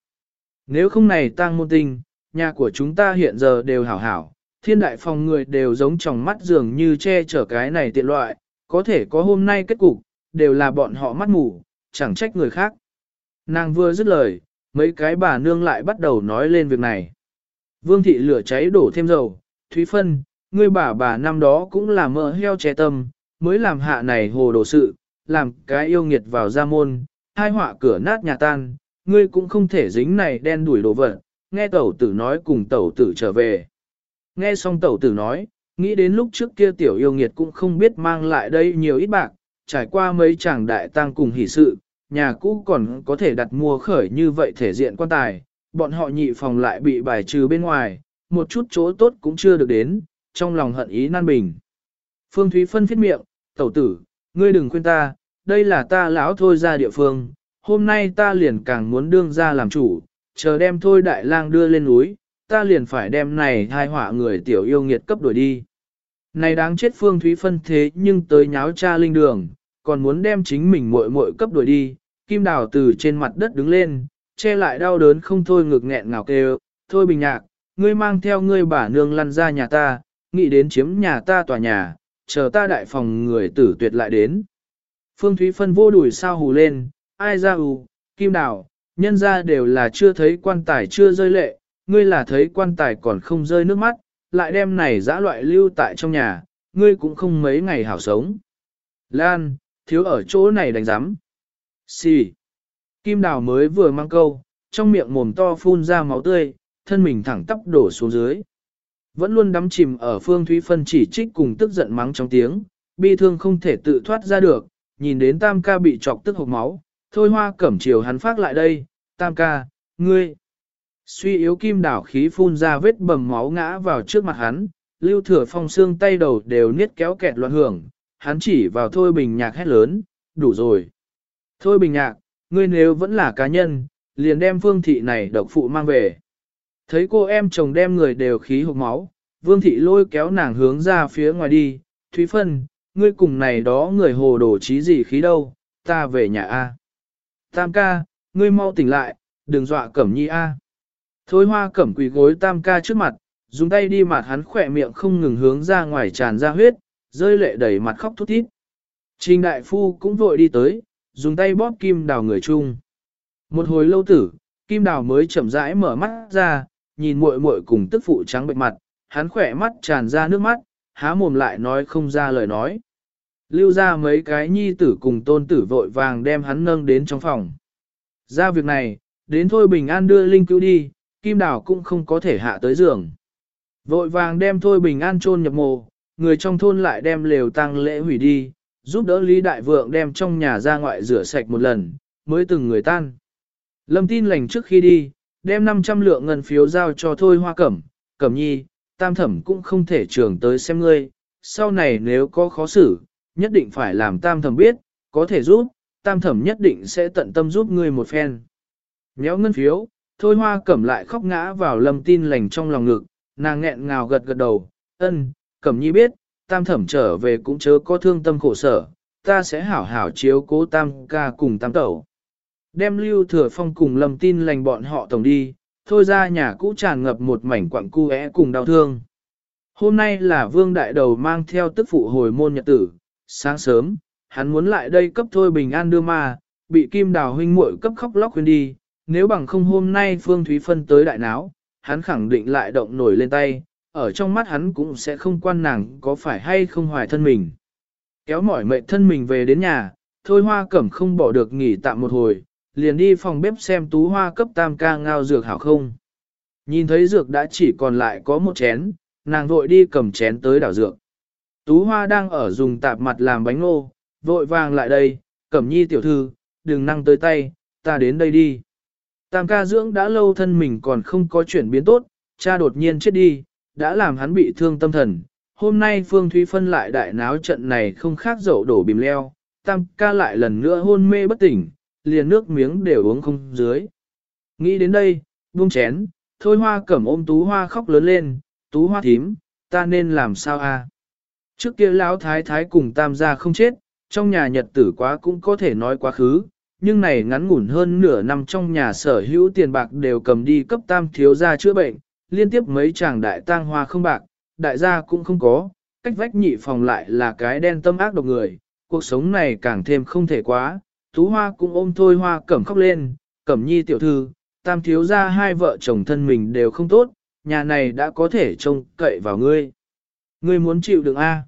Nếu không này tang môn tinh, nhà của chúng ta hiện giờ đều hảo hảo, thiên đại phòng người đều giống trong mắt dường như che chở cái này tiện loại, có thể có hôm nay kết cục, đều là bọn họ mắt mù, chẳng trách người khác. Nàng vừa dứt lời, mấy cái bà nương lại bắt đầu nói lên việc này. Vương thị lửa cháy đổ thêm dầu, Thúy Phân, ngươi bà bà năm đó cũng là mỡ heo che tâm, mới làm hạ này hồ đồ sự, làm cái yêu nghiệt vào gia môn, hai họa cửa nát nhà tan, ngươi cũng không thể dính này đen đuổi đồ vật, nghe tẩu tử nói cùng tẩu tử trở về. Nghe xong tẩu tử nói, nghĩ đến lúc trước kia tiểu yêu nghiệt cũng không biết mang lại đây nhiều ít bạc, trải qua mấy chàng đại tang cùng hỷ sự, nhà cũ còn có thể đặt mua khởi như vậy thể diện quan tài, bọn họ nhị phòng lại bị bài trừ bên ngoài, một chút chỗ tốt cũng chưa được đến, trong lòng hận ý nan bình. Phương Thúy phân phiết miệng, tẩu tử, ngươi đừng khuyên ta, đây là ta lão thôi ra địa phương, hôm nay ta liền càng muốn đương ra làm chủ, chờ đem thôi đại lang đưa lên núi, ta liền phải đem này hai họa người tiểu yêu nghiệt cấp đuổi đi. Này đáng chết Phương Thúy phân thế nhưng tới nháo cha linh đường, còn muốn đem chính mình muội muội cấp đuổi đi, kim đào từ trên mặt đất đứng lên, che lại đau đớn không thôi ngực nghẹn ngào kêu, thôi bình nhạc, ngươi mang theo ngươi bà nương lăn ra nhà ta, nghĩ đến chiếm nhà ta tòa nhà, chờ ta đại phòng người tử tuyệt lại đến. Phương Thúy Phân vô đuổi sao hù lên, ai ra hù, kim đào, nhân ra đều là chưa thấy quan tài chưa rơi lệ, ngươi là thấy quan tài còn không rơi nước mắt, lại đem này dã loại lưu tại trong nhà, ngươi cũng không mấy ngày hảo sống. Lan, thiếu ở chỗ này đánh giám. Xì. Kim đào mới vừa mang câu, trong miệng mồm to phun ra máu tươi, thân mình thẳng tắp đổ xuống dưới. Vẫn luôn đắm chìm ở phương thúy phân chỉ trích cùng tức giận mắng trong tiếng, bi thương không thể tự thoát ra được, nhìn đến tam ca bị chọc tức hộc máu, thôi hoa cẩm chiều hắn phát lại đây, tam ca, ngươi. Suy yếu kim đảo khí phun ra vết bầm máu ngã vào trước mặt hắn, lưu thừa phong xương tay đầu đều niết kéo kẹt loạn hưởng, hắn chỉ vào thôi bình nhạc hét lớn, đủ rồi. Thôi bình nhạc, ngươi nếu vẫn là cá nhân, liền đem phương thị này độc phụ mang về. Thấy cô em chồng đem người đều khí hộp máu, vương thị lôi kéo nàng hướng ra phía ngoài đi, Thúy Phân, ngươi cùng này đó người hồ đồ trí gì khí đâu, ta về nhà A. Tam ca, ngươi mau tỉnh lại, đừng dọa cẩm nhi A. Thôi hoa cẩm quỳ gối tam ca trước mặt, dùng tay đi mặt hắn khỏe miệng không ngừng hướng ra ngoài tràn ra huyết, rơi lệ đầy mặt khóc thút thít. Trình đại phu cũng vội đi tới, dùng tay bóp kim đào người chung. Một hồi lâu tử, kim đào mới chậm rãi mở mắt ra, nhìn muội muội cùng tức phụ trắng bệnh mặt, hắn khỏe mắt tràn ra nước mắt, há mồm lại nói không ra lời nói. Lưu ra mấy cái nhi tử cùng tôn tử vội vàng đem hắn nâng đến trong phòng. Ra việc này, đến thôi bình an đưa linh cứu đi, kim đào cũng không có thể hạ tới giường. Vội vàng đem thôi bình an chôn nhập mồ, người trong thôn lại đem lều tăng lễ hủy đi, giúp đỡ Lý Đại Vượng đem trong nhà ra ngoại rửa sạch một lần, mới từng người tan. Lâm tin lành trước khi đi, đem 500 lượng ngân phiếu giao cho Thôi Hoa Cẩm, Cẩm Nhi, tam thẩm cũng không thể trường tới xem ngươi, sau này nếu có khó xử, nhất định phải làm tam thẩm biết, có thể giúp, tam thẩm nhất định sẽ tận tâm giúp ngươi một phen. Nhéo ngân phiếu, Thôi Hoa Cẩm lại khóc ngã vào lâm tin lành trong lòng ngực, nàng nghẹn ngào gật gật đầu, ân, Cẩm Nhi biết, tam thẩm trở về cũng chớ có thương tâm khổ sở, ta sẽ hảo hảo chiếu cố tam ca cùng tam tẩu. Đem lưu thừa phong cùng lầm tin lành bọn họ tổng đi, thôi ra nhà cũ tràn ngập một mảnh quặng cu é cùng đau thương. Hôm nay là vương đại đầu mang theo tức phụ hồi môn nhật tử, sáng sớm, hắn muốn lại đây cấp thôi bình an đưa ma, bị kim đào huynh muội cấp khóc lóc khuyên đi, nếu bằng không hôm nay phương thúy phân tới đại náo, hắn khẳng định lại động nổi lên tay, ở trong mắt hắn cũng sẽ không quan nàng có phải hay không hoài thân mình. Kéo mỏi mệt thân mình về đến nhà, thôi hoa cẩm không bỏ được nghỉ tạm một hồi, liền đi phòng bếp xem tú hoa cấp tam ca ngao dược hảo không. Nhìn thấy dược đã chỉ còn lại có một chén, nàng vội đi cầm chén tới đảo dược. Tú hoa đang ở dùng tạp mặt làm bánh ngô, vội vàng lại đây, cẩm nhi tiểu thư, đừng năng tới tay, ta đến đây đi. Tam ca dưỡng đã lâu thân mình còn không có chuyển biến tốt, cha đột nhiên chết đi, đã làm hắn bị thương tâm thần. Hôm nay Phương Thúy Phân lại đại náo trận này không khác dậu đổ bìm leo, tam ca lại lần nữa hôn mê bất tỉnh, liền nước miếng đều uống không dưới. Nghĩ đến đây, buông chén, thôi hoa cẩm ôm tú hoa khóc lớn lên, tú hoa thím, ta nên làm sao a? Trước kia lão thái thái cùng tam gia không chết, trong nhà nhật tử quá cũng có thể nói quá khứ, nhưng này ngắn ngủn hơn nửa năm trong nhà sở hữu tiền bạc đều cầm đi cấp tam thiếu gia chữa bệnh, liên tiếp mấy chàng đại tang hoa không bạc, đại gia cũng không có, cách vách nhị phòng lại là cái đen tâm ác độc người, cuộc sống này càng thêm không thể quá, tú hoa cũng ôm thôi hoa cẩm khóc lên, cẩm nhi tiểu thư, tam thiếu gia hai vợ chồng thân mình đều không tốt, nhà này đã có thể trông cậy vào ngươi. Ngươi muốn chịu đựng A.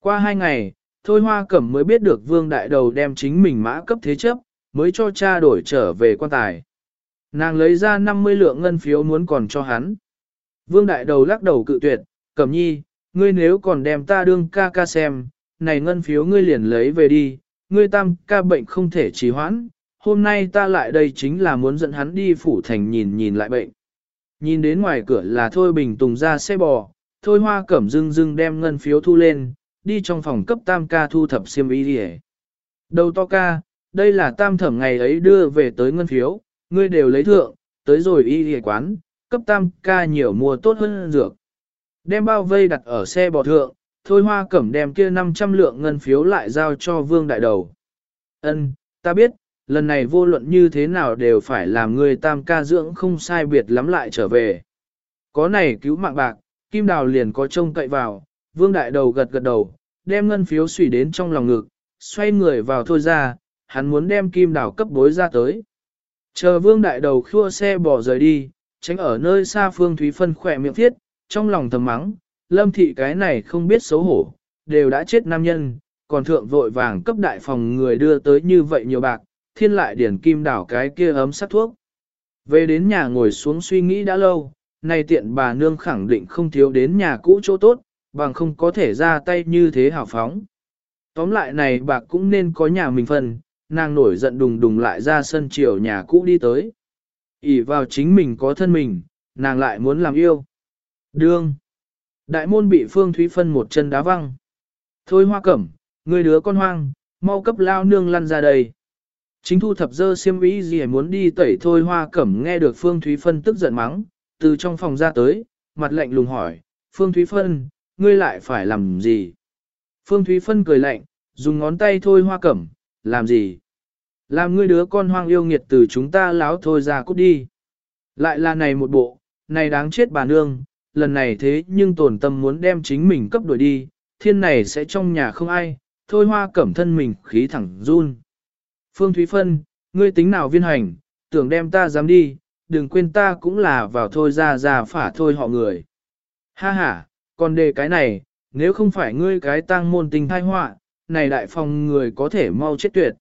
Qua hai ngày, Thôi Hoa Cẩm mới biết được Vương Đại Đầu đem chính mình mã cấp thế chấp, mới cho cha đổi trở về quan tài. Nàng lấy ra 50 lượng ngân phiếu muốn còn cho hắn. Vương Đại Đầu lắc đầu cự tuyệt, Cẩm nhi, ngươi nếu còn đem ta đương ca ca xem, này ngân phiếu ngươi liền lấy về đi, ngươi tam ca bệnh không thể trì hoãn, hôm nay ta lại đây chính là muốn dẫn hắn đi phủ thành nhìn nhìn lại bệnh. Nhìn đến ngoài cửa là Thôi Bình Tùng ra xe bò, Thôi Hoa Cẩm dưng dưng đem ngân phiếu thu lên, đi trong phòng cấp tam ca thu thập xiêm y đi Đầu to ca, đây là tam thẩm ngày ấy đưa về tới ngân phiếu, ngươi đều lấy thượng, tới rồi y đi quán, cấp tam ca nhiều mua tốt hơn dược. Đem bao vây đặt ở xe bò thượng, thôi hoa cẩm đem kia 500 lượng ngân phiếu lại giao cho vương đại đầu. Ân, ta biết, lần này vô luận như thế nào đều phải làm người tam ca dưỡng không sai biệt lắm lại trở về. Có này cứu mạng bạc, kim đào liền có trông cậy vào, vương đại đầu gật gật đầu, đem ngân phiếu xủy đến trong lòng ngực, xoay người vào thôi ra, hắn muốn đem kim đào cấp bối ra tới. Chờ vương đại đầu khua xe bỏ rời đi, tránh ở nơi xa phương Thúy Phân khỏe miệng thiết, trong lòng thầm mắng, lâm thị cái này không biết xấu hổ, đều đã chết nam nhân, còn thượng vội vàng cấp đại phòng người đưa tới như vậy nhiều bạc, thiên lại điển kim đảo cái kia ấm sát thuốc. Về đến nhà ngồi xuống suy nghĩ đã lâu, này tiện bà nương khẳng định không thiếu đến nhà cũ chỗ tốt, bằng không có thể ra tay như thế hào phóng. Tóm lại này bạc cũng nên có nhà mình phần, nàng nổi giận đùng đùng lại ra sân chiều nhà cũ đi tới. ỉ vào chính mình có thân mình, nàng lại muốn làm yêu. Đương. Đại môn bị Phương Thúy Phân một chân đá văng. Thôi hoa cẩm, người đứa con hoang, mau cấp lao nương lăn ra đây. Chính thu thập dơ xiêm ý gì muốn đi tẩy thôi hoa cẩm nghe được Phương Thúy Phân tức giận mắng, từ trong phòng ra tới, mặt lạnh lùng hỏi, Phương Thúy Phân, ngươi lại phải làm gì? Phương Thúy Phân cười lạnh, dùng ngón tay thôi hoa cẩm, làm gì? Làm ngươi đứa con hoang yêu nghiệt từ chúng ta láo thôi ra cút đi. Lại là này một bộ, này đáng chết bà nương, lần này thế nhưng tổn tâm muốn đem chính mình cấp đuổi đi, thiên này sẽ trong nhà không ai, thôi hoa cẩm thân mình khí thẳng run. Phương Thúy Phân, ngươi tính nào viên hành, tưởng đem ta dám đi, đừng quên ta cũng là vào thôi ra ra phả thôi họ người. Ha ha, còn đề cái này, nếu không phải ngươi cái tang môn tình thai họa, này đại phòng người có thể mau chết tuyệt.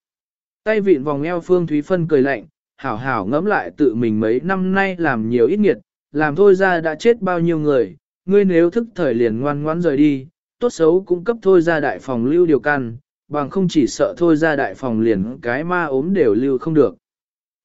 Tay vịn vòng eo Phương Thúy Phân cười lạnh, hảo hảo ngẫm lại tự mình mấy năm nay làm nhiều ít nghiệt, làm thôi ra đã chết bao nhiêu người, ngươi nếu thức thời liền ngoan ngoãn rời đi, tốt xấu cũng cấp thôi ra đại phòng lưu điều căn, bằng không chỉ sợ thôi ra đại phòng liền cái ma ốm đều lưu không được.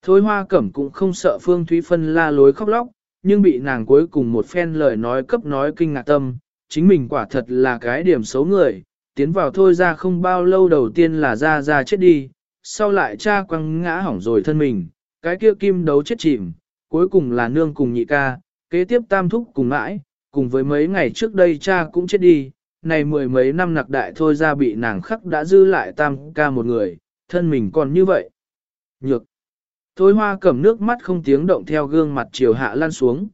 Thôi hoa cẩm cũng không sợ Phương Thúy Phân la lối khóc lóc, nhưng bị nàng cuối cùng một phen lời nói cấp nói kinh ngạc tâm, chính mình quả thật là cái điểm xấu người, tiến vào thôi ra không bao lâu đầu tiên là ra ra chết đi, sau lại cha quăng ngã hỏng rồi thân mình, cái kia kim đấu chết chìm, cuối cùng là nương cùng nhị ca, kế tiếp tam thúc cùng mãi, cùng với mấy ngày trước đây cha cũng chết đi, này mười mấy năm nặc đại thôi ra bị nàng khắc đã dư lại tam ca một người, thân mình còn như vậy. Nhược. Thôi hoa cầm nước mắt không tiếng động theo gương mặt chiều hạ lan xuống.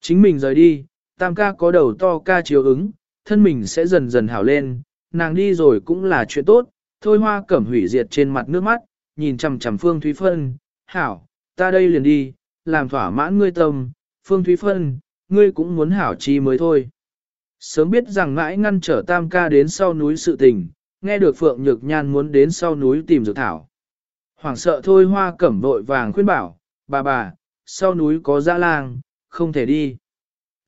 Chính mình rời đi, tam ca có đầu to ca chiều ứng, thân mình sẽ dần dần hảo lên, nàng đi rồi cũng là chuyện tốt, thôi hoa cẩm hủy diệt trên mặt nước mắt, nhìn chầm chầm Phương Thúy Phân, hảo, ta đây liền đi, làm thỏa mãn ngươi tâm, Phương Thúy Phân, ngươi cũng muốn hảo chi mới thôi. Sớm biết rằng mãi ngăn trở tam ca đến sau núi sự tình, nghe được Phượng Nhược Nhan muốn đến sau núi tìm dược thảo. Hoàng sợ thôi hoa cẩm vội vàng khuyên bảo, bà bà, sau núi có dã lang, không thể đi.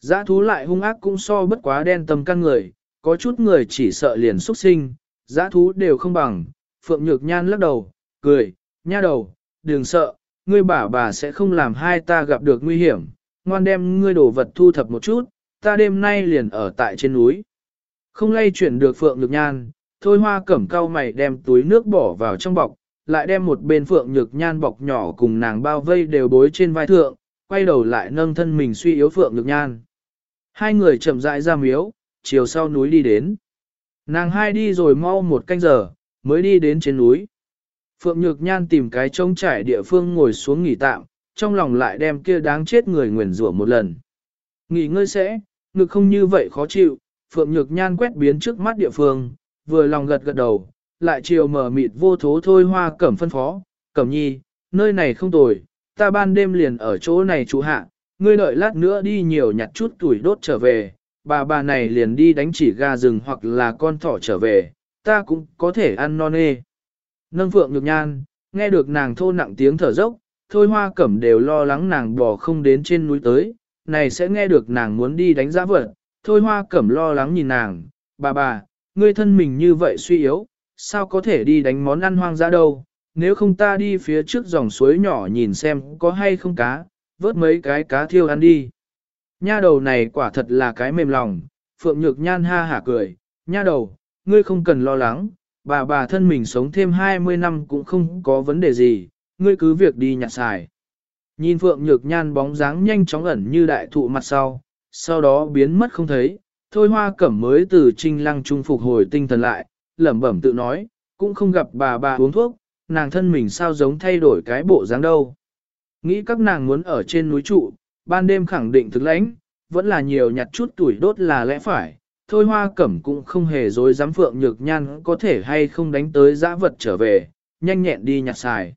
Dã thú lại hung ác cũng so bất quá đen tâm căn người, có chút người chỉ sợ liền xuất sinh, giã thú đều không bằng. Phượng Nhược Nhan lắc đầu, cười, nha đầu, đừng sợ, ngươi bà bà sẽ không làm hai ta gặp được nguy hiểm, ngoan đem ngươi đồ vật thu thập một chút, ta đêm nay liền ở tại trên núi. Không lay chuyển được Phượng Nhược Nhan, thôi hoa cẩm cao mày đem túi nước bỏ vào trong bọc, lại đem một bên Phượng Nhược Nhan bọc nhỏ cùng nàng bao vây đều bối trên vai thượng, quay đầu lại nâng thân mình suy yếu Phượng Nhược Nhan. Hai người chậm rãi ra miếu, chiều sau núi đi đến. Nàng hai đi rồi mau một canh giờ, mới đi đến trên núi. Phượng Nhược Nhan tìm cái trông trải địa phương ngồi xuống nghỉ tạm, trong lòng lại đem kia đáng chết người nguyền rủa một lần. Nghỉ ngơi sẽ, ngực không như vậy khó chịu, Phượng Nhược Nhan quét biến trước mắt địa phương, vừa lòng gật gật đầu, lại chiều mở mịt vô thố thôi hoa cẩm phân phó, cẩm nhi, nơi này không tồi, ta ban đêm liền ở chỗ này chú hạ, ngươi đợi lát nữa đi nhiều nhặt chút tuổi đốt trở về, bà bà này liền đi đánh chỉ gà rừng hoặc là con thỏ trở về, ta cũng có thể ăn non nê. Nâng phượng nhược nhan, nghe được nàng thô nặng tiếng thở dốc, thôi hoa cẩm đều lo lắng nàng bò không đến trên núi tới, này sẽ nghe được nàng muốn đi đánh giá vật, thôi hoa cẩm lo lắng nhìn nàng, bà bà, ngươi thân mình như vậy suy yếu, sao có thể đi đánh món ăn hoang dã đâu, nếu không ta đi phía trước dòng suối nhỏ nhìn xem có hay không cá, vớt mấy cái cá thiêu ăn đi. Nha đầu này quả thật là cái mềm lòng, Phượng Nhược Nhan ha hả cười, nha đầu, ngươi không cần lo lắng, bà bà thân mình sống thêm 20 năm cũng không có vấn đề gì, ngươi cứ việc đi nhặt xài. Nhìn Phượng Nhược Nhan bóng dáng nhanh chóng ẩn như đại thụ mặt sau, sau đó biến mất không thấy, thôi hoa cẩm mới từ trinh lăng trung phục hồi tinh thần lại, lẩm bẩm tự nói, cũng không gặp bà bà uống thuốc, nàng thân mình sao giống thay đổi cái bộ dáng đâu. Nghĩ các nàng muốn ở trên núi trụ, ban đêm khẳng định thực lãnh, vẫn là nhiều nhặt chút tuổi đốt là lẽ phải. Thôi hoa cẩm cũng không hề dối dám phượng nhược nhan có thể hay không đánh tới dã vật trở về, nhanh nhẹn đi nhặt xài.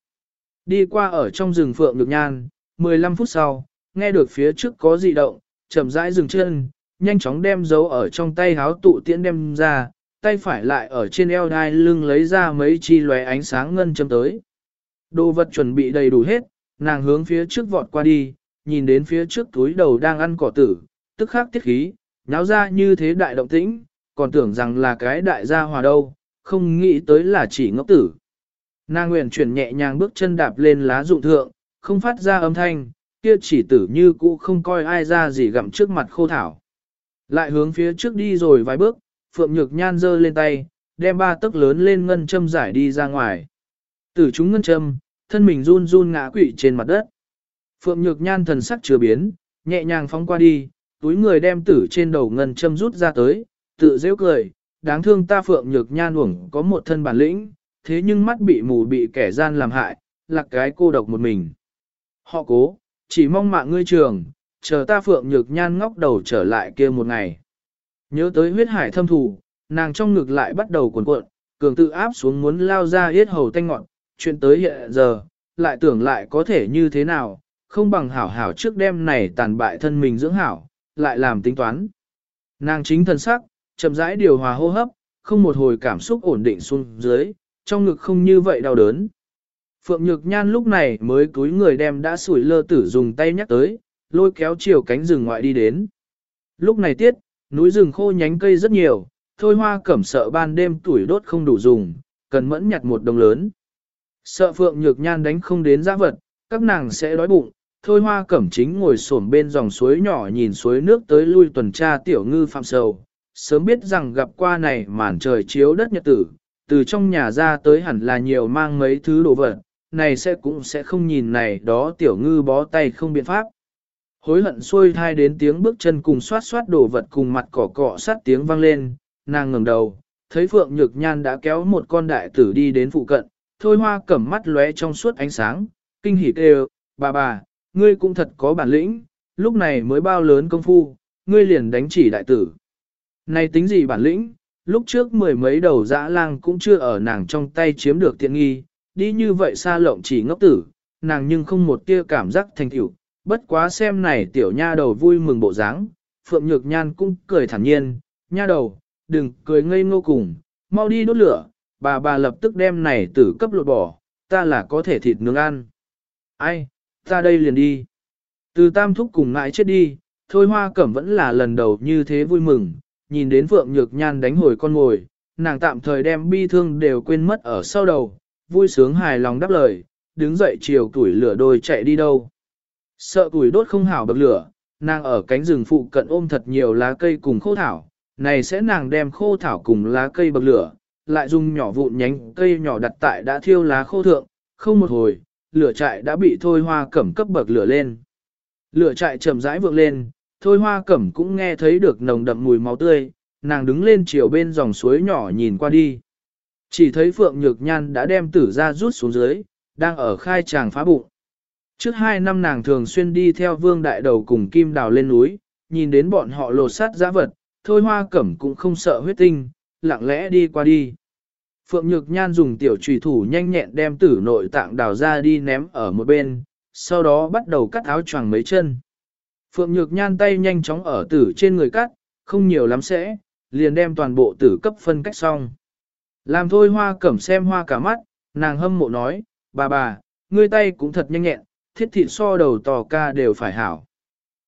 Đi qua ở trong rừng phượng nhược nhan, 15 phút sau, nghe được phía trước có dị động, chậm rãi dừng chân, nhanh chóng đem dấu ở trong tay háo tụ tiễn đem ra, tay phải lại ở trên eo đai lưng lấy ra mấy chi lóe ánh sáng ngân châm tới. Đồ vật chuẩn bị đầy đủ hết, nàng hướng phía trước vọt qua đi, nhìn đến phía trước túi đầu đang ăn cỏ tử, tức khắc tiết khí, nháo ra như thế đại động tĩnh, còn tưởng rằng là cái đại gia hòa đâu, không nghĩ tới là chỉ ngốc tử. Nàng nguyện chuyển nhẹ nhàng bước chân đạp lên lá dụng thượng, không phát ra âm thanh, kia chỉ tử như cũ không coi ai ra gì gặm trước mặt khô thảo. Lại hướng phía trước đi rồi vài bước, Phượng Nhược Nhan giơ lên tay, đem ba tấc lớn lên ngân châm giải đi ra ngoài. Tử chúng ngân châm, thân mình run run ngã quỵ trên mặt đất. Phượng Nhược Nhan thần sắc chưa biến, nhẹ nhàng phóng qua đi, túi người đem tử trên đầu ngân châm rút ra tới, tự dễ cười, đáng thương ta Phượng Nhược Nhan uổng có một thân bản lĩnh, thế nhưng mắt bị mù bị kẻ gian làm hại, lạc cái cô độc một mình. Họ cố, chỉ mong mạng ngươi trường, chờ ta Phượng Nhược Nhan ngóc đầu trở lại kia một ngày. Nhớ tới huyết hải thâm thủ, nàng trong ngực lại bắt đầu cuộn cuộn, cường tự áp xuống muốn lao ra yết hầu tanh ngọn, chuyện tới hiện giờ, lại tưởng lại có thể như thế nào, không bằng hảo hảo trước đêm này tàn bại thân mình dưỡng hảo, lại làm tính toán. Nàng chính thân sắc, chậm rãi điều hòa hô hấp, không một hồi cảm xúc ổn định xuống dưới, trong ngực không như vậy đau đớn. Phượng Nhược Nhan lúc này mới cúi người đem đã sủi lơ tử dùng tay nhắc tới, lôi kéo chiều cánh rừng ngoại đi đến. Lúc này tiết, núi rừng khô nhánh cây rất nhiều, thôi hoa cẩm sợ ban đêm tuổi đốt không đủ dùng, cần mẫn nhặt một đồng lớn. Sợ Phượng Nhược Nhan đánh không đến giã vật, các nàng sẽ đói bụng, thôi hoa cẩm chính ngồi xổm bên dòng suối nhỏ nhìn suối nước tới lui tuần tra tiểu ngư phạm sầu. Sớm biết rằng gặp qua này màn trời chiếu đất nhật tử, từ trong nhà ra tới hẳn là nhiều mang mấy thứ đồ vật, này sẽ cũng sẽ không nhìn này đó tiểu ngư bó tay không biện pháp. Hối hận xuôi thai đến tiếng bước chân cùng xoát xoát đồ vật cùng mặt cỏ cọ sát tiếng vang lên, nàng ngẩng đầu, thấy Phượng Nhược Nhan đã kéo một con đại tử đi đến phụ cận, thôi hoa cẩm mắt lóe trong suốt ánh sáng, kinh hỉ kêu, bà bà, ngươi cũng thật có bản lĩnh, lúc này mới bao lớn công phu, ngươi liền đánh chỉ đại tử. Này tính gì bản lĩnh, lúc trước mười mấy đầu dã lang cũng chưa ở nàng trong tay chiếm được tiện nghi, đi như vậy xa lộng chỉ ngốc tử, nàng nhưng không một tia cảm giác thành tiểu, bất quá xem này tiểu nha đầu vui mừng bộ dáng, Phượng Nhược Nhan cũng cười thản nhiên, nha đầu, đừng cười ngây ngô cùng, mau đi đốt lửa, bà bà lập tức đem này tử cấp lột bỏ, ta là có thể thịt nướng ăn. Ai, ta đây liền đi. Từ tam thúc cùng ngại chết đi, thôi hoa cẩm vẫn là lần đầu như thế vui mừng, nhìn đến Phượng Nhược Nhan đánh hồi con ngồi, nàng tạm thời đem bi thương đều quên mất ở sau đầu, vui sướng hài lòng đáp lời, đứng dậy chiều tuổi lửa đôi chạy đi đâu. Sợ tuổi đốt không hảo bậc lửa, nàng ở cánh rừng phụ cận ôm thật nhiều lá cây cùng khô thảo, này sẽ nàng đem khô thảo cùng lá cây bậc lửa, lại dùng nhỏ vụn nhánh cây nhỏ đặt tại đã thiêu lá khô thượng, không một hồi, lửa trại đã bị thôi hoa cẩm cấp bậc lửa lên. Lửa trại chậm rãi vượng lên, thôi hoa cẩm cũng nghe thấy được nồng đậm mùi máu tươi, nàng đứng lên chiều bên dòng suối nhỏ nhìn qua đi. Chỉ thấy Phượng Nhược Nhan đã đem tử ra rút xuống dưới, đang ở khai tràng phá bụng. Trước hai năm nàng thường xuyên đi theo vương đại đầu cùng kim đào lên núi, nhìn đến bọn họ lột sát giã vật, thôi hoa cẩm cũng không sợ huyết tinh, lặng lẽ đi qua đi. Phượng Nhược Nhan dùng tiểu trùy thủ nhanh nhẹn đem tử nội tạng đào ra đi ném ở một bên, sau đó bắt đầu cắt áo choàng mấy chân. Phượng Nhược Nhan tay nhanh chóng ở tử trên người cắt, không nhiều lắm sẽ, liền đem toàn bộ tử cấp phân cách xong. Làm thôi hoa cẩm xem hoa cả mắt, nàng hâm mộ nói, bà bà, ngươi tay cũng thật nhanh nhẹn, thiết thịt so đầu tò ca đều phải hảo.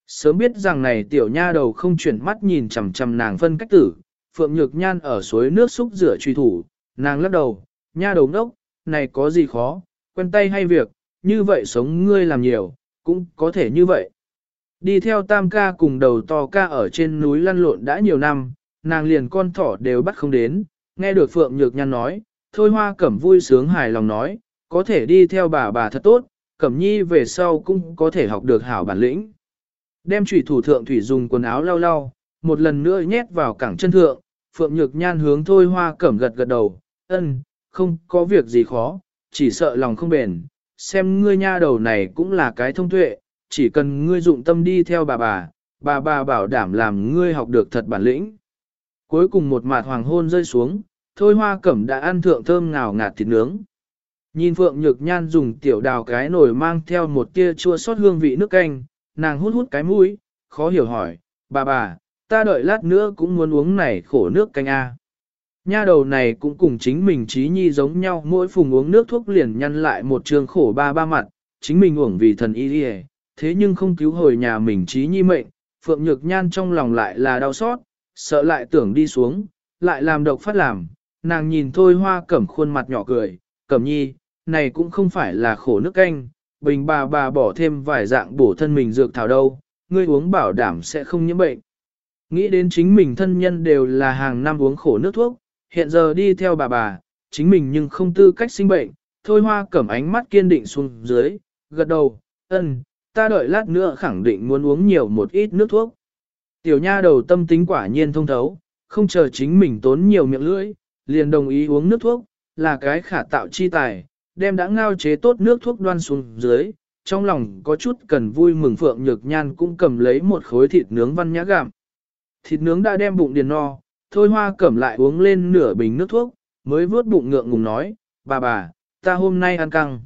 Sớm biết rằng này tiểu nha đầu không chuyển mắt nhìn chầm chầm nàng phân cách tử, Phượng Nhược Nhan ở suối nước xúc rửa truy thủ, nàng lắc đầu, nha đầu ngốc, này có gì khó, quen tay hay việc, như vậy sống ngươi làm nhiều, cũng có thể như vậy. Đi theo tam ca cùng đầu to ca ở trên núi lăn lộn đã nhiều năm, nàng liền con thỏ đều bắt không đến, nghe được Phượng Nhược Nhan nói, thôi hoa cẩm vui sướng hài lòng nói, có thể đi theo bà bà thật tốt, cẩm nhi về sau cũng có thể học được hảo bản lĩnh. Đem trùy thủ thượng thủy dùng quần áo lau lau, một lần nữa nhét vào cẳng chân thượng, Phượng Nhược Nhan hướng thôi hoa cẩm gật gật đầu, ân, không có việc gì khó, chỉ sợ lòng không bền, xem ngươi nha đầu này cũng là cái thông tuệ, chỉ cần ngươi dụng tâm đi theo bà bà, bà bà bảo đảm làm ngươi học được thật bản lĩnh. Cuối cùng một mạt hoàng hôn rơi xuống, thôi hoa cẩm đã ăn thượng thơm ngào ngạt thịt nướng. Nhìn Phượng Nhược Nhan dùng tiểu đào cái nồi mang theo một tia chua sót hương vị nước canh, nàng hút hút cái mũi, khó hiểu hỏi, bà bà, ta đợi lát nữa cũng muốn uống này khổ nước canh a. Nha đầu này cũng cùng chính mình trí nhi giống nhau mỗi phùng uống nước thuốc liền nhăn lại một trường khổ ba ba mặt, chính mình uổng vì thần y đi thế nhưng không cứu hồi nhà mình trí nhi mệnh, Phượng Nhược Nhan trong lòng lại là đau xót, sợ lại tưởng đi xuống, lại làm độc phát làm, nàng nhìn thôi hoa cẩm khuôn mặt nhỏ cười, cẩm nhi, này cũng không phải là khổ nước canh, bình bà bà bỏ thêm vài dạng bổ thân mình dược thảo đâu, ngươi uống bảo đảm sẽ không nhiễm bệnh. Nghĩ đến chính mình thân nhân đều là hàng năm uống khổ nước thuốc, hiện giờ đi theo bà bà, chính mình nhưng không tư cách sinh bệnh, thôi hoa cẩm ánh mắt kiên định xuống dưới, gật đầu, ơn, ta đợi lát nữa khẳng định muốn uống nhiều một ít nước thuốc. Tiểu nha đầu tâm tính quả nhiên thông thấu, không chờ chính mình tốn nhiều miệng lưỡi, liền đồng ý uống nước thuốc, là cái khả tạo chi tài, đem đã ngao chế tốt nước thuốc đoan xuống dưới, trong lòng có chút cần vui mừng Phượng Nhược Nhan cũng cầm lấy một khối thịt nướng văn nhã gạm. Thịt nướng đã đem bụng điền no, thôi hoa cẩm lại uống lên nửa bình nước thuốc, mới vớt bụng ngượng ngùng nói, bà bà, ta hôm nay ăn căng.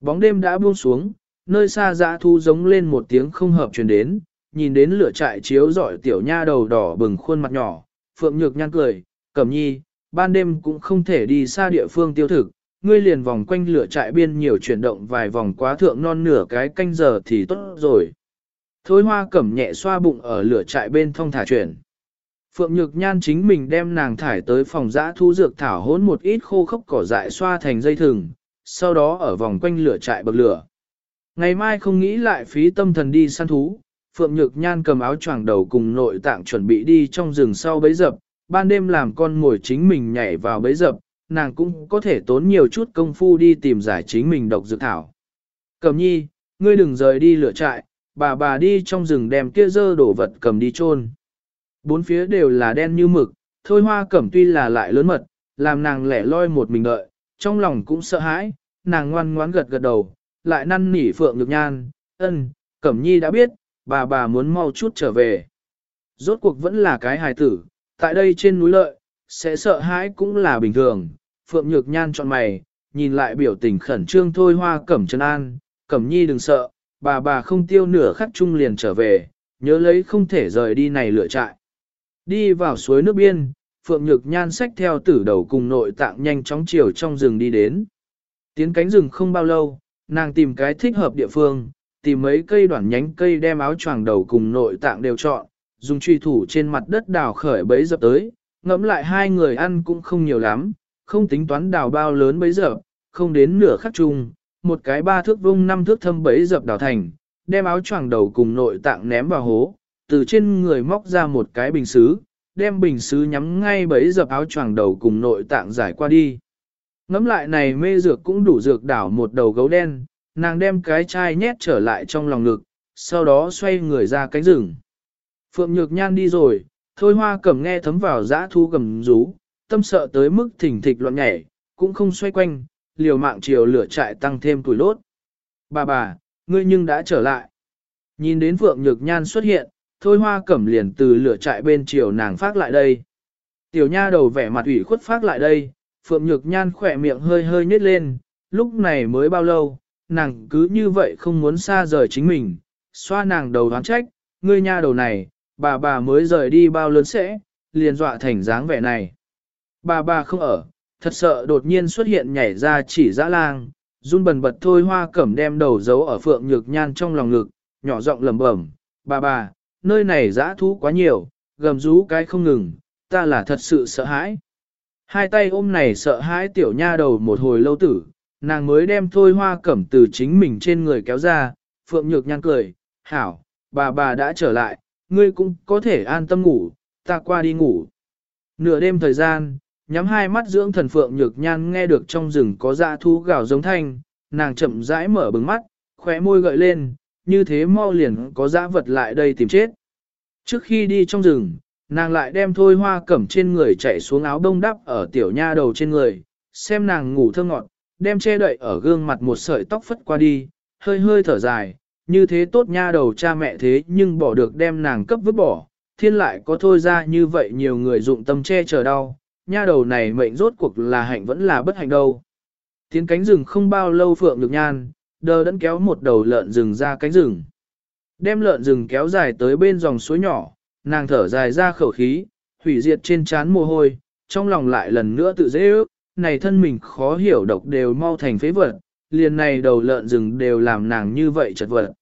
Bóng đêm đã buông xuống, nơi xa dã thu giống lên một tiếng không hợp truyền đến, nhìn đến lửa trại chiếu dọi tiểu nha đầu đỏ bừng khuôn mặt nhỏ, Phượng Nhược nhăn cười, cẩm nhi, ban đêm cũng không thể đi xa địa phương tiêu thực, ngươi liền vòng quanh lửa trại biên nhiều chuyển động vài vòng quá thượng non nửa cái canh giờ thì tốt rồi. Thôi hoa cẩm nhẹ xoa bụng ở lửa trại bên thông thả chuyển. Phượng Nhược Nhan chính mình đem nàng thải tới phòng giã thu dược thảo hỗn một ít khô khốc cỏ dại xoa thành dây thừng, sau đó ở vòng quanh lửa trại bậc lửa. Ngày mai không nghĩ lại phí tâm thần đi săn thú, Phượng Nhược Nhan cầm áo choàng đầu cùng nội tạng chuẩn bị đi trong rừng sau bấy dập, ban đêm làm con ngồi chính mình nhảy vào bấy dập, nàng cũng có thể tốn nhiều chút công phu đi tìm giải chính mình độc dược thảo. Cầm nhi, ngươi đừng rời đi lửa trại, bà bà đi trong rừng đem kia dơ đổ vật cầm đi chôn. Bốn phía đều là đen như mực, thôi hoa cẩm tuy là lại lớn mật, làm nàng lẻ loi một mình đợi, trong lòng cũng sợ hãi, nàng ngoan ngoãn gật gật đầu, lại năn nỉ phượng nhược nhan, ân, cẩm nhi đã biết, bà bà muốn mau chút trở về. Rốt cuộc vẫn là cái hài tử, tại đây trên núi lợi, sẽ sợ hãi cũng là bình thường. Phượng Nhược Nhan chọn mày, nhìn lại biểu tình khẩn trương thôi hoa cẩm chân an, cẩm nhi đừng sợ, bà bà không tiêu nửa khắc chung liền trở về, nhớ lấy không thể rời đi này lựa trại. Đi vào suối nước biên, Phượng Nhược Nhan xách theo tử đầu cùng nội tạng nhanh chóng chiều trong rừng đi đến. Tiến cánh rừng không bao lâu, nàng tìm cái thích hợp địa phương, tìm mấy cây đoạn nhánh cây đem áo choàng đầu cùng nội tạng đều chọn, dùng truy thủ trên mặt đất đào khởi bấy dập tới, ngẫm lại hai người ăn cũng không nhiều lắm, không tính toán đào bao lớn bấy dập, không đến nửa khắc chung, một cái ba thước vung năm thước thâm bấy dập đào thành, đem áo choàng đầu cùng nội tạng ném vào hố, từ trên người móc ra một cái bình xứ, đem bình xứ nhắm ngay bấy dập áo choàng đầu cùng nội tạng giải qua đi. Ngắm lại này mê dược cũng đủ dược đảo một đầu gấu đen, nàng đem cái chai nhét trở lại trong lòng ngực, sau đó xoay người ra cánh rừng. Phượng Nhược Nhan đi rồi, thôi hoa cẩm nghe thấm vào dã thu gầm rú, tâm sợ tới mức thỉnh thịch loạn nhảy, cũng không xoay quanh, liều mạng chiều lửa trại tăng thêm tuổi lốt. Bà bà, ngươi nhưng đã trở lại. Nhìn đến Phượng Nhược Nhan xuất hiện, thôi hoa cẩm liền từ lửa trại bên chiều nàng phát lại đây. Tiểu nha đầu vẻ mặt ủy khuất phát lại đây, Phượng Nhược Nhan khỏe miệng hơi hơi nhếch lên, lúc này mới bao lâu, nàng cứ như vậy không muốn xa rời chính mình, xoa nàng đầu đoán trách, ngươi nha đầu này, bà bà mới rời đi bao lớn sẽ, liền dọa thành dáng vẻ này. Bà bà không ở, thật sợ đột nhiên xuất hiện nhảy ra chỉ dã lang, run bần bật thôi hoa cẩm đem đầu giấu ở phượng nhược nhan trong lòng ngực, nhỏ giọng lẩm bẩm, bà bà, nơi này dã thú quá nhiều, gầm rú cái không ngừng, ta là thật sự sợ hãi. Hai tay ôm này sợ hãi tiểu nha đầu một hồi lâu tử, nàng mới đem thôi hoa cẩm từ chính mình trên người kéo ra, phượng nhược nhan cười, hảo, bà bà đã trở lại, ngươi cũng có thể an tâm ngủ, ta qua đi ngủ. Nửa đêm thời gian, nhắm hai mắt dưỡng thần phượng nhược nhan nghe được trong rừng có dã thú gào giống thanh, nàng chậm rãi mở bừng mắt, khóe môi gợi lên, như thế mau liền có dã vật lại đây tìm chết. Trước khi đi trong rừng, nàng lại đem thôi hoa cẩm trên người chạy xuống áo đông đắp ở tiểu nha đầu trên người, xem nàng ngủ thơ ngọt, đem che đậy ở gương mặt một sợi tóc phất qua đi, hơi hơi thở dài, như thế tốt nha đầu cha mẹ thế nhưng bỏ được đem nàng cấp vứt bỏ, thiên lại có thôi ra như vậy nhiều người dụng tâm che chở đau, nha đầu này mệnh rốt cuộc là hạnh vẫn là bất hạnh đâu. Tiến cánh rừng không bao lâu phượng được nhan, đờ đẫn kéo một đầu lợn rừng ra cánh rừng. Đem lợn rừng kéo dài tới bên dòng suối nhỏ, nàng thở dài ra khẩu khí, hủy diệt trên trán mồ hôi, trong lòng lại lần nữa tự dễ ước, này thân mình khó hiểu độc đều mau thành phế vật, liền này đầu lợn rừng đều làm nàng như vậy chật vật.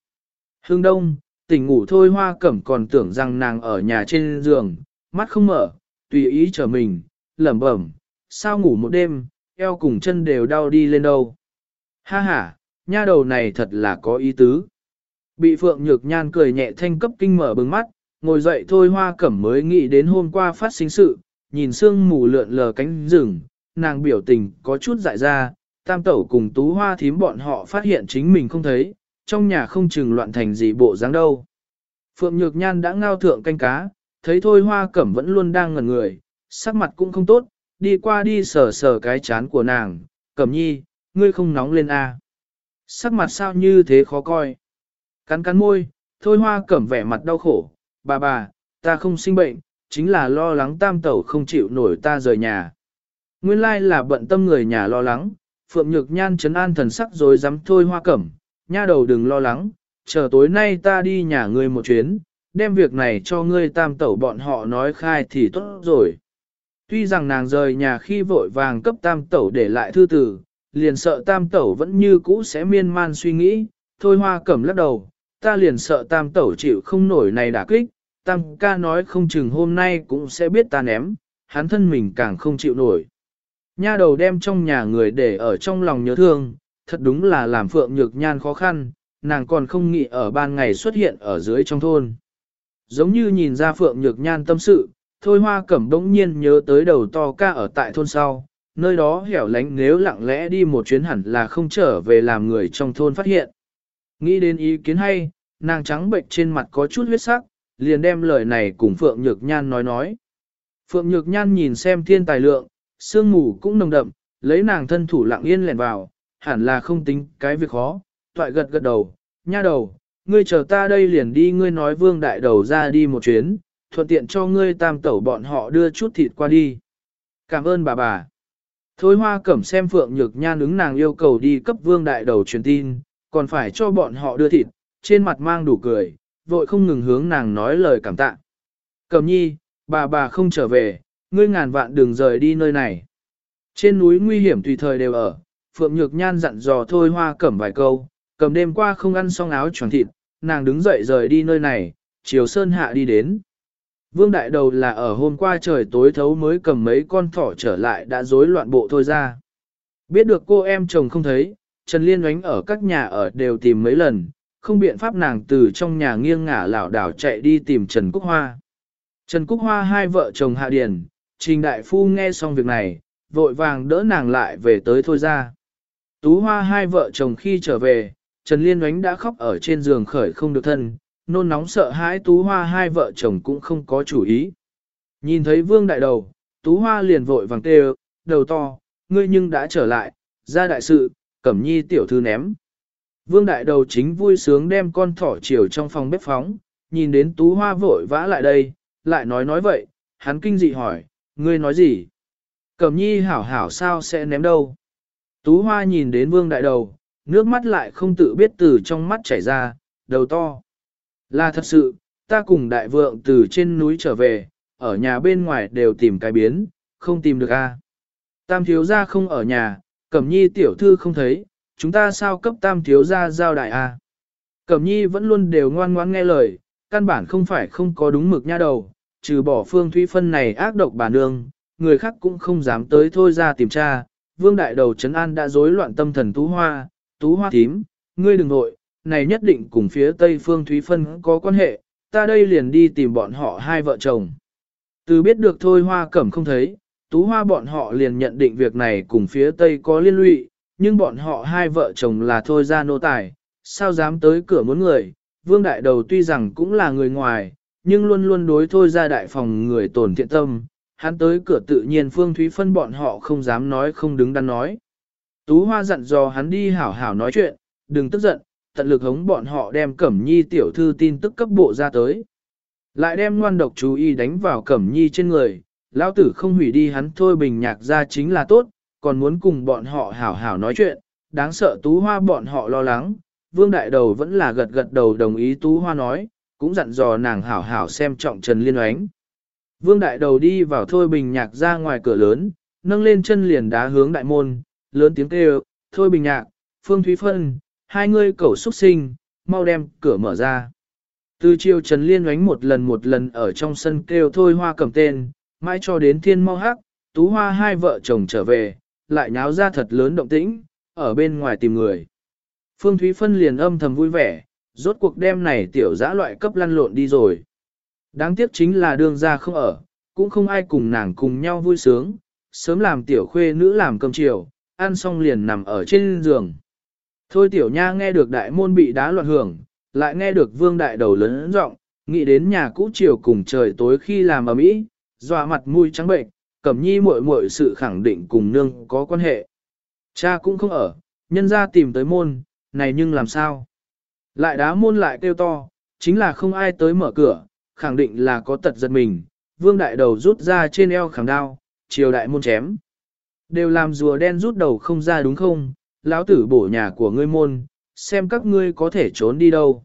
Hương đông, tỉnh ngủ thôi hoa cẩm còn tưởng rằng nàng ở nhà trên giường, mắt không mở, tùy ý trở mình, lẩm bẩm, sao ngủ một đêm, eo cùng chân đều đau đi lên đâu. Ha ha, nha đầu này thật là có ý tứ. Bị Phượng Nhược Nhan cười nhẹ thanh cấp kinh mở bừng mắt, ngồi dậy thôi hoa cẩm mới nghĩ đến hôm qua phát sinh sự, nhìn sương mù lượn lờ cánh rừng, nàng biểu tình có chút dại ra, tam tẩu cùng tú hoa thím bọn họ phát hiện chính mình không thấy, trong nhà không chừng loạn thành gì bộ dáng đâu. Phượng Nhược Nhan đã ngao thượng canh cá, thấy thôi hoa cẩm vẫn luôn đang ngẩn người, sắc mặt cũng không tốt, đi qua đi sờ sờ cái chán của nàng, cẩm nhi, ngươi không nóng lên a à. Sắc mặt sao như thế khó coi. Cắn cắn môi, thôi hoa cẩm vẻ mặt đau khổ, bà bà, ta không sinh bệnh, chính là lo lắng tam tẩu không chịu nổi ta rời nhà. Nguyên lai là bận tâm người nhà lo lắng, Phượng Nhược Nhan chấn an thần sắc rồi dám thôi hoa cẩm, nha đầu đừng lo lắng, chờ tối nay ta đi nhà ngươi một chuyến, đem việc này cho ngươi tam tẩu bọn họ nói khai thì tốt rồi. Tuy rằng nàng rời nhà khi vội vàng cấp tam tẩu để lại thư tử, liền sợ tam tẩu vẫn như cũ sẽ miên man suy nghĩ, thôi hoa cẩm lắc đầu, ta liền sợ tam tẩu chịu không nổi này đả kích, tam ca nói không chừng hôm nay cũng sẽ biết ta ném, hắn thân mình càng không chịu nổi. Nha đầu đem trong nhà người để ở trong lòng nhớ thương, thật đúng là làm phượng nhược nhan khó khăn, nàng còn không nghĩ ở ban ngày xuất hiện ở dưới trong thôn. Giống như nhìn ra phượng nhược nhan tâm sự, thôi hoa cẩm đống nhiên nhớ tới đầu to ca ở tại thôn sau, nơi đó hẻo lánh nếu lặng lẽ đi một chuyến hẳn là không trở về làm người trong thôn phát hiện. Nghĩ đến ý kiến hay, nàng trắng bệnh trên mặt có chút huyết sắc, liền đem lời này cùng Phượng Nhược Nhan nói nói. Phượng Nhược Nhan nhìn xem thiên tài lượng, sương mù cũng nồng đậm, lấy nàng thân thủ lặng yên lẻn vào, hẳn là không tính cái việc khó, toại gật gật đầu, nha đầu, ngươi chờ ta đây liền đi ngươi nói vương đại đầu ra đi một chuyến, thuận tiện cho ngươi tam tẩu bọn họ đưa chút thịt qua đi. Cảm ơn bà bà. Thôi hoa cẩm xem phượng nhược nhan ứng nàng yêu cầu đi cấp vương đại đầu truyền tin, còn phải cho bọn họ đưa thịt, trên mặt mang đủ cười, vội không ngừng hướng nàng nói lời cảm tạ. Cẩm nhi, bà bà không trở về, ngươi ngàn vạn đừng rời đi nơi này. Trên núi nguy hiểm tùy thời đều ở, Phượng Nhược Nhan dặn dò thôi hoa cẩm vài câu, cầm đêm qua không ăn xong áo choàng thịt, nàng đứng dậy rời đi nơi này, chiều sơn hạ đi đến. Vương Đại Đầu là ở hôm qua trời tối thấu mới cầm mấy con thỏ trở lại đã rối loạn bộ thôi ra. Biết được cô em chồng không thấy, Trần Liên oánh ở các nhà ở đều tìm mấy lần, không biện pháp nàng từ trong nhà nghiêng ngả lảo đảo chạy đi tìm Trần Cúc Hoa. Trần Cúc Hoa hai vợ chồng hạ điền, Trình Đại Phu nghe xong việc này, vội vàng đỡ nàng lại về tới thôi ra. Tú Hoa hai vợ chồng khi trở về, Trần Liên oánh đã khóc ở trên giường khởi không được thân, nôn nóng sợ hãi tú hoa hai vợ chồng cũng không có chủ ý. Nhìn thấy vương đại đầu, tú hoa liền vội vàng kêu, đầu to, ngươi nhưng đã trở lại, ra đại sự, cẩm nhi tiểu thư ném. Vương đại đầu chính vui sướng đem con thỏ chiều trong phòng bếp phóng, nhìn đến tú hoa vội vã lại đây, lại nói nói vậy, hắn kinh dị hỏi, ngươi nói gì? Cẩm nhi hảo hảo sao sẽ ném đâu? Tú hoa nhìn đến vương đại đầu, nước mắt lại không tự biết từ trong mắt chảy ra, đầu to. Là thật sự, ta cùng đại vượng từ trên núi trở về, ở nhà bên ngoài đều tìm cái biến, không tìm được a. Tam thiếu gia không ở nhà, Cẩm Nhi tiểu thư không thấy, chúng ta sao cấp tam thiếu gia giao đại a? Cẩm Nhi vẫn luôn đều ngoan ngoãn nghe lời, căn bản không phải không có đúng mực nha đầu, trừ bỏ phương thúy phân này ác độc bà nương, người khác cũng không dám tới thôi ra tìm tra. Vương đại đầu trấn an đã rối loạn tâm thần tú hoa, tú hoa tím, ngươi đừng nội, này nhất định cùng phía tây phương thúy phân có quan hệ, ta đây liền đi tìm bọn họ hai vợ chồng. Từ biết được thôi hoa cẩm không thấy, tú hoa bọn họ liền nhận định việc này cùng phía tây có liên lụy, nhưng bọn họ hai vợ chồng là thôi ra nô tài, sao dám tới cửa muốn người, vương đại đầu tuy rằng cũng là người ngoài, nhưng luôn luôn đối thôi ra đại phòng người tổn thiện tâm, hắn tới cửa tự nhiên phương thúy phân bọn họ không dám nói không đứng đắn nói. Tú hoa dặn dò hắn đi hảo hảo nói chuyện, đừng tức giận, tận lực hống bọn họ đem cẩm nhi tiểu thư tin tức cấp bộ ra tới. Lại đem ngoan độc chú ý đánh vào cẩm nhi trên người, lão tử không hủy đi hắn thôi bình nhạc ra chính là tốt, còn muốn cùng bọn họ hảo hảo nói chuyện, đáng sợ tú hoa bọn họ lo lắng, vương đại đầu vẫn là gật gật đầu đồng ý tú hoa nói, cũng dặn dò nàng hảo hảo xem trọng Trần Liên Oánh. Vương đại đầu đi vào thôi bình nhạc ra ngoài cửa lớn, nâng lên chân liền đá hướng đại môn, lớn tiếng kêu, thôi bình nhạc, phương thúy phân, hai ngươi cẩu xuất sinh, mau đem cửa mở ra. Từ chiều Trần Liên oánh một lần một lần ở trong sân kêu thôi hoa cầm tên, mãi cho đến thiên mau hắc, tú hoa hai vợ chồng trở về, lại nháo ra thật lớn động tĩnh, ở bên ngoài tìm người. Phương Thúy Phân liền âm thầm vui vẻ, rốt cuộc đêm này tiểu giã loại cấp lăn lộn đi rồi. Đáng tiếc chính là đương ra không ở, cũng không ai cùng nàng cùng nhau vui sướng, sớm làm tiểu khuê nữ làm cơm chiều, ăn xong liền nằm ở trên giường. Thôi tiểu nha nghe được đại môn bị đá loạn hưởng, lại nghe được vương đại đầu lớn giọng nghĩ đến nhà cũ chiều cùng trời tối khi làm ở mỹ, dọa mặt mũi trắng bệnh, cẩm nhi muội muội sự khẳng định cùng nương có quan hệ. Cha cũng không ở, nhân ra tìm tới môn, này nhưng làm sao? Lại đá môn lại kêu to, chính là không ai tới mở cửa, khẳng định là có tật giật mình, vương đại đầu rút ra trên eo khẳng đao, chiều đại môn chém. Đều làm rùa đen rút đầu không ra đúng không, lão tử bổ nhà của ngươi môn, xem các ngươi có thể trốn đi đâu.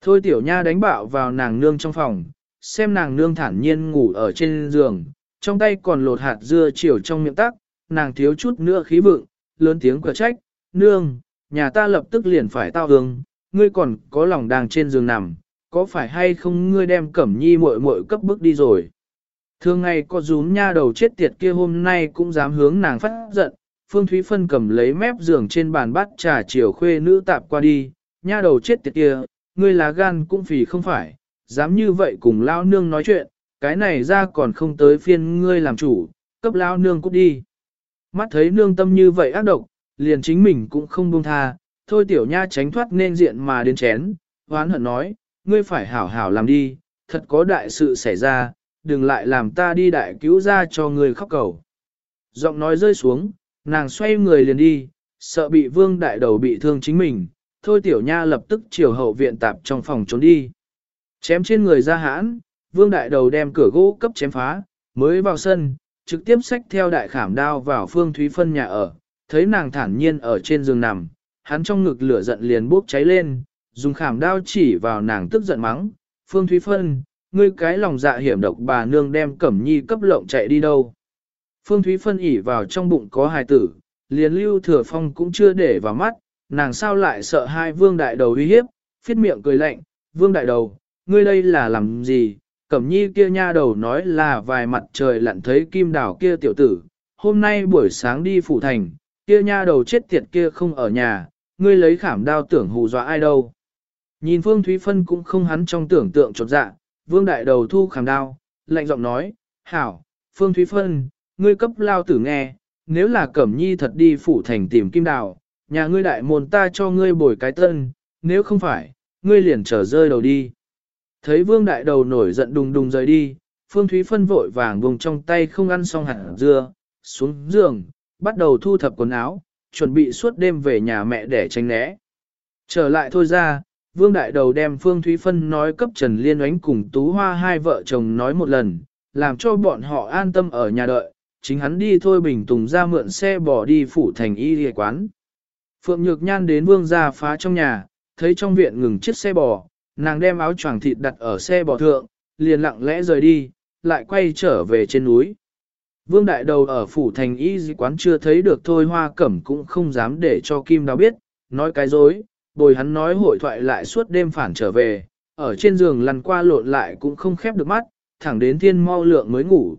Thôi tiểu nha đánh bạo vào nàng nương trong phòng, xem nàng nương thản nhiên ngủ ở trên giường, trong tay còn lột hạt dưa chiều trong miệng tắc, nàng thiếu chút nữa khí vượng, lớn tiếng cửa trách, nương, nhà ta lập tức liền phải tao hương, ngươi còn có lòng đang trên giường nằm, có phải hay không ngươi đem cẩm nhi muội muội cấp bước đi rồi. Thường ngày có rúm nha đầu chết tiệt kia hôm nay cũng dám hướng nàng phát giận, Phương Thúy Phân cầm lấy mép giường trên bàn bát trà chiều khuê nữ tạp qua đi, nha đầu chết tiệt kia, ngươi là gan cũng phì không phải, dám như vậy cùng lao nương nói chuyện, cái này ra còn không tới phiên ngươi làm chủ, cấp lao nương cút đi. Mắt thấy nương tâm như vậy ác độc, liền chính mình cũng không buông tha, thôi tiểu nha tránh thoát nên diện mà đến chén, hoán hận nói, ngươi phải hảo hảo làm đi, thật có đại sự xảy ra, đừng lại làm ta đi đại cứu ra cho ngươi khóc cầu. Giọng nói rơi xuống, nàng xoay người liền đi, sợ bị vương đại đầu bị thương chính mình, thôi tiểu nha lập tức chiều hậu viện tạp trong phòng trốn đi. Chém trên người ra hãn, vương đại đầu đem cửa gỗ cấp chém phá, mới vào sân, trực tiếp xách theo đại khảm đao vào phương thúy phân nhà ở, thấy nàng thản nhiên ở trên giường nằm, hắn trong ngực lửa giận liền bốc cháy lên, dùng khảm đao chỉ vào nàng tức giận mắng, phương thúy phân, ngươi cái lòng dạ hiểm độc bà nương đem cẩm nhi cấp lộng chạy đi đâu. Phương Thúy phân ỉ vào trong bụng có hài tử, liền lưu thừa phong cũng chưa để vào mắt, nàng sao lại sợ hai vương đại đầu uy hiếp, phiết miệng cười lạnh, vương đại đầu, ngươi đây là làm gì, cẩm nhi kia nha đầu nói là vài mặt trời lặn thấy kim đảo kia tiểu tử, hôm nay buổi sáng đi phủ thành, kia nha đầu chết tiệt kia không ở nhà, ngươi lấy khảm đao tưởng hù dọa ai đâu. Nhìn Phương Thúy Phân cũng không hắn trong tưởng tượng chột dạ, vương đại đầu thu khảm đao, lạnh giọng nói, hảo, Phương Thúy Phân, ngươi cấp lao tử nghe, nếu là Cẩm Nhi thật đi phủ thành tìm kim đào, nhà ngươi đại môn ta cho ngươi bồi cái tân, nếu không phải, ngươi liền trở rơi đầu đi. Thấy vương đại đầu nổi giận đùng đùng rời đi, Phương Thúy Phân vội vàng vùng trong tay không ăn xong hạt dưa, xuống giường, bắt đầu thu thập quần áo, chuẩn bị suốt đêm về nhà mẹ để tránh né. Trở lại thôi ra, Vương Đại Đầu đem Phương Thúy Phân nói cấp Trần Liên Oánh cùng Tú Hoa hai vợ chồng nói một lần, làm cho bọn họ an tâm ở nhà đợi, chính hắn đi thôi bình tùng ra mượn xe bỏ đi phủ thành y ghề quán. Phượng Nhược Nhan đến Vương gia phá trong nhà, thấy trong viện ngừng chiếc xe bò, nàng đem áo choàng thịt đặt ở xe bò thượng, liền lặng lẽ rời đi, lại quay trở về trên núi. Vương Đại Đầu ở phủ thành y quán chưa thấy được thôi hoa cẩm cũng không dám để cho Kim Đào biết, nói cái dối, bồi hắn nói hội thoại lại suốt đêm phản trở về, ở trên giường lăn qua lộn lại cũng không khép được mắt, thẳng đến thiên mau lượng mới ngủ.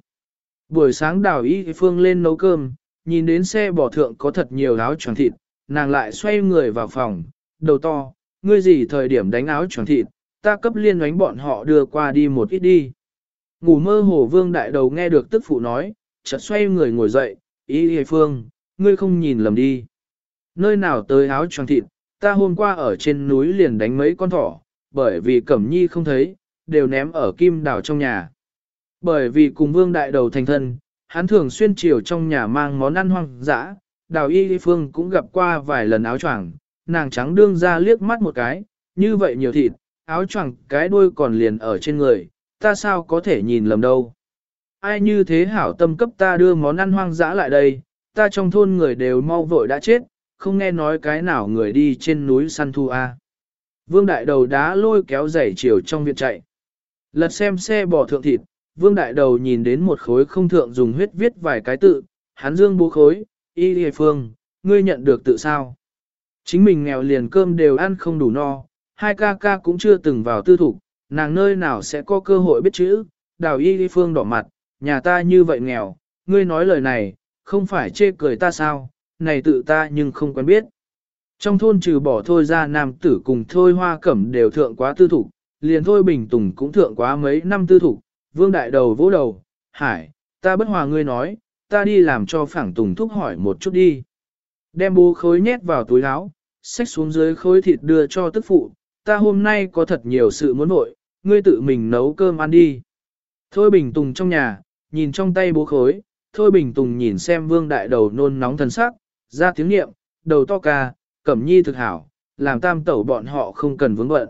Buổi sáng đào y phương lên nấu cơm, nhìn đến xe bỏ thượng có thật nhiều áo choàng thịt, nàng lại xoay người vào phòng, đầu to, ngươi gì thời điểm đánh áo choàng thịt, ta cấp liên đánh bọn họ đưa qua đi một ít đi. Ngủ mơ hồ vương đại đầu nghe được tức phụ nói, chợt xoay người ngồi dậy, ý hề phương, ngươi không nhìn lầm đi. Nơi nào tới áo choàng thịt, ta hôm qua ở trên núi liền đánh mấy con thỏ, bởi vì Cẩm Nhi không thấy, đều ném ở kim đảo trong nhà. Bởi vì cùng vương đại đầu thành thân, hắn thường xuyên chiều trong nhà mang món ăn hoang dã, đào y phương cũng gặp qua vài lần áo choàng, nàng trắng đương ra liếc mắt một cái, như vậy nhiều thịt, áo choàng cái đuôi còn liền ở trên người, ta sao có thể nhìn lầm đâu. Ai như thế hảo tâm cấp ta đưa món ăn hoang dã lại đây, ta trong thôn người đều mau vội đã chết, không nghe nói cái nào người đi trên núi săn thu a. Vương đại đầu đá lôi kéo giày chiều trong viện chạy. Lật xem xe bỏ thượng thịt, vương đại đầu nhìn đến một khối không thượng dùng huyết viết vài cái tự, hắn dương bố khối, y hề phương, ngươi nhận được tự sao. Chính mình nghèo liền cơm đều ăn không đủ no, hai ca ca cũng chưa từng vào tư thục, nàng nơi nào sẽ có cơ hội biết chữ, đào y phương đỏ mặt, nhà ta như vậy nghèo, ngươi nói lời này, không phải chê cười ta sao, này tự ta nhưng không quen biết. Trong thôn trừ bỏ thôi ra nam tử cùng thôi hoa cẩm đều thượng quá tư thục, liền thôi bình tùng cũng thượng quá mấy năm tư thục, vương đại đầu vỗ đầu, hải, ta bất hòa ngươi nói, ta đi làm cho phẳng tùng thúc hỏi một chút đi. Đem bố khối nhét vào túi áo, xách xuống dưới khối thịt đưa cho tức phụ, ta hôm nay có thật nhiều sự muốn nội, ngươi tự mình nấu cơm ăn đi. Thôi bình tùng trong nhà, nhìn trong tay bố khối, thôi bình tùng nhìn xem vương đại đầu nôn nóng thần sắc, ra tiếng niệm, đầu to ca, cẩm nhi thực hảo, làm tam tẩu bọn họ không cần vướng bận.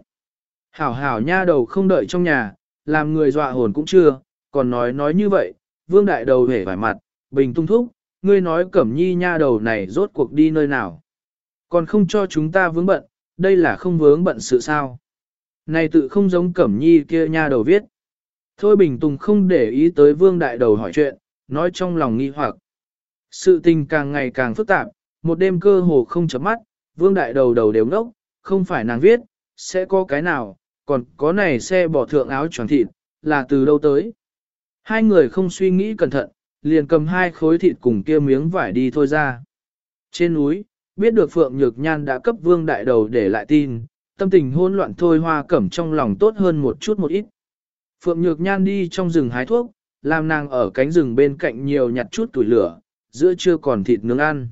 Hảo hảo nha đầu không đợi trong nhà, làm người dọa hồn cũng chưa, còn nói nói như vậy, vương đại đầu hể vải mặt, bình tung thúc, ngươi nói cẩm nhi nha đầu này rốt cuộc đi nơi nào. Còn không cho chúng ta vướng bận, đây là không vướng bận sự sao. Này tự không giống cẩm nhi kia nha đầu viết. Thôi bình tùng không để ý tới vương đại đầu hỏi chuyện, nói trong lòng nghi hoặc. Sự tình càng ngày càng phức tạp, một đêm cơ hồ không chấm mắt, vương đại đầu đầu đều ngốc, không phải nàng viết, sẽ có cái nào, còn có này xe bỏ thượng áo tròn thịt, là từ đâu tới. Hai người không suy nghĩ cẩn thận, liền cầm hai khối thịt cùng kia miếng vải đi thôi ra. Trên núi, biết được Phượng Nhược Nhan đã cấp vương đại đầu để lại tin, tâm tình hôn loạn thôi hoa cẩm trong lòng tốt hơn một chút một ít. Phượng Nhược Nhan đi trong rừng hái thuốc, làm nàng ở cánh rừng bên cạnh nhiều nhặt chút tuổi lửa, giữa trưa còn thịt nướng ăn.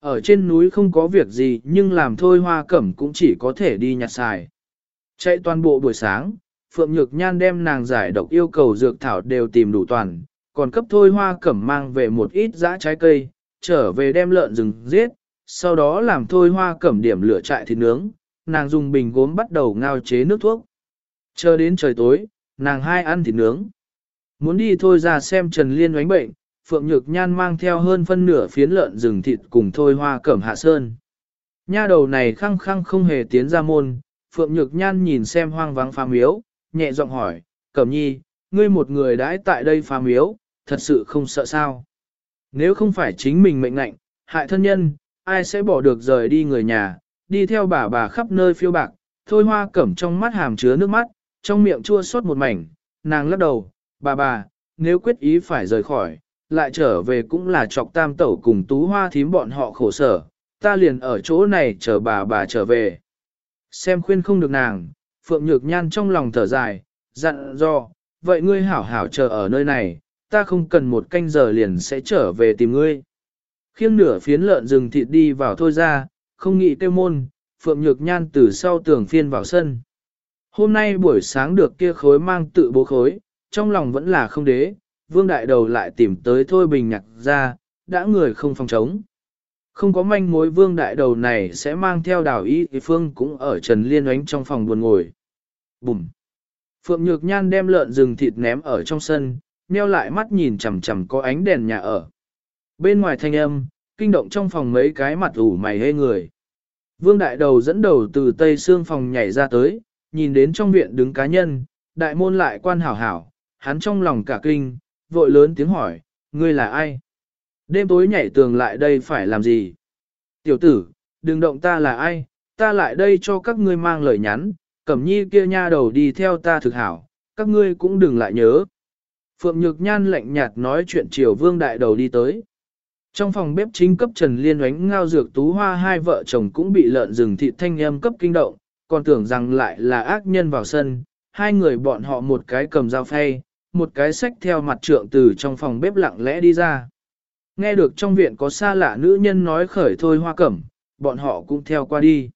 Ở trên núi không có việc gì nhưng làm thôi hoa cẩm cũng chỉ có thể đi nhặt xài. Chạy toàn bộ buổi sáng, Phượng Nhược Nhan đem nàng giải độc yêu cầu dược thảo đều tìm đủ toàn, còn cấp thôi hoa cẩm mang về một ít dã trái cây, trở về đem lợn rừng giết, sau đó làm thôi hoa cẩm điểm lửa trại thịt nướng, nàng dùng bình gốm bắt đầu ngao chế nước thuốc. Chờ đến trời tối, nàng hai ăn thịt nướng. Muốn đi thôi ra xem Trần Liên oánh bệnh, Phượng Nhược Nhan mang theo hơn phân nửa phiến lợn rừng thịt cùng thôi hoa cẩm hạ sơn. Nha đầu này khăng khăng không hề tiến ra môn, Phượng Nhược Nhan nhìn xem hoang vắng phá miếu, nhẹ giọng hỏi, Cẩm nhi, ngươi một người đãi tại đây phá miếu, thật sự không sợ sao. Nếu không phải chính mình mệnh lệnh, hại thân nhân, ai sẽ bỏ được rời đi người nhà, đi theo bà bà khắp nơi phiêu bạc, thôi hoa cẩm trong mắt hàm chứa nước mắt, trong miệng chua xót một mảnh, nàng lắc đầu, bà bà, nếu quyết ý phải rời khỏi, lại trở về cũng là chọc tam tẩu cùng tú hoa thím bọn họ khổ sở, ta liền ở chỗ này chờ bà bà trở về. Xem khuyên không được nàng, Phượng Nhược Nhan trong lòng thở dài, dặn do, vậy ngươi hảo hảo chờ ở nơi này, ta không cần một canh giờ liền sẽ trở về tìm ngươi. Khiêng nửa phiến lợn rừng thịt đi vào thôi ra, không nghĩ tiêu môn, Phượng Nhược Nhan từ sau tường phiên vào sân. Hôm nay buổi sáng được kia khối mang tự bố khối, trong lòng vẫn là không đế, vương đại đầu lại tìm tới thôi bình nhặt ra, đã người không phòng chống. Không có manh mối vương đại đầu này sẽ mang theo đảo ý thì phương cũng ở trần liên oánh trong phòng buồn ngồi. Bùm! Phượng Nhược Nhan đem lợn rừng thịt ném ở trong sân, nheo lại mắt nhìn chằm chằm có ánh đèn nhà ở. Bên ngoài thanh âm, kinh động trong phòng mấy cái mặt ủ mày hê người. Vương đại đầu dẫn đầu từ tây xương phòng nhảy ra tới, nhìn đến trong viện đứng cá nhân, đại môn lại quan hảo hảo, hắn trong lòng cả kinh, vội lớn tiếng hỏi, ngươi là ai? Đêm tối nhảy tường lại đây phải làm gì? Tiểu tử, đừng động ta là ai, ta lại đây cho các ngươi mang lời nhắn, cẩm nhi kia nha đầu đi theo ta thực hảo, các ngươi cũng đừng lại nhớ. Phượng Nhược Nhan lạnh nhạt nói chuyện triều vương đại đầu đi tới. Trong phòng bếp chính cấp Trần Liên oánh ngao dược tú hoa hai vợ chồng cũng bị lợn rừng thịt thanh âm cấp kinh động, còn tưởng rằng lại là ác nhân vào sân, hai người bọn họ một cái cầm dao phay, một cái xách theo mặt trượng từ trong phòng bếp lặng lẽ đi ra. Nghe được trong viện có xa lạ nữ nhân nói khởi thôi hoa cẩm, bọn họ cũng theo qua đi.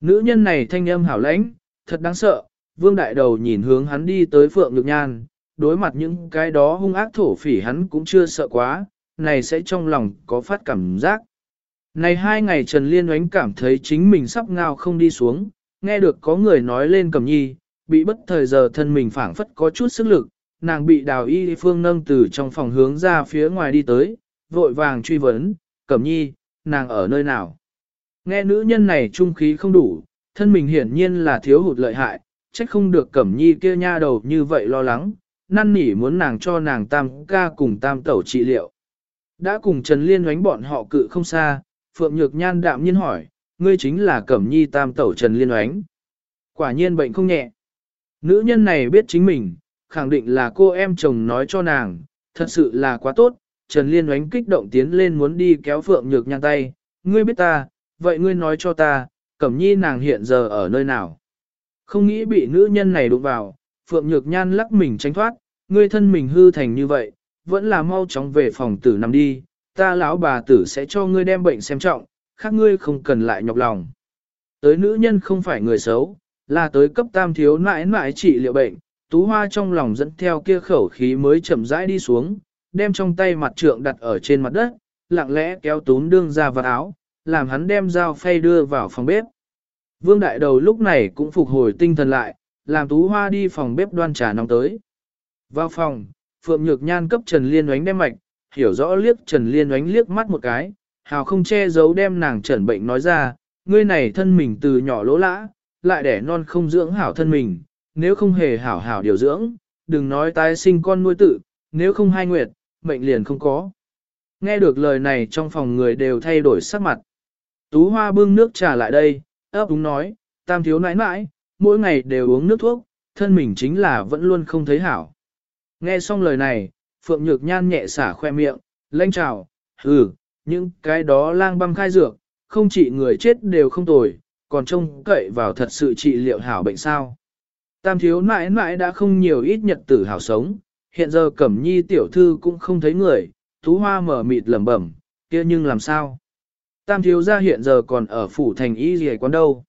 Nữ nhân này thanh âm hảo lãnh, thật đáng sợ, vương đại đầu nhìn hướng hắn đi tới phượng nhược nhan, đối mặt những cái đó hung ác thổ phỉ hắn cũng chưa sợ quá, này sẽ trong lòng có phát cảm giác. Này hai ngày Trần Liên oánh cảm thấy chính mình sắp ngao không đi xuống, nghe được có người nói lên cầm nhi, bị bất thời giờ thân mình phảng phất có chút sức lực, nàng bị đào y phương nâng từ trong phòng hướng ra phía ngoài đi tới, vội vàng truy vấn, cẩm nhi, nàng ở nơi nào. Nghe nữ nhân này trung khí không đủ, thân mình hiển nhiên là thiếu hụt lợi hại, trách không được cẩm nhi kia nha đầu như vậy lo lắng, năn nỉ muốn nàng cho nàng tam ca cùng tam tẩu trị liệu. Đã cùng Trần Liên đánh bọn họ cự không xa, Phượng Nhược Nhan đạm nhiên hỏi, ngươi chính là Cẩm Nhi tam tẩu Trần Liên đánh. Quả nhiên bệnh không nhẹ. Nữ nhân này biết chính mình, khẳng định là cô em chồng nói cho nàng, thật sự là quá tốt. Trần Liên oánh kích động tiến lên muốn đi kéo Phượng Nhược Nhan tay, ngươi biết ta, vậy ngươi nói cho ta, Cẩm Nhi nàng hiện giờ ở nơi nào. Không nghĩ bị nữ nhân này đụng vào, Phượng Nhược Nhan lắc mình tránh thoát, ngươi thân mình hư thành như vậy, vẫn là mau chóng về phòng tử nằm đi, ta lão bà tử sẽ cho ngươi đem bệnh xem trọng, khác ngươi không cần lại nhọc lòng. Tới nữ nhân không phải người xấu, là tới cấp tam thiếu nãi nãi trị liệu bệnh, tú hoa trong lòng dẫn theo kia khẩu khí mới chậm rãi đi xuống, đem trong tay mặt trượng đặt ở trên mặt đất, lặng lẽ kéo tún đương ra vật áo, làm hắn đem dao phay đưa vào phòng bếp. Vương đại đầu lúc này cũng phục hồi tinh thần lại, làm tú hoa đi phòng bếp đoan trà nóng tới. Vào phòng, Phượng Nhược Nhan cấp Trần Liên oánh đem mạch, hiểu rõ liếc Trần Liên oánh liếc mắt một cái, hào không che giấu đem nàng trần bệnh nói ra, ngươi này thân mình từ nhỏ lỗ lã, lại đẻ non không dưỡng hảo thân mình, nếu không hề hảo hảo điều dưỡng, đừng nói tái sinh con nuôi tự, nếu không hai nguyệt, mệnh liền không có. Nghe được lời này trong phòng người đều thay đổi sắc mặt. Tú Hoa bưng nước trà lại đây, ấp úng nói, tam thiếu nãi nãi, mỗi ngày đều uống nước thuốc, thân mình chính là vẫn luôn không thấy hảo. Nghe xong lời này, Phượng Nhược Nhan nhẹ xả khoe miệng, lanh trào, hừ, những cái đó lang băm khai dược, không chỉ người chết đều không tồi, còn trông cậy vào thật sự trị liệu hảo bệnh sao. Tam thiếu nãi nãi đã không nhiều ít nhật tử hảo sống, hiện giờ Cẩm Nhi tiểu thư cũng không thấy người, Tú Hoa mở mịt lẩm bẩm, kia nhưng làm sao? Tam thiếu gia hiện giờ còn ở phủ thành y gì quán đâu?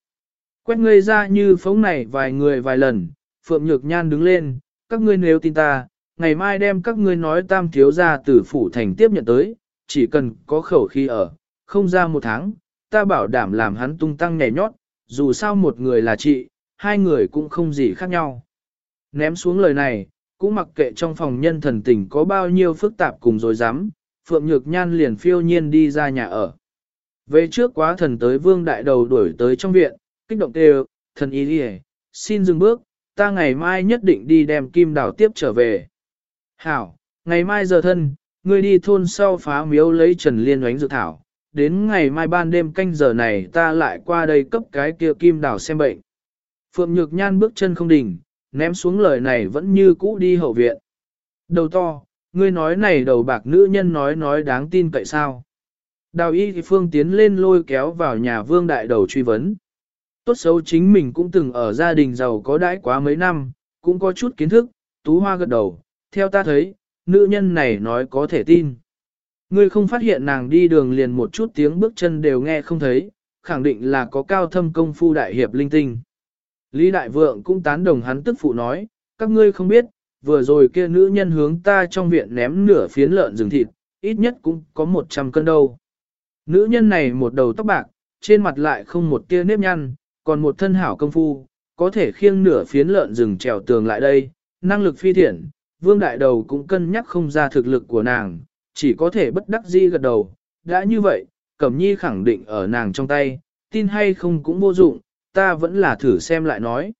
Quét ngươi ra như phóng này vài người vài lần, Phượng Nhược Nhan đứng lên, các ngươi nếu tin ta, ngày mai đem các ngươi nói tam thiếu gia từ phủ thành tiếp nhận tới, chỉ cần có khẩu khí ở, không ra một tháng, ta bảo đảm làm hắn tung tăng nhảy nhót, dù sao một người là chị, hai người cũng không gì khác nhau. Ném xuống lời này, cũng mặc kệ trong phòng nhân thần tình có bao nhiêu phức tạp cùng rồi dám, Phượng Nhược Nhan liền phiêu nhiên đi ra nhà ở. Về trước quá thần tới vương đại đầu đuổi tới trong viện, kích động kêu, thần ý đi xin dừng bước, ta ngày mai nhất định đi đem kim đảo tiếp trở về. Hảo, ngày mai giờ thân, ngươi đi thôn sau phá miếu lấy Trần Liên oánh dự thảo, đến ngày mai ban đêm canh giờ này ta lại qua đây cấp cái kia kim đảo xem bệnh. Phượng Nhược Nhan bước chân không đỉnh, ném xuống lời này vẫn như cũ đi hậu viện. Đầu to, ngươi nói này đầu bạc nữ nhân nói nói đáng tin cậy sao. Đào y thì phương tiến lên lôi kéo vào nhà vương đại đầu truy vấn. Tốt xấu chính mình cũng từng ở gia đình giàu có đãi quá mấy năm, cũng có chút kiến thức, tú hoa gật đầu, theo ta thấy, nữ nhân này nói có thể tin. Ngươi không phát hiện nàng đi đường liền một chút tiếng bước chân đều nghe không thấy, khẳng định là có cao thâm công phu đại hiệp linh tinh. Lý Đại Vượng cũng tán đồng hắn tức phụ nói, các ngươi không biết, vừa rồi kia nữ nhân hướng ta trong viện ném nửa phiến lợn rừng thịt, ít nhất cũng có 100 cân đâu. Nữ nhân này một đầu tóc bạc, trên mặt lại không một tia nếp nhăn, còn một thân hảo công phu, có thể khiêng nửa phiến lợn rừng trèo tường lại đây, năng lực phi thiện, vương đại đầu cũng cân nhắc không ra thực lực của nàng, chỉ có thể bất đắc dĩ gật đầu, đã như vậy, Cẩm Nhi khẳng định ở nàng trong tay, tin hay không cũng vô dụng, ta vẫn là thử xem lại nói.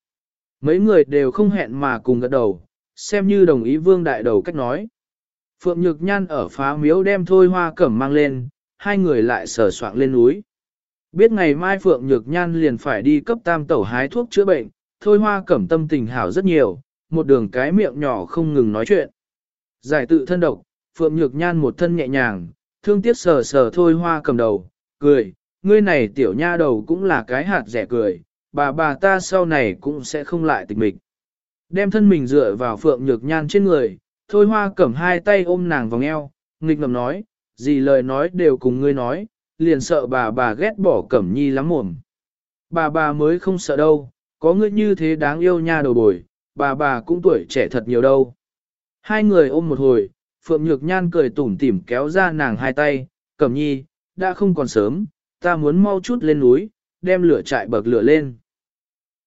Mấy người đều không hẹn mà cùng gật đầu, xem như đồng ý vương đại đầu cách nói. Phượng Nhược Nhan ở phá miếu đem thôi hoa cẩm mang lên, hai người lại sờ soạn lên núi. Biết ngày mai Phượng Nhược Nhan liền phải đi cấp tam tẩu hái thuốc chữa bệnh, thôi hoa cẩm tâm tình hảo rất nhiều, một đường cái miệng nhỏ không ngừng nói chuyện. Giải tự thân độc, Phượng Nhược Nhan một thân nhẹ nhàng, thương tiếc sờ sờ thôi hoa cầm đầu, cười, ngươi này tiểu nha đầu cũng là cái hạt rẻ cười, bà bà ta sau này cũng sẽ không lại tịch mịch. Đem thân mình dựa vào Phượng Nhược Nhan trên người, thôi hoa cầm hai tay ôm nàng vòng eo, nghịch ngầm nói, gì lời nói đều cùng ngươi nói, liền sợ bà bà ghét bỏ cẩm nhi lắm mồm. Bà bà mới không sợ đâu, có ngươi như thế đáng yêu nha đầu bồi, bà bà cũng tuổi trẻ thật nhiều đâu. Hai người ôm một hồi, Phượng Nhược Nhan cười tủm tỉm kéo ra nàng hai tay, cẩm nhi, đã không còn sớm, ta muốn mau chút lên núi, đem lửa trại bậc lửa lên.